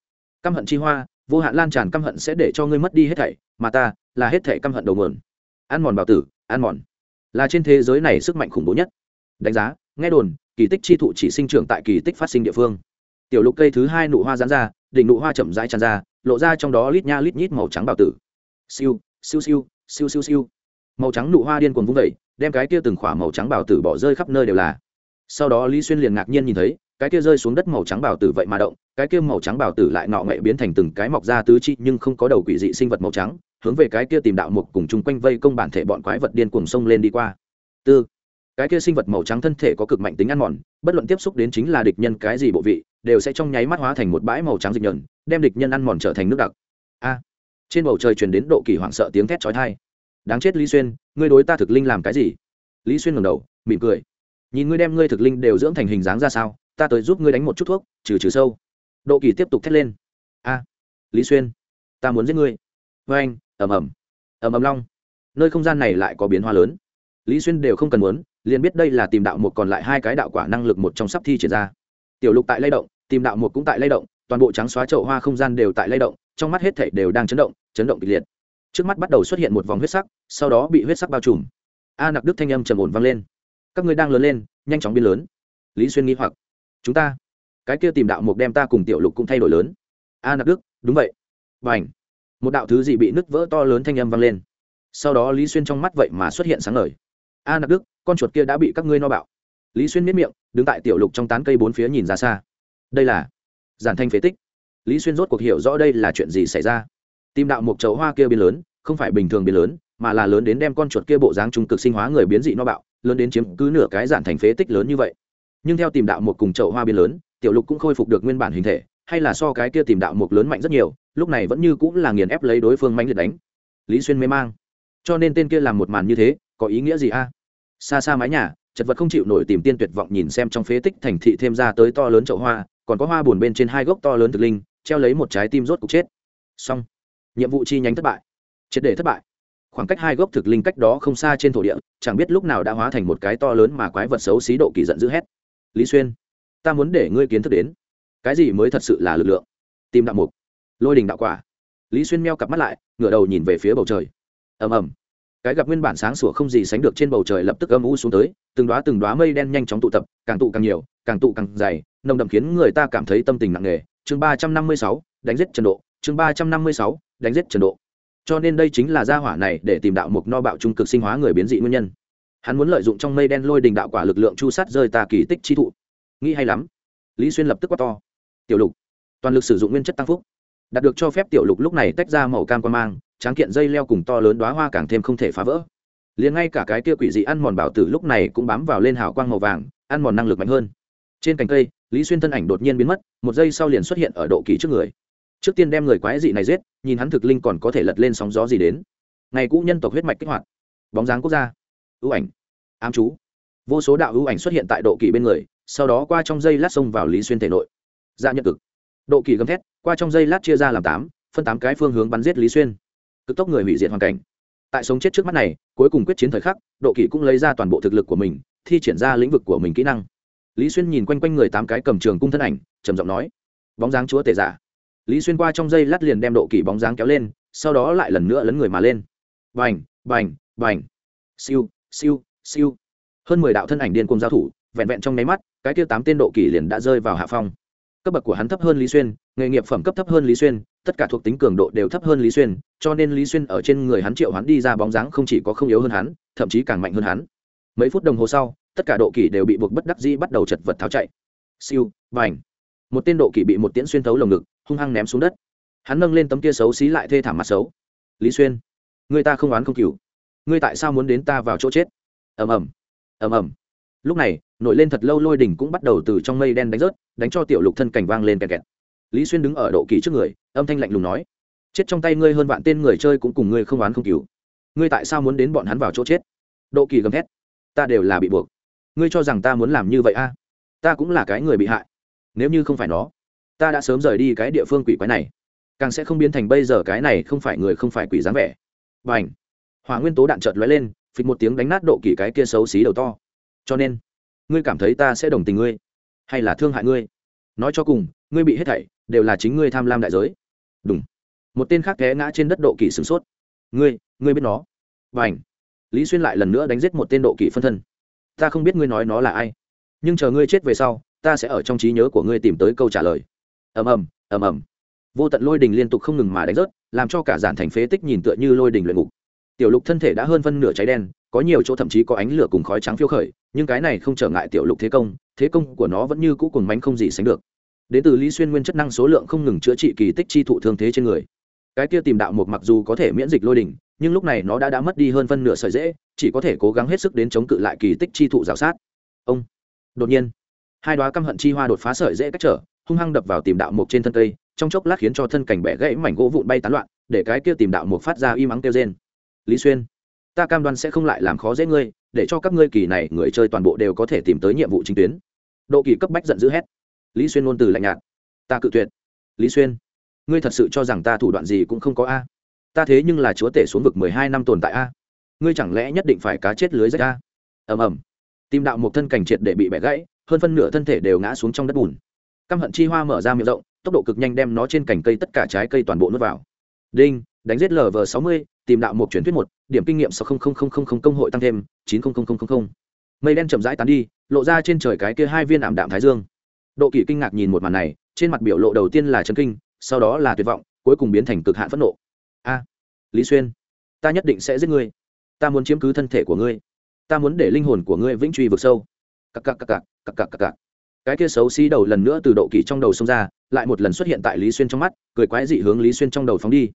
căm hận chi hoa vô hạn lan tràn căm hận sẽ để cho ngươi mất đi hết thảy mà ta là hết thảy căm hận đầu nguồn ăn mòn bảo tử ăn mòn là trên thế giới này sức mạnh khủng bố nhất đánh giá nghe đồn kỳ tích chi thụ chỉ sinh trưởng tại kỳ tích phát sinh địa phương tiểu lục cây thứ hai nụ hoa gián ra đỉnh nụ hoa chậm rãi tràn ra lộ ra trong đó lít nha lít nhít màu trắng bảo tử. Siêu siêu siêu siêu siêu siêu. Màu trắng nụ hoa điên cuồng vung vẩy đem cái kia từng khỏa màu trắng bảo tử bỏ rơi khắp nơi đều là. Sau đó lý xuyên liền ngạc nhiên nhìn thấy, cái kia rơi xuống đất màu trắng bảo tử vậy mà động, cái kia màu trắng bảo tử lại nọ ngậy biến thành từng cái mọc ra tứ chi nhưng không có đầu quỷ dị sinh vật màu trắng, hướng về cái kia tìm đạo mục cùng chung quanh vây công bản thể bọn quái vật điên cuồng sông lên đi qua. Tư, cái kia sinh vật màu trắng thân thể có cực mạnh tính ăn mòn, bất luận tiếp xúc đến chính là địch nhân cái gì bộ vị, đều sẽ trong nháy mắt hóa thành một bãi màu trắng dịch nhờn đem địch nhân ăn mòn trở thành nước đặc. A. Trên bầu trời truyền đến độ kỳ hoảng sợ tiếng thét chói tai. Đáng chết lý xuyên, ngươi đối ta thực linh làm cái gì? Lý xuyên ngẩng đầu, mỉm cười. Nhìn ngươi đem ngươi thực linh đều dưỡng thành hình dáng ra sao, ta tới giúp ngươi đánh một chút thuốc, trừ trừ sâu. Độ kỳ tiếp tục thét lên. A. Lý xuyên, ta muốn giết ngươi. Vê anh ẩm ẩm ẩm ẩm long. Nơi không gian này lại có biến hoa lớn. Lý xuyên đều không cần muốn, liền biết đây là tìm đạo một còn lại hai cái đạo quả năng lực một trong sắp thi triển ra. Tiểu lục tại lay động, tìm đạo một cũng tại lay động toàn bộ trắng xóa chậu hoa không gian đều tại lay động, trong mắt hết thảy đều đang chấn động chấn động kịch liệt. Trước mắt bắt đầu xuất hiện một vòng huyết sắc, sau đó bị huyết sắc bao trùm. A nặc đức thanh âm trầm ổn vang lên. Các ngươi đang lớn lên, nhanh chóng biến lớn. Lý xuyên nghi hoặc. Chúng ta, cái kia tìm đạo mục đem ta cùng tiểu lục cũng thay đổi lớn. A nặc đức, đúng vậy. Và h một đạo thứ gì bị nứt vỡ to lớn thanh âm vang lên. Sau đó lý xuyên trong mắt vậy mà xuất hiện sáng ngời. A nặc đức, con chuột kia đã bị các ngươi no bạo. Lý xuyên miết miệng, đứng tại tiểu lục trong tán cây bốn phía nhìn ra xa. Đây là giản thanh phế tích. Lý xuyên rốt cuộc hiểu rõ đây là chuyện gì xảy ra. Tìm đạo một chậu hoa kia biến lớn, không phải bình thường biến lớn, mà là lớn đến đem con chuột kia bộ dáng trung cực sinh hóa người biến dị no bạo, lớn đến chiếm cứ nửa cái giản thành phế tích lớn như vậy. Nhưng theo tìm đạo một cùng chậu hoa biến lớn, tiểu lục cũng khôi phục được nguyên bản hình thể, hay là so cái kia tìm đạo một lớn mạnh rất nhiều, lúc này vẫn như cũng là nghiền ép lấy đối phương mạnh liệt đánh. Lý xuyên mê mang. Cho nên tên kia làm một màn như thế, có ý nghĩa gì a? Xa xa mái nhà, chật vật không chịu nổi tìm tiên tuyệt vọng nhìn xem trong phế tích thành thị thêm ra tới to lớn chậu hoa còn có hoa buồn bên trên hai gốc to lớn thực linh, treo lấy một trái tim rốt cục chết. Xong. Nhiệm vụ chi nhánh thất bại. Triệt để thất bại. Khoảng cách hai gốc thực linh cách đó không xa trên thổ địa, chẳng biết lúc nào đã hóa thành một cái to lớn mà quái vật xấu xí độ kỳ giận dữ hét. Lý xuyên, ta muốn để ngươi kiến thức đến. Cái gì mới thật sự là lực lượng? Tìm đạo mục. Lôi đình đạo quả. Lý xuyên meo cặp mắt lại, ngửa đầu nhìn về phía bầu trời. Ầm ầm. Cái gặp nguyên bản sáng sủa không gì sánh được trên bầu trời lập tức âm u xuống tới, từng đoá từng đoá mây đen nhanh chóng tụ tập, càng tụ càng nhiều, càng tụ càng dày nồng đậm khiến người ta cảm thấy tâm tình nặng nề. Chương ba trăm năm mươi sáu, đánh giết trần độ. Chương ba trăm năm mươi sáu, đánh giết trần độ. Cho nên đây chính là gia hỏa này để tìm đạo mục no bạo trung cực sinh hóa người biến dị nguyên nhân. Hắn muốn lợi dụng trong mây đen lôi đình đạo quả lực lượng chu sát rơi tà kỳ tích chi thụ. Nghĩ hay lắm. Lý xuyên lập tức quát to. Tiểu lục, toàn lực sử dụng nguyên chất tăng phúc. Đạt được cho phép tiểu lục lúc này tách ra màu cam quan mang, tráng kiện dây leo cùng to lớn đoá hoa càng thêm không thể phá vỡ. Liền ngay cả cái kia quỷ dị ăn mòn bảo tử lúc này cũng bám vào lên hào quang màu vàng, ăn mòn năng lực mạnh hơn trên cành cây, lý xuyên thân ảnh đột nhiên biến mất, một giây sau liền xuất hiện ở độ kỳ trước người. Trước tiên đem người quái dị này giết, nhìn hắn thực linh còn có thể lật lên sóng gió gì đến. Ngày cũ nhân tộc huyết mạch kích hoạt. Bóng dáng quốc gia. Ưu ảnh. Ám chú. Vô số đạo ưu ảnh xuất hiện tại độ kỳ bên người, sau đó qua trong dây lát xông vào lý xuyên thể nội. Dạ nhận cực. Độ kỳ gầm thét, qua trong dây lát chia ra làm tám, phân tám cái phương hướng bắn giết lý xuyên. Cực tốc người hủy diệt hoàn cảnh. Tại sống chết trước mắt này, cuối cùng quyết chiến thời khắc, độ kỳ cũng lấy ra toàn bộ thực lực của mình, thi triển ra lĩnh vực của mình kỹ năng lý xuyên nhìn quanh quanh người tám cái cầm trường cung thân ảnh, trầm giọng nói, bóng dáng chúa tể giả. Lý xuyên qua trong dây lát liền đem độ kỷ bóng dáng kéo lên, sau đó lại lần nữa lấn người mà lên. Bành bành bành. Siêu siêu siêu. Hơn mười đạo thân ảnh điên cùng giao thủ, vẹn vẹn trong nháy mắt, cái kia tám tên độ kỷ liền đã rơi vào hạ phong. Cấp bậc của hắn thấp hơn lý xuyên, nghề nghiệp phẩm cấp thấp hơn lý xuyên, tất cả thuộc tính cường độ đều thấp hơn lý xuyên, cho nên lý xuyên ở trên người hắn triệu hắn đi ra bóng dáng không chỉ có không yếu hơn hắn, thậm chí càng mạnh hơn hắn. Mấy phút đồng hồ sau tất cả độ kỳ đều bị buộc bất đắc dĩ bắt đầu chật vật tháo chạy. Siêu và một tên độ kỳ bị một tiễn xuyên thấu lồng ngực, hung hăng ném xuống đất. Hắn nâng lên tấm kia xấu xí lại thê thảm mặt xấu. Lý xuyên, người ta không oán không cừu ngươi tại sao muốn đến ta vào chỗ chết? Ầm ầm. Ầm ầm. Lúc này, nổi lên thật lâu lôi đỉnh cũng bắt đầu từ trong mây đen đánh rớt, đánh cho tiểu lục thân cảnh vang lên kẹt kẹt. Lý xuyên đứng ở độ kỳ trước người, âm thanh lạnh lùng nói, chết trong tay ngươi hơn vạn tên người chơi cũng cùng ngươi không oán không cứu ngươi tại sao muốn đến bọn hắn vào chỗ chết? Độ kỳ gầm thét, ta đều là bị buộc ngươi cho rằng ta muốn làm như vậy a? À? ta cũng là cái người bị hại. Nếu như không phải nó, ta đã sớm rời đi cái địa phương quỷ quái này. Càng sẽ không biến thành bây giờ cái này không phải người không phải quỷ dáng vẻ. B à n h hỏa nguyên tố đạn trợt lóe lên, phịch một tiếng đánh nát độ kỳ cái kia xấu xí đầu to. Cho nên, ngươi cảm thấy ta sẽ đồng tình ngươi, hay là thương hại ngươi? Nói cho cùng, ngươi bị hết thảy đều là chính ngươi tham lam đại giới. Đúng một tên khác té ngã trên đất độ kỳ sửng sốt. Ngươi ngươi biết nó. Và ảnh lý xuyên lại lần nữa đánh giết một tên độ kỳ phân thân ta không biết ngươi nói nó là ai. Nhưng chờ ngươi chết về sau, ta sẽ ở trong trí nhớ của ngươi tìm tới câu trả lời. Ầm ầm ầm ầm. Vô tận lôi đình liên tục không ngừng mà đánh rớt, làm cho cả giản thành phế tích nhìn tựa như lôi đình luyện ngục. Tiểu lục thân thể đã hơn phân nửa cháy đen, có nhiều chỗ thậm chí có ánh lửa cùng khói trắng phiêu khởi, nhưng cái này không trở ngại tiểu lục thế công thế công của nó vẫn như cũ cùng mánh không gì sánh được. Đến từ lý xuyên nguyên chất năng số lượng không ngừng chữa trị kỳ tích chi thụ thương thế trên người cái kia tìm đạo một mặc dù có thể miễn dịch lôi đỉnh nhưng lúc này nó đã đã mất đi hơn phân nửa sợi dễ, chỉ có thể cố gắng hết sức đến chống cự lại kỳ tích chi thụ rào sát. Ông! Đột nhiên, hai đoá căm hận chi hoa đột phá sợi dễ cách trở, hung hăng đập vào tìm đạo mục trên thân cây, trong chốc lát khiến cho thân cảnh bẻ gãy mảnh gỗ vụn bay tán loạn, để cái kia tìm đạo mục phát ra im ắng kêu trên lý xuyên, ta cam đoan sẽ không lại làm khó dễ ngươi, để cho các ngươi kỳ này người chơi toàn bộ đều có thể tìm tới nhiệm vụ chính tuyến. Độ kỳ cấp bách giận dữ hét. Lý xuyên ngôn từ lạnh nhạt. Ta cự tuyệt. Lý xuyên ngươi thật sự cho rằng ta thủ đoạn gì cũng không có a? Ta thế nhưng là chúa tể xuống vực mười hai năm tồn tại a. Ngươi chẳng lẽ nhất định phải cá chết lưới rách a? Ầm ầm. Tim đạo một thân cảnh triệt để bị bẻ gãy, hơn phân nửa thân thể đều ngã xuống trong đất bùn. Căm hận chi hoa mở ra miệng rộng, tốc độ cực nhanh đem nó trên cành cây tất cả trái cây toàn bộ nuốt vào. Đinh, đánh giết lv sáu mươi, tìm đạo một chuyển thuyết một, điểm kinh nghiệm sáu công hội tăng thêm chín mây đen chậm rãi tán đi, lộ ra trên trời cái kia hai viên ảm đạm thái dương. Độ kỷ kinh ngạc nhìn một màn này, trên mặt biểu lộ đầu tiên là chấn kinh sau đó là tuyệt vọng, cuối cùng biến thành cực hạn phẫn nộ. A, lý xuyên, ta nhất định sẽ giết ngươi. Ta muốn chiếm cứ thân thể của ngươi. Ta muốn để linh hồn của ngươi vĩnh truy vực sâu. Cặc cặc cặc cặc cặc cặc cặc cặc. Cái kia xấu xí đầu lần nữa từ độ kỳ trong đầu xông ra, lại một lần xuất hiện tại lý xuyên trong mắt, cười quái dị hướng lý xuyên trong đầu phóng đi.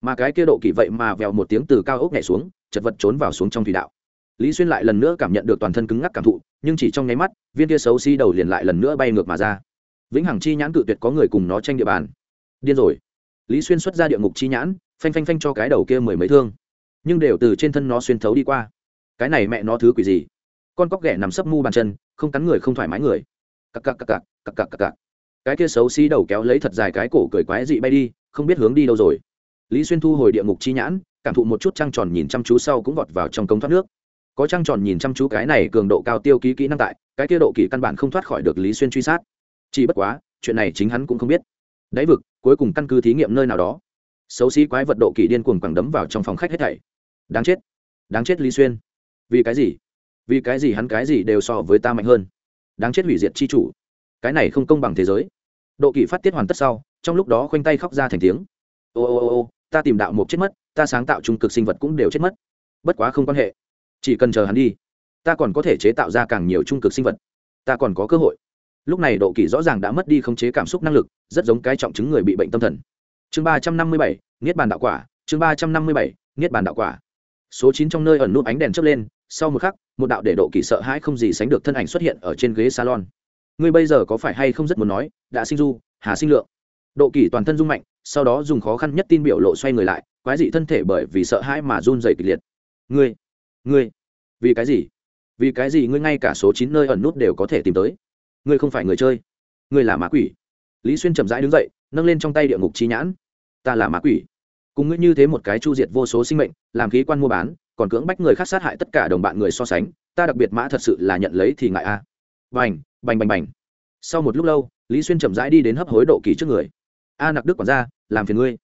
Mà cái kia độ kỳ vậy mà vèo một tiếng từ cao ốc nhảy xuống, chật vật trốn vào xuống trong thủy đạo. Lý xuyên lại lần nữa cảm nhận được toàn thân cứng ngắc cảm thụ, nhưng chỉ trong nháy mắt, viên kia xấu xí đầu liền lại lần nữa bay ngược mà ra. Vĩnh hằng chi nhãn cự tuyệt có người cùng nó tranh địa bàn điên rồi. Lý xuyên xuất ra địa ngục chi nhãn, phanh phanh phanh cho cái đầu kia mười mấy thương. Nhưng đều từ trên thân nó xuyên thấu đi qua. Cái này mẹ nó thứ quỷ gì? Con cóc ghẻ nằm sấp mu bàn chân, không cắn người không thoải mái người. Cặc cặc cặc cặc cặc cặc cặc cặc. Cái kia xấu xí đầu kéo lấy thật dài cái cổ cười quái dị bay đi, không biết hướng đi đâu rồi. Lý xuyên thu hồi địa ngục chi nhãn, cảm thụ một chút trăng tròn nhìn chăm chú sau cũng vọt vào trong cống thoát nước. Có trăng tròn nhìn chăm chú cái này cường độ cao tiêu ký kỹ năng tại, cái kia độ kỹ căn bản không thoát khỏi được lý xuyên truy sát. Chỉ bất quá, chuyện này chính hắn cũng không biết đáy vực, cuối cùng căn cứ thí nghiệm nơi nào đó. Xấu xí quái vật độ kỷ điên cuồng quẳng đấm vào trong phòng khách hết thảy. Đáng chết. Đáng chết lý xuyên. Vì cái gì? Vì cái gì hắn cái gì đều so với ta mạnh hơn? Đáng chết hủy diệt chi chủ. Cái này không công bằng thế giới. Độ kỷ phát tiết hoàn tất sau, trong lúc đó khoanh tay khóc ra thành tiếng. Ô ô ô ô, ta tìm đạo một chết mất, ta sáng tạo trung cực sinh vật cũng đều chết mất. Bất quá không quan hệ. Chỉ cần chờ hắn đi, ta còn có thể chế tạo ra càng nhiều trung cực sinh vật. Ta còn có cơ hội lúc này độ kỷ rõ ràng đã mất đi khống chế cảm xúc năng lực, rất giống cái trọng chứng người bị bệnh tâm thần. Chương ba trăm năm mươi bảy, niết bàn đạo quả, chương ba trăm năm mươi bảy, niết bàn đạo quả. Số chín trong nơi ẩn nút ánh đèn chớp lên, sau một khắc, một đạo để độ kỷ sợ hãi không gì sánh được thân ảnh xuất hiện ở trên ghế salon. Ngươi bây giờ có phải hay không rất muốn nói, đã sinh du, hà sinh lượng. Độ kỷ toàn thân rung mạnh, sau đó dùng khó khăn nhất tin biểu lộ xoay người lại, quái dị thân thể bởi vì sợ hãi mà run dày kịch liệt. Ngươi ngươi, vì cái gì? Vì cái gì ngươi ngay cả số chín nơi ẩn nút đều có thể tìm tới? Ngươi không phải người chơi ngươi là ma quỷ. Lý xuyên chậm rãi đứng dậy nâng lên trong tay địa ngục chi nhãn. Ta là ma quỷ. Cùng ngươi như thế một cái chu diệt vô số sinh mệnh làm khí quan mua bán còn cưỡng bách người khác sát hại tất cả đồng bạn người so sánh ta đặc biệt mã thật sự là nhận lấy thì ngại a. À. bành bành bành bành. Sau một lúc lâu lý xuyên chậm rãi đi đến hấp hối độ kỳ trước người. A nặc đức quản ra, làm phiền ngươi.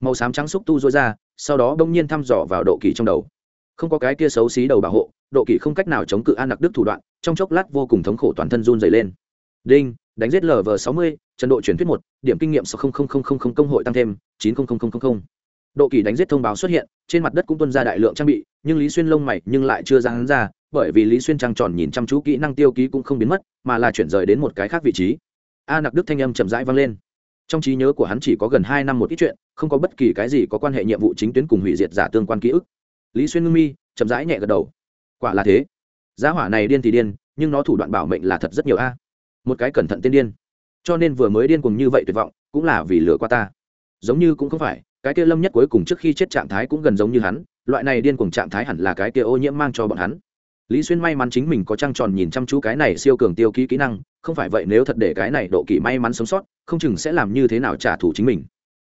Màu xám trắng xúc tu dối ra sau đó bỗng nhiên thăm dò vào độ kỳ trong đầu. Không có cái kia xấu xí đầu bảo hộ độ kỳ không cách nào chống cự a nặc đức thủ đoạn trong chốc lát vô cùng thống khổ toàn thân run dày lên đinh, đánh giết lv sáu mươi, trần độ chuyển thuyết một, điểm kinh nghiệm sáu công hội tăng thêm chín độ kỳ đánh giết thông báo xuất hiện, trên mặt đất cũng tuân ra đại lượng trang bị, nhưng lý xuyên lông mày nhưng lại chưa ra hắn ra, bởi vì lý xuyên trăng tròn nhìn chăm chú kỹ năng tiêu ký cũng không biến mất, mà là chuyển rời đến một cái khác vị trí. A nặc đức thanh âm chậm rãi vang lên. Trong trí nhớ của hắn chỉ có gần hai năm một ít chuyện, không có bất kỳ cái gì có quan hệ nhiệm vụ chính tuyến cùng hủy diệt giả tương quan ký ức. Lý xuyên ngưng mi, chậm rãi nhẹ gật đầu. Quả là thế. Giá hỏa này điên thì điên, nhưng nó thủ đoạn bảo mệnh là thật rất nhiều a một cái cẩn thận tiên điên. Cho nên vừa mới điên cùng như vậy tuyệt vọng, cũng là vì lừa qua ta. Giống như cũng không phải, cái kia lâm nhất cuối cùng trước khi chết trạng thái cũng gần giống như hắn, loại này điên cùng trạng thái hẳn là cái kia ô nhiễm mang cho bọn hắn. Lý xuyên may mắn chính mình có trăng tròn nhìn chăm chú cái này siêu cường tiêu ký kỹ năng, không phải vậy nếu thật để cái này độ kỳ may mắn sống sót, không chừng sẽ làm như thế nào trả thù chính mình.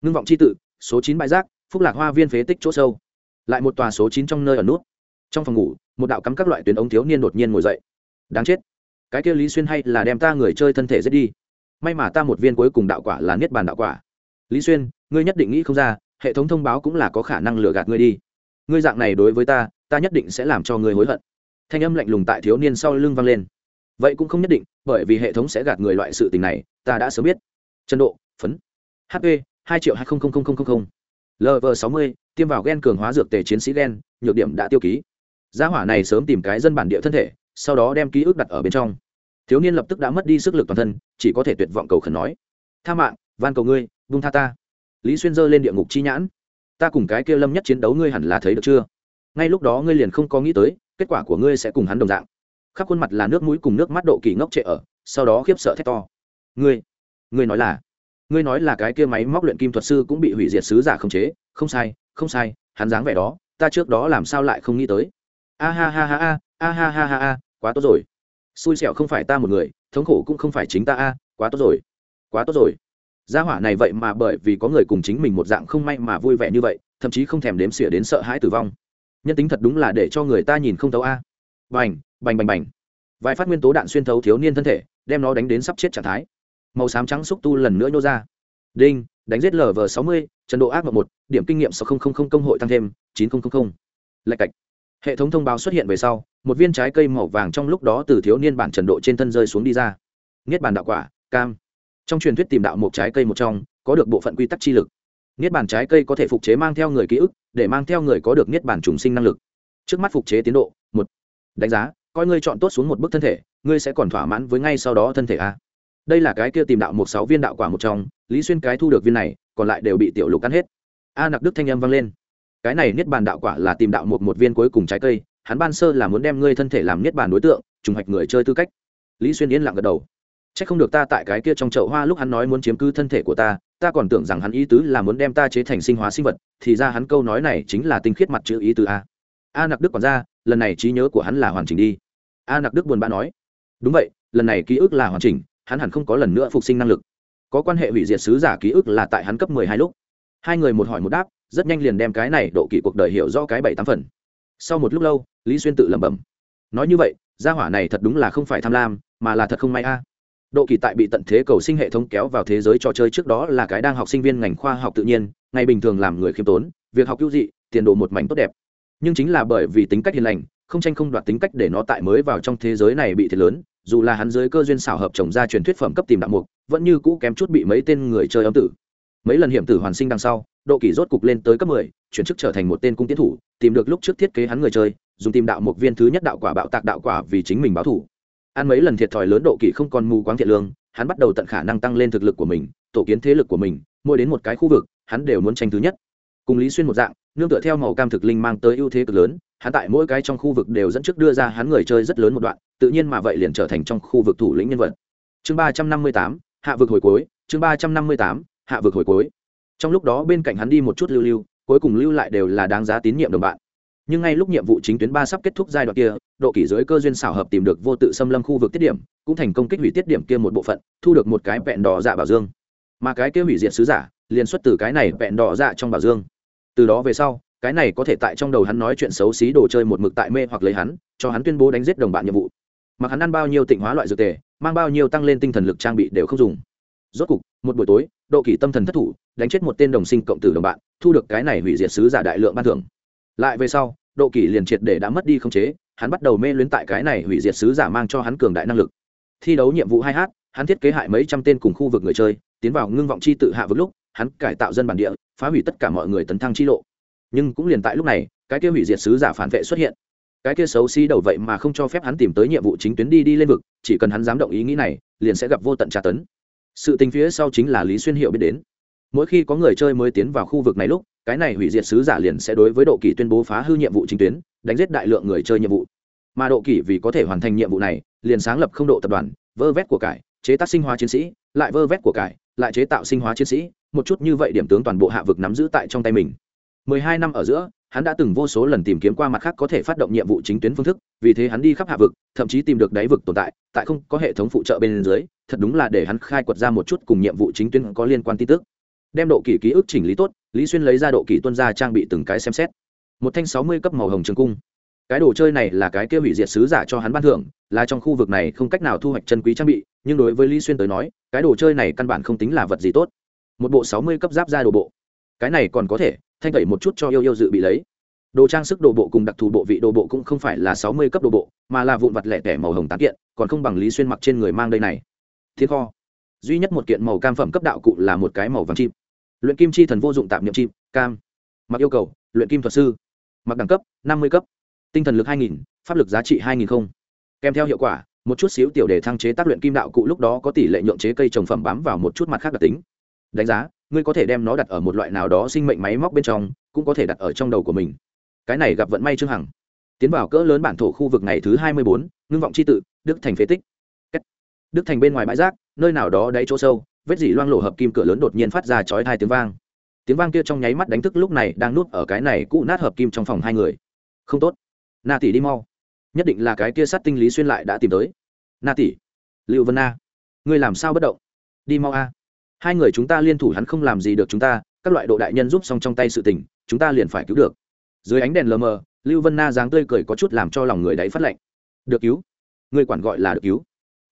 Ngưng vọng c h i tự, số chín bãi rác, phúc lạc hoa viên phế tích chỗ sâu. Lại một tòa số chín trong nơi ở nút. Trong phòng ngủ, một đạo cắm các loại tuyến ống thiếu niên đột nhiên ngồi dậy. Đáng chết cái kia lý xuyên hay là đem ta người chơi thân thể giết đi? May mà ta một viên cuối cùng đạo quả là niết bàn đạo quả. Lý xuyên, ngươi nhất định nghĩ không ra, hệ thống thông báo cũng là có khả năng lừa gạt ngươi đi. Ngươi dạng này đối với ta ta nhất định sẽ làm cho ngươi hối hận. Thanh âm lạnh lùng tại thiếu niên sau lưng vang lên. Vậy cũng không nhất định, bởi vì hệ thống sẽ gạt người loại sự tình này, ta đã sớm biết. Chân độ, phấn. Hp hai triệu hai lv sáu mươi, tiêm vào gen cường hóa dược tề chiến sĩ gen, nhược điểm đã tiêu ký. Gia hỏa này sớm tìm cái dân bản địa thân thể sau đó đem ký ức đặt ở bên trong. Thiếu niên lập tức đã mất đi sức lực toàn thân, chỉ có thể tuyệt vọng cầu khẩn nói, tha mạng, van cầu ngươi, vung tha ta. Lý xuyên dơ lên địa ngục chi nhãn. Ta cùng cái kia lâm nhất chiến đấu ngươi hẳn là thấy được chưa? Ngay lúc đó ngươi liền không có nghĩ tới, kết quả của ngươi sẽ cùng hắn đồng dạng. Khắp khuôn mặt là nước mũi cùng nước mắt độ kỳ ngốc trệ ở, sau đó khiếp sợ thét to. Ngươi ngươi nói là, ngươi nói là cái kia máy móc luyện kim thuật sư cũng bị hủy diệt sứ giả không chế, không sai không sai, hắn dáng vẻ đó, ta trước đó làm sao lại không nghĩ tới. A ha ha ha a a ha ha ha a quá tốt rồi. Xui xẻo không phải ta một người, thống khổ cũng không phải chính ta a, quá tốt rồi. Quá tốt rồi. Gia hỏa này vậy mà bởi vì có người cùng chính mình một dạng không may mà vui vẻ như vậy, thậm chí không thèm đếm xỉa đến sợ hãi tử vong. Nhân tính thật đúng là để cho người ta nhìn không thấu a. Bành bành bành bành. Vài phát nguyên tố đạn xuyên thấu thiếu niên thân thể, đem nó đánh đến sắp chết trạng thái. Màu xám trắng xúc tu lần nữa nhô ra. Đinh, đánh giết lv sáu mươi, trần độ ác mộng một, điểm kinh nghiệm sáu công hội tăng thêm, chín nghìn lạch cạch hệ thống thông báo xuất hiện về sau, một viên trái cây màu vàng trong lúc đó từ thiếu niên bản trần độ trên thân rơi xuống đi ra. Niết bàn đạo quả, cam. Trong truyền thuyết tìm đạo một trái cây một trong, có được bộ phận quy tắc chi lực. Niết bàn trái cây có thể phục chế mang theo người ký ức, để mang theo người có được niết bàn trùng sinh năng lực. Trước mắt phục chế tiến độ, một. Đánh giá, coi ngươi chọn tốt xuống một bức thân thể, ngươi sẽ còn thỏa mãn với ngay sau đó thân thể a. Đây là cái kia tìm đạo một sáu viên đạo quả một trong, lý xuyên cái thu được viên này, còn lại đều bị tiểu lục cắn hết. A nặc đức thanh âm vang lên cái này niết bàn đạo quả là tìm đạo một một viên cuối cùng trái cây, hắn ban sơ là muốn đem ngươi thân thể làm niết bàn đối tượng, trùng hoạch người chơi tư cách. Lý xuyên yên lặng gật đầu. C h ắ c không được ta tại cái kia trong chậu hoa lúc hắn nói muốn chiếm cứ thân thể của ta ta còn tưởng rằng hắn ý tứ là muốn đem ta chế thành sinh hóa sinh vật, thì ra hắn câu nói này chính là tinh khiết mặt chữ ý tứ a. A nặc đức còn ra, lần này trí nhớ của hắn là hoàn chỉnh đi. A nặc đức buồn bã nói. Đúng vậy, lần này ký ức là hoàn chỉnh, hắn hẳn không có lần nữa phục sinh năng lực. Có quan hệ hủy diệt sứ giả ký ức là tại hắn cấp mười hai lúc. Hai người một hỏi một đáp rất nhanh liền đem cái này độ kỷ cuộc đời hiểu rõ cái bảy tám phần. Sau một lúc lâu, lý xuyên tự lẩm bẩm, nói như vậy, gia hỏa này thật đúng là không phải tham lam, mà là thật không may a. Độ kỳ tại bị tận thế cầu sinh hệ thống kéo vào thế giới trò chơi trước đó là cái đang học sinh viên ngành khoa học tự nhiên, ngày bình thường làm người khiêm tốn, việc học hữu dị, tiền đồ một mảnh tốt đẹp. Nhưng chính là bởi vì tính cách hiền lành, không tranh không đoạt tính cách để nó tại mới vào trong thế giới này bị thiệt lớn, dù là hắn dưới cơ duyên xảo hợp trồng ra truyền thuyết phẩm cấp tìm đạo mục, vẫn như cũ kém chút bị mấy tên người chơi âm tử. Mấy lần hiểm tử hoàn sinh đằng sau độ kỷ rốt cục lên tới cấp mười, chuyển chức trở thành một tên cung tiến thủ, tìm được lúc trước thiết kế hắn người chơi, dùng tìm đạo một viên thứ nhất đạo quả bạo tạc đạo quả vì chính mình báo thủ. Ăn mấy lần thiệt thòi lớn độ kỷ không còn mù quáng thiện lương, hắn bắt đầu tận khả năng tăng lên thực lực của mình, tổ kiến thế lực của mình, mỗi đến một cái khu vực, hắn đều muốn tranh thứ nhất. Cùng lý xuyên một dạng, nương tựa theo màu cam thực linh mang tới ưu thế cực lớn, hắn tại mỗi cái trong khu vực đều dẫn trước đưa ra hắn người chơi rất lớn một đoạn, tự nhiên mà vậy liền trở thành trong khu vực thủ lĩnh nhân vật. Chương ba trăm năm mươi tám, hạ vực hồi cuối, chương ba trăm năm mươi tám, hạ vực hồi cuối trong lúc đó bên cạnh hắn đi một chút lưu lưu, cuối cùng lưu lại đều là đáng giá tín nhiệm đồng bạn. Nhưng ngay lúc nhiệm vụ chính tuyến ba sắp kết thúc giai đoạn kia, độ kỷ giới cơ duyên xảo hợp tìm được vô tự xâm lâm khu vực tiết điểm, cũng thành công kích hủy tiết điểm kia một bộ phận, thu được một cái vẹn đỏ dạ bảo dương. Mà cái kia hủy diệt sứ giả, liền xuất từ cái này vẹn đỏ dạ trong bảo dương. Từ đó về sau, cái này có thể tại trong đầu hắn nói chuyện xấu xí đồ chơi một mực tại mê hoặc lấy hắn, cho hắn tuyên bố đánh giết đồng bạn nhiệm vụ. Mặc hắn ăn bao nhiêu tịnh hóa loại dược tề, mang bao nhiêu tăng lên tinh thần lực trang bị đều không dùng. Rốt cục, một buổi tối độ kỷ tâm thần thất thủ, đánh chết một tên đồng sinh cộng tử đồng bạn, thu được cái này hủy diệt sứ giả đại lượng ban thưởng. Lại về sau, độ kỷ liền triệt để đã mất đi không chế, hắn bắt đầu mê luyến tại cái này hủy diệt sứ giả mang cho hắn cường đại năng lực. Thi đấu nhiệm vụ hai h hắn thiết kế hại mấy trăm tên cùng khu vực người chơi, tiến vào ngưng vọng chi tự hạ vực lúc, hắn cải tạo dân bản địa, phá hủy tất cả mọi người tấn thăng chi lộ. Nhưng cũng liền tại lúc này, cái kia hủy diệt sứ giả phản vệ xuất hiện. Cái kia xấu xí đầu vậy mà không cho phép hắn tìm tới nhiệm vụ chính tuyến đi đi lên vực, chỉ cần hắn dám động ý nghĩ này, liền sẽ gặp vô tận tra tấn sự tình phía sau chính là lý xuyên hiệu biết đến. Mỗi khi có người chơi mới tiến vào khu vực này lúc, cái này hủy diệt sứ giả liền sẽ đối với độ kỷ tuyên bố phá hư nhiệm vụ chính tuyến, đánh giết đại lượng người chơi nhiệm vụ. Mà độ kỷ vì có thể hoàn thành nhiệm vụ này, liền sáng lập không độ tập đoàn, vơ vét của cải, chế tác sinh hóa chiến sĩ, lại vơ vét của cải, lại chế tạo sinh hóa chiến sĩ, một chút như vậy điểm tướng toàn bộ hạ vực nắm giữ tại trong tay mình. Mười hai năm ở giữa hắn đã từng vô số lần tìm kiếm qua mặt khác có thể phát động nhiệm vụ chính tuyến phương thức, vì thế hắn đi khắp hạ vực, thậm chí tìm được đáy vực tồn tại tại không có hệ thống phụ trợ bên dưới, thật đúng là để hắn khai quật ra một chút cùng nhiệm vụ chính tuyến có liên quan tin tức. Đem độ kỷ ký ức chỉnh lý tốt, lý xuyên lấy ra độ kỷ tuân ra trang bị từng cái xem xét. Một thanh sáu mươi cấp màu hồng trường cung. Cái đồ chơi này là cái kia hủy diệt sứ giả cho hắn ban thưởng, là trong khu vực này không cách nào thu hoạch chân quý trang bị, nhưng đối với lý xuyên tới nói, cái đồ chơi này căn bản không tính là vật gì tốt. Một bộ sáu mươi cấp giáp ra đồ bộ cái này còn có thể, thanh tẩy một chút cho yêu yêu dự bị lấy. Đồ trang sức, đồ bộ cùng đặc thù bộ vị, đồ bộ cũng không phải là sáu mươi cấp đồ bộ, mà là vụn vặt lẻ tẻ màu hồng tán kiện, còn không bằng lý xuyên mặc trên người mang đây này. Thiên kho. Duy nhất một kiện màu cam phẩm cấp đạo cụ là một cái màu vàng chim. Luyện kim chi thần vô dụng tạm niệm chim, cam. Mặc yêu cầu, luyện kim thuật sư. Mặc đẳng cấp, năm mươi cấp. Tinh thần lực hai nghìn, pháp lực giá trị hai nghìn không. Kèm theo hiệu quả, một chút xíu tiểu để thăng chế tác luyện kim đạo cụ lúc đó có tỷ lệ nhượng chế cây trồng phẩm bám vào một chút mặt khác đặc tính đánh giá, ngươi có thể đem nó đặt ở một loại nào đó sinh mệnh máy móc bên trong, cũng có thể đặt ở trong đầu của mình. Cái này gặp vận may trương hằng. Tiến vào cỡ lớn bản thổ khu vực ngày thứ hai mươi bốn, ngưng vọng c h i tự, đức thành phế tích. Đức thành bên ngoài bãi rác, nơi nào đó đáy chỗ sâu, vết dỉ loang lộ hợp kim cửa lớn đột nhiên phát ra chói hai tiếng vang. Tiếng vang kia trong nháy mắt đánh thức lúc này đang nuốt ở cái này cũ nát hợp kim trong phòng hai người. Không tốt. Na tỷ đi mau. Nhất định là cái kia sát tinh lý xuyên lại đã tìm tới. Na tỷ. Liệu vân na. Ngươi làm sao bất động? Đi mau a hai người chúng ta liên thủ hắn không làm gì được chúng ta, các loại độ đại nhân giúp xong trong tay sự tình, chúng ta liền phải cứu được. Dưới ánh đèn lờ mờ, lưu vân na dáng tươi cười có chút làm cho lòng người đáy phát lạnh. Được cứu. Người quản gọi là được cứu.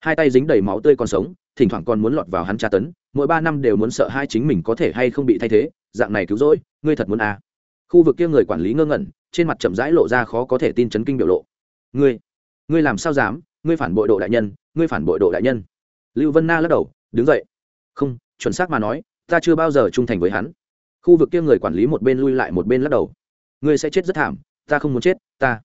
Hai tay dính đầy máu tươi còn sống, thỉnh thoảng còn muốn lọt vào hắn tra tấn, mỗi ba năm đều muốn sợ hai chính mình có thể hay không bị thay thế, dạng này cứu rỗi, ngươi thật muốn à. khu vực kia người quản lý ngơ ngẩn, trên mặt chậm rãi lộ ra khó có thể tin chấn kinh biểu lộ. Ngươi ngươi làm sao dám? Ngươi phản bội độ đại nhân, ngươi phản bội độ đại nhân. Lưu vân na lắc đầu, đứng dậy. Không chuẩn xác mà nói, ta chưa bao giờ trung thành với hắn. Khu vực kia người quản lý một bên lui lại một bên lắc đầu. Ngươi sẽ chết rất thảm, ta không muốn chết, ta.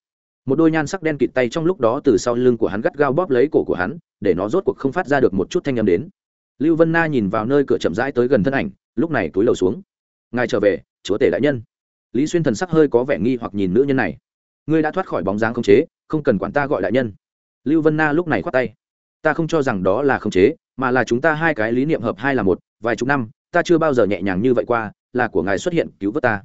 Một đôi nhan sắc đen kịt tay trong lúc đó từ sau lưng của hắn gắt gao bóp lấy cổ của hắn, để nó rốt cuộc không phát ra được một chút thanh â m đến. Lưu vân na nhìn vào nơi cửa chậm rãi tới gần thân ảnh, lúc này túi lầu xuống. Ngài trở về, chúa tể đại nhân. Lý xuyên thần sắc hơi có vẻ nghi hoặc nhìn nữ nhân này. Ngươi đã thoát khỏi bóng dáng không chế, không cần quản ta gọi đại nhân. Lưu vân na lúc này khoát tay. Ta không cho rằng đó là không chế mà là chúng ta hai cái lý niệm hợp hai là một, vài chục năm, ta chưa bao giờ nhẹ nhàng như vậy qua, là của ngài xuất hiện, cứu vớt ta.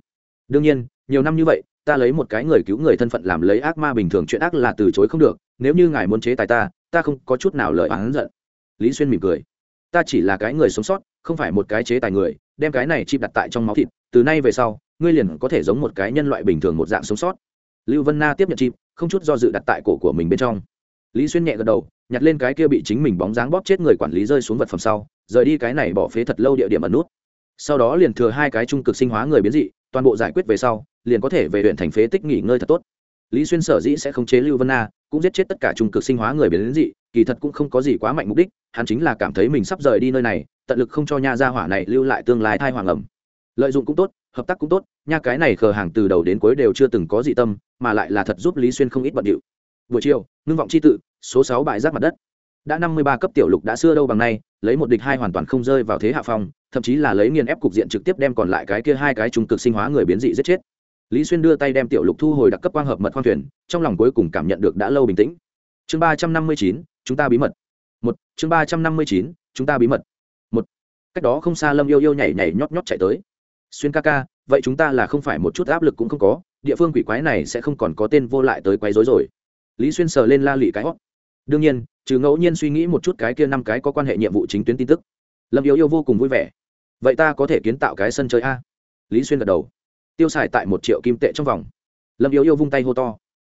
Đương nhiên, nhiều năm như vậy, ta lấy một cái người cứu người thân phận làm lấy ác ma bình thường chuyện ác là từ chối không được, nếu như ngài muốn chế tài ta ta không có chút nào lời oán giận. Lý xuyên mỉm cười. Ta chỉ là cái người sống sót, không phải một cái chế tài người, đem cái này chip đặt tại trong máu thịt, từ nay về sau, ngươi liền có thể giống một cái nhân loại bình thường một dạng sống sót. Lưu vân na tiếp nhận chip, không chút do dự đặt tại cổ của mình bên trong lý xuyên nhẹ gật đầu, nhặt lên cái kia bị chính mình bóng dáng bóp chết người quản lý rơi xuống vật phẩm sau, rời đi cái này bỏ phế thật lâu địa điểm ẩn nút. Sau đó liền thừa hai cái trung cực sinh hóa người biến dị, toàn bộ giải quyết về sau, liền có thể về huyện thành phế tích nghỉ ngơi thật tốt. Lý xuyên sở dĩ sẽ không chế lưu vân na, cũng giết chết tất cả trung cực sinh hóa người biến dị, kỳ thật cũng không có gì quá mạnh mục đích, hắn chính là cảm thấy mình sắp rời đi nơi này, tận lực không cho nha gia hỏa này lưu lại tương lai thai hoàng ẩm. Lợi dụng cũng tốt, hợp tác cũng tốt, nha cái này khờ hàng từ đầu đến cuối đều chưa từng có dị tâm, mà lại là thật giúp lý xuyên không ít bận điệu buổi chiều, ngưng vọng c h i tự, số sáu bãi rác mặt đất. Đã năm mươi ba cấp tiểu lục đã xưa đâu bằng nay, lấy một địch hai hoàn toàn không rơi vào thế hạ phong, thậm chí là lấy nghiền ép cục diện trực tiếp đem còn lại cái kia hai cái trung cực sinh hóa người biến dị giết chết. Lý xuyên đưa tay đem tiểu lục thu hồi đặc cấp quang hợp mật khoang thuyền, trong lòng cuối cùng cảm nhận được đã lâu bình tĩnh. Chương ba trăm năm mươi chín, chúng ta bí mật. Một, chương ba trăm năm mươi chín, chúng ta bí mật. Một, cách đó không xa lâm yêu yêu nhảy nhảy nhót nhót chạy tới. Xuyên ca ca, vậy chúng ta là không phải một chút áp lực cũng không có, địa phương quỷ quái này sẽ không còn có tên vô lại tới quấy rối rồi lý xuyên sờ lên la lị cái hót. đương nhiên, trừ ngẫu nhiên suy nghĩ một chút cái kia năm cái có quan hệ nhiệm vụ chính tuyến tin tức. Lâm yêu yêu vô cùng vui vẻ. Vậy ta có thể kiến tạo cái sân chơi a? Lý xuyên gật đầu. Tiêu xài tại một triệu kim tệ trong vòng. Lâm yêu yêu vung tay hô to.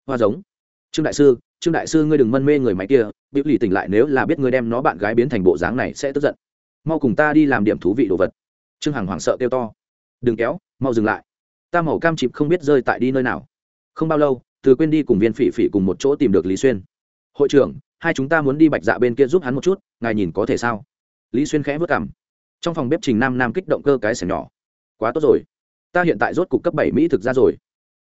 Hoa giống. Trương đại sư, trương đại sư ngươi đừng mân mê người máy kia biểu lì tỉnh lại nếu là biết ngươi đem nó bạn gái biến thành bộ dáng này sẽ tức giận. Mau cùng ta đi làm điểm thú vị đồ vật. Trương hằng hoảng sợ kêu to. Đừng kéo, mau dừng lại. Ta màu cam chịp không biết rơi tại đi nơi nào. Không bao lâu từ quên đi cùng viên phỉ phỉ cùng một chỗ tìm được lý xuyên. Hội trưởng, hai chúng ta muốn đi bạch dạ bên kia giúp hắn một chút, ngài nhìn có thể sao? Lý xuyên khẽ vất cảm trong phòng bếp trình nam nam kích động cơ cái sẻng nhỏ. Quá tốt rồi. Ta hiện tại rốt cục cấp bảy mỹ thực ra rồi.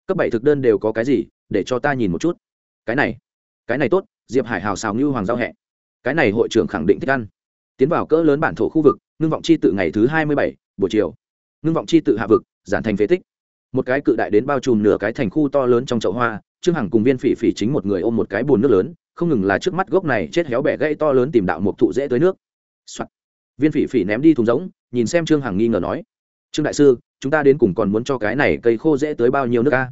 Cấp bảy thực đơn đều có cái gì, để cho ta nhìn một chút. Cái này cái này tốt. Diệp hải hào xào như hoàng giao hẹ. Cái này hội trưởng khẳng định thích ăn. Tiến vào cỡ lớn bản thổ khu vực, ngưng vọng chi tự ngày thứ hai mươi bảy, buổi chiều. Ngưng vọng chi tự hạ vực, giản thành phế tích. Một cái cự đại đến bao trùm nửa cái thành khu to lớn trong chậu hoa trương hằng cùng viên phỉ phỉ chính một người ôm một cái bồn nước lớn, không ngừng là trước mắt gốc này chết héo bẻ gãy to lớn tìm đạo một thụ dễ tới nước、Soạn. viên phỉ phỉ ném đi thùng giống nhìn xem trương hằng nghi ngờ nói, trương đại sư, chúng ta đến cùng còn muốn cho cái này cây khô dễ tới bao nhiêu nước a?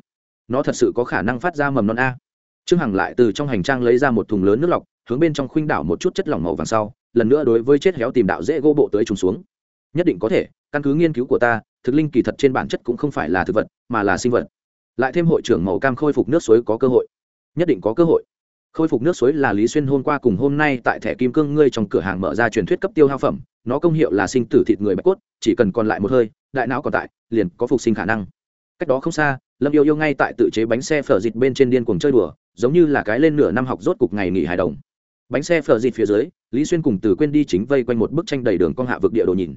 Nó thật sự có khả năng phát ra mầm non a. Trương hằng lại từ trong hành trang lấy ra một thùng lớn nước lọc, hướng bên trong khuynh đảo một chút chất lỏng màu vàng sau, lần nữa đối với chết héo tìm đạo dễ gỗ bộ tới trùng xuống. Nhất định có thể, căn cứ nghiên cứu của ta, thực linh kỳ thật trên bản chất cũng không phải là thực vật, mà là sinh vật lại thêm hội trưởng màu cam khôi phục nước suối có cơ hội. Nhất định có cơ hội. Khôi phục nước suối là lý xuyên hôm qua cùng hôm nay tại thẻ kim cương ngươi trong cửa hàng mở ra truyền thuyết cấp tiêu hao phẩm, nó công hiệu là sinh tử thịt người bạch cốt, chỉ cần còn lại một hơi, đại não còn tại, liền có phục sinh khả năng. Cách đó không xa, lâm yêu yêu ngay tại tự chế bánh xe phở dịt bên trên điên cuồng chơi đùa, giống như là cái lên nửa năm học rốt cục ngày nghỉ hài đồng. Bánh xe phở dịt phía dưới, lý xuyên cùng từ quên đi chính vây quanh một bức tranh đầy đường con hạ vực địa đồ nhìn.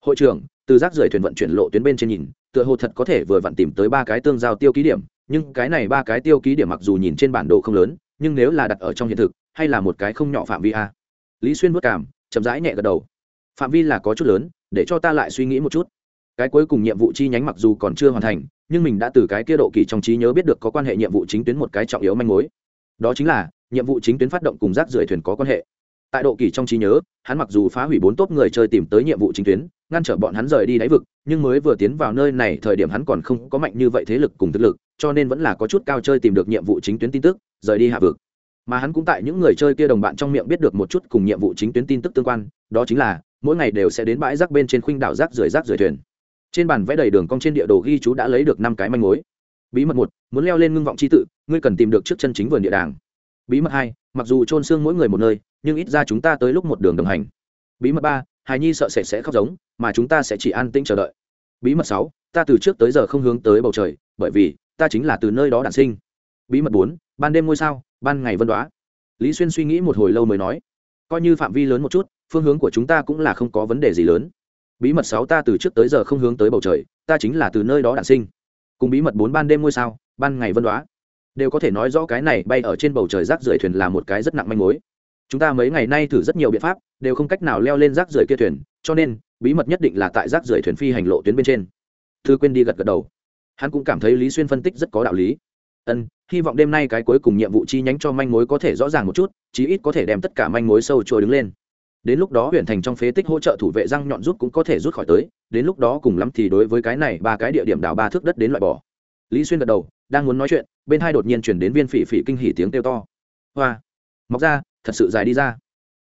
Hội trưởng từ rác rưởi thuyền vận chuyển lộ tuyến bên trên nhìn, tựa hồ thật có thể vừa vặn tìm tới ba cái tương giao tiêu ký điểm, nhưng cái này ba cái tiêu ký điểm mặc dù nhìn trên bản đồ không lớn, nhưng nếu là đặt ở trong hiện thực, hay là một cái không nhỏ phạm vi a. Lý xuyên vất cảm, chậm rãi nhẹ gật đầu. Phạm vi là có chút lớn, để cho ta lại suy nghĩ một chút. Cái cuối cùng nhiệm vụ chi nhánh mặc dù còn chưa hoàn thành, nhưng mình đã từ cái kia độ kỳ trong trí nhớ biết được có quan hệ nhiệm vụ chính tuyến một cái trọng yếu manh mối. Đó chính là, nhiệm vụ chính tuyến phát động cùng rác rưởi thuyền có quan hệ. Tại độ kỳ trong trí nhớ, hắn mặc dù phá hủy bốn tốt người chơi tìm tới nhiệm vụ chính tuyến ngăn trở bọn hắn rời đi đáy vực, nhưng mới vừa tiến vào nơi này thời điểm hắn còn không có mạnh như vậy thế lực cùng thực lực, cho nên vẫn là có chút cao chơi tìm được nhiệm vụ chính tuyến tin tức, rời đi hạ vực. Mà hắn cũng tại những người chơi kia đồng bạn trong miệng biết được một chút cùng nhiệm vụ chính tuyến tin tức tương quan, đó chính là, mỗi ngày đều sẽ đến bãi rác bên trên khuynh đảo rác rưởi rác rưởi thuyền. Trên bản vẽ đầy đường cong trên địa đồ ghi chú đã lấy được năm cái manh mối. Bí mật một, muốn leo lên ngưng vọng c tự, ngươi cần tìm được trước chân chính vườn địa đàng. Bí mật hai, mặc dù trôn xương mỗi người một nơi, nhưng ít ra chúng ta tới lúc một đường đồng hành. Bí mật ba hài nhi sợ sệt sẽ khóc giống, mà chúng ta sẽ chỉ an tĩnh chờ đợi. Bí mật sáu, ta từ trước tới giờ không hướng tới bầu trời, bởi vì ta chính là từ nơi đó đản sinh. Bí mật bốn, ban đêm ngôi sao, ban ngày vân đoá. Lý xuyên suy nghĩ một hồi lâu mới nói, coi như phạm vi lớn một chút, phương hướng của chúng ta cũng là không có vấn đề gì lớn. Bí mật sáu, ta từ trước tới giờ không hướng tới bầu trời, ta chính là từ nơi đó đản sinh. Cùng bí mật bốn, ban đêm ngôi sao, ban ngày vân đoá. Đều có thể nói rõ cái này bay ở trên bầu trời rác rưởi thuyền là một cái rất nặng manh mối chúng ta mấy ngày nay thử rất nhiều biện pháp, đều không cách nào leo lên rác rưởi kia thuyền, cho nên, bí mật nhất định là tại rác rưởi thuyền phi hành lộ tuyến bên trên. Thư quên đi gật gật đầu. Hắn cũng cảm thấy lý xuyên phân tích rất có đạo lý. Ân, hy vọng đêm nay cái cuối cùng nhiệm vụ chi nhánh cho manh mối có thể rõ ràng một chút, chí ít có thể đem tất cả manh mối sâu trôi đứng lên. Đến lúc đó huyện thành trong phế tích hỗ trợ thủ vệ răng nhọn rút cũng có thể rút khỏi tới, đến lúc đó cùng lắm thì đối với cái này ba cái địa điểm đào ba thước đất đến loại bỏ. Lý xuyên gật đầu, đang muốn nói chuyện, bên hai đột nhiên chuyển đến viên phỉ phỉ kinh hỉ tiếng kêu to. Hoa, mọc ra thật sự dài đi ra.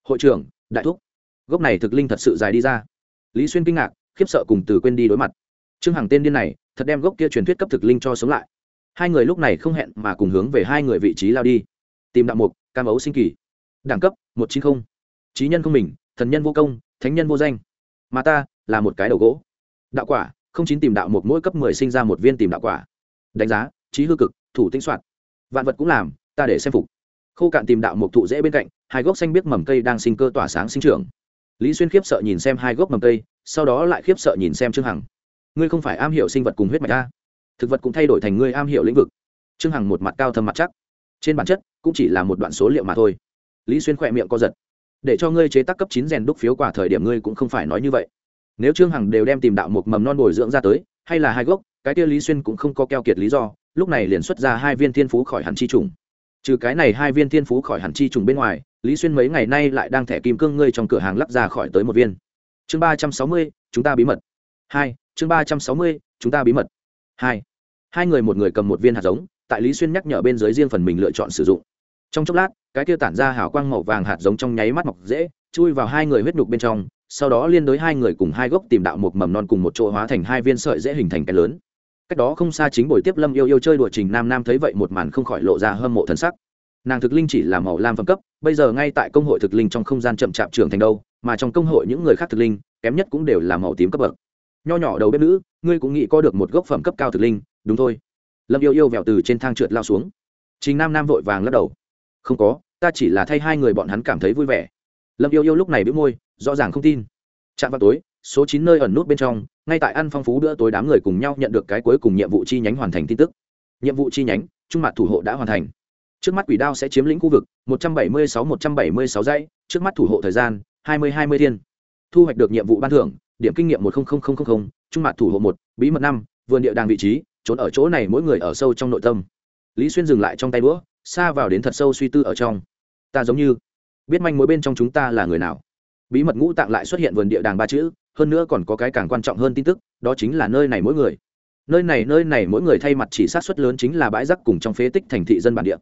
Hội trưởng, đại thúc. Gốc này thực linh thật sự dài đi ra. Lý xuyên kinh ngạc, khiếp sợ cùng từ quên đi đối mặt. Trương hằng tên điên này, thật đem gốc kia truyền thuyết cấp thực linh cho sống lại. Hai người lúc này không hẹn mà cùng hướng về hai người vị trí lao đi. Tìm đạo mục, cam ấu sinh kỳ. Đẳng cấp, một chín không. Trí nhân không mình, thần nhân vô công, thánh nhân vô danh. Mà ta, là một cái đầu gỗ. Đạo quả, không chín tìm đạo một mỗi cấp mười sinh ra một viên tìm đạo quả. Đánh giá, trí hư cực, thủ tinh soạn. Vạn vật cũng làm, ta để xem phục khô cạn tìm đạo một thụ dễ bên cạnh, hai gốc xanh biết mầm cây đang sinh cơ tỏa sáng sinh trưởng. Lý xuyên khiếp sợ nhìn xem hai gốc mầm cây, sau đó lại khiếp sợ nhìn xem trương hằng. Ngươi không phải am hiểu sinh vật cùng huyết mạch ta thực vật cũng thay đổi thành ngươi am hiểu lĩnh vực. Trương hằng một mặt cao thâm mặt chắc. Trên bản chất, cũng chỉ là một đoạn số liệu mà thôi. Lý xuyên khỏe miệng co giật. Để cho ngươi chế tác cấp chín rèn đúc phiếu quả thời điểm ngươi cũng không phải nói như vậy. Nếu trương hằng đều đem tìm đạo một mầm non bồi dưỡng ra tới, hay là hai gốc, cái kia lý xuyên cũng không có keo kiệt lý do, lúc này liền xuất ra hai viên thiên phú khỏi hẳn chi trùng trừ cái này hai viên thiên phú khỏi hẳn chi trùng bên ngoài, lý xuyên mấy ngày nay lại đang thẻ kim cương ngươi trong cửa hàng lắp ra khỏi tới một viên. Chương ba trăm sáu mươi, chúng ta bí mật. Hai, chương ba trăm sáu mươi, chúng ta bí mật. Hai. Hai người một người cầm một viên hạt giống, tại lý xuyên nhắc nhở bên dưới riêng phần mình lựa chọn sử dụng. Trong chốc lát, cái kia tản ra hào quang màu vàng hạt giống trong nháy mắt mọc dễ, chui vào hai người huyết nhục bên trong, sau đó liên đối hai người cùng hai gốc tìm đạo một mầm non cùng một chỗ hóa thành hai viên sợi dễ hình thành cái lớn cách đó không xa chính buổi tiếp lâm yêu yêu chơi đùa trình nam nam thấy vậy một màn không khỏi lộ ra hâm mộ thần sắc. Nàng thực linh chỉ là màu lam phẩm cấp, bây giờ ngay tại công hội thực linh trong không gian chậm chạp trưởng thành đâu, mà trong công hội những người khác thực linh, kém nhất cũng đều là màu tím cấp bậc. Nho nhỏ đầu bếp nữ, ngươi cũng nghĩ có được một gốc phẩm cấp cao thực linh, đúng thôi. Lâm yêu yêu vẹo từ trên thang trượt lao xuống. Trình nam nam vội vàng lắc đầu. Không có, ta chỉ là thay hai người bọn hắn cảm thấy vui vẻ. Lâm yêu yêu lúc này bĩu môi, rõ ràng không tin. Chạm vào tối, số chín nơi ẩn nút bên trong ngay tại ăn phong phú bữa tối đám người cùng nhau nhận được cái cuối cùng nhiệm vụ chi nhánh hoàn thành tin tức. Nhiệm vụ chi nhánh trung mặt thủ hộ đã hoàn thành. Trước mắt quỷ đao sẽ chiếm lĩnh khu vực một trăm bảy mươi sáu một trăm bảy mươi sáu dãy trước mắt thủ hộ thời gian hai mươi hai mươi thiên. Thu hoạch được nhiệm vụ ban thưởng điểm kinh nghiệm 100000, trung mặt thủ hộ 1, bí mật năm vườn địa đàng vị trí trốn ở chỗ này mỗi người ở sâu trong nội tâm. Lý xuyên dừng lại trong tay đũa xa vào đến thật sâu suy tư ở trong. Ta giống như biết manh mối bên trong chúng ta là người nào. Bí mật ngũ tạng lại xuất hiện vườn địa đàng ba chữ hơn nữa còn có cái càng quan trọng hơn tin tức, đó chính là nơi này mỗi người. Nơi này nơi này mỗi người thay mặt chỉ sát xuất lớn chính là bãi rác cùng trong phế tích thành thị dân bản địa.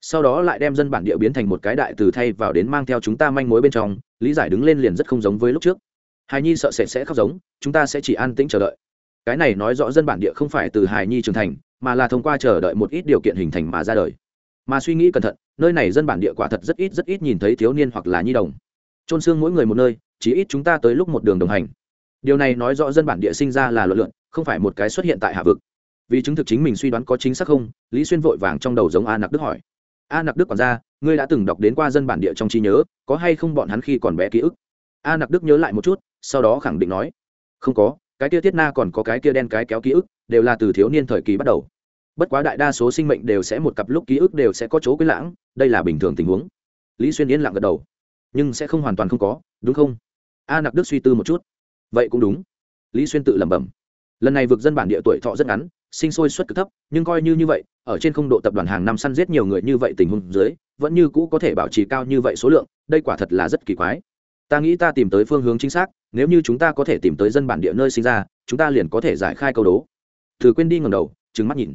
Sau đó lại đem dân bản địa biến thành một cái đại từ thay vào đến mang theo chúng ta manh mối bên trong, lý giải đứng lên liền rất không giống với lúc trước. Hài nhi sợ sệt sẽ khóc giống, chúng ta sẽ chỉ an tĩnh chờ đợi. Cái này nói rõ dân bản địa không phải từ hài nhi trưởng thành, mà là thông qua chờ đợi một ít điều kiện hình thành mà ra đời. Mà suy nghĩ cẩn thận, nơi này dân bản địa quả thật rất ít rất ít nhìn thấy thiếu niên hoặc là nhi đồng. Trôn xương mỗi người một nơi chỉ ít chúng ta tới lúc một đường đồng hành. Điều này nói rõ dân bản địa sinh ra là luận lượn không phải một cái xuất hiện tại hạ vực. Vì chứng thực chính mình suy đoán có chính xác không, lý xuyên vội vàng trong đầu giống a nặc đức hỏi. A nặc đức còn ra, ngươi đã từng đọc đến qua dân bản địa trong trí nhớ, có hay không bọn hắn khi còn bé ký ức? A nặc đức nhớ lại một chút, sau đó khẳng định nói. Không có, cái kia tiết na còn có cái kia đen cái kéo ký ức, đều là từ thiếu niên thời kỳ bắt đầu. Bất quá đại đa số sinh mệnh đều sẽ một cặp lúc ký ức đều sẽ có chỗ quên lãng, đây là bình thường tình huống. Lý xuyên yên lặng gật đầu. Nhưng sẽ không hoàn toàn không có, đúng không? A nặc đức suy tư một chút. Vậy cũng đúng. Lý xuyên tự lẩm bẩm. Lần này vực dân bản địa tuổi thọ rất ngắn, sinh sôi suất cực thấp, nhưng coi như như vậy, ở trên không độ tập đoàn hàng năm săn giết nhiều người như vậy tình huống dưới, vẫn như cũ có thể bảo trì cao như vậy số lượng, đây quả thật là rất kỳ quái. Ta nghĩ ta tìm tới phương hướng chính xác, nếu như chúng ta có thể tìm tới dân bản địa nơi sinh ra, chúng ta liền có thể giải khai câu đố. Thử quên đi ngầm đầu trứng mắt nhìn.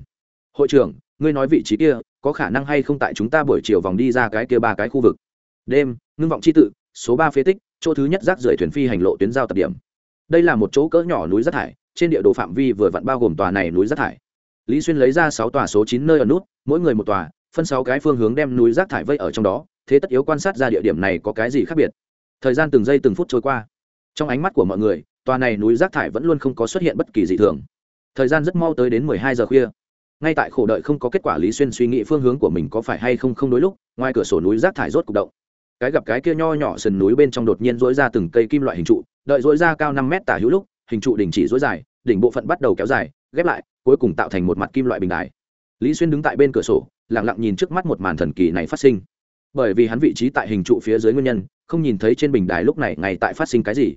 Hội trưởng, ngươi nói vị trí kia, có khả năng hay không tại chúng ta buổi chiều vòng đi ra cái kia ba cái khu vực? Đêm, ngưng vọng c h i tự, số ba phế tích chỗ thứ nhất rác rưởi thuyền phi hành lộ tuyến giao tập điểm. Đây là một chỗ cỡ nhỏ núi rác thải, trên địa đồ phạm vi vừa vặn bao gồm tòa này núi rác thải. Lý xuyên lấy ra sáu tòa số chín nơi ở nút, mỗi người một tòa, phân sáu cái phương hướng đem núi rác thải vây ở trong đó, thế tất yếu quan sát ra địa điểm này có cái gì khác biệt. Thời gian từng giây từng phút trôi qua. Trong ánh mắt của mọi người, tòa này núi rác thải vẫn luôn không có xuất hiện bất kỳ gì thường. Thời gian rất mau tới đến mười hai giờ khuya. Ngay tại khổ đợi không có kết quả, lý xuyên suy nghĩ phương hướng của mình có phải hay không không đối lúc, ngoài cửa sổ núi rác thải rốt cục động cái gặp cái kia nho nhỏ sườn núi bên trong đột nhiên dỗi ra từng cây kim loại hình trụ, đợi dỗi ra cao năm mét tả hữu lúc, hình trụ đình chỉ dỗi dài, đỉnh bộ phận bắt đầu kéo dài, ghép lại, cuối cùng tạo thành một mặt kim loại bình đài. Lý xuyên đứng tại bên cửa sổ lẳng lặng nhìn trước mắt một màn thần kỳ này phát sinh. Bởi vì hắn vị trí tại hình trụ phía dưới nguyên nhân, không nhìn thấy trên bình đài lúc này ngay tại phát sinh cái gì.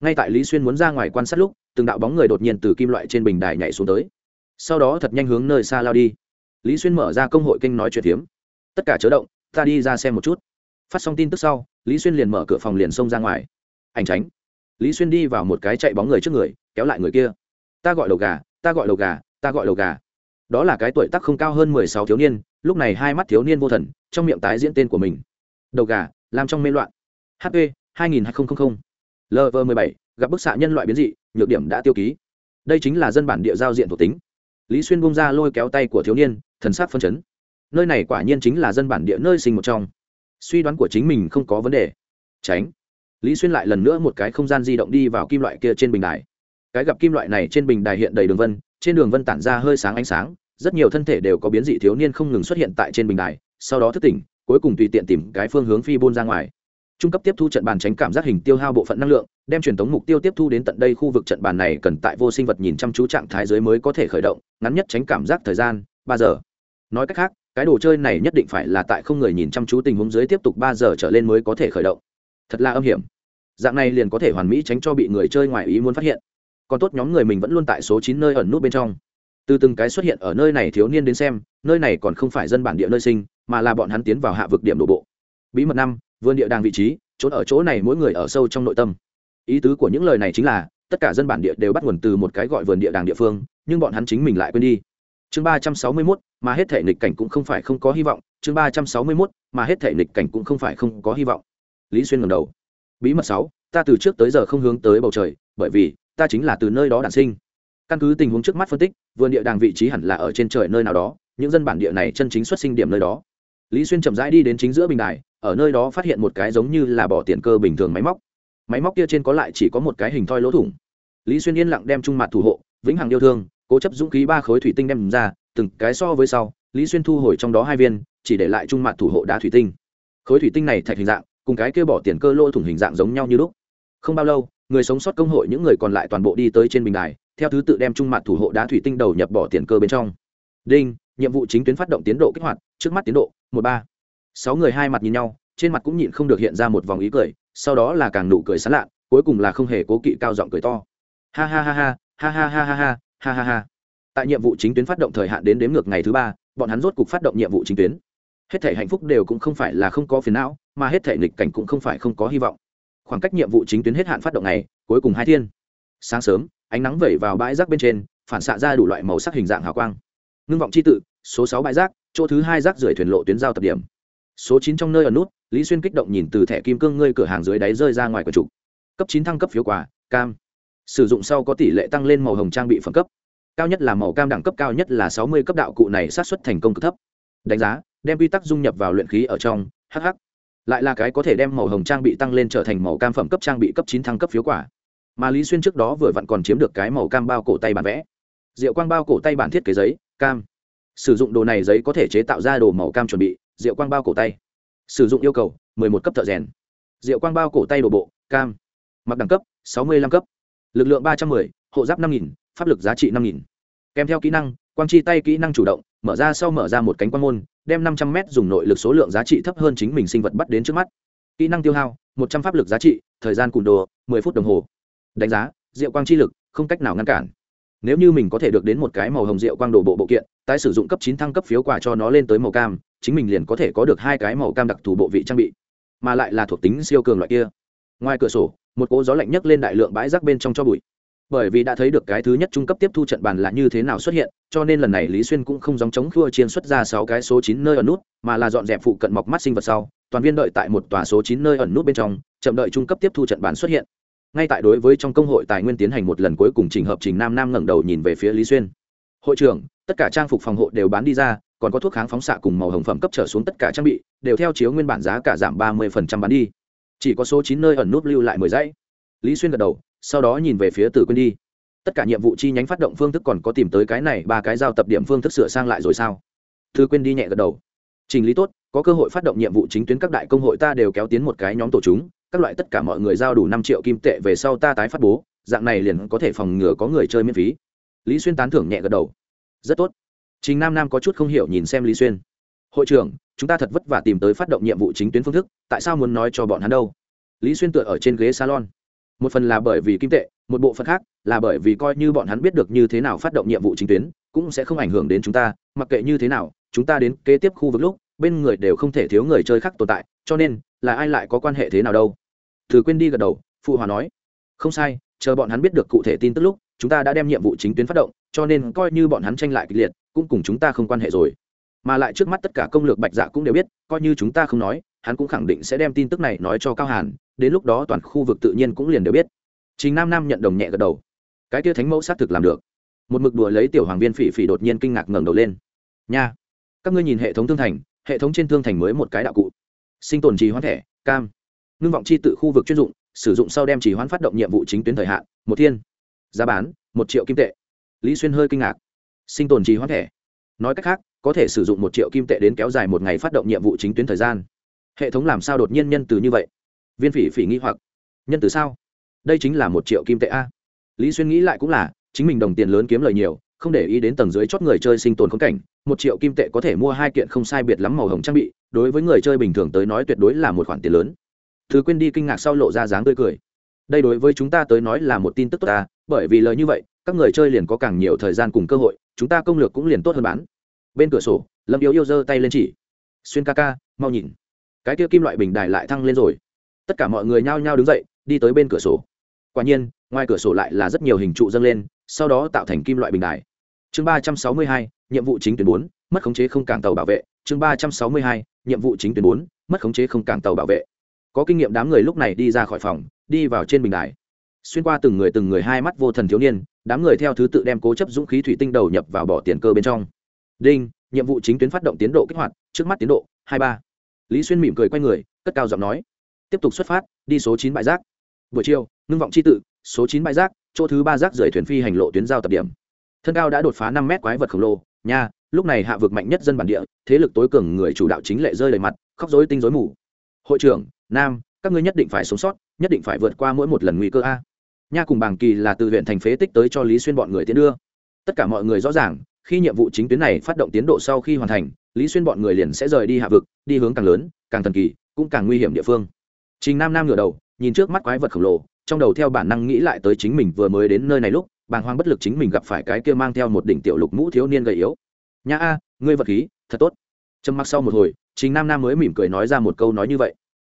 Ngay tại lý xuyên muốn ra ngoài quan sát lúc, từng đạo bóng người đột nhiên từ kim loại trên bình đài nhảy xuống tới. Sau đó thật nhanh hướng nơi xa lao đi. Lý xuyên mở ra công hội kênh nói chuyện phiếm tất cả chớ động, ta đi ra xem một chút phát xong tin tức sau, lý xuyên liền mở cửa phòng liền xông ra ngoài. Ảnh tránh. Lý xuyên đi vào một cái chạy bóng người trước người, kéo lại người kia. Ta gọi đầu gà, ta gọi đầu gà, ta gọi đầu gà. Đó là cái tuổi tác không cao hơn mười sáu thiếu niên, lúc này hai mắt thiếu niên vô thần, trong miệng tái diễn tên của mình. Đầu gà, làm trong mê loạn. Hp hai nghìn hai nghìn lv mười bảy, gặp bức xạ nhân loại biến dị, nhược điểm đã tiêu ký. Đây chính là dân bản địa giao diện thuộc tính. Lý xuyên bung ra lôi kéo tay của thiếu niên, thần sát phân chấn. Nơi này quả nhiên chính là dân bản địa nơi sinh một trong suy đoán của chính mình không có vấn đề. Tránh. Lý xuyên lại lần nữa một cái không gian di động đi vào kim loại kia trên bình đài. Cái gặp kim loại này trên bình đài hiện đầy đường vân, trên đường vân tản ra hơi sáng ánh sáng, rất nhiều thân thể đều có biến dị thiếu niên không ngừng xuất hiện tại trên bình đài, sau đó thức tỉnh, cuối cùng tùy tiện tìm cái phương hướng phi bôn ra ngoài. Trung cấp tiếp thu trận bàn tránh cảm giác hình tiêu hao bộ phận năng lượng, đem truyền thống mục tiêu tiếp thu đến tận đây khu vực trận bàn này cần tại vô sinh vật nhìn chăm chú trạng thái giới mới có thể khởi động, ngắn nhất tránh cảm giác thời gian, ba giờ. Nói cách khác cái đồ chơi này nhất định phải là tại không người nhìn chăm chú tình huống dưới tiếp tục ba giờ trở lên mới có thể khởi động. Thật là âm hiểm. Dạng này liền có thể hoàn mỹ tránh cho bị người chơi ngoài ý muốn phát hiện. Còn tốt nhóm người mình vẫn luôn tại số chín nơi ẩn nút bên trong. Từ từng cái xuất hiện ở nơi này thiếu niên đến xem, nơi này còn không phải dân bản địa nơi sinh, mà là bọn hắn tiến vào hạ vực điểm đổ bộ. Bí mật năm, vườn địa đàng vị trí, trốn ở chỗ này mỗi người ở sâu trong nội tâm. Ý tứ của những lời này chính là, tất cả dân bản địa đều bắt nguồn từ một cái gọi vườn địa đàng địa phương, nhưng bọn hắn chính mình lại quên đi. Chương ba trăm sáu mươi mốt mà hết thể nghịch cảnh cũng không phải không có hy vọng, chương ba trăm sáu mươi mốt, mà hết thể nghịch cảnh cũng không phải không có hy vọng. Lý xuyên ngầm đầu. Bí mật sáu, ta từ trước tới giờ không hướng tới bầu trời, bởi vì, ta chính là từ nơi đó đản sinh. Căn cứ tình huống trước mắt phân tích, vườn địa đàng vị trí hẳn là ở trên trời nơi nào đó, những dân bản địa này chân chính xuất sinh điểm nơi đó. Lý xuyên chậm rãi đi đến chính giữa bình đài, ở nơi đó phát hiện một cái giống như là bỏ tiền cơ bình thường máy móc. Máy móc kia trên có lại chỉ có một cái hình thoi lỗ thủng. Lý xuyên yên lặng đem trung mặt thủ hộ, vĩnh hằng yêu thương, cố chấp dũng khí ba khối thủy tinh đem ra từng cái so với sau, lý xuyên thu hồi trong đó hai viên, chỉ để lại trung mặt thủ hộ đá thủy tinh. Khối thủy tinh này thạch hình dạng, cùng cái kia bỏ tiền cơ lỗ thủng hình dạng giống nhau như lúc. Không bao lâu, người sống sót công hội những người còn lại toàn bộ đi tới trên bình đài, theo thứ tự đem trung mặt thủ hộ đá thủy tinh đầu nhập bỏ tiền cơ bên trong. Đinh, nhiệm vụ chính tuyến phát động tiến độ kích hoạt, trước mắt tiến độ, một ba. Sáu người hai mặt nhìn nhau, trên mặt cũng nhịn không được hiện ra một vòng ý cười, sau đó là càng nụ cười sán lạ, cuối cùng là không hề cố kỵ cao giọng cười to. Ha ha ha ha ha ha ha ha ha ha ha ha tại nhiệm vụ chính tuyến phát động thời hạn đến đếm ngược ngày thứ ba, bọn hắn rốt cục phát động nhiệm vụ chính tuyến. Hết thể hạnh phúc đều cũng không phải là không có phiền não, mà hết thể nghịch cảnh cũng không phải không có hy vọng. Khoảng cách nhiệm vụ chính tuyến hết hạn phát động này cuối cùng hai thiên. Sáng sớm, ánh nắng vẩy vào bãi rác bên trên, phản xạ ra đủ loại màu sắc hình dạng hào quang. Ngưng vọng c h i tự, số sáu bãi rác, chỗ thứ hai rác rưởi thuyền lộ tuyến giao tập điểm. Số chín trong nơi ở nút, lý xuyên kích động nhìn từ thẻ kim cương ngươi cửa hàng dưới đáy rơi ra ngoài quần trục. Cấp chín thăng cấp phiếu quà, cam. Sử dụng sau có tỷ lệ tăng lên màu hồng trang bị phẩm cấp cao nhất là màu cam đẳng cấp cao nhất là sáu mươi cấp đạo cụ này sát xuất thành công cực thấp. Đánh giá đem quy tắc dung nhập vào luyện khí ở trong hh lại là cái có thể đem màu hồng trang bị tăng lên trở thành màu cam phẩm cấp trang bị cấp chín thăng cấp phiếu quả. Mà lý xuyên trước đó vừa vặn còn chiếm được cái màu cam bao cổ tay bản vẽ. Rượu quang bao cổ tay bản thiết kế giấy cam. Sử dụng đồ này giấy có thể chế tạo ra đồ màu cam chuẩn bị rượu quang bao cổ tay. Sử dụng yêu cầu một cấp thợ rèn. Rượu quang bao cổ tay đồ bộ cam. Mặc đẳng cấp sáu mươi 65 cấp. Lực lượng ba trăm 310, hộ giáp năm nghìn pháp lực giá trị năm nghìn. Kèm theo kỹ năng, quang chi tay kỹ năng chủ động, mở ra sau mở ra một cánh quang môn, đem năm trăm m dùng nội lực số lượng giá trị thấp hơn chính mình sinh vật bắt đến trước mắt. Kỹ năng tiêu hao, một trăm pháp lực giá trị, thời gian cùn đồ, mười phút đồng hồ. Đánh giá, rượu quang chi lực, không cách nào ngăn cản. Nếu như mình có thể được đến một cái màu hồng rượu quang đồ bộ bộ kiện, tái sử dụng cấp chín thăng cấp phiếu quà cho nó lên tới màu cam, chính mình liền có thể có được hai cái màu cam đặc thù bộ vị trang bị. Mà lại là thuộc tính siêu cường loại kia. Ngoài cửa sổ, một cỗ gió lạnh nhấc lên đại lượng bãi rác bên trong cho bụi bởi vì đã thấy được cái thứ nhất trung cấp tiếp thu trận bàn là như thế nào xuất hiện, cho nên lần này lý xuyên cũng không dòng chống khua chiên xuất ra sáu cái số chín nơi ẩn nút, mà là dọn dẹp phụ cận mọc mắt sinh vật sau, toàn viên đợi tại một tòa số chín nơi ẩn nút bên trong, chậm đợi trung cấp tiếp thu trận bàn xuất hiện. Ngay tại đối với trong công hội tài nguyên tiến hành một lần cuối cùng trình hợp trình nam nam ngẩng đầu nhìn về phía lý xuyên. Hội trưởng, tất cả trang phục phòng hộ đều bán đi ra, còn có thuốc kháng phóng xạ cùng màu hồng phẩm cấp trở xuống tất cả trang bị, đều theo chiếu nguyên bản giá cả giảm ba mươi bán đi. Chỉ có số chín nơi ẩn nút lưu lại mười dãy. Lý xuyên gật đầu sau đó nhìn về phía từ quên đi. Tất cả nhiệm vụ chi nhánh phát động phương thức còn có tìm tới cái này, ba cái giao tập điểm phương thức sửa sang lại rồi sao? Thư quên đi nhẹ gật đầu. Trình lý tốt, có cơ hội phát động nhiệm vụ chính tuyến các đại công hội ta đều kéo tiến một cái nhóm tổ chúng, các loại tất cả mọi người giao đủ năm triệu kim tệ về sau ta tái phát bố, dạng này liền có thể phòng ngừa có người chơi miễn phí. Lý xuyên tán thưởng nhẹ gật đầu. Rất tốt. Trình nam nam có chút không hiểu nhìn xem lý xuyên. Hội trưởng, chúng ta thật vất vả tìm tới phát động nhiệm vụ chính tuyến phương thức, tại sao muốn nói cho bọn hắn đâu? Lý xuyên tựa ở trên ghế salon một phần là bởi vì kim tệ, một bộ phận khác là bởi vì coi như bọn hắn biết được như thế nào phát động nhiệm vụ chính tuyến, cũng sẽ không ảnh hưởng đến chúng ta, mặc kệ như thế nào, chúng ta đến kế tiếp khu vực lúc, bên người đều không thể thiếu người chơi khác tồn tại, cho nên là ai lại có quan hệ thế nào đâu. Thử quên đi gật đầu, phụ hòa nói. Không sai, chờ bọn hắn biết được cụ thể tin tức lúc, chúng ta đã đem nhiệm vụ chính tuyến phát động, cho nên coi như bọn hắn tranh lại kịch liệt, cũng cùng chúng ta không quan hệ rồi. Mà lại trước mắt tất cả công lược bạch dạ cũng đều biết, coi như chúng ta không nói hắn cũng khẳng định sẽ đem tin tức này nói cho cao hàn, đến lúc đó toàn khu vực tự nhiên cũng liền đều biết. Chính nam nam nhận đồng nhẹ gật đầu. Cái kia thánh mẫu xác thực làm được. Một mực đùa lấy tiểu hoàng viên phỉ phỉ đột nhiên kinh ngạc ngẩng đầu lên. Nha, các ngươi nhìn hệ thống thương thành, hệ thống trên thương thành mới một cái đạo cụ. Sinh tồn trì hoãn thẻ, cam. Ngưng vọng chi tự khu vực chuyên dụng, sử dụng sau đem trì hoãn phát động nhiệm vụ chính tuyến thời hạn, một thiên. Giá bán, một triệu kim tệ. Lý xuyên hơi kinh ngạc. Sinh tồn trì hoãn thẻ. Nói cách khác, có thể sử dụng một triệu kim tệ đến kéo dài một ngày phát động nhiệm vụ chính tuyến thời gian hệ thống làm sao đột nhiên nhân từ như vậy? Viên phỉ phỉ nghi hoặc. Nhân từ sao? Đây chính là một triệu kim tệ a. Lý xuyên nghĩ lại cũng là, chính mình đồng tiền lớn kiếm lời nhiều, không để ý đến tầng dưới chót người chơi sinh tồn khốn cảnh, một triệu kim tệ có thể mua hai kiện không sai biệt lắm màu hồng trang bị, đối với người chơi bình thường tới nói tuyệt đối là một khoản tiền lớn. Thứ quên đi kinh ngạc sau lộ ra dáng tươi cười. Đây đối với chúng ta tới nói là một tin tức tốt ta, bởi vì lời như vậy, các người chơi liền có càng nhiều thời gian cùng cơ hội, chúng ta công lược cũng liền tốt hơn bán. Bên cửa sổ, lâm yếu yêu giơ tay lên chỉ. Xuyên ca ca, mau nhìn cái kia kim loại bình đài lại thăng lên rồi. Tất cả mọi người nhao nhao đứng dậy, đi tới bên cửa sổ. Quả nhiên, ngoài cửa sổ lại là rất nhiều hình trụ dâng lên, sau đó tạo thành kim loại bình đài. Chương ba trăm sáu mươi hai, nhiệm vụ chính tuyến bốn, mất khống chế không cảng tàu bảo vệ. Chương ba trăm sáu mươi hai, nhiệm vụ chính tuyến bốn, mất khống chế không cảng tàu bảo vệ. Có kinh nghiệm đám người lúc này đi ra khỏi phòng, đi vào trên bình đài. Xuyên qua từng người từng người hai mắt vô thần thiếu niên, đám người theo thứ tự đem cố chấp dũng khí thủy tinh đầu nhập vào bỏ tiền cơ bên trong. Đinh, nhiệm vụ chính tuyến phát động tiến độ kích hoạt, trước mắt tiến độ, hai ba lý xuyên mỉm cười quay người, cất cao giọng nói, tiếp tục xuất phát, đi số chín bãi rác. Buổi chiều, ngưng vọng c h i tự, số chín bãi rác, chỗ thứ ba rác rời thuyền phi hành lộ tuyến giao tập điểm. Thân cao đã đột phá năm mét quái vật khổng lồ, nha, lúc này hạ vực mạnh nhất dân bản địa, thế lực tối cường người chủ đạo chính lệ rơi đầy mặt, khóc dối tinh dối mù. Hội trưởng, nam, các ngươi nhất định phải sống sót, nhất định phải vượt qua mỗi một lần nguy cơ a. Nha cùng bàng kỳ là từ huyện thành phế tích tới cho lý xuyên bọn người tiến đưa. Tất cả mọi người rõ ràng, khi nhiệm vụ chính tuyến này phát động tiến độ sau khi hoàn thành lý xuyên bọn người liền sẽ rời đi hạ vực, đi hướng càng lớn, càng thần kỳ, cũng càng nguy hiểm địa phương. Trình nam nam ngửa đầu, nhìn trước mắt quái vật khổng lồ, trong đầu theo bản năng nghĩ lại tới chính mình vừa mới đến nơi này lúc, bàng hoàng bất lực chính mình gặp phải cái kia mang theo một đỉnh tiểu lục mũ thiếu niên gầy yếu. Nha a, ngươi vật khí, thật tốt. Trầm mặc sau một hồi, trình nam nam mới mỉm cười nói ra một câu nói như vậy.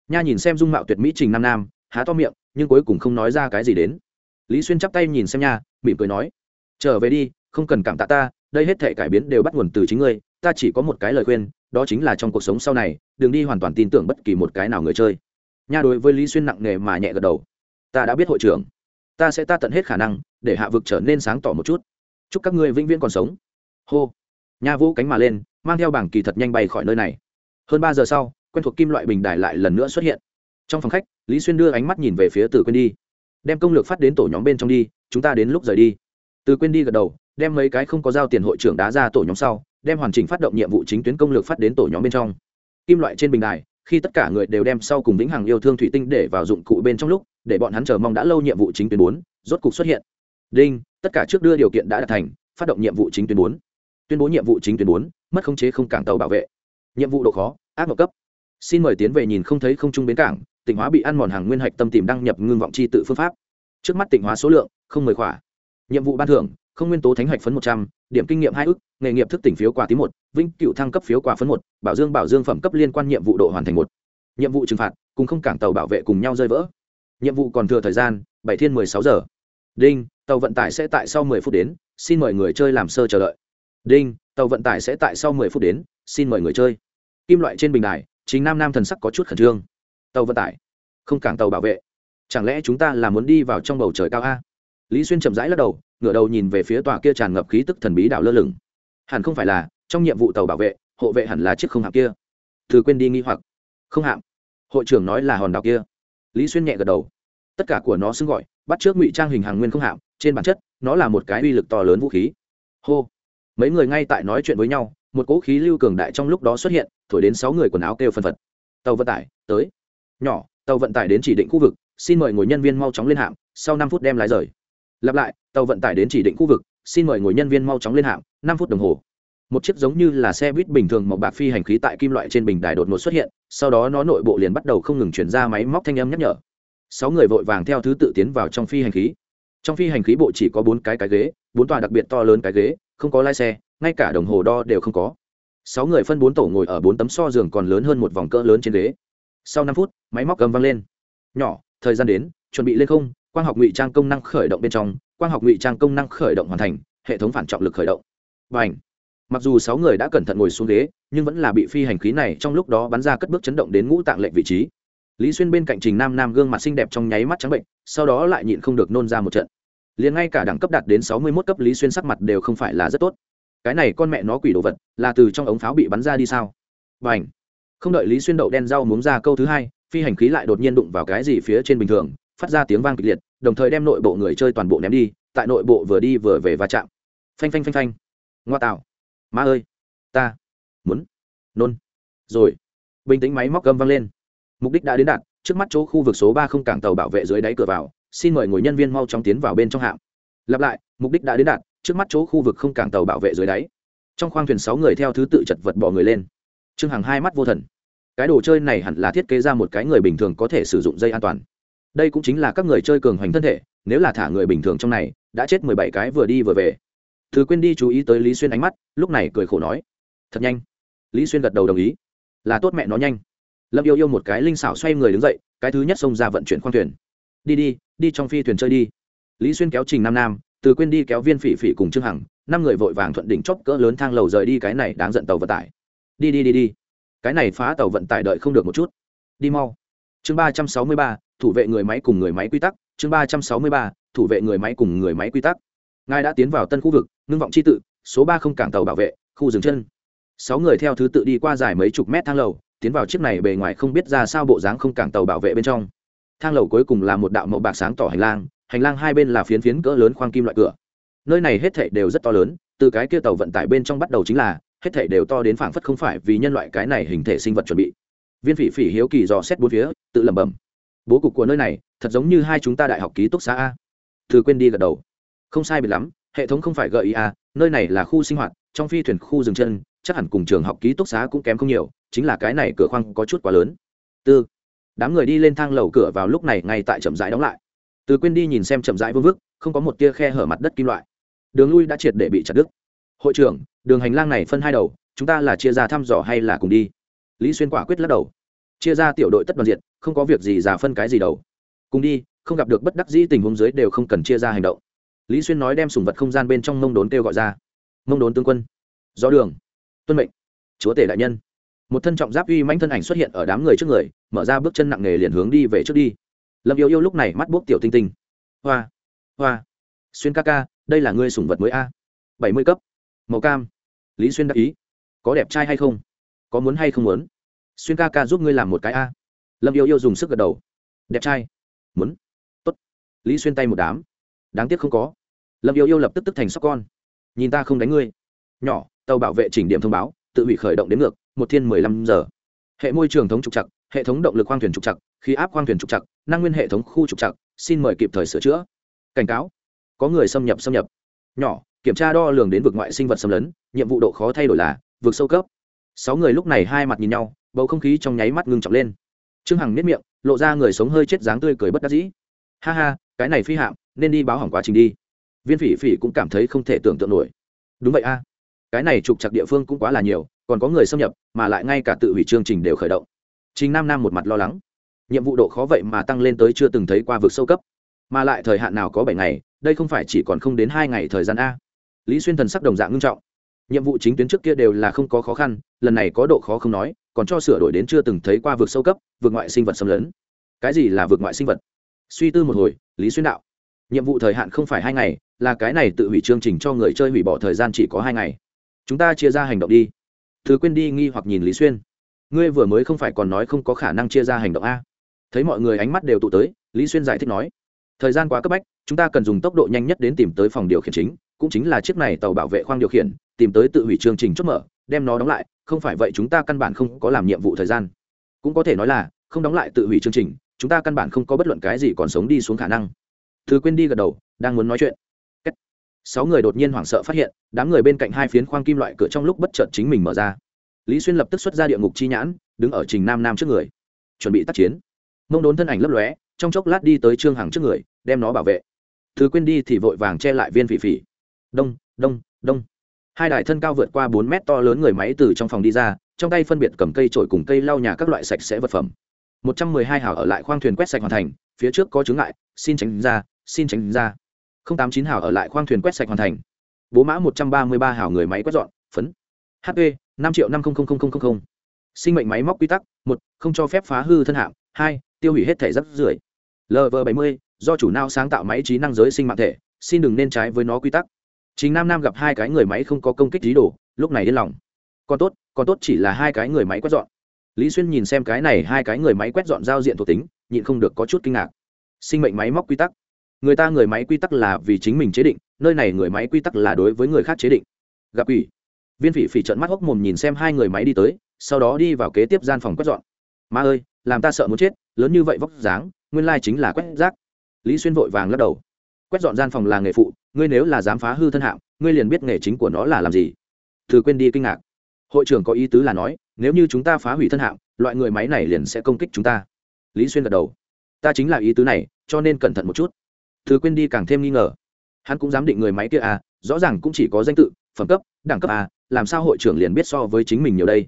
Nha nhìn xem dung mạo tuyệt mỹ trình nam nam, há to miệng, nhưng cuối cùng không nói ra cái gì đến. Lý xuyên chắp tay nhìn xem nha, mỉm cười nói, trở về đi, không cần cảm tạ ta, đây hết thể cải biến đều bắt nguồn từ chính ngươi ta chỉ có một cái lời khuyên, đó chính là trong cuộc sống sau này, đừng đi hoàn toàn tin tưởng bất kỳ một cái nào người chơi. Nha đối với lý xuyên nặng nề mà nhẹ gật đầu. Ta đã biết hội trưởng. Ta sẽ ta tận hết khả năng để hạ vực trở nên sáng tỏ một chút. Chúc các ngươi vĩnh viễn còn sống. Hô. Nha vũ cánh mà lên, mang theo bảng kỳ thật nhanh bay khỏi nơi này. Hơn ba giờ sau, quen thuộc kim loại bình đài lại lần nữa xuất hiện. Trong phòng khách, lý xuyên đưa ánh mắt nhìn về phía từ quên đi. Đem công lược phát đến tổ nhóm bên trong đi, chúng ta đến lúc rời đi. Từ quên đi gật đầu, đem mấy cái không có giao tiền hội trưởng đá ra tổ nhóm sau đem hoàn chỉnh phát động nhiệm vụ chính tuyến công lược phát đến tổ nhóm bên trong. Kim loại trên bình đài, khi tất cả người đều đem sau cùng vĩnh hằng yêu thương thủy tinh để vào dụng cụ bên trong lúc, để bọn hắn chờ mong đã lâu nhiệm vụ chính tuyến bốn, rốt cục xuất hiện. Đinh, tất cả trước đưa điều kiện đã đạt thành, phát động nhiệm vụ chính tuyến bốn. Tuyên bố nhiệm vụ chính tuyến bốn, mất khống chế không cảng tàu bảo vệ. Nhiệm vụ độ khó, ác mộng cấp. Xin mời tiến về nhìn không thấy không trung bến cảng tỉnh hóa bị ăn mòn hàng nguyên hạch tâm tìm đăng nhập ngưng vọng chi tự phương pháp. Trước mắt tỉnh hóa số lượng, không mười khỏa. Nhiệm vụ ban thưởng, không nguyên tố thánh hạch phấn một trăm điểm kinh nghiệm hai ước, nghề nghiệp thức tỉnh phiếu quà tí một, vĩnh cựu thăng cấp phiếu quà phấn một, bảo dương bảo dương phẩm cấp liên quan nhiệm vụ độ hoàn thành một. Nhiệm vụ trừng phạt, cùng không cảng tàu bảo vệ cùng nhau rơi vỡ. Nhiệm vụ còn thừa thời gian, bảy thiên mười sáu giờ. Đinh, tàu vận tải sẽ tại sau mười phút đến, xin mời người chơi làm sơ chờ đợi. Đinh, tàu vận tải sẽ tại sau mười phút đến, xin mời người chơi. Kim loại trên bình đài, chính nam nam thần sắc có chút khẩn trương. Tàu vận tải, không cảng tàu bảo vệ. Chẳng lẽ chúng ta là muốn đi vào trong bầu trời cao a? Lý xuyên chậm rãi lắc đầu ngửa đầu nhìn về phía tòa kia tràn ngập khí tức thần bí đảo lơ lửng. Hẳn không phải là, trong nhiệm vụ tàu bảo vệ, hộ vệ hẳn là chiếc không hạm kia. Thử quên đi nghi hoặc. Không hạm. Hội trưởng nói là hòn đảo kia. Lý xuyên nhẹ gật đầu. Tất cả của nó xưng gọi, bắt trước ngụy trang hình hàng nguyên không hạm, trên bản chất, nó là một cái uy lực to lớn vũ khí. Hô. Mấy người ngay tại nói chuyện với nhau, một cỗ khí lưu cường đại trong lúc đó xuất hiện, thổi đến sáu người quần áo kêu phân phật. Tàu vận tải, tới. Nhỏ, tàu vận tải đến chỉ định khu vực, xin mời ngồi nhân viên mau chóng lên hạm, sau năm phút đem lái rời lặp lại, tàu vận tải đến chỉ định khu vực, xin mời ngồi nhân viên mau chóng lên hạng, năm phút đồng hồ. Một chiếc giống như là xe buýt bình thường màu bạc phi hành khí tại kim loại trên bình đài đột ngột xuất hiện, sau đó nó nội bộ liền bắt đầu không ngừng chuyển ra máy móc thanh âm nhắc nhở. Sáu người vội vàng theo thứ tự tiến vào trong phi hành khí. Trong phi hành khí bộ chỉ có bốn cái cái ghế, bốn tòa đặc biệt to lớn cái ghế, không có lái xe, ngay cả đồng hồ đo đều không có. Sáu người phân bốn tổ ngồi ở bốn tấm so giường còn lớn hơn một vòng cỡ lớn trên ghế. Sau năm phút, máy móc cầm văng lên. Nhỏ, thời gian đến, chuẩn bị lên không quang học ngụy trang công năng khởi động bên trong, quang học ngụy trang công năng khởi động hoàn thành, hệ thống phản trọng lực khởi động. Và ảnh mặc dù sáu người đã cẩn thận ngồi xuống ghế, nhưng vẫn là bị phi hành khí này trong lúc đó bắn ra cất bước chấn động đến ngũ tạng lệnh vị trí. Lý xuyên bên cạnh trình nam nam gương mặt xinh đẹp trong nháy mắt trắng bệnh, sau đó lại nhịn không được nôn ra một trận. Liền ngay cả đẳng cấp đạt đến sáu mươi mốt cấp lý xuyên sắc mặt đều không phải là rất tốt. Cái này con mẹ nó quỷ đồ vật, là từ trong ống pháo bị bắn ra đi sao? Và ảnh không đợi lý xuyên đậu đen rau muống ra câu thứ hai, phi hành khí lại đột nhiên đụng vào cái gì phía trên bình thường phát ra tiếng vang kịch liệt, đồng thời đem nội bộ người chơi toàn bộ ném đi, tại nội bộ vừa đi vừa về va chạm. Phanh phanh phanh phanh. Ngoa tạo. Ma ơi, ta muốn nôn. Rồi, bình tĩnh máy móc gâm vang lên. Mục đích đã đến đạt, trước mắt chỗ khu vực số ba không cảng tàu bảo vệ dưới đáy cửa vào, xin mời ngồi nhân viên mau chóng tiến vào bên trong hạm. Lặp lại, mục đích đã đến đạt, trước mắt chỗ khu vực không cảng tàu bảo vệ dưới đáy. Trong khoang thuyền sáu người theo thứ tự chật vật bỏ người lên. Trương hằng hai mắt vô thần. Cái đồ chơi này hẳn là thiết kế ra một cái người bình thường có thể sử dụng dây an toàn đây cũng chính là các người chơi cường hoành thân thể, nếu là thả người bình thường trong này, đã chết mười bảy cái vừa đi vừa về. Thứ quên đi chú ý tới lý xuyên ánh mắt, lúc này cười khổ nói, thật nhanh. Lý xuyên gật đầu đồng ý. Là tốt mẹ nó nhanh. Lâm yêu yêu một cái linh xảo xoay người đứng dậy, cái thứ nhất xông ra vận chuyển khoang thuyền. Đi đi đi trong phi thuyền chơi đi. Lý xuyên kéo trình nam nam, từ quên đi kéo viên phỉ phỉ cùng trương hằng, năm người vội vàng thuận đỉnh chóp cỡ lớn thang lầu rời đi cái này đáng giận tàu vận tải. Đi đi đi đi. Cái này phá tàu vận tải đợi không được một chút. Đi mau chương ba trăm sáu mươi ba, thủ vệ người máy cùng người máy quy tắc. Chương ba trăm sáu mươi ba, thủ vệ người máy cùng người máy quy tắc. Ngài đã tiến vào tân khu vực, ngưng vọng c h i tự, số ba không cảng tàu bảo vệ, khu dừng chân. Sáu người theo thứ tự đi qua dài mấy chục mét thang lầu, tiến vào chiếc này bề ngoài không biết ra sao bộ dáng không cảng tàu bảo vệ bên trong. Thang lầu cuối cùng là một đạo màu bạc sáng tỏ hành lang hành lang hai bên là phiến phiến cỡ lớn khoang kim loại cửa. Nơi này hết thảy đều rất to lớn, từ cái kia tàu vận tải bên trong bắt đầu chính là, hết thảy đều to đến phảng phất không phải vì nhân loại cái này hình thể sinh vật chuẩn bị viên phỉ phỉ hiếu kỳ dò xét bốn phía, tự lẩm bẩm. Bố cục của nơi này, thật giống như hai chúng ta đại học ký túc xá a. Từ quên đi gật đầu. Không sai biệt lắm, hệ thống không phải gợi ý a, nơi này là khu sinh hoạt, trong phi thuyền khu dừng chân, chắc hẳn cùng trường học ký túc xá cũng kém không nhiều, chính là cái này cửa khoang có chút quá lớn. Tư. Đám người đi lên thang lầu cửa vào lúc này ngay tại chậm rãi đóng lại. Từ quên đi nhìn xem chậm rãi vương vức, không có một tia khe hở mặt đất kim loại. Đường lui đã triệt để bị chặt đứt. Hội trưởng, đường hành lang này phân hai đầu, chúng ta là chia ra thăm dò hay là cùng đi? Lý xuyên quả quyết lắc đầu chia ra tiểu đội tất đoàn diện, không có việc gì giả phân cái gì đầu. cùng đi, không gặp được bất đắc dĩ tình huống dưới đều không cần chia ra hành động. lý xuyên nói đem sùng vật không gian bên trong mông đốn kêu gọi ra. mông đốn tướng quân, do đường, tuân mệnh, chúa tể đại nhân. một thân trọng giáp uy mãnh thân ảnh xuất hiện ở đám người trước người, mở ra bước chân nặng nề liền hướng đi về trước đi. lâm yêu yêu lúc này mắt buốc tiểu tinh tinh. hoa hoa, xuyên ca ca, đây là ngươi sủng vật mới a. bảy mươi cấp, màu cam. lý xuyên đáp ý, có đẹp trai hay không? Có muốn hay không muốn? Xuyên ca ca giúp ngươi làm một cái a. Lâm yêu yêu dùng sức gật đầu. Đẹp trai. Muốn. Tốt. Lý xuyên tay một đám. Đáng tiếc không có. Lâm yêu yêu lập tức tức thành sóc con. Nhìn ta không đánh ngươi. Nhỏ, tàu bảo vệ chỉnh điểm thông báo, tự hủy khởi động đến ngược, một thiên mười lăm giờ. Hệ môi trường thống trục chặt hệ thống động lực khoang thuyền trục chặt khí áp khoang thuyền trục chặt năng nguyên hệ thống khu trục chặt xin mời kịp thời sửa chữa. Cảnh cáo. Có người xâm nhập xâm nhập. Nhỏ, kiểm tra đo lường đến vực ngoại sinh vật xâm lấn, nhiệm vụ độ khó thay đổi là, vực sâu cấp sáu người lúc này hai mặt nhìn nhau, bầu không khí trong nháy mắt ngưng trọng lên. Trương hằng nếp miệng, lộ ra người sống hơi chết dáng tươi cười bất đắc dĩ. Ha ha, cái này phi hạm, nên đi báo hỏng quá trình đi. Viên phỉ phỉ cũng cảm thấy không thể tưởng tượng nổi. Đúng vậy a, cái này trục chặt địa phương cũng quá là nhiều, còn có người xâm nhập, mà lại ngay cả tự hủy chương trình đều khởi động. Chính nam nam một mặt lo lắng. Nhiệm vụ độ khó vậy mà tăng lên tới chưa từng thấy qua vực sâu cấp. Mà lại thời hạn nào có bảy ngày, đây không phải chỉ còn không đến hai ngày thời gian a. Lý xuyên thần sắc đồng dạng ngưng trọng nhiệm vụ chính tuyến trước kia đều là không có khó khăn, lần này có độ khó không nói, còn cho sửa đổi đến chưa từng thấy qua vực sâu cấp, vực ngoại sinh vật xâm lấn. Cái gì là vực ngoại sinh vật? Suy tư một hồi, lý xuyên đạo. Nhiệm vụ thời hạn không phải hai ngày, là cái này tự hủy chương trình cho người chơi hủy bỏ thời gian chỉ có hai ngày. Chúng ta chia ra hành động đi. Thứ quên đi nghi hoặc nhìn lý xuyên. Ngươi vừa mới không phải còn nói không có khả năng chia ra hành động a. Thấy mọi người ánh mắt đều tụ tới, lý xuyên giải thích nói. Thời gian quá cấp bách, chúng ta cần dùng tốc độ nhanh nhất đến tìm tới phòng điều khiển chính, cũng chính là chiếc này tàu bảo vệ khoang điều khiển tìm tới tự hủy chương trình chốt mở, đem nó đóng lại, không phải vậy chúng ta căn bản không có làm nhiệm vụ thời gian. Cũng có thể nói là, không đóng lại tự hủy chương trình, chúng ta căn bản không có bất luận cái gì còn sống đi xuống khả năng. Thứ quên đi gật đầu, đang muốn nói chuyện. Sáu người đột nhiên hoảng sợ phát hiện, đám người bên cạnh hai phiến khoang kim loại cửa trong lúc bất chợt chính mình mở ra. Lý xuyên lập tức xuất ra địa ngục chi nhãn, đứng ở trình nam nam trước người. Chuẩn bị tác chiến. Mông đốn thân ảnh lấp lóe, trong chốc lát đi tới trương hằng trước người, đem nó bảo vệ. Thứ quên đi thì vội vàng che lại viên phỉ phỉ. Đông đông đông hai đại thân cao vượt qua bốn mét to lớn người máy từ trong phòng đi ra, trong tay phân biệt cầm cây trổi cùng cây lau nhà các loại sạch sẽ vật phẩm. Một trăm mười hai hảo ở lại khoang thuyền quét sạch hoàn thành, phía trước có chướng ngại, xin tránh ra, xin tránh ra. Không tám chín hảo ở lại khoang thuyền quét sạch hoàn thành. Bố mã một trăm ba mươi ba hảo người máy quét dọn, phấn. Hp năm triệu năm mươi sinh mệnh máy móc quy tắc, một, không cho phép phá hư thân hạng, hai, tiêu hủy hết thể rắc rưởi. Lv bảy mươi, do chủ nao sáng tạo máy trí năng giới sinh mạng thể, xin đừng nên trái với nó quy tắc chính nam nam gặp hai cái người máy không có công kích trí đồ, lúc này yên lòng. Còn tốt còn tốt chỉ là hai cái người máy quét dọn. Lý xuyên nhìn xem cái này hai cái người máy quét dọn giao diện thuộc tính, nhịn không được có chút kinh ngạc. Sinh mệnh máy móc quy tắc. Người ta người máy quy tắc là vì chính mình chế định, nơi này người máy quy tắc là đối với người khác chế định. Gặp ủy. Viên phỉ phỉ trận mắt hốc mồm nhìn xem hai người máy đi tới, sau đó đi vào kế tiếp gian phòng quét dọn. Ma ơi, làm ta sợ muốn chết, lớn như vậy vóc dáng, nguyên lai chính là quét rác. Lý xuyên vội vàng lắc đầu quét dọn gian phòng là nghề phụ, ngươi nếu là dám phá hư thân hạng, ngươi liền biết nghề chính của nó là làm gì. Thử quên đi kinh ngạc. Hội trưởng có ý tứ là nói, nếu như chúng ta phá hủy thân hạng, loại người máy này liền sẽ công kích chúng ta. Lý xuyên gật đầu. Ta chính là ý tứ này, cho nên cẩn thận một chút. Thứ quên đi càng thêm nghi ngờ. Hắn cũng dám định người máy kia à rõ ràng cũng chỉ có danh tự, phẩm cấp, đẳng cấp à làm sao hội trưởng liền biết so với chính mình nhiều đây?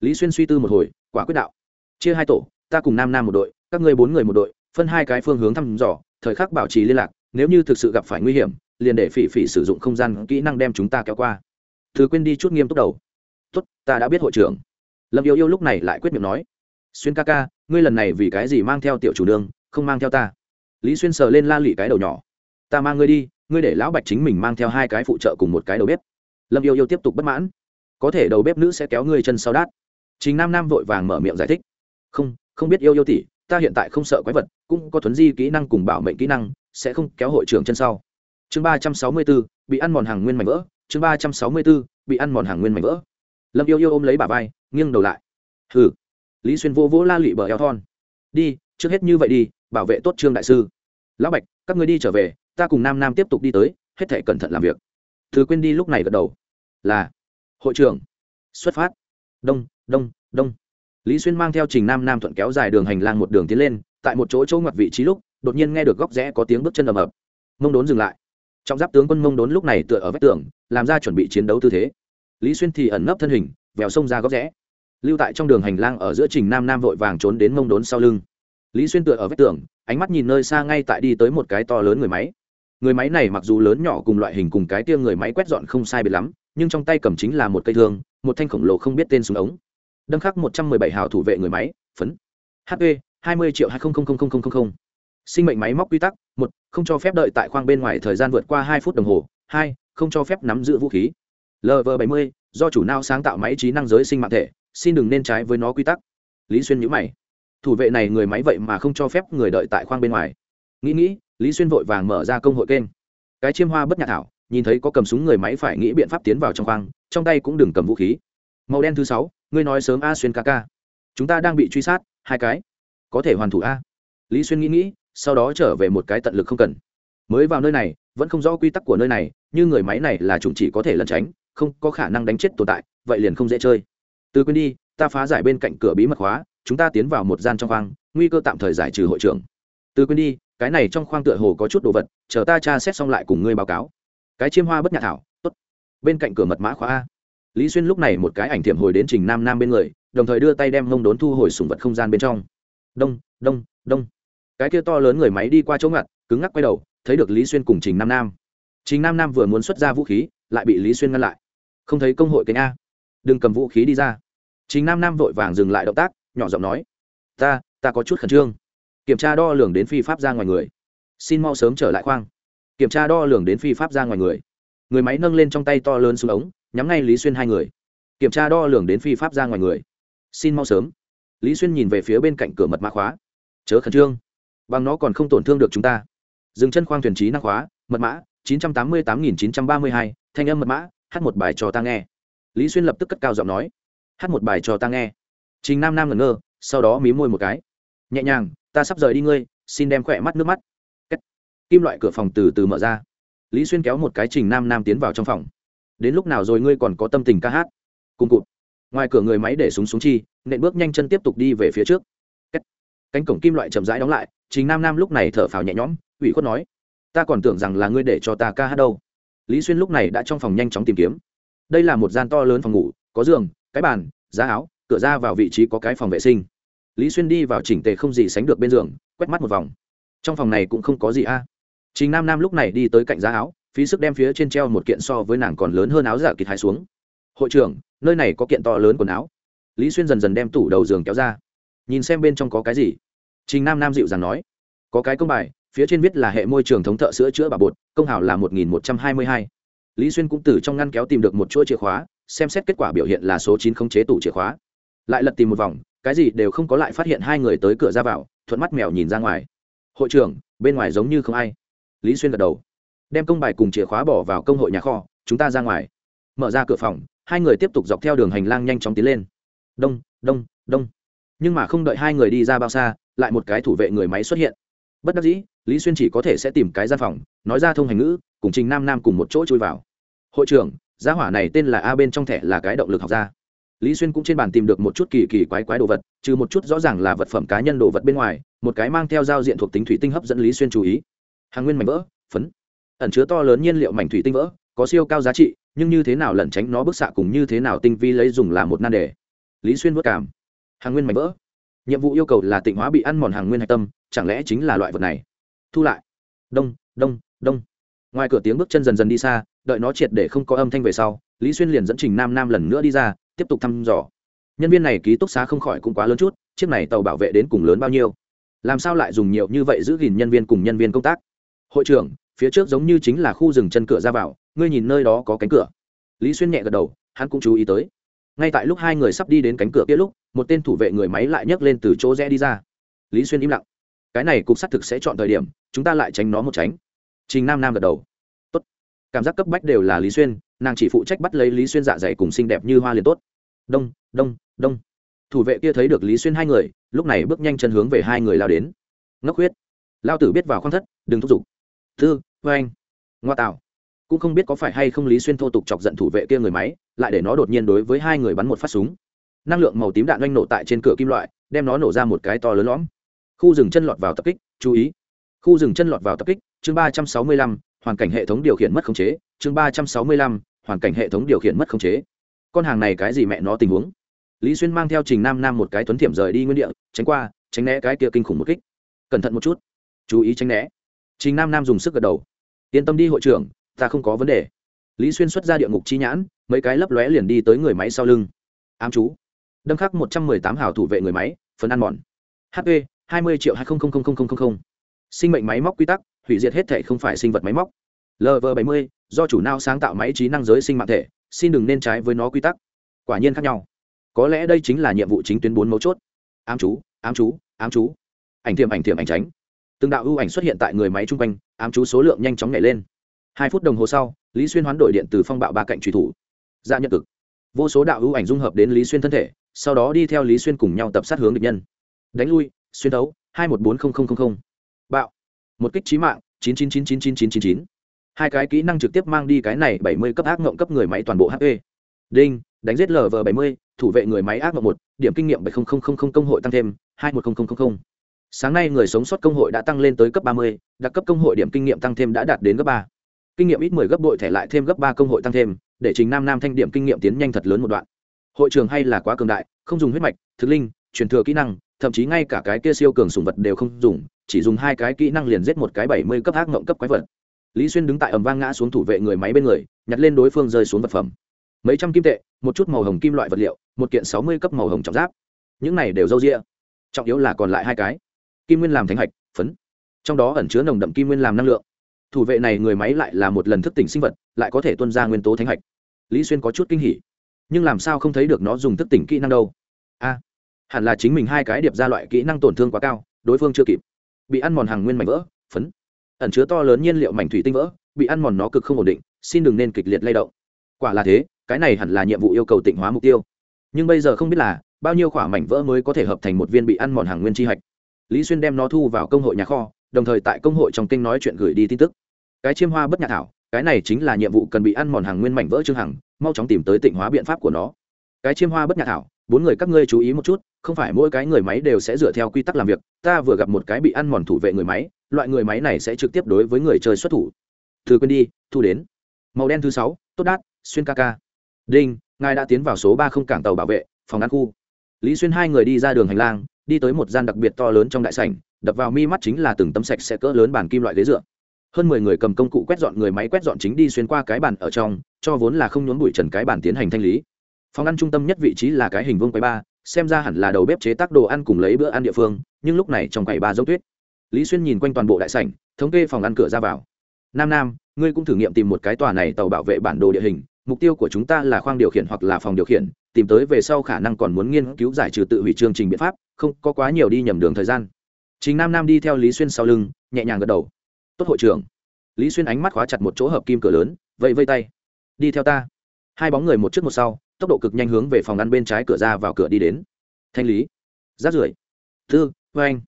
Lý xuyên suy tư một hồi, quả quyết đạo. Chia hai tổ, ta cùng nam nam một đội, các ngươi bốn người một đội, phân hai cái phương hướng thăm dò, thời khắc bảo trì liên lạc nếu như thực sự gặp phải nguy hiểm liền để phỉ phỉ sử dụng không gian kỹ năng đem chúng ta kéo qua. Thứ quên đi chút nghiêm túc đầu. Tốt ta đã biết hội trưởng. Lâm yêu yêu lúc này lại quyết miệng nói. Xuyên ca ca ngươi lần này vì cái gì mang theo tiểu chủ đường, không mang theo ta? Lý xuyên sờ lên la lị cái đầu nhỏ. Ta mang ngươi đi ngươi để lão bạch chính mình mang theo hai cái phụ trợ cùng một cái đầu bếp. Lâm yêu yêu tiếp tục bất mãn. Có thể đầu bếp nữ sẽ kéo ngươi chân sau đát. Chính nam nam vội vàng mở miệng giải thích. Không không biết yêu yêu tỷ ta hiện tại không sợ quái vật cũng có thuấn di kỹ năng cùng bảo mệnh kỹ năng sẽ không kéo hội trưởng chân sau. Chương ba trăm sáu mươi b ố bị ăn mòn hàng nguyên mảnh vỡ. Chương ba trăm sáu mươi b ố bị ăn mòn hàng nguyên mảnh vỡ. Lâm yêu yêu ôm lấy bà vai, nghiêng đầu lại. Hừ. Lý xuyên vô vỗ la lụy bờ eo thon. Đi, trước hết như vậy đi, bảo vệ tốt trương đại sư. Lão bạch, các người đi trở về, ta cùng nam nam tiếp tục đi tới, hết thể cẩn thận làm việc. Thứ quên đi lúc này gật đầu. Là. Hội trưởng. Xuất phát. Đông đông đông. Lý xuyên mang theo trình nam nam thuận kéo dài đường hành lang một đường tiến lên, tại một chỗ chỗ ngoặt vị trí lúc đột nhiên nghe được góc rẽ có tiếng bước chân ầm ập. Mông đốn dừng lại. Trong giáp tướng quân mông đốn lúc này tựa ở vách tường, làm ra chuẩn bị chiến đấu tư thế. Lý xuyên thì ẩn nấp thân hình, vèo sông ra góc rẽ. Lưu tại trong đường hành lang ở giữa trình nam nam vội vàng trốn đến mông đốn sau lưng. Lý xuyên tựa ở vách tường, ánh mắt nhìn nơi xa ngay tại đi tới một cái to lớn người máy. Người máy này mặc dù lớn nhỏ cùng loại hình cùng cái tia người máy quét dọn không sai biệt lắm, nhưng trong tay cầm chính là một cây thương, một thanh khổng lồ không biết tên súng ống. Đâm khắc một trăm mười bảy hào thủ vệ người máy, phấn. Hp hai mươi triệu hai sinh mệnh máy móc quy tắc, một, không cho phép đợi tại khoang bên ngoài thời gian vượt qua hai phút đồng hồ, hai, không cho phép nắm giữ vũ khí. Lv bảy mươi, do chủ nao sáng tạo máy trí năng giới sinh mạng thể, xin đừng nên trái với nó quy tắc. Lý xuyên nhữ mày. Thủ vệ này người máy vậy mà không cho phép người đợi tại khoang bên ngoài. Nghĩ nghĩ, lý xuyên vội vàng mở ra công hội kênh. Cái chiêm hoa bất nhà thảo, nhìn thấy có cầm súng người máy phải nghĩ biện pháp tiến vào trong khoang, trong tay cũng đừng cầm vũ khí. Màu đen thứ sáu, ngươi nói sớm a xuyên ca ca. Chúng ta đang bị truy sát, hai cái. Có thể hoàn thủ a. Lý xuyên nghĩ nghĩ sau đó trở về một cái tận lực không cần. Mới vào nơi này, vẫn không rõ quy tắc của nơi này, như người máy này là chủng chỉ có thể lẩn tránh, không có khả năng đánh chết tồn tại, vậy liền không dễ chơi. Từ quên đi, ta phá giải bên cạnh cửa bí mật khóa, chúng ta tiến vào một gian trong khoang, nguy cơ tạm thời giải trừ hội trưởng. Từ quên đi, cái này trong khoang tựa hồ có chút đồ vật, chờ ta tra xét xong lại cùng ngươi báo cáo. Cái chiêm hoa bất nhạc thảo, tốt. Bên cạnh cửa mật mã khóa a. Lý xuyên lúc này một cái ảnh thiểm hồi đến trình nam nam bên người, đồng thời đưa tay đem mông đốn thu hồi sùng vật không gian bên trong. Đông đông đông cái kia to lớn người máy đi qua chỗ ngặt, cứng ngắc quay đầu, thấy được lý xuyên cùng trình nam nam. Trình nam nam vừa muốn xuất ra vũ khí, lại bị lý xuyên ngăn lại. Không thấy công hội kênh a. Đừng cầm vũ khí đi ra. Trình nam nam vội vàng dừng lại động tác, nhỏ giọng nói. Ta ta có chút khẩn trương. Kiểm tra đo lường đến phi pháp ra ngoài người. Xin mau sớm trở lại khoang. Kiểm tra đo lường đến phi pháp ra ngoài người. Người máy nâng lên trong tay to lớn xuống ống, nhắm ngay lý xuyên hai người. Kiểm tra đo lường đến phi pháp ra ngoài người. Xin mau sớm. Lý xuyên nhìn về phía bên cạnh cửa mật mã khóa. Chớ khẩn trương bằng nó còn không tổn thương được chúng ta. Dừng chân khoang thuyền trí năng khóa, mật mã, chín trăm tám mươi tám nghìn chín trăm ba mươi hai, thanh âm mật mã, hát một bài cho ta nghe. Lý xuyên lập tức cất cao giọng nói. Hát một bài cho ta nghe. Trình nam nam ngẩn ngơ, sau đó mí môi một cái. Nhẹ nhàng, ta sắp rời đi ngươi, xin đem khỏe mắt nước mắt. Kim loại cửa phòng từ từ mở ra. Lý xuyên kéo một cái trình nam nam tiến vào trong phòng. Đến lúc nào rồi ngươi còn có tâm tình ca hát? Cùng cụt. Ngoài cửa người máy để súng súng chi, nện bước nhanh chân tiếp tục đi về phía trước cánh cổng kim loại chậm rãi đóng lại chính nam nam lúc này thở phào nhẹ nhõm, ủy khuất nói, ta còn tưởng rằng là ngươi để cho ta ca hát đâu. Lý xuyên lúc này đã trong phòng nhanh chóng tìm kiếm. Đây là một gian to lớn phòng ngủ, có giường, cái bàn, giá áo, cửa ra vào vị trí có cái phòng vệ sinh. Lý xuyên đi vào chỉnh tề không gì sánh được bên giường, quét mắt một vòng. Trong phòng này cũng không có gì a. Chính nam nam lúc này đi tới cạnh giá áo, phí sức đem phía trên treo một kiện so với nàng còn lớn hơn áo giả kịt hai xuống. Hội trưởng, nơi này có kiện to lớn quần áo. Lý xuyên dần dần đem tủ đầu giường kéo ra nhìn xem bên trong có cái gì. Trình nam nam dịu dàng nói, có cái công bài, phía trên viết là hệ môi trường thống thợ sữa chữa bà bột, công hảo là một nghìn một trăm hai mươi hai. Lý xuyên cũng từ trong ngăn kéo tìm được một chuỗi chìa khóa, xem xét kết quả biểu hiện là số chín không chế tủ chìa khóa. Lại lật tìm một vòng, cái gì đều không có lại phát hiện hai người tới cửa ra vào, thuận mắt mèo nhìn ra ngoài. Hội trưởng, bên ngoài giống như không ai. Lý xuyên gật đầu, đem công bài cùng chìa khóa bỏ vào công hội nhà kho, chúng ta ra ngoài. Mở ra cửa phòng, hai người tiếp tục dọc theo đường hành lang nhanh chóng tiến lên. Đông đông đông nhưng mà không đợi hai người đi ra bao xa, lại một cái thủ vệ người máy xuất hiện. Bất đắc dĩ, lý xuyên chỉ có thể sẽ tìm cái gian phòng, nói ra thông hành ngữ, cùng trình nam nam cùng một chỗ chui vào. Hội trưởng giá hỏa này tên là a bên trong thẻ là cái động lực học gia lý xuyên cũng trên bàn tìm được một chút kỳ kỳ quái quái đồ vật, trừ một chút rõ ràng là vật phẩm cá nhân đồ vật bên ngoài, một cái mang theo giao diện thuộc tính thủy tinh hấp dẫn lý xuyên chú ý. Hàng nguyên mảnh vỡ, phấn. Ẩn chứa to lớn nhiên liệu mảnh thủy tinh vỡ, có siêu cao giá trị, nhưng như thế nào lẩn tránh nó bức xạ cùng như thế nào tinh vi lấy dùng là một nan đề. Lý xuyên vất cảm hàng nguyên mảnh vỡ. Nhiệm vụ yêu cầu là tịnh hóa bị ăn mòn hàng nguyên hạch tâm, chẳng lẽ chính là loại vật này? Thu lại. Đông đông đông. Ngoài cửa tiếng bước chân dần dần đi xa, đợi nó triệt để không có âm thanh về sau, lý xuyên liền dẫn trình nam nam lần nữa đi ra, tiếp tục thăm dò. Nhân viên này ký túc xá không khỏi cũng quá lớn chút, chiếc này tàu bảo vệ đến cùng lớn bao nhiêu? Làm sao lại dùng nhiều như vậy giữ gìn nhân viên cùng nhân viên công tác? Hội trưởng, phía trước giống như chính là khu rừng chân cửa ra vào, ngươi nhìn nơi đó có cánh cửa. Lý xuyên nhẹ gật đầu, hắn cũng chú ý tới ngay tại lúc hai người sắp đi đến cánh cửa kia lúc, một tên thủ vệ người máy lại nhấc lên từ chỗ rẽ đi ra. Lý xuyên im lặng. Cái này cục xác thực sẽ chọn thời điểm, chúng ta lại tránh nó một tránh. Trình nam nam gật đầu. Tốt. Cảm giác cấp bách đều là lý xuyên, nàng chỉ phụ trách bắt lấy lý xuyên dạ dày cùng xinh đẹp như hoa liền tốt. Đông đông đông. Thủ vệ kia thấy được lý xuyên hai người, lúc này bước nhanh chân hướng về hai người lao đến. Ngốc huyết. Lao tử biết vào khoang thất, đừng thúc giục. Thư vê anh ngoa tạo cũng không biết có phải hay không lý xuyên thô tục chọc giận thủ vệ kia người máy, lại để nó đột nhiên đối với hai người bắn một phát súng. Năng lượng màu tím đạn oanh nổ tại trên cửa kim loại, đem nó nổ ra một cái to lớn lõm. Khu rừng chân lọt vào tập kích, chú ý. Khu rừng chân lọt vào tập kích, chương ba trăm sáu mươi lăm, hoàn cảnh hệ thống điều khiển mất khống chế, chương ba trăm sáu mươi lăm, hoàn cảnh hệ thống điều khiển mất khống chế. Con hàng này cái gì mẹ nó tình huống? Lý xuyên mang theo trình nam nam một cái tuấn thiểm rời đi nguyên địa, tránh qua, tránh né cái kia kinh khủng một kích. Cẩn thận một chút. Chú ý tránh né. Trình nam nam dùng sức gật đầu. Yên tâm đi, hội trưởng ta không có vấn đề. Lý xuyên xuất ra địa ngục chi nhãn, mấy cái lấp lóe liền đi tới người máy sau lưng. Ám chú. Đâm khắc một trăm mười tám hào thủ vệ người máy, phần ăn mòn. Hp hai mươi triệu hai sinh mệnh máy móc quy tắc, hủy diệt hết thể không phải sinh vật máy móc. Lv bảy mươi, do chủ nao sáng tạo máy trí năng giới sinh mạng thể, xin đừng nên trái với nó quy tắc. Quả nhiên khác nhau. Có lẽ đây chính là nhiệm vụ chính tuyến bốn mấu chốt. Ám chú ám chú ám chú. Ảnh thiềm ảnh thiềm ảnh tránh. Từng đạo ưu ảnh xuất hiện tại người máy chung quanh, ám chú số lượng nhanh chóng nhảy lên hai phút đồng hồ sau, lý xuyên hoán đổi điện từ phong bạo ba cạnh truy thủ. Dạ nhận cực. Vô số đạo ưu ảnh dung hợp đến lý xuyên thân thể, sau đó đi theo lý xuyên cùng nhau tập sát hướng địch nhân. Đánh lui, xuyên đấu hai một bốn bạo. Một kích trí mạng, chín chín chín chín chín chín chín chín. Hai cái kỹ năng trực tiếp mang đi cái này bảy mươi cấp ác ngộng cấp người máy toàn bộ hp đinh, đánh giết lv bảy mươi, thủ vệ người máy ác ngộng một, điểm kinh nghiệm bảy công hội tăng thêm, hai một sáng nay người sống sót công hội đã tăng lên tới cấp ba mươi, đặc cấp công hội điểm kinh nghiệm tăng thêm đã đạt đến cấp ba kinh nghiệm ít mười gấp bội thẻ lại thêm gấp ba công hội tăng thêm, để trình nam nam thanh điểm kinh nghiệm tiến nhanh thật lớn một đoạn. Hội trường hay là quá cường đại, không dùng huyết mạch, thực linh, truyền thừa kỹ năng, thậm chí ngay cả cái kia siêu cường sùng vật đều không dùng, chỉ dùng hai cái kỹ năng liền giết một cái bảy mươi cấp ác ngộng cấp quái vật. Lý xuyên đứng tại ầm vang ngã xuống thủ vệ người máy bên người, nhặt lên đối phương rơi xuống vật phẩm. Mấy trăm kim tệ, một chút màu hồng kim loại vật liệu, một kiện sáu mươi cấp màu hồng trọng giáp. Những này đều râu rĩa trọng yếu là còn lại hai cái. Kim nguyên làm thánh hạch, phấn. Trong đó ẩn chứa nồng đậm kim nguyên làm năng lượng thủ vệ này người máy lại là một lần thức tỉnh sinh vật, lại có thể tuân ra nguyên tố thánh hạch. Lý xuyên có chút kinh hỉ. Nhưng làm sao không thấy được nó dùng thức tỉnh kỹ năng đâu? A, hẳn là chính mình hai cái điệp ra loại kỹ năng tổn thương quá cao, đối phương chưa kịp. Bị ăn mòn hàng nguyên mảnh vỡ, phấn. Ẩn chứa to lớn nhiên liệu mảnh thủy tinh vỡ, bị ăn mòn nó cực không ổn định, xin đừng nên kịch liệt lay động. Quả là thế, cái này hẳn là nhiệm vụ yêu cầu tịnh hóa mục tiêu. Nhưng bây giờ không biết là, bao nhiêu khỏa mảnh vỡ mới có thể hợp thành một viên bị ăn mòn hàng nguyên chi hạch? Lý xuyên đem nó thu vào công hội nhà kho đồng thời tại công hội trong kinh nói chuyện gửi đi tin tức. Cái chiêm hoa bất nhạc thảo, cái này chính là nhiệm vụ cần bị ăn mòn hàng nguyên mảnh vỡ trương hằng, mau chóng tìm tới tịnh hóa biện pháp của nó. Cái chiêm hoa bất nhạc thảo, bốn người các ngươi chú ý một chút, không phải mỗi cái người máy đều sẽ dựa theo quy tắc làm việc, ta vừa gặp một cái bị ăn mòn thủ vệ người máy, loại người máy này sẽ trực tiếp đối với người chơi xuất thủ. Thư quên đi, thu đến. Màu đen thứ sáu, tốt đát, xuyên ca ca. Đinh, ngài đã tiến vào số ba không cảng tàu bảo vệ, phòng ăn khu. Lý xuyên hai người đi ra đường hành lang, đi tới một gian đặc biệt to lớn trong đại sảnh đập vào mi mắt chính là từng tấm sạch sẽ cỡ lớn bàn kim loại ghế dựa. Hơn mười người cầm công cụ quét dọn người máy quét dọn chính đi xuyên qua cái bàn ở trong, cho vốn là không nhốn bụi trần cái bàn tiến hành thanh lý. Phòng ăn trung tâm nhất vị trí là cái hình vuông quầy ba xem ra hẳn là đầu bếp chế tác đồ ăn cùng lấy bữa ăn địa phương, nhưng lúc này trong quầy ba giống tuyết. Lý xuyên nhìn quanh toàn bộ đại sảnh, thống kê phòng ăn cửa ra vào. Nam nam, ngươi cũng thử nghiệm tìm một cái tòa này tàu bảo vệ bản đồ địa hình, mục tiêu của chúng ta là khoang điều khiển hoặc là phòng điều khiển, tìm tới về sau khả năng còn muốn nghiên cứu giải trừ tự hủy chương trình biện pháp, không có quá nhiều đi nhầm đường thời gian chính nam nam đi theo lý xuyên sau lưng, nhẹ nhàng gật đầu. Tốt hội trưởng. Lý xuyên ánh mắt khóa chặt một chỗ hợp kim cửa lớn, vẫy vây tay. Đi theo ta. Hai bóng người một trước một sau, tốc độ cực nhanh hướng về phòng ăn bên trái cửa ra vào cửa đi đến. Thanh lý. Rát rưởi. Tư vê anh.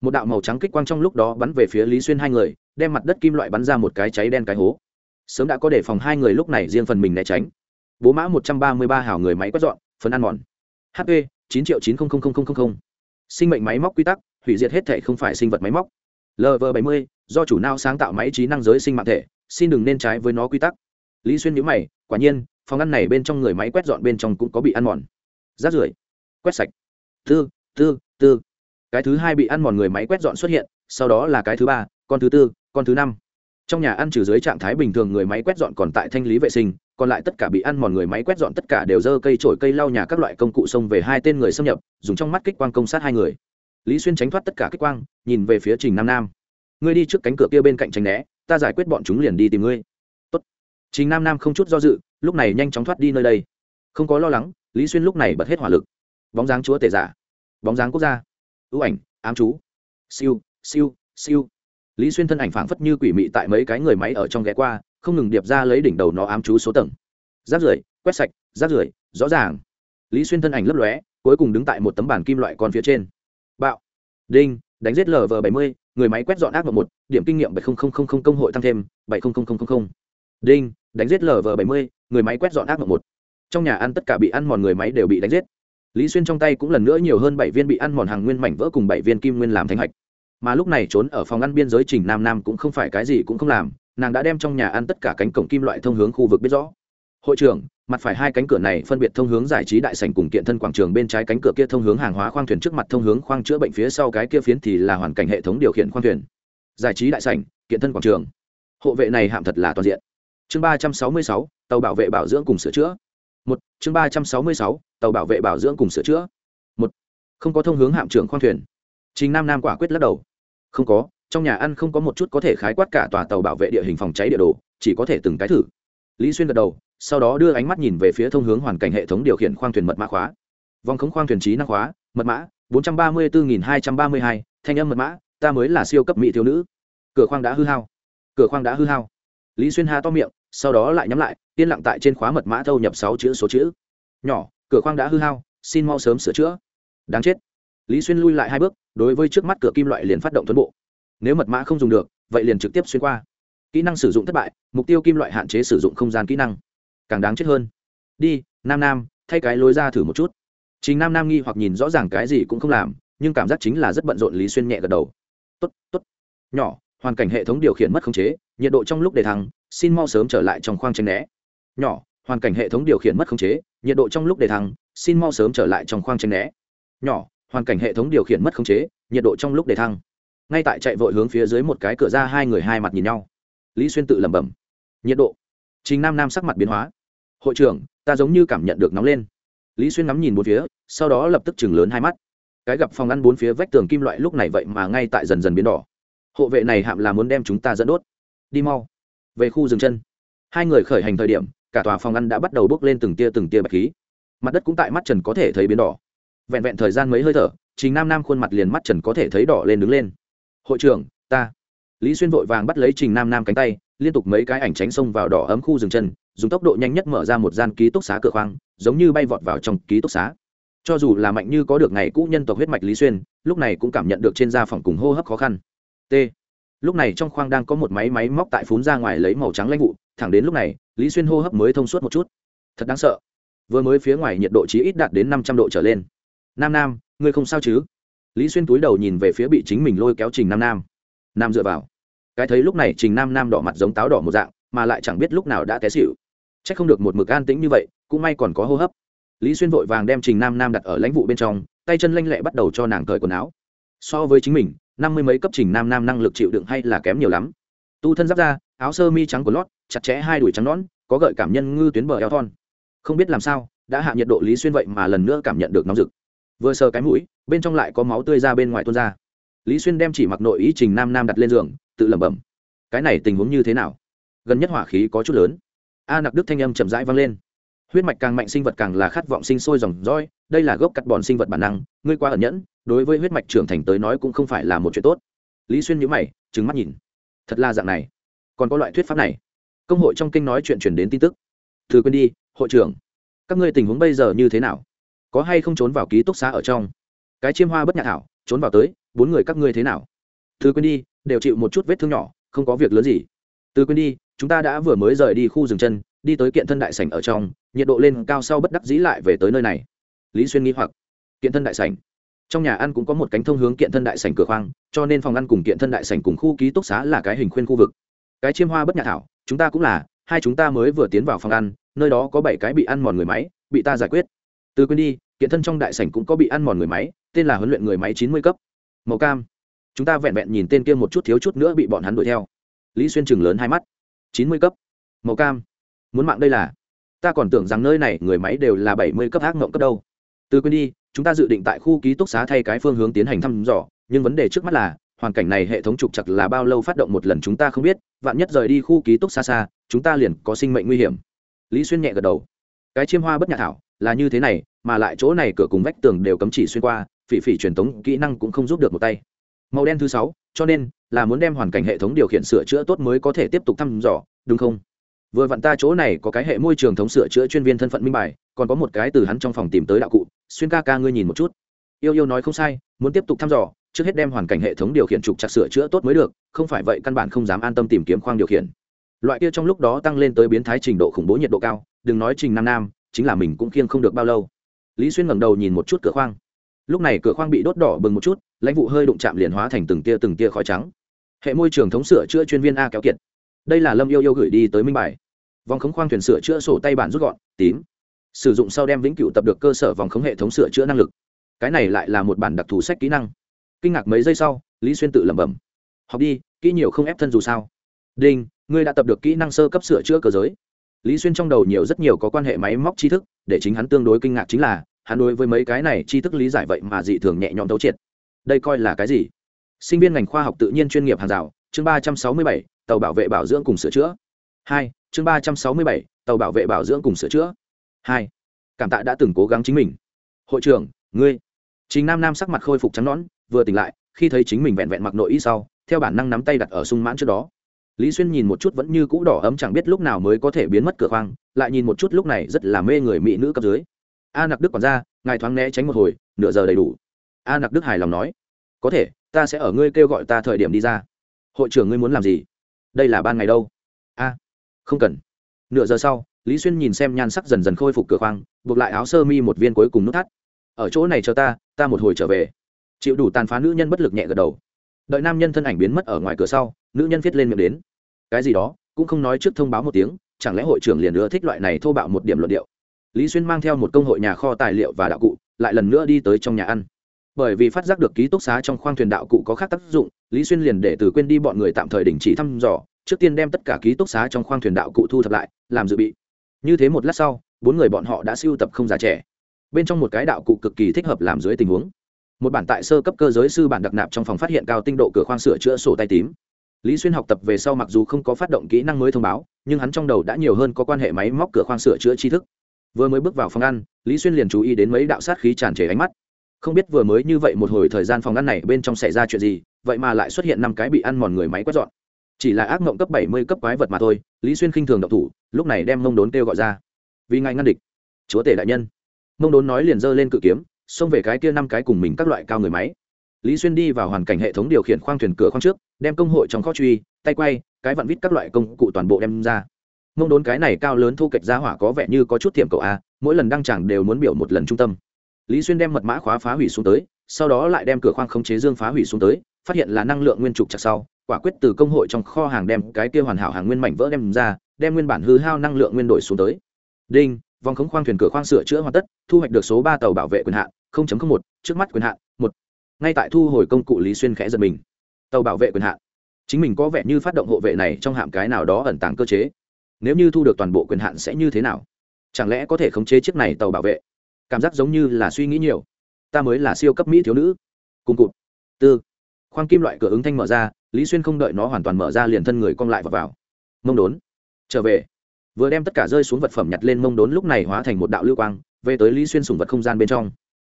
Một đạo màu trắng kích quang trong lúc đó bắn về phía lý xuyên hai người, đem mặt đất kim loại bắn ra một cái cháy đen cái hố. Sớm đã có để phòng hai người lúc này riêng phần mình né tránh. Bố mã một trăm ba mươi ba hảo người máy quét dọn, phần ăn mòn. Hp chín triệu chín mươi sinh mệnh máy móc quy tắc hủy diệt hết thể không phải sinh vật máy móc. Lv bảy mươi, do chủ nao sáng tạo máy trí năng giới sinh mạng thể, xin đừng nên trái với nó quy tắc. Lý xuyên nhữ mày, quả nhiên, phòng ăn này bên trong người máy quét dọn bên trong cũng có bị ăn mòn. Rác rưởi, quét sạch. Tư tư tư. Cái thứ hai bị ăn mòn người máy quét dọn xuất hiện, sau đó là cái thứ ba, con thứ tư, con thứ năm. Trong nhà ăn trừ dưới trạng thái bình thường người máy quét dọn còn tại thanh lý vệ sinh, còn lại tất cả bị ăn mòn người máy quét dọn tất cả đều dơ cây trổi cây lau nhà các loại công cụ xông về hai tên người xâm nhập, dùng trong mắt kích quang công sát hai người lý xuyên tránh thoát tất cả kích quang, nhìn về phía trình nam nam. Ngươi đi trước cánh cửa kia bên cạnh tránh né, ta giải quyết bọn chúng liền đi tìm ngươi. Tốt. trình nam nam không chút do dự, lúc này nhanh chóng thoát đi nơi đây. Không có lo lắng, lý xuyên lúc này bật hết hỏa lực. Bóng dáng chúa tể giả. Bóng dáng quốc gia. Ưu ảnh, ám chú. Siêu siêu siêu. Lý xuyên thân ảnh phảng phất như quỷ mị tại mấy cái người máy ở trong ghé qua, không ngừng điệp ra lấy đỉnh đầu nó ám chú số tầng. Rác rưởi quét sạch rác rưởi rõ ràng. Lý xuyên thân ảnh lấp lóe, cuối cùng đứng tại một tấm bản kim loại con phía trên bạo. Đinh, đánh giết lv bảy mươi, người máy quét dọn ác mộng một, điểm kinh nghiệm bảy công hội tăng thêm bảy đinh, đánh giết lv bảy mươi, người máy quét dọn ác mộng một. Trong nhà ăn tất cả bị ăn mòn người máy đều bị đánh giết. Lý xuyên trong tay cũng lần nữa nhiều hơn bảy viên bị ăn mòn hàng nguyên mảnh vỡ cùng bảy viên kim nguyên làm thánh hạch. Mà lúc này trốn ở phòng ăn biên giới trình nam nam cũng không phải cái gì cũng không làm, nàng đã đem trong nhà ăn tất cả cánh cổng kim loại thông hướng khu vực biết rõ hội trưởng, mặt phải hai cánh cửa này phân biệt thông hướng giải trí đại sành cùng kiện thân quảng trường bên trái cánh cửa kia thông hướng hàng hóa khoang thuyền trước mặt thông hướng khoang chữa bệnh phía sau cái kia phiến thì là hoàn cảnh hệ thống điều khiển khoang thuyền. Giải trí đại sành kiện thân quảng trường. Hộ vệ này hạm thật là toàn diện. Chương ba trăm sáu mươi sáu, tàu bảo vệ bảo dưỡng cùng sửa chữa. Một, chương ba trăm sáu mươi sáu, tàu bảo vệ bảo dưỡng cùng sửa chữa. Một, không có thông hướng hạm trưởng khoang thuyền. Trình nam nam quả quyết lắc đầu. Không có, trong nhà ăn không có một chút có thể khái quát cả tòa tàu bảo vệ địa hình phòng cháy địa đồ, chỉ có thể từng cái thử. Lý xuyên gật đầu sau đó đưa ánh mắt nhìn về phía thông hướng hoàn cảnh hệ thống điều khiển khoang thuyền mật mã khóa. Vòng khống khoang thuyền trí năng khóa, mật mã, bốn trăm ba mươi bốn hai trăm ba mươi hai, thanh âm mật mã, ta mới là siêu cấp mỹ thiếu nữ. Cửa khoang đã hư hao. Cửa khoang đã hư hao. Lý xuyên ha to miệng, sau đó lại nhắm lại, yên lặng tại trên khóa mật mã thâu nhập sáu chữ số chữ. Nhỏ, cửa khoang đã hư hao, xin mau sớm sửa chữa. Đáng chết. Lý xuyên lui lại hai bước, đối với trước mắt cửa kim loại liền phát động tuấn bộ. Nếu mật mã không dùng được, vậy liền trực tiếp xuyên qua. Kỹ năng sử dụng thất bại, mục tiêu kim loại hạn chế sử dụng không gian kỹ năng càng đáng chết hơn. Đi, nam nam, thay cái lối ra thử một chút. Chính nam nam nghi hoặc nhìn rõ ràng cái gì cũng không làm, nhưng cảm giác chính là rất bận rộn lý xuyên nhẹ gật đầu. Tốt tốt. Nhỏ, hoàn cảnh hệ thống điều khiển mất khống chế, nhiệt độ trong lúc đề thăng, xin mau sớm trở lại trong khoang tranh né. Nhỏ, hoàn cảnh hệ thống điều khiển mất khống chế, nhiệt độ trong lúc đề thăng, xin mau sớm trở lại trong khoang tranh né. Nhỏ, hoàn cảnh hệ thống điều khiển mất khống chế, nhiệt độ trong lúc đề thăng. Ngay tại chạy vội hướng phía dưới một cái cửa ra hai người hai mặt nhìn nhau. Lý xuyên tự lẩm bẩm. Nhiệt độ. Trình nam nam sắc mặt biến hóa hội trưởng, ta giống như cảm nhận được nóng lên. Lý xuyên ngắm nhìn bốn phía, sau đó lập tức chừng lớn hai mắt. Cái gặp phòng ăn bốn phía vách tường kim loại lúc này vậy mà ngay tại dần dần biến đỏ. Hộ vệ này hạm là muốn đem chúng ta dẫn đốt. Đi mau. Về khu rừng chân. Hai người khởi hành thời điểm, cả tòa phòng ăn đã bắt đầu bốc lên từng tia từng tia bạch khí. Mặt đất cũng tại mắt trần có thể thấy biến đỏ. Vẹn vẹn thời gian mấy hơi thở chính nam nam khuôn mặt liền mắt trần có thể thấy đỏ lên đứng lên. Hội trưởng, ta. Lý xuyên vội vàng bắt lấy trình nam nam cánh tay, liên tục mấy cái ảnh tránh xông vào đỏ ấm khu rừng chân dùng tốc độ nhanh nhất mở ra một gian ký túc xá cửa khoang, giống như bay vọt vào trong ký túc xá. Cho dù là mạnh như có được ngày cũ nhân tộc huyết mạch lý xuyên, lúc này cũng cảm nhận được trên da phòng cùng hô hấp khó khăn. T. Lúc này trong khoang đang có một máy máy móc tại phún ra ngoài lấy màu trắng lãnh vụ, thẳng đến lúc này, lý xuyên hô hấp mới thông suốt một chút. Thật đáng sợ. Vừa mới phía ngoài nhiệt độ chí ít đạt đến năm trăm độ trở lên. Nam nam, ngươi không sao chứ? Lý xuyên túi đầu nhìn về phía bị chính mình lôi kéo trình nam nam. Nam dựa vào. Cái thấy lúc này trình nam nam đỏ mặt giống táo đỏ một dạng, mà lại chẳng biết lúc nào đã té xịu c h ắ c không được một mực an tĩnh như vậy, cũng may còn có hô hấp. Lý xuyên vội vàng đem trình nam nam đặt ở lãnh vụ bên trong, tay chân lanh lẹ bắt đầu cho nàng cởi quần áo. So với chính mình, năm mươi mấy cấp trình nam nam năng lực chịu đựng hay là kém nhiều lắm. Tu thân giáp ra áo sơ mi trắng của lót, chặt chẽ hai đùi trắng nón có gợi cảm nhân ngư tuyến bờ eo thon. Không biết làm sao, đã hạ nhiệt độ lý xuyên vậy mà lần nữa cảm nhận được nóng rực. Vừa sờ cái mũi, bên trong lại có máu tươi ra bên ngoài tuôn ra. Lý xuyên đem chỉ mặc nội ý trình nam nam đặt lên giường, tự lẩm bẩm. Cái này tình huống như thế nào? Gần nhất hỏa khí có chút lớn a nặc đức thanh âm chậm rãi vang lên. Huyết mạch càng mạnh, sinh vật càng là khát vọng sinh sôi dòng dõi đây là gốc cắt bòn sinh vật bản năng, ngươi qua ẩn nhẫn, đối với huyết mạch trưởng thành tới nói cũng không phải là một chuyện tốt. Lý xuyên nhữ mày trứng mắt nhìn. Thật là dạng này. Còn có loại thuyết pháp này. Công hội trong kinh nói chuyện chuyển đến tin tức. Thư quên đi, hội trưởng. Các ngươi tình huống bây giờ như thế nào? Có hay không trốn vào ký túc xá ở trong? Cái chiêm hoa bất nhạc thảo trốn vào tới, bốn người các ngươi thế nào? Thư quên đi, đều chịu một chút vết thương nhỏ, không có việc lớn gì từ quên đi, chúng ta đã vừa mới rời đi khu rừng chân, đi tới kiện thân đại sảnh ở trong, nhiệt độ lên cao sau bất đắc dĩ lại về tới nơi này. Lý xuyên nghĩ hoặc. Kiện thân đại sảnh. Trong nhà ăn cũng có một cánh thông hướng kiện thân đại sảnh cửa khoang, cho nên phòng ăn cùng kiện thân đại sảnh cùng khu ký túc xá là cái hình khuyên khu vực. Cái chiêm hoa bất nhà thảo, chúng ta cũng là, hai chúng ta mới vừa tiến vào phòng ăn, nơi đó có bảy cái bị ăn mòn người máy, bị ta giải quyết. Từ quên đi, kiện thân trong đại sảnh cũng có bị ăn mòn người máy, tên là huấn luyện người máy chín mươi cấp. Màu cam. Chúng ta vẹn vẹn nhìn tên kia một chút, thiếu chút nữa bị bọn hắn đuổi theo lý xuyên chừng lớn hai mắt. Chín mươi cấp. Màu cam. Muốn mạng đây là? Ta còn tưởng rằng nơi này người máy đều là bảy mươi cấp ác mộng cấp đâu. Từ quên đi, chúng ta dự định tại khu ký túc xá thay cái phương hướng tiến hành thăm dò, nhưng vấn đề trước mắt là, hoàn cảnh này hệ thống trục chặt là bao lâu phát động một lần chúng ta không biết, vạn nhất rời đi khu ký túc xa xa, chúng ta liền có sinh mệnh nguy hiểm. Lý xuyên nhẹ gật đầu. Cái chiêm hoa bất nhà thảo, là như thế này, mà lại chỗ này cửa cùng vách tường đều cấm chỉ xuyên qua, phỉ phỉ truyền thống kỹ năng cũng không giúp được một tay. Màu đen thứ sáu, cho nên là muốn đem hoàn cảnh hệ thống điều khiển sửa chữa tốt mới có thể tiếp tục thăm dò, đúng không? Vừa vặn ta chỗ này có cái hệ môi trường thống sửa chữa chuyên viên thân phận minh bài, còn có một cái từ hắn trong phòng tìm tới đạo cụ, xuyên ca ca ngươi nhìn một chút. Yêu yêu nói không sai, muốn tiếp tục thăm dò, trước hết đem hoàn cảnh hệ thống điều khiển trục chặt sửa chữa tốt mới được, không phải vậy căn bản không dám an tâm tìm kiếm khoang điều khiển. Loại kia trong lúc đó tăng lên tới biến thái trình độ khủng bố nhiệt độ cao, đừng nói trình nam nam, chính là mình cũng khiêng không được bao lâu. Lý xuyên ngẩng đầu nhìn một chút cửa khoang lúc này cửa khoang bị đốt đỏ bừng một chút, lãnh vụ hơi đụng chạm liền hóa thành từng tia từng tia khói trắng. Hệ môi trường thống sửa chữa chuyên viên a kéo kiệt. Đây là lâm yêu yêu gửi đi tới minh bài. Vòng khống khoang thuyền sửa chữa sổ tay bản rút gọn, tím. Sử dụng sau đem vĩnh cửu tập được cơ sở vòng khống hệ thống sửa chữa năng lực. Cái này lại là một bản đặc thù sách kỹ năng. Kinh ngạc mấy giây sau, lý xuyên tự lẩm bẩm. Học đi, kỹ nhiều không ép thân dù sao. Đinh, ngươi đã tập được kỹ năng sơ cấp sửa chữa cơ giới. Lý xuyên trong đầu nhiều rất nhiều có quan hệ máy móc tri thức, để chính hắn tương đối kinh ngạc chính là hắn đối với mấy cái này tri thức lý giải vậy mà dị thường nhẹ nhõm tấu triệt. Đây coi là cái gì? Sinh viên ngành khoa học tự nhiên chuyên nghiệp hàng rào, chương ba trăm sáu mươi bảy, tàu bảo vệ bảo dưỡng cùng sửa chữa. Hai, chương ba trăm sáu mươi bảy, tàu bảo vệ bảo dưỡng cùng sửa chữa. Hai, cảm tạ đã từng cố gắng chính mình. Hội trưởng, ngươi. Chính nam nam sắc mặt khôi phục trắng nõn, vừa tỉnh lại, khi thấy chính mình vẹn vẹn mặc nội y sau, theo bản năng nắm tay đặt ở sung mãn trước đó. Lý xuyên nhìn một chút vẫn như cũ đỏ ấm, chẳng biết lúc nào mới có thể biến mất cửa khoang, lại nhìn một chút lúc này rất là mê người mỹ nữ cấp dưới a nặc đức còn ra, ngài thoáng né tránh một hồi, nửa giờ đầy đủ. A nặc đức hài lòng nói, có thể, ta sẽ ở ngươi kêu gọi ta thời điểm đi ra. Hội trưởng ngươi muốn làm gì? Đây là ban ngày đâu? A, không cần. Nửa giờ sau, lý xuyên nhìn xem nhan sắc dần dần khôi phục cửa khoang, buộc lại áo sơ mi một viên cuối cùng nút thắt. Ở chỗ này chờ ta ta một hồi trở về. Chịu đủ tàn phá nữ nhân bất lực nhẹ gật đầu. Đợi nam nhân thân ảnh biến mất ở ngoài cửa sau, nữ nhân viết lên miệng đến. Cái gì đó, cũng không nói trước thông báo một tiếng, chẳng lẽ hội trưởng liền nữa thích loại này thô bạo một điểm luận điệu? Lý xuyên mang theo một công hội nhà kho tài liệu và đạo cụ, lại lần nữa đi tới trong nhà ăn. Bởi vì phát giác được ký túc xá trong khoang thuyền đạo cụ có khác tác dụng, lý xuyên liền để từ quên đi bọn người tạm thời đình chỉ thăm dò, trước tiên đem tất cả ký túc xá trong khoang thuyền đạo cụ thu thập lại, làm dự bị. Như thế một lát sau, bốn người bọn họ đã siêu tập không già trẻ. Bên trong một cái đạo cụ cực kỳ thích hợp làm dưới tình huống. Một bản tại sơ cấp cơ giới sư bản đặc nạp trong phòng phát hiện cao tinh độ cửa khoang sửa chữa sổ tay tím. Lý xuyên học tập về sau mặc dù không có phát động kỹ năng mới thông báo, nhưng hắn trong đầu đã nhiều hơn có quan hệ máy móc cửa khoang sửa chữa tri thức vừa mới bước vào phòng ăn, lý xuyên liền chú ý đến mấy đạo sát khí tràn trề ánh mắt. Không biết vừa mới như vậy một hồi thời gian phòng ăn này bên trong xảy ra chuyện gì, vậy mà lại xuất hiện năm cái bị ăn mòn người máy quét dọn. Chỉ là ác mộng cấp bảy mươi cấp quái vật mà thôi, lý xuyên khinh thường độc thủ, lúc này đem mông đốn kêu gọi ra. Vì ngài ngăn địch. Chúa tể đại nhân. Mông đốn nói liền giơ lên cự kiếm, xông về cái kia năm cái cùng mình các loại cao người máy. Lý xuyên đi vào hoàn cảnh hệ thống điều khiển khoang thuyền cửa khoang trước, đem công hội trong kho truy, tay quay, cái vặn vít các loại công cụ toàn bộ đem ra mông đốn cái này cao lớn thu kệch ra hỏa có vẻ như có chút tiệm cậu a, mỗi lần đăng chẳng đều muốn biểu một lần trung tâm. Lý xuyên đem mật mã khóa phá hủy xuống tới, sau đó lại đem cửa khoang khống chế dương phá hủy xuống tới, phát hiện là năng lượng nguyên trục chặt sau, quả quyết từ công hội trong kho hàng đem cái kia hoàn hảo hàng nguyên mảnh vỡ đem ra, đem nguyên bản hư hao năng lượng nguyên đổi xuống tới. Đinh, vòng khống khoang thuyền cửa khoang sửa chữa hoàn tất, thu hoạch được số ba tàu bảo vệ quyền hạn một, trước mắt quyền hạn, một. Ngay tại thu hồi công cụ lý xuyên khẽ giật mình. Tàu bảo vệ quyền hạn. Chính mình có vẻ như phát động hộ vệ này trong hạm cái nào đó ẩn tàng cơ chế nếu như thu được toàn bộ quyền hạn sẽ như thế nào? Chẳng lẽ có thể khống chế chiếc này tàu bảo vệ? Cảm giác giống như là suy nghĩ nhiều. Ta mới là siêu cấp mỹ thiếu nữ. Cùng cụt. Tư. Khoang kim loại cửa ứng thanh mở ra, lý xuyên không đợi nó hoàn toàn mở ra liền thân người cong lại và vào. Mông đốn. Trở về. Vừa đem tất cả rơi xuống vật phẩm nhặt lên mông đốn lúc này hóa thành một đạo lưu quang, về tới lý xuyên sùng vật không gian bên trong.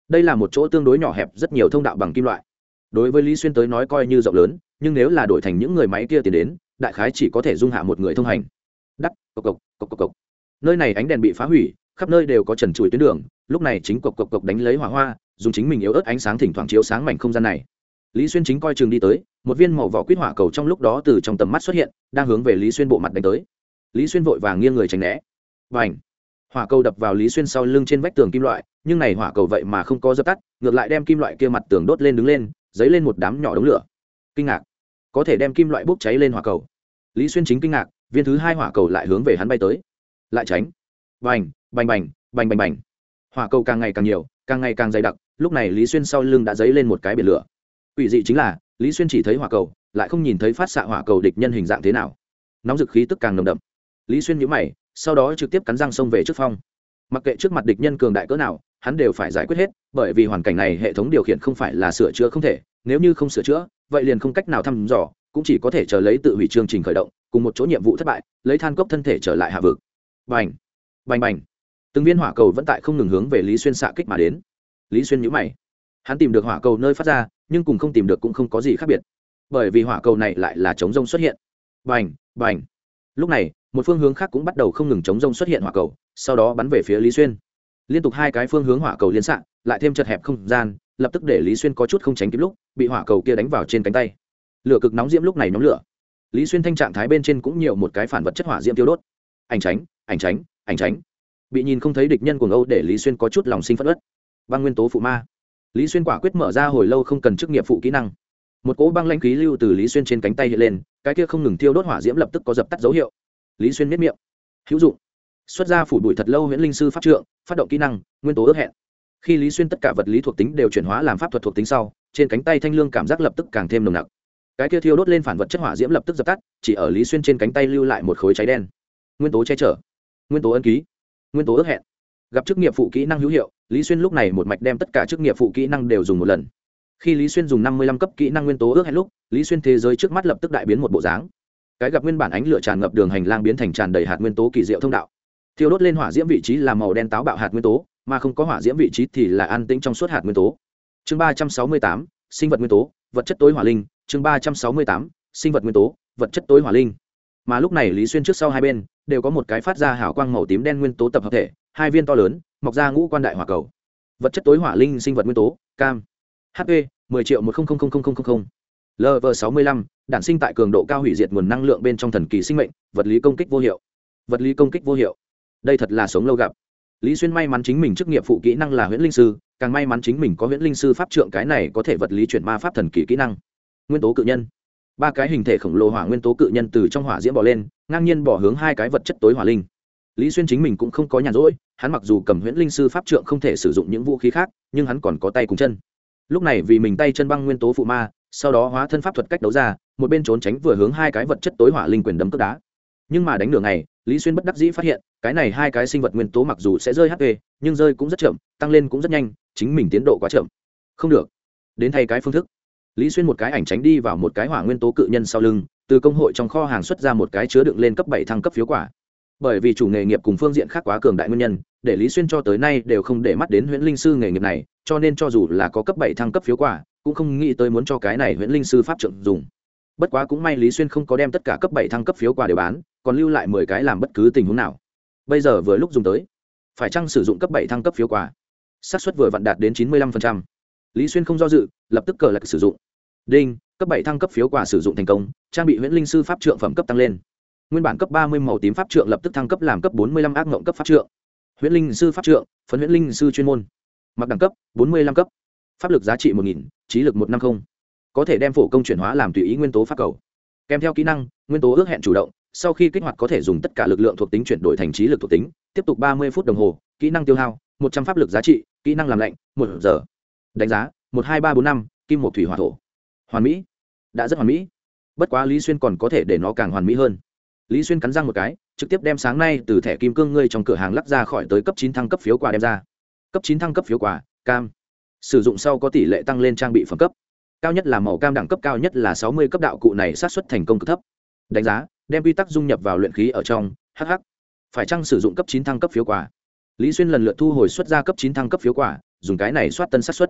Đây là một chỗ tương đối nhỏ hẹp, rất nhiều thông đạo bằng kim loại. Đối với lý xuyên tới nói coi như rộng lớn, nhưng nếu là đổi thành những người máy kia tiền đến, đại khái chỉ có thể dung hạ một người thông hành đắt cộc cộc cộc cộc cộc. Nơi này ánh đèn bị phá hủy, khắp nơi đều có trần trụi tuyến đường, lúc này chính cộc cộc cộc đánh lấy hỏa hoa, dùng chính mình yếu ớt ánh sáng thỉnh thoảng chiếu sáng mảnh không gian này. Lý xuyên chính coi chừng đi tới, một viên màu vỏ quýt hỏa cầu trong lúc đó từ trong tầm mắt xuất hiện, đang hướng về lý xuyên bộ mặt đánh tới. Lý xuyên vội vàng nghiêng người tránh né. Và ảnh hỏa cầu đập vào lý xuyên sau lưng trên vách tường kim loại, nhưng này hỏa cầu vậy mà không có dập tắt, ngược lại đem kim loại kia mặt tường đốt lên đứng lên, dấy lên một đám nhỏ đống lửa. Kinh ngạc! Có thể đem kim loại bốc cháy lên hỏa cầu. Lý xuyên chính kinh ngạc viên thứ hai hỏa cầu lại hướng về hắn bay tới. Lại tránh. Bành bành bành bành bành bành. Hỏa cầu càng ngày càng nhiều, càng ngày càng dày đặc, lúc này lý xuyên sau lưng đã dấy lên một cái biển lửa. Ủy dị chính là, lý xuyên chỉ thấy hỏa cầu, lại không nhìn thấy phát xạ hỏa cầu địch nhân hình dạng thế nào. Nóng dực khí tức càng nồng đậm. Lý xuyên nhũ mày, sau đó trực tiếp cắn răng xông về trước phong. Mặc kệ trước mặt địch nhân cường đại cỡ nào, hắn đều phải giải quyết hết, bởi vì hoàn cảnh này hệ thống điều khiển không phải là sửa chữa không thể, nếu như không sửa chữa, vậy liền không cách nào thăm dò, cũng chỉ có thể chờ lấy tự hủy chương trình khởi động cùng một chỗ nhiệm vụ thất bại, lấy than cốc thân thể trở lại hạ vực. Bành! Bành bành! Từng viên hỏa cầu vẫn tại không ngừng hướng về lý xuyên xạ kích mà đến. Lý xuyên nhữ mày. Hắn tìm được hỏa cầu nơi phát ra, nhưng cùng không tìm được cũng không có gì khác biệt. Bởi vì hỏa cầu này lại là chống rông xuất hiện. Bành! Bành! Lúc này, một phương hướng khác cũng bắt đầu không ngừng chống rông xuất hiện hỏa cầu, sau đó bắn về phía lý xuyên. Liên tục hai cái phương hướng hỏa cầu liên xạ, lại thêm chật hẹp không gian, lập tức để lý xuyên có chút không tránh kịp lúc, bị hỏa cầu kia đánh vào trên cánh tay. Lửa cực nóng diễm lúc này nóng lửa lý xuyên thanh trạng thái bên trên cũng nhiều một cái phản vật chất hỏa diễm tiêu đốt. Ảnh tránh ảnh tránh ảnh tránh. Bị nhìn không thấy địch nhân của âu để lý xuyên có chút lòng sinh phất ất băng nguyên tố phụ ma. Lý xuyên quả quyết mở ra hồi lâu không cần chức nghiệp phụ kỹ năng. Một cỗ băng lanh khí lưu từ lý xuyên trên cánh tay hiện lên, cái kia không ngừng tiêu đốt hỏa diễm lập tức có dập tắt dấu hiệu. Lý xuyên miết miệng. Hữu dụng. Xuất ra phủ bụi thật lâu nguyễn linh sư pháp trượng, phát động kỹ năng, nguyên tố ước hẹn. Khi lý xuyên tất cả vật lý thuộc tính đều chuyển hóa làm pháp thuật thuộc tính sau, trên cánh tay thanh lương cảm giác lập tức càng thêm nồng nặc cái kia thiêu đốt lên phản vật chất hỏa diễm lập tức dập tắt, chỉ ở lý xuyên trên cánh tay lưu lại một khối cháy đen. Nguyên tố che chở, nguyên tố ân ký, nguyên tố ước hẹn. Gặp chức nghiệp phụ kỹ năng hữu hiệu, lý xuyên lúc này một mạch đem tất cả chức nghiệp phụ kỹ năng đều dùng một lần. Khi lý xuyên dùng năm mươi lăm cấp kỹ năng nguyên tố ước hẹn lúc, lý xuyên thế giới trước mắt lập tức đại biến một bộ dáng. Cái gặp nguyên bản ánh lửa tràn ngập đường hành lang biến thành tràn đầy hạt nguyên tố kỳ diệu thông đạo. Thiêu đốt lên hỏa diễm vị trí là màu đen táo bạo hạt nguyên tố, mà không có hỏa diễm vị trí thì là an tĩnh trong suốt hạt nguyên tố. Chương ba trăm sáu mươi tám, sinh vật nguyên tố, vật chất tối hỏa linh chương ba trăm sáu mươi tám, sinh vật nguyên tố, vật chất tối hỏa linh. Mà lúc này lý xuyên trước sau hai bên, đều có một cái phát ra hào quang màu tím đen nguyên tố tập hợp thể, hai viên to lớn, mọc ra ngũ quan đại hỏa cầu. Vật chất tối hỏa linh, sinh vật nguyên tố, cam. Hp 10 triệu một lv 65 đản sinh tại cường độ cao hủy diệt nguồn năng lượng bên trong thần kỳ sinh mệnh, vật lý công kích vô hiệu. Vật lý công kích vô hiệu. Đây thật là sống lâu gặp. Lý xuyên may mắn chính mình chức nghiệp phụ kỹ năng là huyễn linh sư, càng may mắn chính mình có huyễn linh sư pháp trượng cái này có thể vật lý chuyển ma pháp thần kỳ kỹ năng nguyên tố cự nhân. Ba cái hình thể khổng lồ hỏa nguyên tố cự nhân từ trong hỏa diễm bỏ lên, ngang nhiên bỏ hướng hai cái vật chất tối hỏa linh. Lý xuyên chính mình cũng không có nhàn rỗi, hắn mặc dù cầm huyễn linh sư pháp trượng không thể sử dụng những vũ khí khác, nhưng hắn còn có tay cùng chân. Lúc này vì mình tay chân băng nguyên tố phụ ma, sau đó hóa thân pháp thuật cách đấu ra, một bên trốn tránh vừa hướng hai cái vật chất tối hỏa linh quyền đấm cướp đá. Nhưng mà đánh đường này lý xuyên bất đắc dĩ phát hiện, cái này hai cái sinh vật nguyên tố mặc dù sẽ rơi hp nhưng rơi cũng rất chậm, tăng lên cũng rất nhanh, chính mình tiến độ quá chậm. Không được. Đến thay cái phương thức lý xuyên một cái ảnh tránh đi vào một cái hỏa nguyên tố cự nhân sau lưng, từ công hội trong kho hàng xuất ra một cái chứa đựng lên cấp bảy thăng cấp phiếu quả. Bởi vì chủ nghề nghiệp cùng phương diện khác quá cường đại nguyên nhân, để lý xuyên cho tới nay đều không để mắt đến huyễn linh sư nghề nghiệp này, cho nên cho dù là có cấp bảy thăng cấp phiếu quả, cũng không nghĩ tới muốn cho cái này huyễn linh sư pháp trượng dùng. Bất quá cũng may lý xuyên không có đem tất cả cấp bảy thăng cấp phiếu quả đều bán, còn lưu lại mười cái làm bất cứ tình huống nào. Bây giờ vừa lúc dùng tới, phải chăng sử dụng cấp bảy thăng cấp phiếu quả? Xác suất vừa vặn đạt đến chín mươi lăm phần trăm lý xuyên không do dự, lập tức cờ lạc sử dụng. Đinh, cấp bảy thăng cấp phiếu quả sử dụng thành công, trang bị huyễn linh sư pháp trượng phẩm cấp tăng lên. Nguyên bản cấp ba mươi màu tím pháp trượng lập tức thăng cấp làm cấp bốn mươi lăm ác mộng cấp pháp trượng. Huyễn linh sư pháp trượng, phấn huyễn linh sư chuyên môn. Mặc đẳng cấp, bốn mươi lăm cấp. Pháp lực giá trị một nghìn, trí lực một trăm năm không. Có thể đem phổ công chuyển hóa làm tùy ý nguyên tố pháp cầu. Kèm theo kỹ năng, nguyên tố ước hẹn chủ động, sau khi kích hoạt có thể dùng tất cả lực lượng thuộc tính chuyển đổi thành trí lực thuộc tính, tiếp tục ba mươi phút đồng hồ, kỹ năng tiêu hao, một trăm pháp lực giá trị, kỹ năng làm lạnh, một giờ đánh giá, một, hai, ba, bốn, năm, kim một thủy hỏa thổ. Hoàn mỹ. Đã rất hoàn mỹ. Bất quá lý xuyên còn có thể để nó càng hoàn mỹ hơn. Lý xuyên cắn răng một cái, trực tiếp đem sáng nay từ thẻ kim cương ngươi trong cửa hàng lắp ra khỏi tới cấp chín thăng cấp phiếu quà đem ra. Cấp chín thăng cấp phiếu quà, cam. Sử dụng sau có tỷ lệ tăng lên trang bị phẩm cấp. Cao nhất là màu cam đẳng cấp, cao nhất là sáu mươi cấp đạo cụ này sát xuất thành công cực thấp. Đánh giá, đem quy tắc dung nhập vào luyện khí ở trong hh phải chăng sử dụng cấp chín thăng cấp phiếu quà? Lý xuyên lần lượt thu hồi xuất ra cấp chín thăng cấp phiếu quà, dùng cái này soát tân sát xuất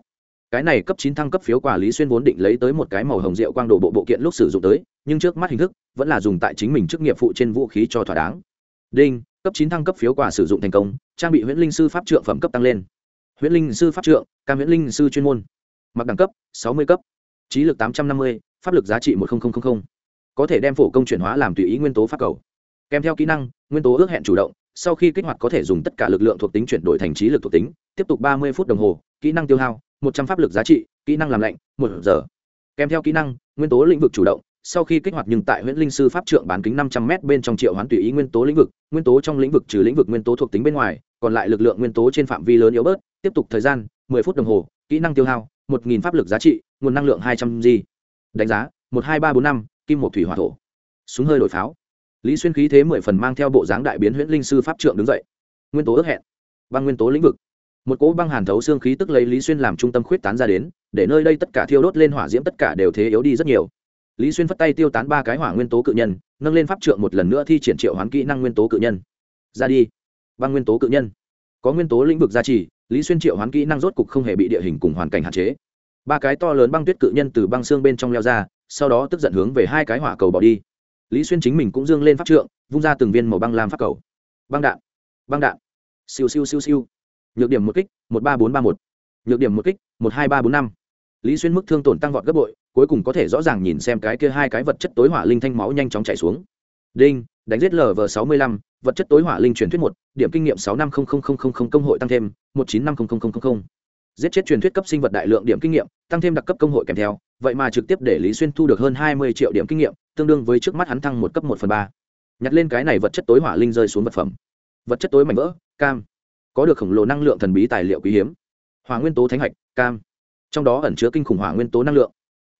cái này cấp chín thăng cấp phiếu quà lý xuyên vốn định lấy tới một cái màu hồng rượu quang đồ bộ bộ kiện lúc sử dụng tới, nhưng trước mắt hình thức vẫn là dùng tại chính mình chức nghiệp phụ trên vũ khí cho thỏa đáng. Đinh, cấp chín thăng cấp phiếu quà sử dụng thành công, trang bị huyễn linh sư pháp trượng phẩm cấp tăng lên. Huyễn linh sư pháp trượng, cam huyễn linh sư chuyên môn. Mặc đẳng cấp, sáu mươi cấp. Trí lực tám trăm năm mươi, pháp lực giá trị một nghìn có thể đem phổ công chuyển hóa làm tùy ý nguyên tố pháp cầu. Kèm theo kỹ năng, nguyên tố ước hẹn chủ động, sau khi kích hoạt có thể dùng tất cả lực lượng thuộc tính chuyển đổi thành trí lực thuộc tính, tiếp tục ba mươi phút đồng hồ, kỹ năng tiêu hao một trăm pháp lực giá trị, kỹ năng làm lạnh, một giờ. Kèm theo kỹ năng, nguyên tố lĩnh vực chủ động, sau khi kích hoạt nhưng tại huyện linh sư pháp trượng bán kính năm trăm m bên trong triệu hoán tùy ý nguyên tố lĩnh vực, nguyên tố trong lĩnh vực trừ lĩnh vực nguyên tố thuộc tính bên ngoài, còn lại lực lượng nguyên tố trên phạm vi lớn yếu bớt, tiếp tục thời gian, mười phút đồng hồ, kỹ năng tiêu hao, một nghìn pháp lực giá trị, nguồn năng lượng hai trăm g. Đánh giá, một hai ba bốn năm, kim một thủy hỏa thổ. Súng hơi đổi pháo. Lý xuyên khí thế mười phần mang theo bộ dáng đại biến huyễn linh sư pháp trượng đứng dậy. Nguyên tố ước hẹn. Băng nguyên tố lĩnh vực một cỗ băng hàn thấu xương khí tức lấy lý xuyên làm trung tâm khuyết tán ra đến, để nơi đây tất cả thiêu đốt lên hỏa diễm tất cả đều thế yếu đi rất nhiều. Lý xuyên phất tay tiêu tán ba cái hỏa nguyên tố cự nhân, nâng lên pháp trượng một lần nữa thi triển triệu hoán kỹ năng nguyên tố cự nhân. Ra đi. Băng nguyên tố cự nhân. Có nguyên tố lĩnh vực gia trì, lý xuyên triệu hoán kỹ năng rốt cục không hề bị địa hình cùng hoàn cảnh hạn chế. Ba cái to lớn băng tuyết cự nhân từ băng xương bên trong leo ra, sau đó tức giận hướng về hai cái hỏa cầu bỏ đi. Lý xuyên chính mình cũng dương lên pháp trượng, vung ra từng viên màu băng làm pháp cầu. Băng đạn. Băng đạn. Siêu siêu siêu siêu nhược điểm một kích, một ba bốn ba một. Nhược điểm một kích, một hai ba bốn năm. Lý xuyên mức thương tổn tăng vọt gấp bội, cuối cùng có thể rõ ràng nhìn xem cái kia hai cái vật chất tối hỏa linh thanh máu nhanh chóng chảy xuống. Đinh, đánh giết lv sáu mươi lăm, vật chất tối hỏa linh truyền thuyết một, điểm kinh nghiệm sáu năm công hội tăng thêm, một chín năm giết chết truyền thuyết cấp sinh vật đại lượng điểm kinh nghiệm, tăng thêm đặc cấp công hội kèm theo, vậy mà trực tiếp để lý xuyên thu được hơn hai mươi triệu điểm kinh nghiệm, tương đương với trước mắt hắn thăng một cấp một phần ba. Nhặt lên cái này vật chất tối hỏa linh rơi xuống vật phẩm. Vật chất tối mảnh vỡ, cam có được khổng lồ năng lượng thần bí tài liệu quý hiếm. Hỏa nguyên tố thánh hạch, cam. Trong đó ẩn chứa kinh khủng hỏa nguyên tố năng lượng.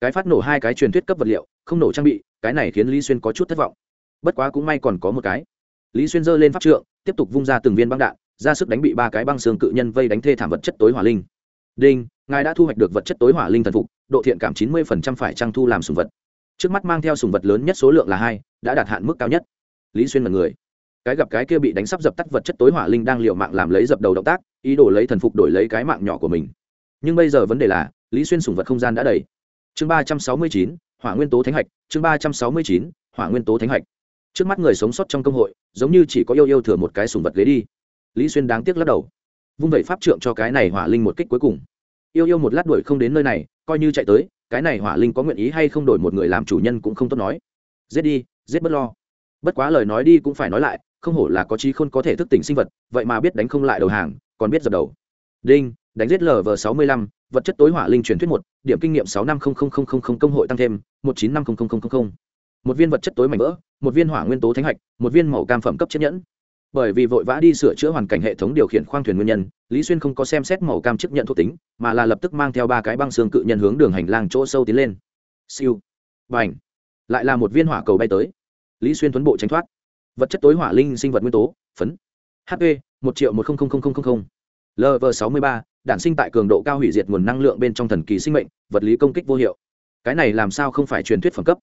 Cái phát nổ hai cái truyền thuyết cấp vật liệu, không nổ trang bị, cái này khiến lý xuyên có chút thất vọng. Bất quá cũng may còn có một cái. Lý xuyên giơ lên pháp trượng, tiếp tục vung ra từng viên băng đạn, ra sức đánh bị ba cái băng xương cự nhân vây đánh thê thảm vật chất tối hỏa linh. Đinh, ngài đã thu hoạch được vật chất tối hỏa linh thần phục, độ thiện cảm chín mươi phải trăng thu làm sùng vật. Trước mắt mang theo sùng vật lớn nhất số lượng là hai, đã đạt hạn mức cao nhất. Lý xuyên là người cái gặp cái kia bị đánh sắp dập tắt vật chất tối hỏa linh đang liều mạng làm lấy dập đầu động tác, ý đồ lấy thần phục đổi lấy cái mạng nhỏ của mình. Nhưng bây giờ vấn đề là, lý xuyên sùng vật không gian đã đầy. Chương ba trăm sáu mươi chín, hỏa nguyên tố thánh hạch, chương ba trăm sáu mươi chín, hỏa nguyên tố thánh hạch. Trước mắt người sống sót trong công hội, giống như chỉ có yêu yêu thừa một cái sùng vật ghế đi. Lý xuyên đáng tiếc lắc đầu. Vung vẩy pháp trượng cho cái này hỏa linh một kích cuối cùng. Yêu yêu một lát đuổi không đến nơi này, coi như chạy tới, cái này hỏa linh có nguyện ý hay không đổi một người làm chủ nhân cũng không tốt nói. Giết đi, giết bất lo. Bất quá lời nói đi cũng phải nói lại không hổ là có trí khôn có thể thức tỉnh sinh vật, vậy mà biết đánh không lại đầu hàng, còn biết dập đầu. Đinh, đánh giết lv sáu mươi lăm, vật chất tối hỏa linh truyền thuyết một, điểm kinh nghiệm sáu năm công hội tăng thêm, một chín năm một viên vật chất tối mảnh vỡ, một viên hỏa nguyên tố thánh hạch, một viên màu cam phẩm cấp chiếc nhẫn. Bởi vì vội vã đi sửa chữa hoàn cảnh hệ thống điều khiển khoang thuyền nguyên nhân, lý xuyên không có xem xét màu cam chiếc nhận thuộc tính, mà là lập tức mang theo ba cái băng xương cự nhân hướng đường hành lang chỗ sâu tiến lên. Siêu. Và ảnh lại là một viên hỏa cầu bay tới. Lý xuyên tuấn bộ tránh thoát vật chất tối hỏa linh sinh vật nguyên tố, phấn hp một triệu một lv sáu mươi ba, đản sinh tại cường độ cao hủy diệt nguồn năng lượng bên trong thần kỳ sinh mệnh, vật lý công kích vô hiệu. Cái này làm sao không phải truyền thuyết phẩm cấp?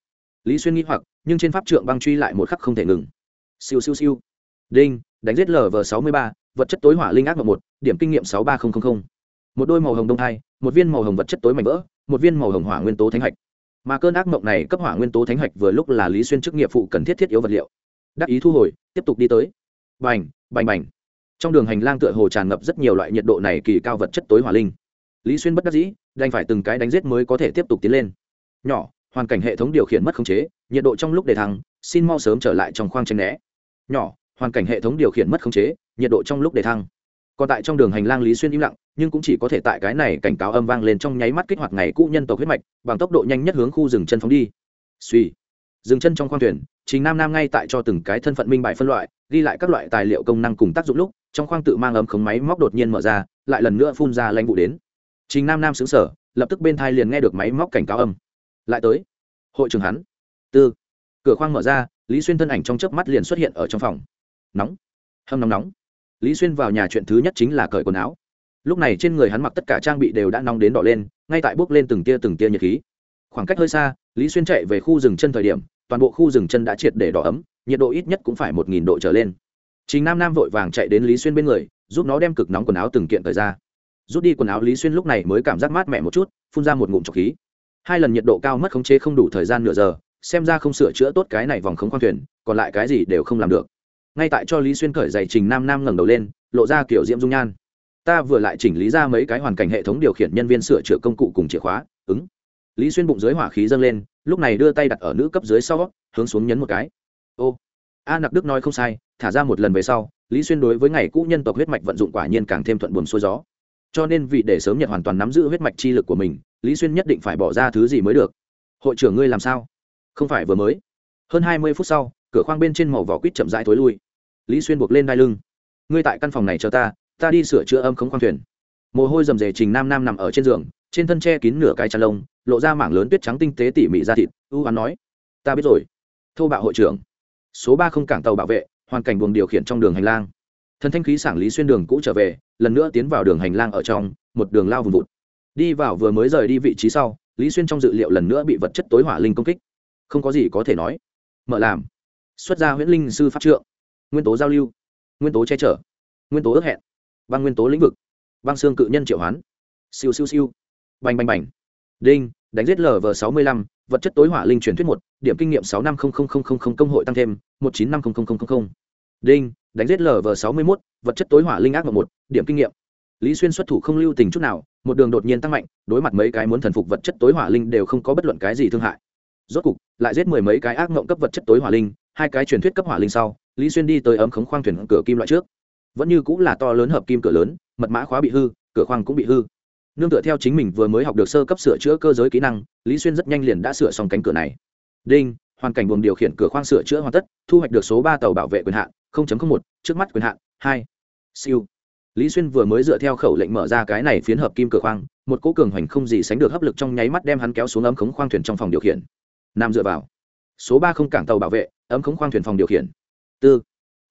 Lý xuyên nghĩ hoặc, nhưng trên pháp trượng băng truy lại một khắc không thể ngừng. Siêu siêu siêu. Đinh, đánh giết lv sáu mươi ba, vật chất tối hỏa linh ác mộng một, điểm kinh nghiệm sáu ba nghìn một đôi màu hồng đông thai một viên màu hồng vật chất tối mảnh vỡ, một viên màu hồng hỏa nguyên tố thánh hạch. Mà cơn ác mộng này cấp hỏa nguyên tố thánh hạch vừa lúc là lý xuyên chức nghiệp phụ cần thiết thiết yếu vật liệu đắc ý thu hồi, tiếp tục đi tới. Bành bành bành. Trong đường hành lang tựa hồ tràn ngập rất nhiều loại nhiệt độ này kỳ cao vật chất tối hỏa linh. Lý xuyên bất đắc dĩ, đành phải từng cái đánh giết mới có thể tiếp tục tiến lên. Nhỏ, hoàn cảnh hệ thống điều khiển mất khống chế, nhiệt độ trong lúc đề thăng, xin mau sớm trở lại trong khoang tranh né. Nhỏ, hoàn cảnh hệ thống điều khiển mất khống chế, nhiệt độ trong lúc đề thăng. Còn tại trong đường hành lang lý xuyên im lặng, nhưng cũng chỉ có thể tại cái này cảnh cáo âm vang lên trong nháy mắt kích hoạt ngày cũ nhân tộc huyết mạch, bằng tốc độ nhanh nhất hướng khu rừng chân phóng đi. Suy dừng chân trong khoang thuyền Trình nam nam ngay tại cho từng cái thân phận minh bài phân loại, ghi lại các loại tài liệu công năng cùng tác dụng lúc, trong khoang tự mang ấm khống máy móc đột nhiên mở ra, lại lần nữa phun ra lãnh vụ đến. Trình nam nam xứng sở lập tức bên thai liền nghe được máy móc cảnh cáo âm. Lại tới. Hội trưởng hắn. Tư. Cửa khoang mở ra, lý xuyên thân ảnh trong chớp mắt liền xuất hiện ở trong phòng. Nóng. Hâm nóng nóng. Lý xuyên vào nhà chuyện thứ nhất chính là cởi quần áo. Lúc này trên người hắn mặc tất cả trang bị đều đã nóng đến đỏ lên, ngay tại bước lên từng tia từng tia nhiệt khí. Khoảng cách hơi xa, lý xuyên chạy về khu rừng chân thời điểm toàn bộ khu rừng chân đã triệt để đỏ ấm, nhiệt độ ít nhất cũng phải một nghìn độ trở lên. Chính nam nam vội vàng chạy đến lý xuyên bên người, giúp nó đem cực nóng quần áo từng kiện thời ra. Rút đi quần áo lý xuyên lúc này mới cảm giác mát mẻ một chút, phun ra một ngụm trọc khí. Hai lần nhiệt độ cao mất khống chế không đủ thời gian nửa giờ, xem ra không sửa chữa tốt cái này vòng khống khoang thuyền, còn lại cái gì đều không làm được. Ngay tại cho lý xuyên cởi giày, trình nam nam ngẩng đầu lên, lộ ra kiểu diễm dung nhan. Ta vừa lại chỉnh lý ra mấy cái hoàn cảnh hệ thống điều khiển nhân viên sửa chữa công cụ cùng chìa khóa, ứng. Lý xuyên bụng dưới hỏa khí dâng lên lúc này đưa tay đặt ở nữ cấp dưới sau, hướng xuống nhấn một cái. Ô, a nặc đức nói không sai, thả ra một lần về sau, lý xuyên đối với ngày cũ nhân tộc huyết mạch vận dụng quả nhiên càng thêm thuận buồm xuôi gió. Cho nên vì để sớm nhận hoàn toàn nắm giữ huyết mạch chi lực của mình, lý xuyên nhất định phải bỏ ra thứ gì mới được. Hội trưởng ngươi làm sao? Không phải vừa mới. Hơn hai mươi phút sau, cửa khoang bên trên màu vỏ quýt chậm rãi thối lui. Lý xuyên buộc lên đai lưng. Ngươi tại căn phòng này chờ ta ta đi sửa chữa âm khống khoang thuyền. Mồ hôi rầm rề trình nam nam nằm ở trên giường trên thân che kín nửa cái chăn lông, lộ ra mảng lớn tuyết trắng tinh tế tỉ mỉ ra thịt, ưu hắn nói, ta biết rồi. Thô bạo hội trưởng. Số ba không cảng tàu bảo vệ, hoàn cảnh buồng điều khiển trong đường hành lang. Thần thanh khí sảng lý xuyên đường cũ trở về, lần nữa tiến vào đường hành lang ở trong, một đường lao vùng vụt. Đi vào vừa mới rời đi vị trí sau, lý xuyên trong dự liệu lần nữa bị vật chất tối hỏa linh công kích. Không có gì có thể nói. Mở làm. Xuất ra huyễn linh sư pháp trượng. Nguyên tố giao lưu. Nguyên tố che chở. Nguyên tố ước hẹn. Băng nguyên tố lĩnh vực. Băng xương cự nhân triệu hoán. Siêu siêu siêu bành bành bành. Đinh, đánh giết lv sáu mươi lăm, vật chất tối hỏa linh truyền thuyết một, điểm kinh nghiệm sáu năm công hội tăng thêm, một chín năm đinh, đánh giết lv sáu mươi mốt, vật chất tối hỏa linh ác mộng một, điểm kinh nghiệm. Lý xuyên xuất thủ không lưu tình chút nào, một đường đột nhiên tăng mạnh, đối mặt mấy cái muốn thần phục vật chất tối hỏa linh đều không có bất luận cái gì thương hại. Rốt cục, lại giết mười mấy cái ác mộng cấp vật chất tối hỏa linh, hai cái truyền thuyết cấp hỏa linh sau, lý xuyên đi tới ấm khống khoang thuyền cửa kim loại trước. Vẫn như cũng là to lớn hợp kim cửa lớn, mật mã khóa bị hư, cửa khoang cũng bị hư nương tựa theo chính mình vừa mới học được sơ cấp sửa chữa cơ giới kỹ năng, lý xuyên rất nhanh liền đã sửa xong cánh cửa này. Đinh, hoàn cảnh buồng điều khiển cửa khoang sửa chữa hoàn tất, thu hoạch được số ba tàu bảo vệ quyền hạn một, trước mắt quyền hạn, hai. Siêu. Lý xuyên vừa mới dựa theo khẩu lệnh mở ra cái này phiến hợp kim cửa khoang, một cỗ cường hoành không gì sánh được hấp lực trong nháy mắt đem hắn kéo xuống ấm khống khoang thuyền trong phòng điều khiển. Nam dựa vào. Số ba không cảng tàu bảo vệ, ấm khống khoang thuyền phòng điều khiển. Tư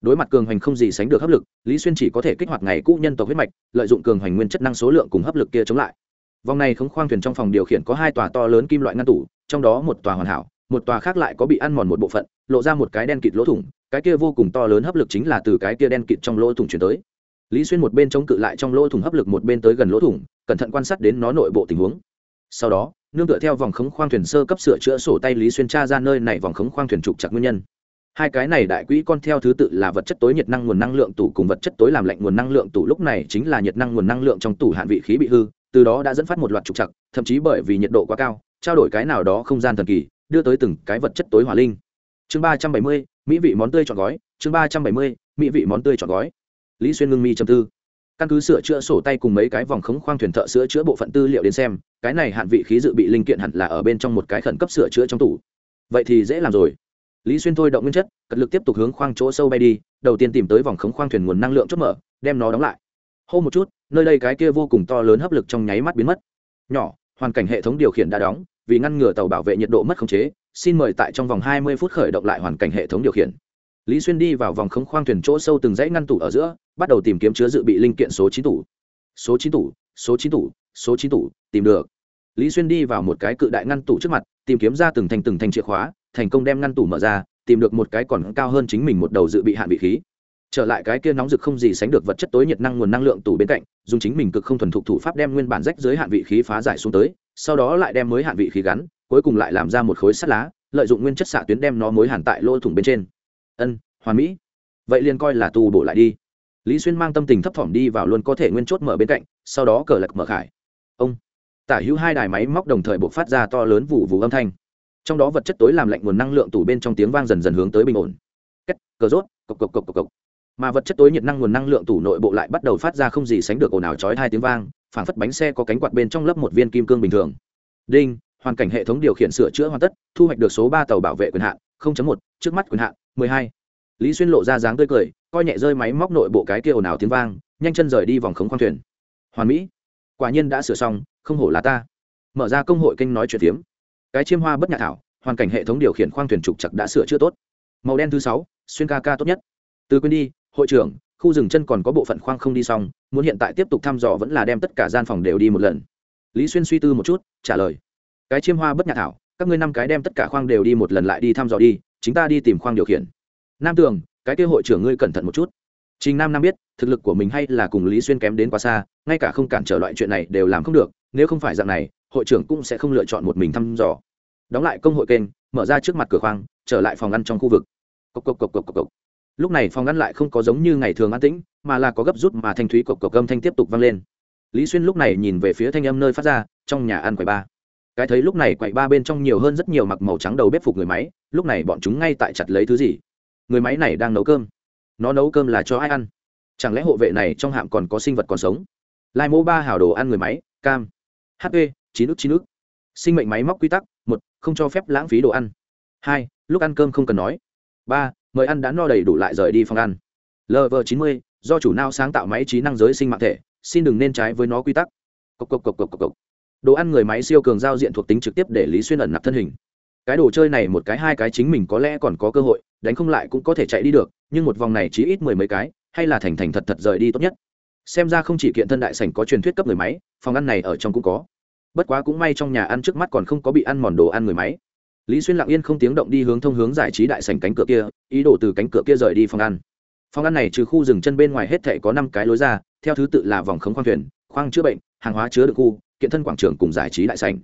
đối mặt cường hoành không gì sánh được hấp lực, lý xuyên chỉ có thể kích hoạt ngày cũ nhân tộc huyết mạch, lợi dụng cường hoành nguyên chất năng số lượng cùng hấp lực kia chống lại. Vòng này khống khoang thuyền trong phòng điều khiển có hai tòa to lớn kim loại ngăn tủ, trong đó một tòa hoàn hảo, một tòa khác lại có bị ăn mòn một bộ phận, lộ ra một cái đen kịt lỗ thủng, cái kia vô cùng to lớn hấp lực chính là từ cái kia đen kịt trong lỗ thủng chuyển tới. Lý xuyên một bên chống cự lại trong lỗ thủng hấp lực một bên tới gần lỗ thủng, cẩn thận quan sát đến nó nội bộ tình huống. Sau đó, nương tựa theo vòng khống khoang thuyền sơ cấp sửa chữa sổ tay lý xuyên tra ra nơi này vòng khống khoang thuyền trục chặt nguyên nhân hai cái này đại quỹ con theo thứ tự là vật chất tối nhiệt năng nguồn năng lượng tủ cùng vật chất tối làm lạnh nguồn năng lượng tủ. Lúc này chính là nhiệt năng nguồn năng lượng trong tủ hạn vị khí bị hư, từ đó đã dẫn phát một loạt trục chặt thậm chí bởi vì nhiệt độ quá cao, trao đổi cái nào đó không gian thần kỳ, đưa tới từng cái vật chất tối hỏa linh. Chương ba trăm bảy mươi, mỹ vị món tươi chọn gói. Chương ba trăm bảy mươi, mỹ vị món tươi chọn gói. Lý xuyên ngưng mi chầm tư. Căn cứ sửa chữa sổ tay cùng mấy cái vòng khống khoang thuyền thợ sửa chữa bộ phận tư liệu đến xem, cái này hạn vị khí dự bị linh kiện hẳn là ở bên trong một cái khẩn cấp sửa chữa trong tủ. Vậy thì dễ làm rồi lý xuyên thôi động nguyên chất, cật lực tiếp tục hướng khoang chỗ sâu bay đi, đầu tiên tìm tới vòng khống khoang thuyền nguồn năng lượng chốt mở, đem nó đóng lại. Hô một chút, nơi đây cái kia vô cùng to lớn hấp lực trong nháy mắt biến mất. Nhỏ, hoàn cảnh hệ thống điều khiển đã đóng, vì ngăn ngừa tàu bảo vệ nhiệt độ mất khống chế, xin mời tại trong vòng hai mươi phút khởi động lại hoàn cảnh hệ thống điều khiển. Lý xuyên đi vào vòng khống khoang thuyền chỗ sâu từng dãy ngăn tủ ở giữa, bắt đầu tìm kiếm chứa dự bị linh kiện số chín tủ. Số chín tủ, số chín tủ, số chín tủ, tìm được. Lý xuyên đi vào một cái cự đại ngăn tủ trước mặt, tìm kiếm ra từng thành từng thành chìa khóa thành công đem ngăn tủ mở ra, tìm được một cái còn cao hơn chính mình một đầu dự bị hạn bị khí. Trở lại cái kia nóng rực không gì sánh được vật chất tối nhiệt năng nguồn năng lượng tủ bên cạnh, dùng chính mình cực không thuần thục thủ pháp đem nguyên bản rách giới hạn vị khí phá giải xuống tới, sau đó lại đem mới hạn vị khí gắn, cuối cùng lại làm ra một khối sắt lá, lợi dụng nguyên chất xạ tuyến đem nó mối hàn tại lỗ thủng bên trên. Ân, hoàn mỹ. Vậy liền coi là tu bổ lại đi. Lý xuyên mang tâm tình thấp thỏm đi vào luôn có thể nguyên chốt mở bên cạnh, sau đó cờ lật mở khải. Ông. Tả hữu hai đài máy móc đồng thời buộc phát ra to lớn vụ vụ âm thanh trong đó vật chất tối làm lạnh nguồn năng lượng tủ bên trong tiếng vang dần dần hướng tới bình ổn. Cách cờ rốt, cộc cộc cộc cộc cộc. Mà vật chất tối nhiệt năng nguồn năng lượng tủ nội bộ lại bắt đầu phát ra không gì sánh được ồn ào chói hai tiếng vang, phảng phất bánh xe có cánh quạt bên trong lớp một viên kim cương bình thường. Đinh, hoàn cảnh hệ thống điều khiển sửa chữa hoàn tất, thu hoạch được số ba tàu bảo vệ quyền hạn một, trước mắt quyền hạn hai. Lý xuyên lộ ra dáng tươi cười, coi nhẹ rơi máy móc nội bộ cái kia ồn ào tiếng vang, nhanh chân rời đi vòng khống khoang thuyền. Hoàn mỹ, quả nhiên đã sửa xong, không hổ là ta. Mở ra công hội kênh nói chuyện tiếng cái chiêm hoa bất nhà thảo, hoàn cảnh hệ thống điều khiển khoang thuyền trục chặt đã sửa chữa tốt. Màu đen thứ sáu, xuyên ca ca tốt nhất. Từ quên đi, hội trưởng, khu rừng chân còn có bộ phận khoang không đi xong, muốn hiện tại tiếp tục thăm dò vẫn là đem tất cả gian phòng đều đi một lần. Lý xuyên suy tư một chút, trả lời. Cái chiêm hoa bất nhà thảo, các ngươi năm cái đem tất cả khoang đều đi một lần lại đi thăm dò đi chúng ta đi tìm khoang điều khiển. Nam tường, cái kia hội trưởng ngươi cẩn thận một chút. Trình nam nam biết, thực lực của mình hay là cùng lý xuyên kém đến quá xa, ngay cả không cản trở loại chuyện này đều làm không được, nếu không phải dạng này hội trưởng cũng sẽ không lựa chọn một mình thăm dò. Đóng lại công hội kênh, mở ra trước mặt cửa khoang, trở lại phòng ăn trong khu vực. Cộc cộc cộc cộc cộc cộc. lúc này phòng ngăn lại không có giống như ngày thường an tĩnh, mà là có gấp rút mà thanh thúy cộc cộc âm thanh tiếp tục vang lên. Lý xuyên lúc này nhìn về phía thanh âm nơi phát ra, trong nhà ăn quầy ba. Cái thấy lúc này quầy ba bên trong nhiều hơn rất nhiều mặc màu trắng đầu bếp phục người máy, lúc này bọn chúng ngay tại chặt lấy thứ gì? Người máy này đang nấu cơm. Nó nấu cơm là cho ai ăn? Chẳng lẽ hộ vệ này trong hạm còn có sinh vật còn sống? Lai mô ba hào đồ ăn người máy, cam. Hp chín ức chín ức. Sinh mệnh máy móc quy tắc, một, không cho phép lãng phí đồ ăn. Hai, lúc ăn cơm không cần nói. Ba, mời ăn đã no đầy đủ lại rời đi phòng ăn. Lv chín mươi, do chủ nao sáng tạo máy trí năng giới sinh mạng thể, xin đừng nên trái với nó quy tắc. Cộc cộc cộc cộc cộc cộc. đồ ăn người máy siêu cường giao diện thuộc tính trực tiếp để lý xuyên ẩn nạp thân hình. Cái đồ chơi này một cái, hai cái chính mình có lẽ còn có cơ hội, đánh không lại cũng có thể chạy đi được, nhưng một vòng này chỉ ít mười mấy cái, hay là thành thành thật thật rời đi tốt nhất. Xem ra không chỉ kiện thân đại sảnh có truyền thuyết cấp người máy, phòng ăn này ở trong cũng có bất quá cũng may trong nhà ăn trước mắt còn không có bị ăn mòn đồ ăn người máy. Lý xuyên lặng yên không tiếng động đi hướng thông hướng giải trí đại sảnh cánh cửa kia, ý đồ từ cánh cửa kia rời đi phòng ăn. Phòng ăn này trừ khu rừng chân bên ngoài hết thể có năm cái lối ra, theo thứ tự là vòng khống khoang thuyền, khoang chữa bệnh, hàng hóa chứa được khu, kiện thân quảng trường cùng giải trí đại sảnh.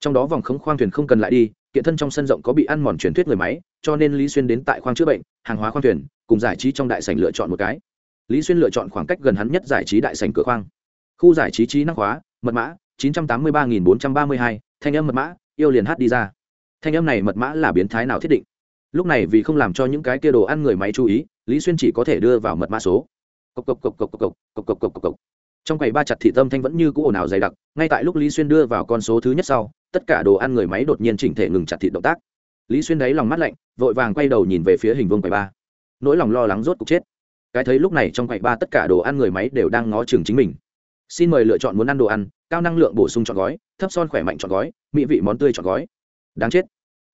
Trong đó vòng khống khoang thuyền không cần lại đi, kiện thân trong sân rộng có bị ăn mòn truyền thuyết người máy, cho nên lý xuyên đến tại khoang chữa bệnh, hàng hóa khoang thuyền, cùng giải trí trong đại sảnh lựa chọn một cái. Lý xuyên lựa chọn khoảng cách gần hắn nhất giải trí đại sảnh cửa khoang. Khu giải trí trí năng hóa, mật mã 983.432, thanh âm mật mã yêu liền hát đi ra. Thanh âm này mật mã là biến thái nào thiết định? Lúc này vì không làm cho những cái kia đồ ăn người máy chú ý lý xuyên chỉ có thể đưa vào mật mã số. Cộc cộc cộc cộc cộc cộc cộc cộc cộc cộc trong quầy ba chặt thị tâm thanh vẫn như cũ ồn ào dày đặc ngay tại lúc lý xuyên đưa vào con số thứ nhất sau tất cả đồ ăn người máy đột nhiên chỉnh thể ngừng chặt thị động tác. Lý xuyên đáy lòng mắt lạnh vội vàng quay đầu nhìn về phía hình vương quầy ba. Nỗi lòng lo lắng rốt cục chết. Cái thấy lúc này trong quầy ba tất cả đồ ăn người máy đều đang ngó chừng chính mình xin mời lựa chọn muốn ăn đồ ăn, cao năng lượng bổ sung chọn gói, thấp son khỏe mạnh chọn gói, mỹ vị món tươi chọn gói. Đáng chết.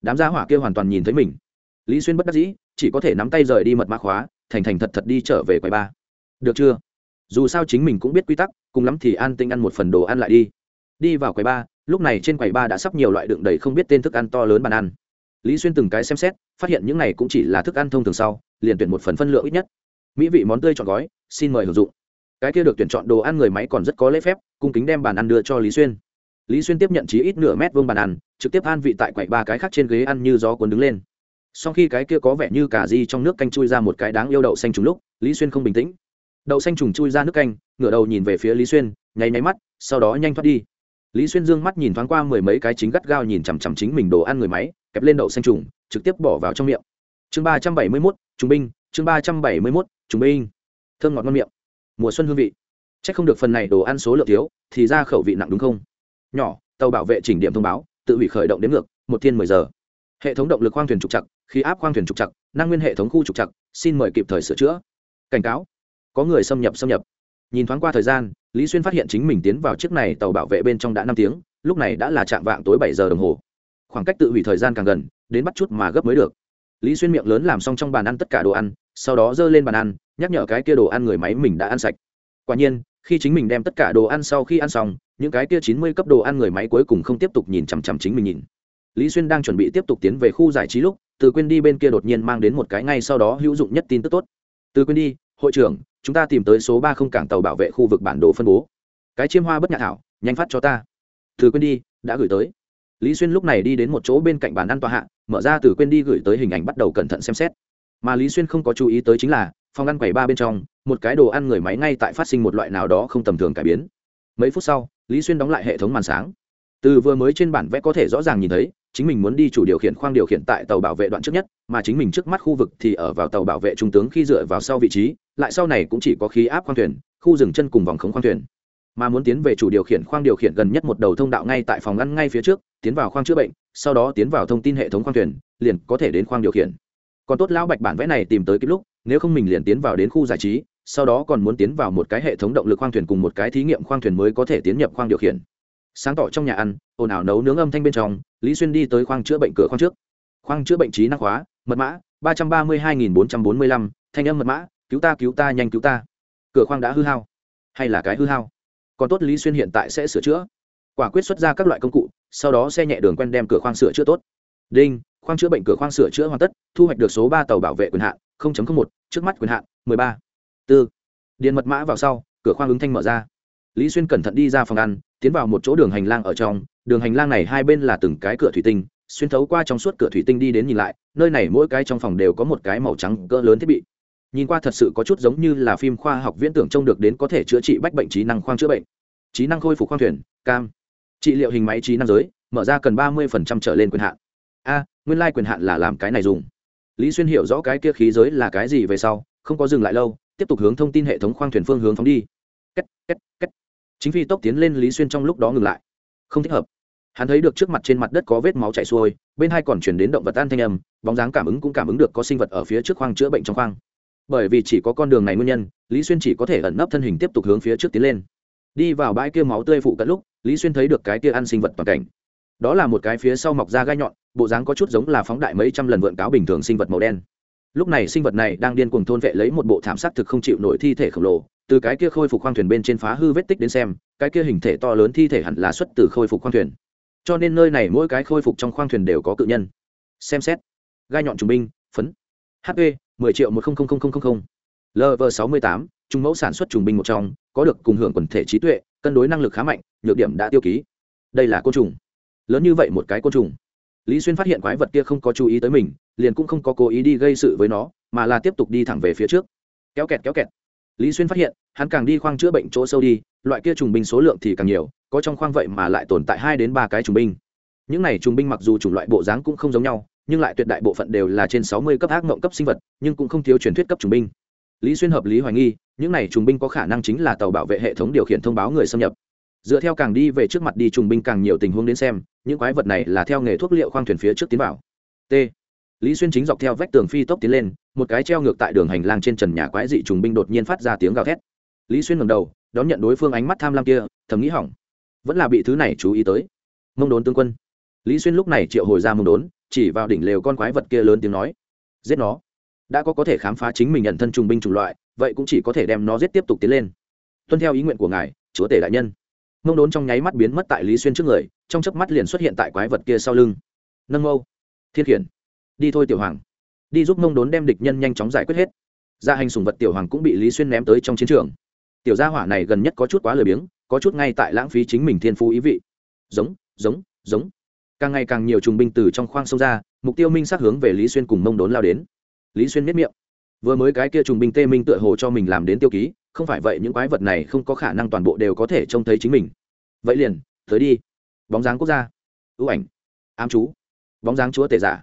Đám gia hỏa kia hoàn toàn nhìn thấy mình. Lý xuyên bất đắc dĩ, chỉ có thể nắm tay rời đi mật mã khóa, thành thành thật thật đi trở về quầy ba. Được chưa? Dù sao chính mình cũng biết quy tắc, cùng lắm thì an tinh ăn một phần đồ ăn lại đi. Đi vào quầy ba, lúc này trên quầy ba đã sắp nhiều loại đựng đầy không biết tên thức ăn to lớn bàn ăn. Lý xuyên từng cái xem xét, phát hiện những này cũng chỉ là thức ăn thông thường sau, liền tuyển một phần phân lượng ít nhất. Mỹ vị món tươi chọn gói, xin mời hưởng dụng cái kia được tuyển chọn đồ ăn người máy còn rất có lễ phép, cung kính đem bàn ăn đưa cho lý xuyên. Lý xuyên tiếp nhận chí ít nửa mét vuông bàn ăn, trực tiếp an vị tại quậy ba cái khác trên ghế ăn như gió cuốn đứng lên. Sau khi cái kia có vẻ như cả di trong nước canh chui ra một cái đáng yêu đậu xanh trùng lúc, lý xuyên không bình tĩnh. Đậu xanh trùng chui ra nước canh, ngửa đầu nhìn về phía lý xuyên, nháy nháy mắt, sau đó nhanh thoát đi. Lý xuyên dương mắt nhìn thoáng qua mười mấy cái chính gắt gao nhìn chằm chằm chính mình đồ ăn người máy, kẹp lên đậu xanh trùng, trực tiếp bỏ vào trong miệng. Chương ba trăm bảy mươi mốt trung binh, chương ba trăm bảy mươi mốt trung binh. Thơm ngọt ngon miệng mùa xuân hương vị. C h ắ c không được phần này đồ ăn số lượng thiếu, thì ra khẩu vị nặng đúng không? Nhỏ, tàu bảo vệ chỉnh điểm thông báo, tự hủy khởi động đến ngược, một thiên mười giờ. Hệ thống động lực khoang thuyền trục chặt khí áp khoang thuyền trục chặt năng nguyên hệ thống khu trục chặt xin mời kịp thời sửa chữa. Cảnh cáo, có người xâm nhập xâm nhập. Nhìn thoáng qua thời gian, lý xuyên phát hiện chính mình tiến vào chiếc này tàu bảo vệ bên trong đã năm tiếng, lúc này đã là chạm vạng tối bảy giờ đồng hồ. Khoảng cách tự hủy thời gian càng gần, đến bắt chút mà gấp mới được lý xuyên miệng lớn làm xong trong bàn ăn tất cả đồ ăn, sau đó giơ lên bàn ăn, nhắc nhở cái kia đồ ăn người máy mình đã ăn sạch. Quả nhiên, khi chính mình đem tất cả đồ ăn sau khi ăn xong, những cái kia chín mươi cấp đồ ăn người máy cuối cùng không tiếp tục nhìn chằm chằm chính mình nhìn. Lý xuyên đang chuẩn bị tiếp tục tiến về khu giải trí lúc, từ quên đi bên kia đột nhiên mang đến một cái ngay sau đó hữu dụng nhất tin tức tốt. Từ quên đi, hội trưởng, chúng ta tìm tới số ba không cảng tàu bảo vệ khu vực bản đồ phân bố. Cái chiêm hoa bất nhạc thảo, nhanh phát cho ta. Từ quên đi, đã gửi tới. Lý xuyên lúc này đi đến một chỗ bên cạnh bàn ăn tòa hạ mở ra từ quên đi gửi tới hình ảnh bắt đầu cẩn thận xem xét. Mà lý xuyên không có chú ý tới chính là, phòng ăn quầy ba bên trong, một cái đồ ăn người máy ngay tại phát sinh một loại nào đó không tầm thường cải biến. Mấy phút sau, lý xuyên đóng lại hệ thống màn sáng. Từ vừa mới trên bản vẽ có thể rõ ràng nhìn thấy, chính mình muốn đi chủ điều khiển khoang điều khiển tại tàu bảo vệ đoạn trước nhất, mà chính mình trước mắt khu vực thì ở vào tàu bảo vệ trung tướng khi dựa vào sau vị trí, lại sau này cũng chỉ có khí áp khoang thuyền, khu rừng chân cùng vòng khống khoang thuyền. Mà muốn tiến về chủ điều khiển khoang điều khiển gần nhất một đầu thông đạo ngay tại phòng ngăn ngay phía trước, tiến vào khoang chữa bệnh sau đó tiến vào thông tin hệ thống khoang thuyền, liền có thể đến khoang điều khiển. Còn tốt lão bạch bản vẽ này tìm tới kịp lúc, nếu không mình liền tiến vào đến khu giải trí, sau đó còn muốn tiến vào một cái hệ thống động lực khoang thuyền cùng một cái thí nghiệm khoang thuyền mới có thể tiến nhập khoang điều khiển. Sáng tỏ trong nhà ăn, ồn ào nấu nướng âm thanh bên trong, lý xuyên đi tới khoang chữa bệnh cửa khoang trước. Khoang chữa bệnh trí năng hóa, mật mã, ba trăm ba mươi hai nghìn bốn trăm bốn mươi lăm, thanh âm mật mã, cứu ta cứu ta, nhanh cứu ta. Cửa khoang đã hư hao. Hay là cái hư hao? Còn tốt lý xuyên hiện tại sẽ sửa chữa. Quả quyết xuất ra các loại công cụ sau đó xe nhẹ đường quen đem cửa khoang sửa chữa tốt. Đinh, khoang chữa bệnh cửa khoang sửa chữa hoàn tất, thu hoạch được số ba tàu bảo vệ quyền hạn một, trước mắt quyền hạn, mười ba. Tư. Điện mật mã vào sau, cửa khoang ứng thanh mở ra. Lý xuyên cẩn thận đi ra phòng ăn, tiến vào một chỗ đường hành lang ở trong. Đường hành lang này hai bên là từng cái cửa thủy tinh. Xuyên thấu qua trong suốt cửa thủy tinh đi đến nhìn lại, nơi này mỗi cái trong phòng đều có một cái màu trắng cỡ lớn thiết bị. Nhìn qua thật sự có chút giống như là phim khoa học viễn tưởng trông được đến có thể chữa trị bách bệnh trí năng khoang chữa bệnh. Trí năng khôi phục khoang thuyền, cam trị liệu hình máy trí năng giới, mở ra cần ba mươi trở lên quyền hạn. A, nguyên lai quyền hạn là làm cái này dùng. Lý xuyên hiểu rõ cái kia khí giới là cái gì về sau, không có dừng lại lâu, tiếp tục hướng thông tin hệ thống khoang thuyền phương hướng phóng đi. Két két két. Chính phi tốc tiến lên lý xuyên trong lúc đó ngừng lại. Không thích hợp. Hắn thấy được trước mặt trên mặt đất có vết máu chảy xuôi, bên hai còn chuyển đến động vật tan thanh âm, bóng dáng cảm ứng cũng cảm ứng được có sinh vật ở phía trước khoang chữa bệnh trong khoang. Bởi vì chỉ có con đường này nguyên nhân, lý xuyên chỉ có thể ẩn nấp thân hình tiếp tục hướng phía trước tiến lên đi vào bãi kia máu tươi phụ cận lúc, lý xuyên thấy được cái kia ăn sinh vật toàn cảnh. Đó là một cái phía sau mọc ra gai nhọn, bộ dáng có chút giống là phóng đại mấy trăm lần vượn cáo bình thường sinh vật màu đen. Lúc này sinh vật này đang điên cuồng thôn vệ lấy một bộ thảm sát thực không chịu nổi thi thể khổng lồ, từ cái kia khôi phục khoang thuyền bên trên phá hư vết tích đến xem, cái kia hình thể to lớn thi thể hẳn là xuất từ khôi phục khoang thuyền. Cho nên nơi này mỗi cái khôi phục trong khoang thuyền đều có cự nhân. Xem xét. Gai nhọn trùng binh, phấn. Hp mười triệu một lv sáu mươi tám trung mẫu sản xuất trùng binh một trong, có được cùng hưởng quần thể trí tuệ, cân đối năng lực khá mạnh, nhược điểm đã tiêu ký. Đây là côn trùng. Lớn như vậy một cái côn trùng. Lý xuyên phát hiện quái vật kia không có chú ý tới mình, liền cũng không có cố ý đi gây sự với nó, mà là tiếp tục đi thẳng về phía trước. Kéo kẹt kéo kẹt. Lý xuyên phát hiện, hắn càng đi khoang chữa bệnh chỗ sâu đi, loại kia trùng binh số lượng thì càng nhiều, có trong khoang vậy mà lại tồn tại hai đến ba cái trùng binh. Những này trùng binh mặc dù chủng loại bộ dáng cũng không giống nhau, nhưng lại tuyệt đại bộ phận đều là trên sáu mươi cấp ác mộng cấp sinh vật, nhưng cũng không thiếu truyền thuyết cấp trùng binh lý xuyên hợp lý hoài nghi, những này trùng binh có khả năng chính là tàu bảo vệ hệ thống điều khiển thông báo người xâm nhập. Dựa theo càng đi về trước mặt đi trùng binh càng nhiều tình huống đến xem, những quái vật này là theo nghề thuốc liệu khoang thuyền phía trước tiến vào. T. Lý xuyên chính dọc theo vách tường phi tốc tiến lên, một cái treo ngược tại đường hành lang trên trần nhà quái dị trùng binh đột nhiên phát ra tiếng gào thét. Lý xuyên ngầm đầu, đón nhận đối phương ánh mắt tham lam kia, thầm nghĩ hỏng. Vẫn là bị thứ này chú ý tới. Mông đốn tướng quân. Lý xuyên lúc này triệu hồi ra mông đốn, chỉ vào đỉnh lều con quái vật kia lớn tiếng nói. Giết nó đã có có thể khám phá chính mình nhận thân trùng binh chủng loại, vậy cũng chỉ có thể đem nó giết tiếp tục tiến lên. Tuân theo ý nguyện của ngài, chúa tể đại nhân. Mông đốn trong nháy mắt biến mất tại lý xuyên trước người, trong chớp mắt liền xuất hiện tại quái vật kia sau lưng. Nâng mâu, thiên khiển, đi thôi tiểu hoàng. Đi giúp mông đốn đem địch nhân nhanh chóng giải quyết hết. Gia hành sùng vật tiểu hoàng cũng bị lý xuyên ném tới trong chiến trường. Tiểu gia hỏa này gần nhất có chút quá lười biếng, có chút ngay tại lãng phí chính mình thiên phú ý vị. Giống giống giống. Càng ngày càng nhiều trùng binh từ trong khoang sông ra, mục tiêu minh sát hướng về lý xuyên cùng mông đốn lao đến lý xuyên miết miệng. Vừa mới cái kia trùng binh tê minh tựa hồ cho mình làm đến tiêu ký, không phải vậy những quái vật này không có khả năng toàn bộ đều có thể trông thấy chính mình. Vậy liền, tới đi. Bóng dáng quốc gia. Ưu ảnh. Ám chú. Bóng dáng chúa tể giả.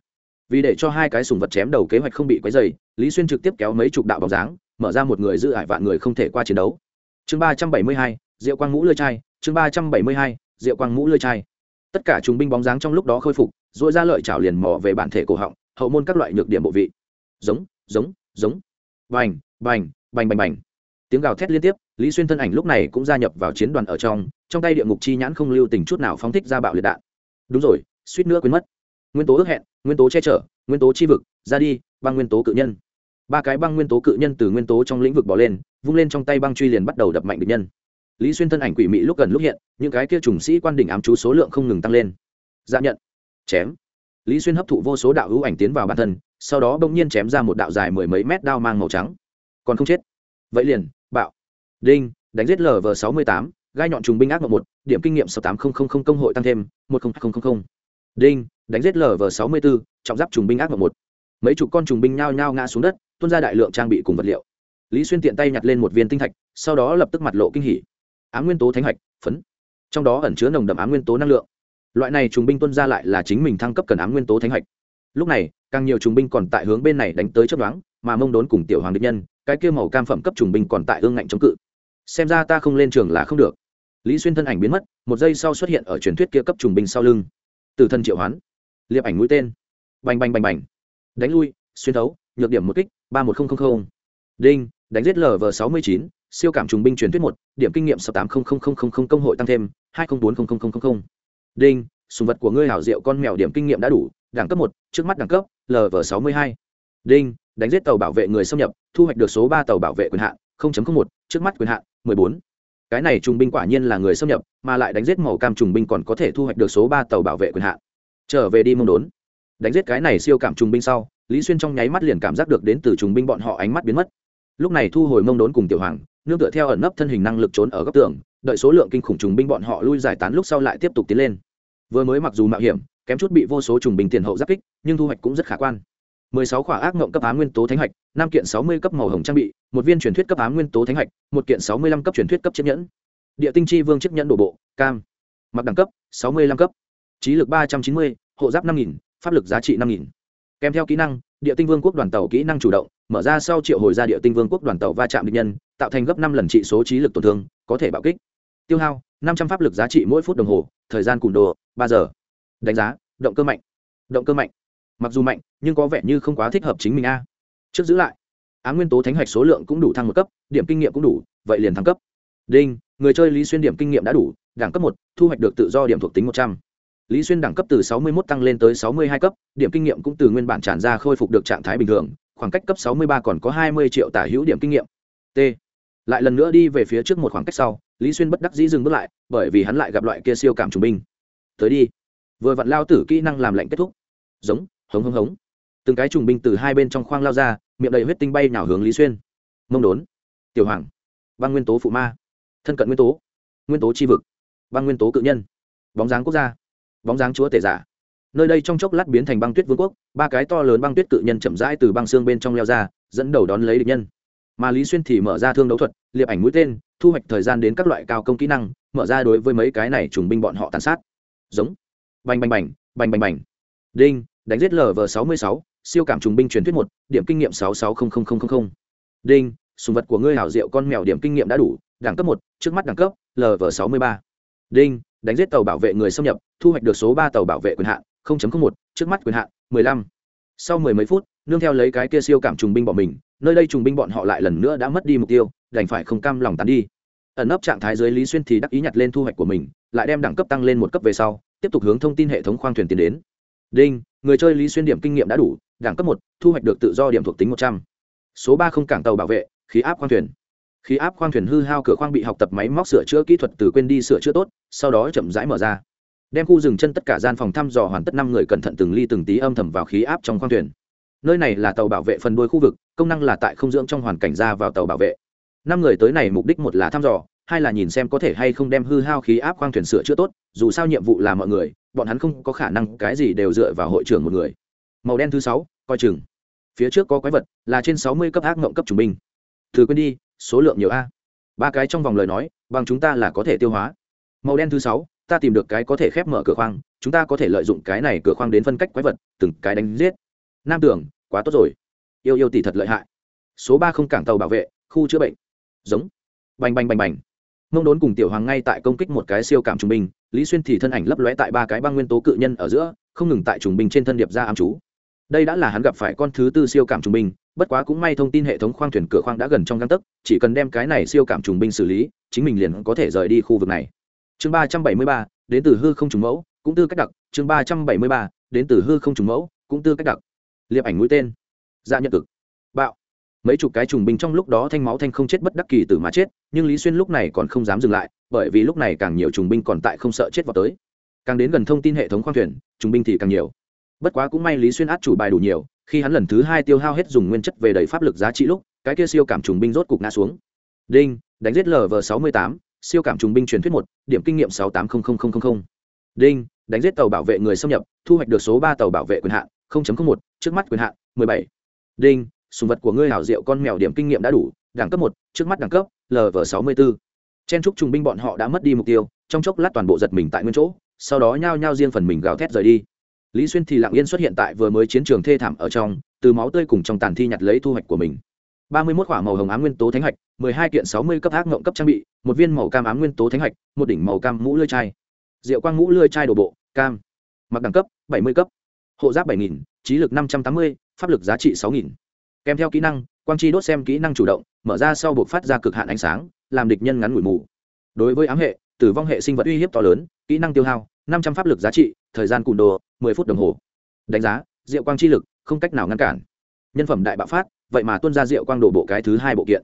Vì để cho hai cái sùng vật chém đầu kế hoạch không bị quấy dày lý xuyên trực tiếp kéo mấy chục đạo bóng dáng, mở ra một người giữ ải vạn người không thể qua chiến đấu. Chương ba trăm bảy mươi hai rượu quang mũ lơi chai. Chương ba trăm bảy mươi hai rượu quang mũ lơi chai. Tất cả chúng binh bóng dáng trong lúc đó khôi phục dội ra lợi chảo liền mò về bản thể cổ họng, hậu môn các loại nhược điểm bộ vị giống giống giống. Bành bành bành bành bành. Tiếng gào thét liên tiếp, lý xuyên thân ảnh lúc này cũng gia nhập vào chiến đoàn ở trong trong tay địa ngục chi nhãn không lưu tình chút nào phóng thích ra bạo liệt đạn. Đúng rồi, suýt nữa quên mất. Nguyên tố ước hẹn, nguyên tố che chở, nguyên tố chi vực, ra đi, băng nguyên tố cự nhân. Ba cái băng nguyên tố cự nhân từ nguyên tố trong lĩnh vực bỏ lên, vung lên trong tay băng truy liền bắt đầu đập mạnh địch nhân. Lý xuyên thân ảnh quỷ mị lúc gần lúc hiện, những cái kia trùng sĩ quan đỉnh ám chú số lượng không ngừng tăng lên. Dạ nhận. Chém lý xuyên hấp thụ vô số đạo hữu ảnh tiến vào bản thân, sau đó bỗng nhiên chém ra một đạo dài mười mấy mét đao mang màu trắng. Còn không chết. Vậy liền, bạo. Đinh, đánh giết lv sáu mươi tám, gai nhọn trùng binh ác mộng một, điểm kinh nghiệm sáu tám nghìn công hội tăng thêm, một nghìn đinh, đánh giết lv sáu mươi bốn trọng giáp trùng binh ác mộng một. Mấy chục con trùng binh nhao nhao ngã xuống đất, tuôn ra đại lượng trang bị cùng vật liệu. Lý xuyên tiện tay nhặt lên một viên tinh thạch, sau đó lập tức mặt lộ kinh hỉ. Á nguyên tố thánh hạch, phấn. Trong đó ẩn chứa nồng đậm á nguyên tố năng lượng loại này trùng binh tuân ra lại là chính mình thăng cấp cần ám nguyên tố thánh hạch. Lúc này, càng nhiều trùng binh còn tại hướng bên này đánh tới chấp đoán, mà mông đốn cùng tiểu hoàng địch nhân, cái kia màu cam phẩm cấp trùng binh còn tại ương ngạnh chống cự. Xem ra ta không lên trường là không được. Lý xuyên thân ảnh biến mất, một giây sau xuất hiện ở truyền thuyết kia cấp trùng binh sau lưng. Từ thân triệu hoán, liệp ảnh mũi tên. Bành bành bành bành. Đánh lui, xuyên thấu, nhược điểm một kích, ba một nghìn đinh, đánh giết lv sáu mươi chín, siêu cảm trùng binh truyền thuyết một, điểm kinh nghiệm sáu tám công hội tăng thêm, hai trăm bốn đinh, sùng vật của ngươi hảo diệu con mèo điểm kinh nghiệm đã đủ, đẳng cấp một, trước mắt đẳng cấp lv sáu mươi hai. Đinh, đánh giết tàu bảo vệ người xâm nhập, thu hoạch được số ba tàu bảo vệ quyền hạn một, trước mắt quyền hạn, mười bốn. Cái này trùng binh quả nhiên là người xâm nhập, mà lại đánh giết màu cam trùng binh còn có thể thu hoạch được số ba tàu bảo vệ quyền hạn. Trở về đi mông đốn. Đánh giết cái này siêu cảm trùng binh sau, lý xuyên trong nháy mắt liền cảm giác được đến từ trùng binh bọn họ ánh mắt biến mất. Lúc này thu hồi mông đốn cùng tiểu hoàng, nương tựa theo ẩn nấp thân hình năng lực trốn ở góc tường, đợi số lượng kinh khủng trùng binh bọn họ lui giải tán lúc sau lại tiếp tục tiến lên vừa mới mặc dù mạo hiểm kém chút bị vô số trùng bình tiền hậu giáp kích nhưng thu hoạch cũng rất khả quan 16 khỏa ác ngộng cấp ám nguyên tố thánh hạch, 5 kiện 60 cấp màu hồng trang bị, một viên truyền thuyết cấp ám nguyên tố thánh hạch, một kiện 65 cấp truyền thuyết cấp chiếc nhẫn. Địa tinh chi vương chiếc nhẫn đổ bộ, cam. Mặc đẳng cấp, 65 cấp. Trí lực 390, hộ giáp 5000, pháp lực giá trị 5000. Kèm theo kỹ năng, địa tinh vương quốc đoàn tàu kỹ năng chủ động, mở ra sau triệu hồi ra địa tinh vương quốc đoàn tàu va chạm địch nhân, tạo thành gấp 5 lần trị số trí lực tổn thương, có thể bạo kích. Tiêu hao, 500 pháp lực giá trị mỗi phút đồng hồ, thời gian cùn đồ, ba giờ. Đánh giá, động cơ mạnh. Động cơ mạnh. Mặc dù mạnh nhưng có vẻ như không quá thích hợp chính mình a. Trước giữ lại. Á nguyên tố thánh hoạch số lượng cũng đủ thăng một cấp điểm kinh nghiệm cũng đủ vậy liền thăng cấp. Đinh người chơi lý xuyên điểm kinh nghiệm đã đủ đẳng cấp một thu hoạch được tự do điểm thuộc tính một trăm. Lý xuyên đẳng cấp từ sáu mươi một tăng lên tới sáu mươi hai cấp điểm kinh nghiệm cũng từ nguyên bản tràn ra khôi phục được trạng thái bình thường khoảng cách cấp sáu mươi ba còn có hai mươi triệu tả hữu điểm kinh nghiệm. T. Lại lần nữa đi về phía trước một khoảng cách sau lý xuyên bất đắc dĩ dừng bước lại, bởi vì hắn lại gặp loại kia siêu cảm trùng binh. Tới đi. Vừa vặn lao tử kỹ năng làm lạnh kết thúc. Giống, hống hống hống. Từng cái trùng binh từ hai bên trong khoang lao ra, miệng đầy huyết tinh bay nào hướng lý xuyên. Mông đốn. Tiểu hoàng. Băng nguyên tố phụ ma. Thân cận nguyên tố. Nguyên tố tri vực. Băng nguyên tố cự nhân. Bóng dáng quốc gia. Bóng dáng chúa tể giả. Nơi đây trong chốc lát biến thành băng tuyết vương quốc, ba cái to lớn băng tuyết cự nhân chậm rãi từ băng xương bên trong leo ra, dẫn đầu đón lấy địch nhân mà lý xuyên thì mở ra thương đấu thuật, liệp ảnh mũi tên, thu hoạch thời gian đến các loại cao công kỹ năng, mở ra đối với mấy cái này trùng binh bọn họ tàn sát. Giống. Bành bành bành bành bành bành. Đinh, đánh giết lv sáu mươi sáu, siêu cảm trùng binh truyền thuyết một, điểm kinh nghiệm sáu sáu đinh, sùng vật của ngươi hảo diệu con mèo điểm kinh nghiệm đã đủ, đẳng cấp một, trước mắt đẳng cấp lv sáu mươi ba. Đinh, đánh giết tàu bảo vệ người xâm nhập, thu hoạch được số ba tàu bảo vệ quyền hạn một, trước mắt quyền hạn, mười lăm. Sau mười mấy phút nương theo lấy cái kia siêu cảm trùng binh bọn mình, nơi đây trùng binh bọn họ lại lần nữa đã mất đi mục tiêu, đành phải không cam lòng tán đi. Ẩn nấp trạng thái dưới lý xuyên thì đắc ý nhặt lên thu hoạch của mình, lại đem đẳng cấp tăng lên một cấp về sau, tiếp tục hướng thông tin hệ thống khoang thuyền tiến đến. Đinh, người chơi lý xuyên điểm kinh nghiệm đã đủ, đẳng cấp một, thu hoạch được tự do điểm thuộc tính một trăm. Số ba không cảng tàu bảo vệ, khí áp khoang thuyền. Khí áp khoang thuyền hư hao cửa khoang bị học tập máy móc sửa chữa kỹ thuật từ quên đi sửa chữa tốt, sau đó chậm rãi mở ra. Đem khu rừng chân tất cả gian phòng thăm dò hoàn tất năm người cẩn thận từng ly từng tí âm thầm vào khí áp trong khoang thuyền nơi này là tàu bảo vệ phần đuôi khu vực, công năng là tại không dưỡng trong hoàn cảnh ra vào tàu bảo vệ. Năm người tới này mục đích một là thăm dò, hai là nhìn xem có thể hay không đem hư hao khí áp khoang thuyền sửa chữa tốt, dù sao nhiệm vụ là mọi người, bọn hắn không có khả năng cái gì đều dựa vào hội trưởng một người. Màu đen thứ sáu, coi chừng. Phía trước có quái vật, là trên sáu mươi cấp ác mộng cấp trung binh. Thử quên đi, số lượng nhiều a. Ba cái trong vòng lời nói, bằng chúng ta là có thể tiêu hóa. Màu đen thứ sáu, ta tìm được cái có thể khép mở cửa khoang, chúng ta có thể lợi dụng cái này cửa khoang đến phân cách quái vật, từng cái đánh giết nam tưởng quá tốt rồi. Yêu yêu tỷ thật lợi hại. Số ba không cảng tàu bảo vệ khu chữa bệnh. Giống. Bành bành bành bành. Mông đốn cùng tiểu hoàng ngay tại công kích một cái siêu cảm trung bình. lý xuyên thì thân ảnh lấp lóe tại ba cái băng nguyên tố cự nhân ở giữa không ngừng tại trùng bình trên thân điệp ra ám chú. Đây đã là hắn gặp phải con thứ tư siêu cảm trùng bình, bất quá cũng may thông tin hệ thống khoang thuyền cửa khoang đã gần trong găng tấc chỉ cần đem cái này siêu cảm trùng binh xử lý chính mình liền có thể rời đi khu vực này. Chương ba trăm bảy mươi ba đến từ hư không trùng mẫu cũng tư cách đặc chương ba trăm bảy mươi ba đến từ hư không trùng mẫu cũng tư cách đặc liệp ảnh mũi tên. Dạ nhận cực. Bạo. Mấy chục cái trùng binh trong lúc đó thanh máu thanh không chết bất đắc kỳ tử mà chết, nhưng lý xuyên lúc này còn không dám dừng lại, bởi vì lúc này càng nhiều trùng binh còn tại không sợ chết vào tới. Càng đến gần thông tin hệ thống khoang thuyền, trùng binh thì càng nhiều. Bất quá cũng may lý xuyên át chủ bài đủ nhiều, khi hắn lần thứ hai tiêu hao hết dùng nguyên chất về đầy pháp lực giá trị lúc, cái kia siêu cảm trùng binh rốt cục ngã xuống. Đinh, đánh giết lv sáu mươi tám, siêu cảm trùng binh truyền thuyết một, điểm kinh nghiệm sáu tám đinh, đánh giết tàu bảo vệ người xâm nhập, thu hoạch được số ba tàu bảo vệ quyền hạn một, trước mắt quyền hạn, mười bảy. Đinh, sùng vật của ngươi hảo diệu con mèo điểm kinh nghiệm đã đủ, đẳng cấp một, trước mắt đẳng cấp lv sáu mươi b ố chen trúc trùng binh bọn họ đã mất đi mục tiêu, trong chốc lát toàn bộ giật mình tại nguyên chỗ, sau đó nhao nhao riêng phần mình gào thét rời đi. Lý xuyên thì lặng yên xuất hiện tại vừa mới chiến trường thê thảm ở trong, từ máu tươi cùng trong tàn thi nhặt lấy thu hoạch của mình. ba mươi mốt quả màu hồng ám nguyên tố thánh hạch, mười hai kiện sáu mươi cấp ác ngộng cấp trang bị, một viên màu cam ám nguyên tố thánh hạch, một đỉnh màu cam mũ lưỡi chai. Rượu quang mũ lưỡi chai đổ bộ, cam. Mặc đẳng cấp, bảy mươi cấp hộ giáp bảy nghìn, trí lực năm trăm tám mươi, pháp lực giá trị sáu nghìn. Kèm theo kỹ năng, quang chi đốt xem kỹ năng chủ động, mở ra sau buộc phát ra cực hạn ánh sáng, làm địch nhân ngắn ngủi mù. Đối với ám hệ, tử vong hệ sinh vật uy hiếp to lớn, kỹ năng tiêu hao, năm trăm pháp lực giá trị, thời gian cùn đồ, mười phút đồng hồ. Đánh giá diệu quang chi lực, không cách nào ngăn cản. Nhân phẩm đại bạo phát, vậy mà tuân ra diệu quang đổ bộ cái thứ hai bộ kiện.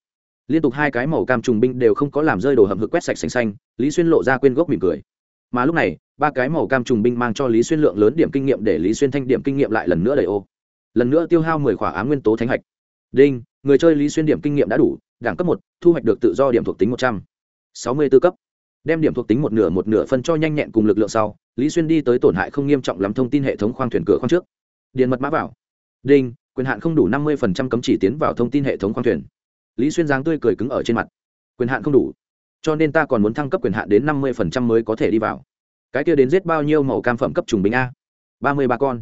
Liên tục hai cái màu cam trùng binh đều không có làm rơi đồ hầm hực quét sạch xanh xanh, lý xuyên lộ ra quên gốc mỉm cười mà lúc này, ba cái màu cam trùng binh mang cho lý xuyên lượng lớn điểm kinh nghiệm để lý xuyên thanh điểm kinh nghiệm lại lần nữa đầy ô. Lần nữa tiêu hao mười khỏa á nguyên tố thánh hạch. Đinh, người chơi lý xuyên điểm kinh nghiệm đã đủ, đẳng cấp một, thu hoạch được tự do điểm thuộc tính một trăm sáu mươi b ố cấp. Đem điểm thuộc tính một nửa một nửa phân cho nhanh nhẹn cùng lực lượng sau, lý xuyên đi tới tổn hại không nghiêm trọng lắm thông tin hệ thống khoang thuyền cửa khoang trước. Điền mật mã vào. Đinh, quyền hạn không đủ năm mươi cấm chỉ tiến vào thông tin hệ thống khoang thuyền. Lý xuyên giáng tươi cười cứng ở trên mặt. Quyền hạn không đủ cho nên ta còn muốn thăng cấp quyền hạn đến năm mươi mới có thể đi vào. Cái kia đến giết bao nhiêu màu cam phẩm cấp trùng binh a? ba mươi ba con.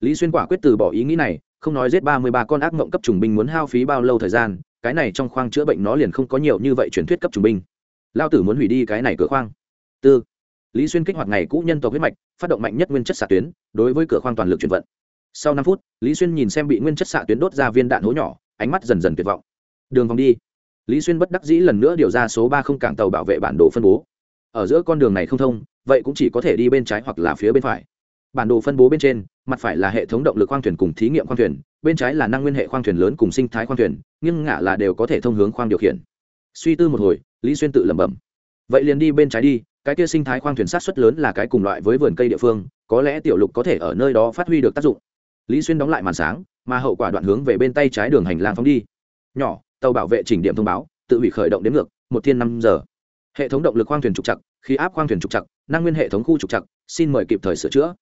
Lý xuyên quả quyết từ bỏ ý nghĩ này, không nói giết ba mươi ba con ác mộng cấp trùng binh muốn hao phí bao lâu thời gian, cái này trong khoang chữa bệnh nó liền không có nhiều như vậy truyền thuyết cấp trùng binh. Lao tử muốn hủy đi cái này cửa khoang. Tư. Lý xuyên kích hoạt ngày cũ nhân tộc huyết mạch, phát động mạnh nhất nguyên chất xạ tuyến, đối với cửa khoang toàn lực chuyển vận. Sau năm phút, lý xuyên nhìn xem bị nguyên chất xạ tuyến đốt ra viên đạn hố nhỏ, ánh mắt dần dần tuyệt vọng. Đường vòng đi lý xuyên bất đắc dĩ lần nữa điều ra số ba không cảng tàu bảo vệ bản đồ phân bố. Ở giữa con đường này không thông, vậy cũng chỉ có thể đi bên trái hoặc là phía bên phải. Bản đồ phân bố bên trên, mặt phải là hệ thống động lực khoang thuyền cùng thí nghiệm khoang thuyền, bên trái là năng nguyên hệ khoang thuyền lớn cùng sinh thái khoang thuyền nhưng ngả là đều có thể thông hướng khoang điều khiển. Suy tư một hồi, lý xuyên tự lẩm bẩm. Vậy liền đi bên trái đi, cái kia sinh thái khoang thuyền sát xuất lớn là cái cùng loại với vườn cây địa phương, có lẽ tiểu lục có thể ở nơi đó phát huy được tác dụng. Lý xuyên đóng lại màn sáng, mà hậu quả đoạn hướng về bên tay trái đường hành lang phóng đi. Nhỏ tàu bảo vệ chỉnh điểm thông báo, tự hủy khởi động đến ngược, một thiên năm giờ. Hệ thống động lực khoang thuyền trục chặt khí áp khoang thuyền trục chặt năng nguyên hệ thống khu trục chặt xin mời kịp thời sửa chữa.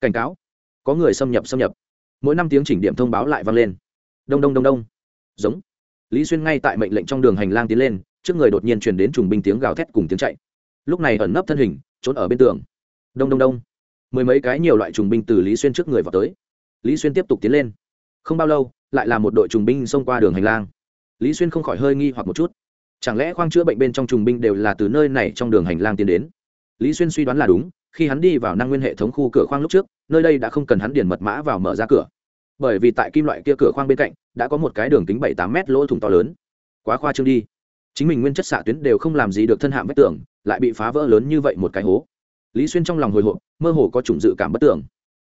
Cảnh cáo, có người xâm nhập xâm nhập. Mỗi năm tiếng chỉnh điểm thông báo lại vang lên. Đông đông đông đông. Giống. Lý xuyên ngay tại mệnh lệnh trong đường hành lang tiến lên, trước người đột nhiên truyền đến trùng binh tiếng gào thét cùng tiếng chạy. Lúc này ẩn nấp thân hình, trốn ở bên tường. Đông đông đông. Mười mấy cái nhiều loại trùng binh từ lý xuyên trước người vào tới. Lý xuyên tiếp tục tiến lên. Không bao lâu, lại là một đội trùng binh xông qua đường hành lang lý xuyên không khỏi hơi nghi hoặc một chút. Chẳng lẽ khoang chữa bệnh bên trong trùng binh đều là từ nơi này trong đường hành lang tiến đến? Lý xuyên suy đoán là đúng, khi hắn đi vào năng nguyên hệ thống khu cửa khoang lúc trước, nơi đây đã không cần hắn điền mật mã vào mở ra cửa. Bởi vì tại kim loại kia cửa khoang bên cạnh, đã có một cái đường kính bảy tám mét lỗ thủng to lớn. Quá khoa trương đi. Chính mình nguyên chất xạ tuyến đều không làm gì được thân hạm vách tường, lại bị phá vỡ lớn như vậy một cái hố. Lý xuyên trong lòng hồi hộp, mơ hồ có chủng dự cảm bất tưởng.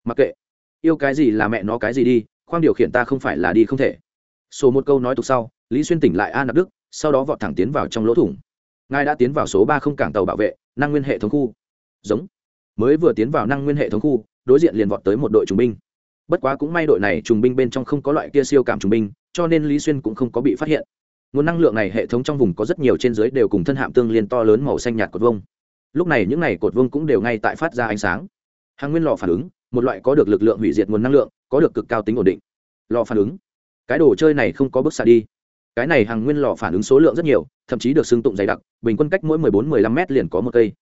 Mặc kệ, yêu cái gì là mẹ nó cái gì đi, khoang điều khiển ta không phải là đi không thể. Số một câu nói tục sau lý xuyên tỉnh lại a nạp đức sau đó vọt thẳng tiến vào trong lỗ thủng ngài đã tiến vào số ba không cảng tàu bảo vệ năng nguyên hệ thống khu giống mới vừa tiến vào năng nguyên hệ thống khu đối diện liền vọt tới một đội trùng binh bất quá cũng may đội này trùng binh bên trong không có loại kia siêu cảm trùng binh cho nên lý xuyên cũng không có bị phát hiện nguồn năng lượng này hệ thống trong vùng có rất nhiều trên dưới đều cùng thân hạm tương liên to lớn màu xanh nhạt cột vông lúc này những n à y cột vông cũng đều ngay tại phát ra ánh sáng hàng nguyên lò phản ứng một loại có được lực lượng hủy diệt nguồn năng lượng có được cực cao tính ổn định lò phản ứng cái đồ chơi này không có bước xạ đi cái này hàng nguyên lò phản ứng số lượng rất nhiều, thậm chí được xưng tụng dày đặc, bình quân cách mỗi 14-15 m liền có một cây.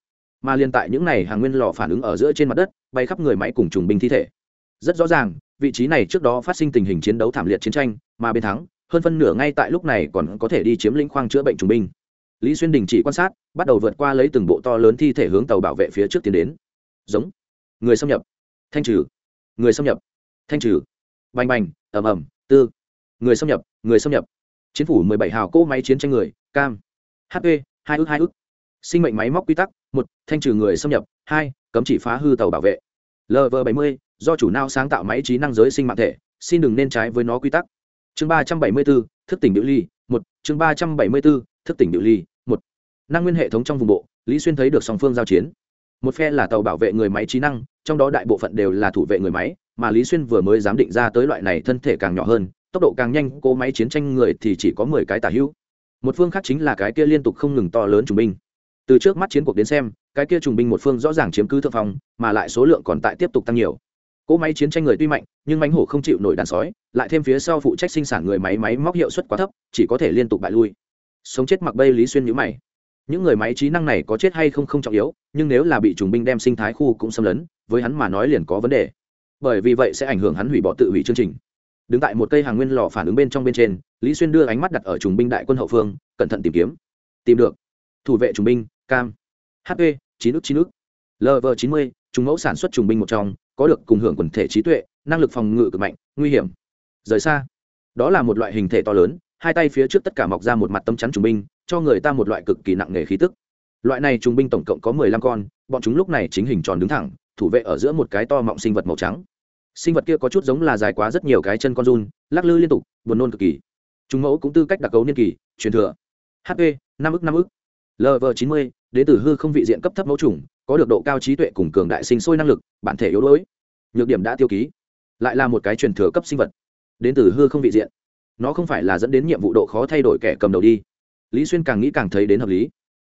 Mà liên tại những này hàng nguyên lò phản ứng ở giữa trên mặt đất, bay khắp người máy cùng trùng binh thi thể. Rất rõ ràng, vị trí này trước đó phát sinh tình hình chiến đấu thảm liệt chiến tranh, mà bên thắng, hơn phân nửa ngay tại lúc này còn có thể đi chiếm lĩnh khoang chữa bệnh trùng binh. Lý xuyên đình chỉ quan sát, bắt đầu vượt qua lấy từng bộ to lớn thi thể hướng tàu bảo vệ phía trước tiến đến. Giống. Người xâm nhập. Thanh trừ. Người xâm nhập. Thanh trừ. Bành bành, ầm ầm, tư. Người xâm nhập, người xâm nhập chiến phủ mười bảy hào cỗ máy chiến tranh người, cam hp hai ước hai ước. Sinh mệnh máy móc quy tắc, một, thanh trừ người xâm nhập, hai, cấm chỉ phá hư tàu bảo vệ. Lv bảy mươi, do chủ nao sáng tạo máy trí năng giới sinh mạng thể, xin đừng nên trái với nó quy tắc. Chương ba trăm bảy mươi bốn, thức tỉnh điệu ly, một. Chương ba trăm bảy mươi bốn, thức tỉnh điệu ly, một. Năng nguyên hệ thống trong vùng bộ, lý xuyên thấy được song phương giao chiến. Một phe là tàu bảo vệ người máy trí năng, trong đó đại bộ phận đều là thủ vệ người máy, mà lý xuyên vừa mới dám định ra tới loại này thân thể càng nhỏ hơn tốc độ càng nhanh, cỗ máy chiến tranh người thì chỉ có mười cái tả hữu. Một phương khác chính là cái kia liên tục không ngừng to lớn trùng binh. Từ trước mắt chiến cuộc đến xem, cái kia trùng binh một phương rõ ràng chiếm cứ thượng phong, mà lại số lượng còn tại tiếp tục tăng nhiều. Cỗ máy chiến tranh người tuy mạnh, nhưng mánh hổ không chịu nổi đàn sói, lại thêm phía sau phụ trách sinh sản người máy máy móc hiệu suất quá thấp, chỉ có thể liên tục bại lui. Sống chết mặc bây lý xuyên nhữ mày. Những người máy trí năng này có chết hay không không trọng yếu, nhưng nếu là bị trùng binh đem sinh thái khu cũng xâm lấn, với hắn mà nói liền có vấn đề. Bởi vì vậy sẽ ảnh hưởng hắn hủy bỏ tự hủy chương trình đứng tại một cây hàng nguyên lò phản ứng bên trong bên trên, lý xuyên đưa ánh mắt đặt ở trùng binh đại quân hậu phương, cẩn thận tìm kiếm. Tìm được. Thủ vệ trùng binh, cam. Hp chín ước chín ước lv chín mươi, trùng mẫu sản xuất trùng binh một trong, có được cùng hưởng quần thể trí tuệ, năng lực phòng ngự cực mạnh, nguy hiểm. Rời xa. Đó là một loại hình thể to lớn, hai tay phía trước tất cả mọc ra một mặt tâm chắn trùng binh, cho người ta một loại cực kỳ nặng nề khí tức. Loại này trùng binh tổng cộng có mười lăm con, bọn chúng lúc này chính hình tròn đứng thẳng, thủ vệ ở giữa một cái to mọng sinh vật màu trắng sinh vật kia có chút giống là dài quá rất nhiều cái chân con run, lắc lư liên tục, buồn nôn cực kỳ. Chúng mẫu cũng tư cách đặc cấu niên kỳ truyền thừa. Hp năm ức năm ức. Lv chín mươi đến từ hư không vị diện cấp thấp mẫu trùng có được độ cao trí tuệ cùng cường đại sinh sôi năng lực, bản thể yếu đuối. Nhược điểm đã tiêu ký. Lại là một cái truyền thừa cấp sinh vật. Đến từ hư không vị diện. Nó không phải là dẫn đến nhiệm vụ độ khó thay đổi kẻ cầm đầu đi. Lý xuyên càng nghĩ càng thấy đến hợp lý.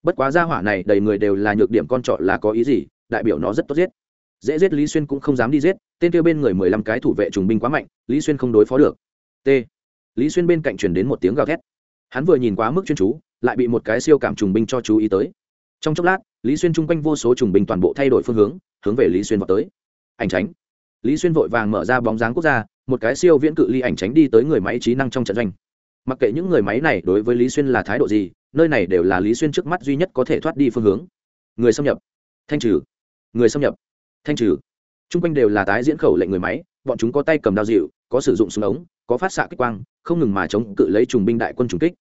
Bất quá gia hỏa này đầy người đều là nhược điểm con trọ là có ý gì, đại biểu nó rất tốt giết dễ giết lý xuyên cũng không dám đi giết, tên kêu bên người mười lăm cái thủ vệ trùng binh quá mạnh, lý xuyên không đối phó được. T. Lý xuyên bên cạnh truyền đến một tiếng gào thét. Hắn vừa nhìn quá mức chuyên chú, lại bị một cái siêu cảm trùng binh cho chú ý tới. Trong chốc lát, lý xuyên chung quanh vô số trùng binh toàn bộ thay đổi phương hướng hướng về lý xuyên vào tới. Ảnh tránh. Lý xuyên vội vàng mở ra bóng dáng quốc gia, một cái siêu viễn cự ly ảnh tránh đi tới người máy trí năng trong trận doanh. Mặc kệ những người máy này đối với lý xuyên là thái độ gì, nơi này đều là lý xuyên trước mắt duy nhất có thể thoát đi phương hướng. Người xâm nhập. Thanh trừ. Người xâm nhập thanh trừ. T r u n g quanh đều là tái diễn khẩu lệnh người máy, bọn chúng có tay cầm đao dịu, có sử dụng súng ống, có phát xạ kích quang, không ngừng mà chống cự lấy trùng binh đại quân trùng kích.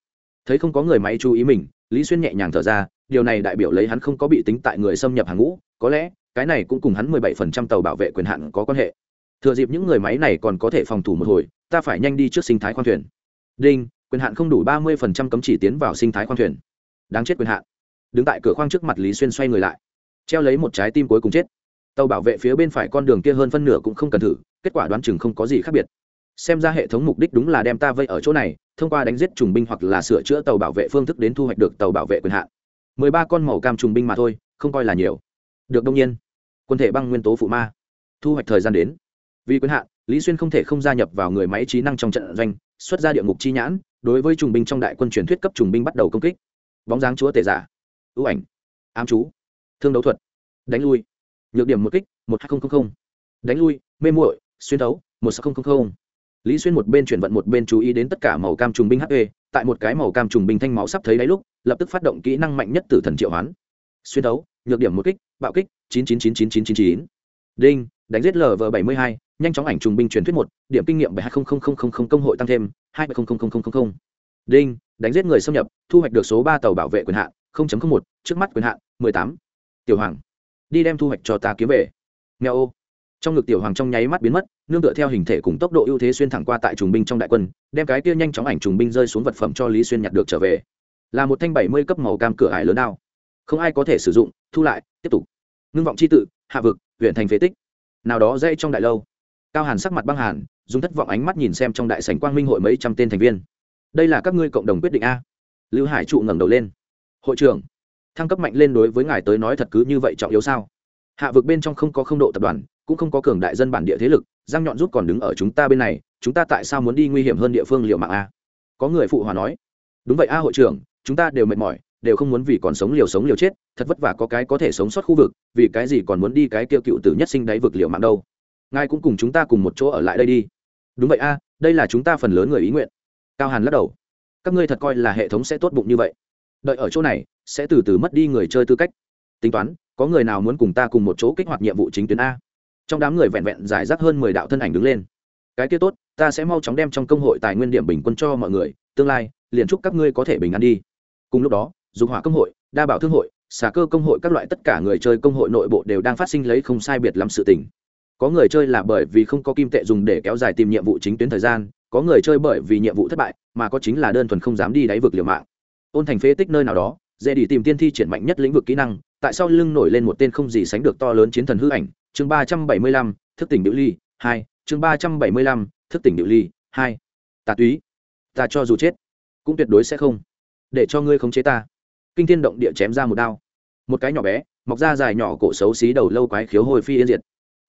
Thấy không có người máy chú ý mình, lý xuyên nhẹ nhàng thở ra, điều này đại biểu lấy hắn không có bị tính tại người xâm nhập hàng ngũ, có lẽ, cái này cũng cùng hắn mười bảy phần trăm tàu bảo vệ quyền hạn có quan hệ. Thừa dịp những người máy này còn có thể phòng thủ một hồi, ta phải nhanh đi trước sinh thái khoang thuyền. Đinh, quyền hạn không đủ ba mươi phần trăm cấm chỉ tiến vào sinh thái khoang thuyền. Đáng chết quyền hạn. Đứng tại cửa khoang trước mặt lý xuyên xoay người lại. Treo lấy một trái tim cuối cùng chết tàu bảo vệ phía bên phải con đường kia hơn phân nửa cũng không cần thử, kết quả đoán chừng không có gì khác biệt. Xem ra hệ thống mục đích đúng là đem ta vây ở chỗ này, thông qua đánh giết trùng binh hoặc là sửa chữa tàu bảo vệ phương thức đến thu hoạch được tàu bảo vệ quyền hạn. Mười ba con màu cam trùng binh mà thôi, không coi là nhiều. Được đông nhiên, quân thể băng nguyên tố phụ ma. Thu hoạch thời gian đến. Vì quyền hạn, lý xuyên không thể không gia nhập vào người máy trí năng trong trận doanh, xuất ra địa ngục chi nhãn, đối với trùng binh trong đại quân truyền thuyết cấp trùng binh bắt đầu công kích. Bóng dáng chúa tể giả. Ưu ảnh. Ám chú. Thương đấu thuật. Đánh lui nhược điểm một kích một hai nghìn đánh lui mê muội xuyên thấu một sáu nghìn lý xuyên một bên chuyển vận một bên chú ý đến tất cả màu cam trùng binh hp tại một cái màu cam trùng binh thanh máu sắp thấy đáy lúc lập tức phát động kỹ năng mạnh nhất từ thần triệu hoán xuyên thấu nhược điểm một kích bạo kích chín chín chín chín chín chín chín đinh đánh giết lv bảy mươi hai nhanh chóng ảnh trùng binh truyền thuyết một điểm kinh nghiệm bảy hai công hội tăng thêm hai đinh đánh giết người xâm nhập thu hoạch được số ba tàu bảo vệ quyền hạn một trước mắt quyền hạn mười tám tiểu hoàng đi đem thu hoạch cho ta kiếm về. Nghèo ô. Trong ngực tiểu hoàng trong nháy mắt biến mất nương tựa theo hình thể cùng tốc độ ưu thế xuyên thẳng qua tại trùng binh trong đại quân đem cái kia nhanh chóng ảnh trùng binh rơi xuống vật phẩm cho lý xuyên nhặt được trở về. Là một thanh bảy mươi cấp màu cam cửa ải lớn nào, không ai có thể sử dụng thu lại tiếp tục. Ngưng vọng c h i tự hạ vực huyện thành phế tích. Nào đó dây trong đại lâu. Cao hàn sắc mặt băng hàn dùng thất vọng ánh mắt nhìn xem trong đại sảnh quang minh hội mấy trăm tên thành viên. Đây là các ngươi cộng đồng quyết định a. Lưu hải trụ ngẩng đầu lên. Hội trưởng thăng cấp mạnh lên đối với ngài tới nói thật cứ như vậy trọng yếu sao? Hạ vực bên trong không có không độ tập đoàn, cũng không có cường đại dân bản địa thế lực giang nhọn rút còn đứng ở chúng ta bên này, chúng ta tại sao muốn đi nguy hiểm hơn địa phương liệu mạng a? Có người phụ hòa nói. Đúng vậy a hội trưởng, chúng ta đều mệt mỏi, đều không muốn vì còn sống liều sống liều chết, thật vất vả có cái có thể sống sót khu vực, vì cái gì còn muốn đi cái kêu cựu tử nhất sinh đáy vực liệu mạng đâu? Ngài cũng cùng chúng ta cùng một chỗ ở lại đây đi. Đúng vậy a, đây là chúng ta phần lớn người ý nguyện. Cao hàn lắc đầu. Các ngươi thật coi là hệ thống sẽ tốt bụng như vậy đợi ở chỗ này, sẽ từ từ mất đi người chơi tư cách. Tính toán, có người nào muốn cùng ta cùng một chỗ kích hoạt nhiệm vụ chính tuyến a? Trong đám người vẹn vẹn giải rác hơn mười đạo thân ảnh đứng lên. Cái kia tốt, ta sẽ mau chóng đem trong công hội tài nguyên điểm bình quân cho mọi người, tương lai, liền chúc các ngươi có thể bình an đi. Cùng lúc đó, dục hỏa công hội, đa bảo thương hội, xà cơ công hội các loại tất cả người chơi công hội nội bộ đều đang phát sinh lấy không sai biệt lắm sự tình. Có người chơi là bởi vì không có kim tệ dùng để kéo dài tìm nhiệm vụ chính tuyến thời gian, có người chơi bởi vì nhiệm vụ thất bại, mà có chính là đơn thuần không dám đi đáy vực liều mạng ôn thành phế tích nơi nào đó, dễ đi tìm tiên thi triển mạnh nhất lĩnh vực kỹ năng, tại sao lưng nổi lên một tên không gì sánh được to lớn chiến thần hư ảnh, chương ba trăm bảy mươi lăm, thức tỉnh điệu ly, hai, chương ba trăm bảy mươi lăm, thức tỉnh điệu ly, hai. Tà túy, ta cho dù chết, cũng tuyệt đối sẽ không, để cho ngươi khống chế ta. Kinh thiên động địa chém ra một đao. Một cái nhỏ bé, mọc ra dài nhỏ cổ xấu xí đầu lâu quái khiếu hồi phi yên diệt.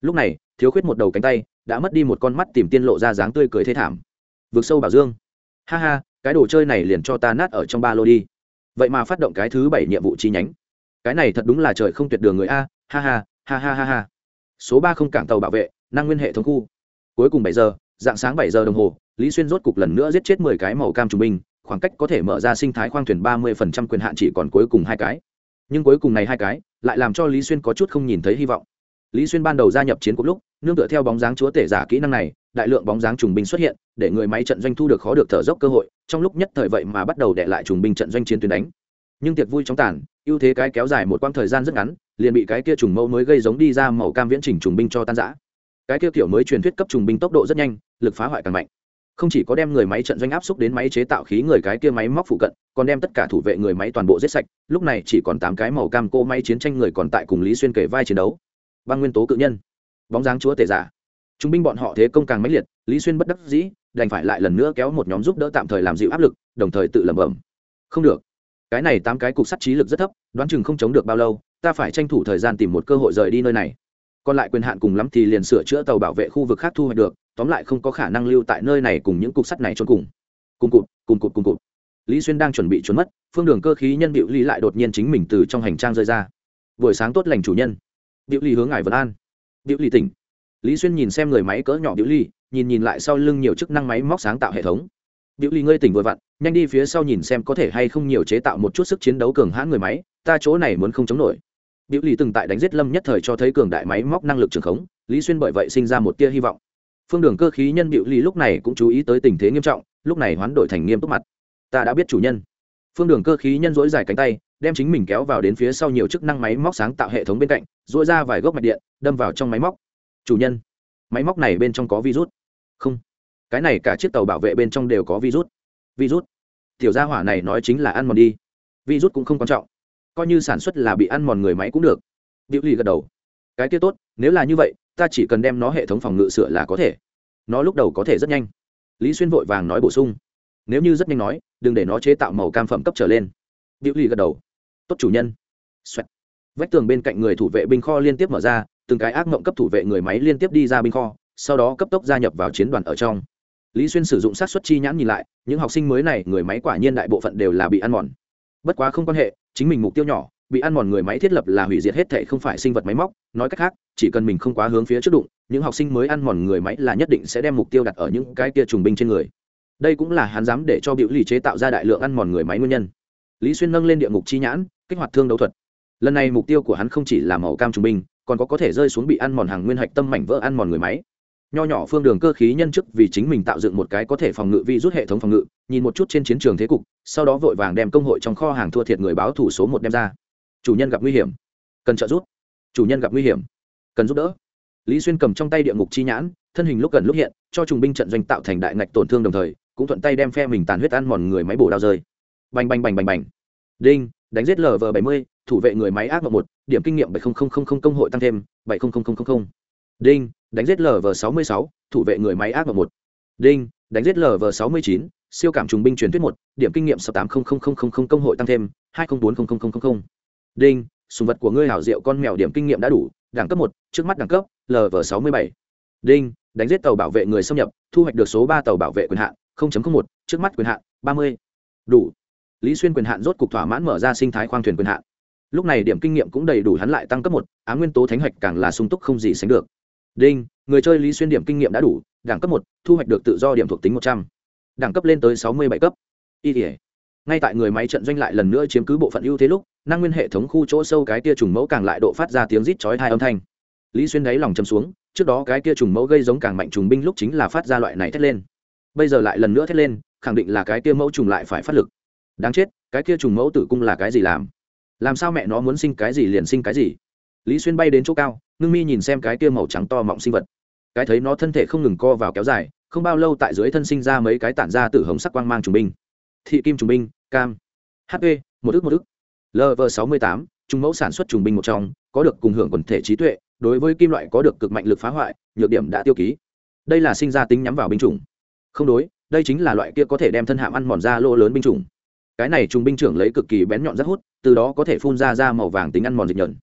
Lúc này, thiếu khuyết một đầu cánh tay, đã mất đi một con mắt tìm tiên lộ ra dáng tươi cười thê thảm. Vượt sâu bảo dương. Ha ha cái đồ chơi này liền cho ta nát ở trong ba lô đi. Vậy mà phát động cái thứ bảy nhiệm vụ chi nhánh. Cái này thật đúng là trời không tuyệt đường người a, ha ha ha ha ha ha. Số ba không cảng tàu bảo vệ, năng nguyên hệ thống khu. Cuối cùng bảy giờ, dạng sáng bảy giờ đồng hồ, lý xuyên rốt cục lần nữa giết chết mười cái màu cam trung binh, khoảng cách có thể mở ra sinh thái khoang thuyền ba mươi phần trăm quyền hạn chỉ còn cuối cùng hai cái. Nhưng cuối cùng này hai cái, lại làm cho lý xuyên có chút không nhìn thấy hy vọng. Lý xuyên ban đầu gia nhập chiến cuộc lúc nương tựa theo bóng dáng chúa tể giả kỹ năng này, đại lượng bóng dáng trùng binh xuất hiện, để người máy trận doanh thu được khó được thở dốc cơ hội, trong lúc nhất thời vậy mà bắt đầu đệ lại trùng binh trận doanh chiến tuyến đánh. Nhưng tiệc vui trong tàn, ưu thế cái kéo dài một quãng thời gian rất ngắn, liền bị cái kia trùng mẫu mới gây giống đi ra màu cam viễn trình trùng binh cho tan giã cái kia kiểu mới truyền thuyết cấp trùng binh tốc độ rất nhanh, lực phá hoại càng mạnh. Không chỉ có đem người máy trận doanh áp xúc đến máy chế tạo khí người cái kia máy móc phụ cận, còn đem tất cả thủ vệ người máy toàn bộ giết sạch, lúc này chỉ còn tám cái màu cam cô máy chiến tranh người còn tại cùng lý xuyên kể vai chiến đấu. Băng nguyên tố cự nhân bóng dáng chúa tể giả. Trung binh bọn họ thế công càng mãnh liệt, lý xuyên bất đắc dĩ, đành phải lại lần nữa kéo một nhóm giúp đỡ tạm thời làm dịu áp lực, đồng thời tự lẩm bẩm. Không được. Cái này tám cái cục sắt trí lực rất thấp, đoán chừng không chống được bao lâu, ta phải tranh thủ thời gian tìm một cơ hội rời đi nơi này. Còn lại quyền hạn cùng lắm thì liền sửa chữa tàu bảo vệ khu vực khác thu hoạch được, tóm lại không có khả năng lưu tại nơi này cùng những cục sắt này trốn cùng. Cùng cụt cùng cụt cùng cụt. Lý xuyên đang chuẩn bị trốn mất, phương đường cơ khí nhân bịu ly lại đột nhiên chính mình từ trong hành trang rơi ra. Buổi sáng tốt lành chủ nhân. Bịu ly hướng ngài vân an. Diệu ly tỉnh. Lý xuyên nhìn xem người máy cỡ nhỏ Diệu ly, nhìn nhìn lại sau lưng nhiều chức năng máy móc sáng tạo hệ thống. Diệu ly ngươi tỉnh vừa vặn, nhanh đi phía sau nhìn xem có thể hay không nhiều chế tạo một chút sức chiến đấu cường hãn người máy, ta chỗ này muốn không chống nổi. Diệu Ly từng tại đánh giết lâm nhất thời cho thấy cường đại máy móc năng lực trường khống, lý xuyên bởi vậy sinh ra một tia hy vọng. Phương đường cơ khí nhân Diệu Ly lúc này cũng chú ý tới tình thế nghiêm trọng, lúc này hoán đổi thành nghiêm túc mặt. Ta đã biết chủ nhân. Phương đường cơ khí nhân duỗi dài cánh tay đem chính mình kéo vào đến phía sau nhiều chức năng máy móc sáng tạo hệ thống bên cạnh dội ra vài gốc mạch điện, đâm vào trong máy móc. Chủ nhân, máy móc này bên trong có virus? Không. Cái này cả chiếc tàu bảo vệ bên trong đều có virus. Virus? Tiểu gia hỏa này nói chính là ăn mòn đi. Virus cũng không quan trọng. Coi như sản xuất là bị ăn mòn người máy cũng được. Điệu lì gật đầu. Cái kia tốt, nếu là như vậy, ta chỉ cần đem nó hệ thống phòng ngự sửa là có thể. Nó lúc đầu có thể rất nhanh. Lý xuyên vội vàng nói bổ sung. Nếu như rất nhanh nói, đừng để nó chế tạo màu cam phẩm cấp trở lên. Điệu lì gật đầu tốt chủ nhân. Xoẹt. vách tường bên cạnh người thủ vệ binh kho liên tiếp mở ra, từng cái ác mộng cấp thủ vệ người máy liên tiếp đi ra binh kho, sau đó cấp tốc gia nhập vào chiến đoàn ở trong. Lý xuyên sử dụng sát xuất chi nhãn nhìn lại, những học sinh mới này người máy quả nhiên đại bộ phận đều là bị ăn mòn. Bất quá không quan hệ, chính mình mục tiêu nhỏ, bị ăn mòn người máy thiết lập là hủy diệt hết thể không phải sinh vật máy móc, nói cách khác, chỉ cần mình không quá hướng phía trước đụng, những học sinh mới ăn mòn người máy là nhất định sẽ đem mục tiêu đặt ở những cái kia trùng binh trên người. Đây cũng là hắn dám để cho biểu lì chế tạo ra đại lượng ăn mòn người máy nguyên nhân. Lý xuyên nâng lên địa ngục chi nhãn kích hoạt thương đấu thuật. Lần này mục tiêu của hắn không chỉ là màu cam trung bình, còn có có thể rơi xuống bị ăn mòn hàng nguyên hạch tâm mảnh vỡ ăn mòn người máy. Nho nhỏ phương đường cơ khí nhân chức vì chính mình tạo dựng một cái có thể phòng ngự vi rút hệ thống phòng ngự nhìn một chút trên chiến trường thế cục sau đó vội vàng đem công hội trong kho hàng thua thiệt người báo thủ số một đem ra. Chủ nhân gặp nguy hiểm. Cần trợ giúp. Chủ nhân gặp nguy hiểm. Cần giúp đỡ. Lý xuyên cầm trong tay địa ngục chi nhãn thân hình lúc gần lúc hiện cho trùng binh trận doanh tạo thành đại ngạch tổn thương đồng thời cũng thuận tay đem phe mình tàn huyết ăn mòn người máy bổ đao rơi. Bành bành bành bành bành. Đinh đánh giết lv bảy mươi thủ vệ người máy ác mộng một điểm kinh nghiệm bảy công hội tăng thêm bảy đinh đánh giết lv sáu mươi sáu thủ vệ người máy ác mộng một đinh đánh giết lv sáu mươi chín siêu cảm trùng binh truyền thuyết một điểm kinh nghiệm sáu tám công hội tăng thêm hai trăm bốn đinh sùng vật của ngươi hảo diệu con mèo điểm kinh nghiệm đã đủ đẳng cấp một trước mắt đẳng cấp lv sáu mươi bảy đinh đánh giết tàu bảo vệ người xâm nhập thu hoạch được số ba tàu bảo vệ quyền hạn một trước mắt quyền hạn ba mươi đủ lý xuyên quyền hạn rốt cục thỏa mãn mở ra sinh thái khoang thuyền quyền hạn. Lúc này điểm kinh nghiệm cũng đầy đủ hắn lại tăng cấp một, á nguyên tố thánh hạch càng là sung túc không gì sánh được. Đinh, người chơi lý xuyên điểm kinh nghiệm đã đủ, đẳng cấp một, thu hoạch được tự do điểm thuộc tính một trăm. Đẳng cấp lên tới sáu mươi bảy cấp. Y tỉa ngay tại người máy trận doanh lại lần nữa chiếm cứ bộ phận ưu thế lúc, năng nguyên hệ thống khu chỗ sâu cái kia trùng mẫu càng lại độ phát ra tiếng rít chói hai âm thanh. Lý xuyên đáy lòng châm xuống, trước đó cái kia trùng mẫu gây giống càng mạnh trùng binh lúc chính là phát ra loại này thét lên. Bây giờ lại lần nữa thét lên, khẳng định là cái kia mẫu trùng lại phải phát lực đáng chết, cái kia trùng mẫu tử cung là cái gì làm? Làm sao mẹ nó muốn sinh cái gì liền sinh cái gì? Lý xuyên bay đến chỗ cao, ngưng mi nhìn xem cái kia màu trắng to mọng sinh vật. Cái thấy nó thân thể không ngừng co vào kéo dài, không bao lâu tại dưới thân sinh ra mấy cái tản ra từ hồng sắc quang mang trùng binh. Thị kim trùng binh, cam. Hp một ức một ức. Lv sáu mươi tám, trùng mẫu sản xuất trùng binh một trong, có được cùng hưởng quần thể trí tuệ, đối với kim loại có được cực mạnh lực phá hoại, nhược điểm đã tiêu ký. Đây là sinh ra tính nhắm vào binh chủng. Không đối, đây chính là loại kia có thể đem thân hạm ăn mòn ra lỗ lớn binh chủng cái này trung binh trưởng lấy cực kỳ bén nhọn rất hút, từ đó có thể phun ra ra màu vàng tính ăn mòn dịch nhợn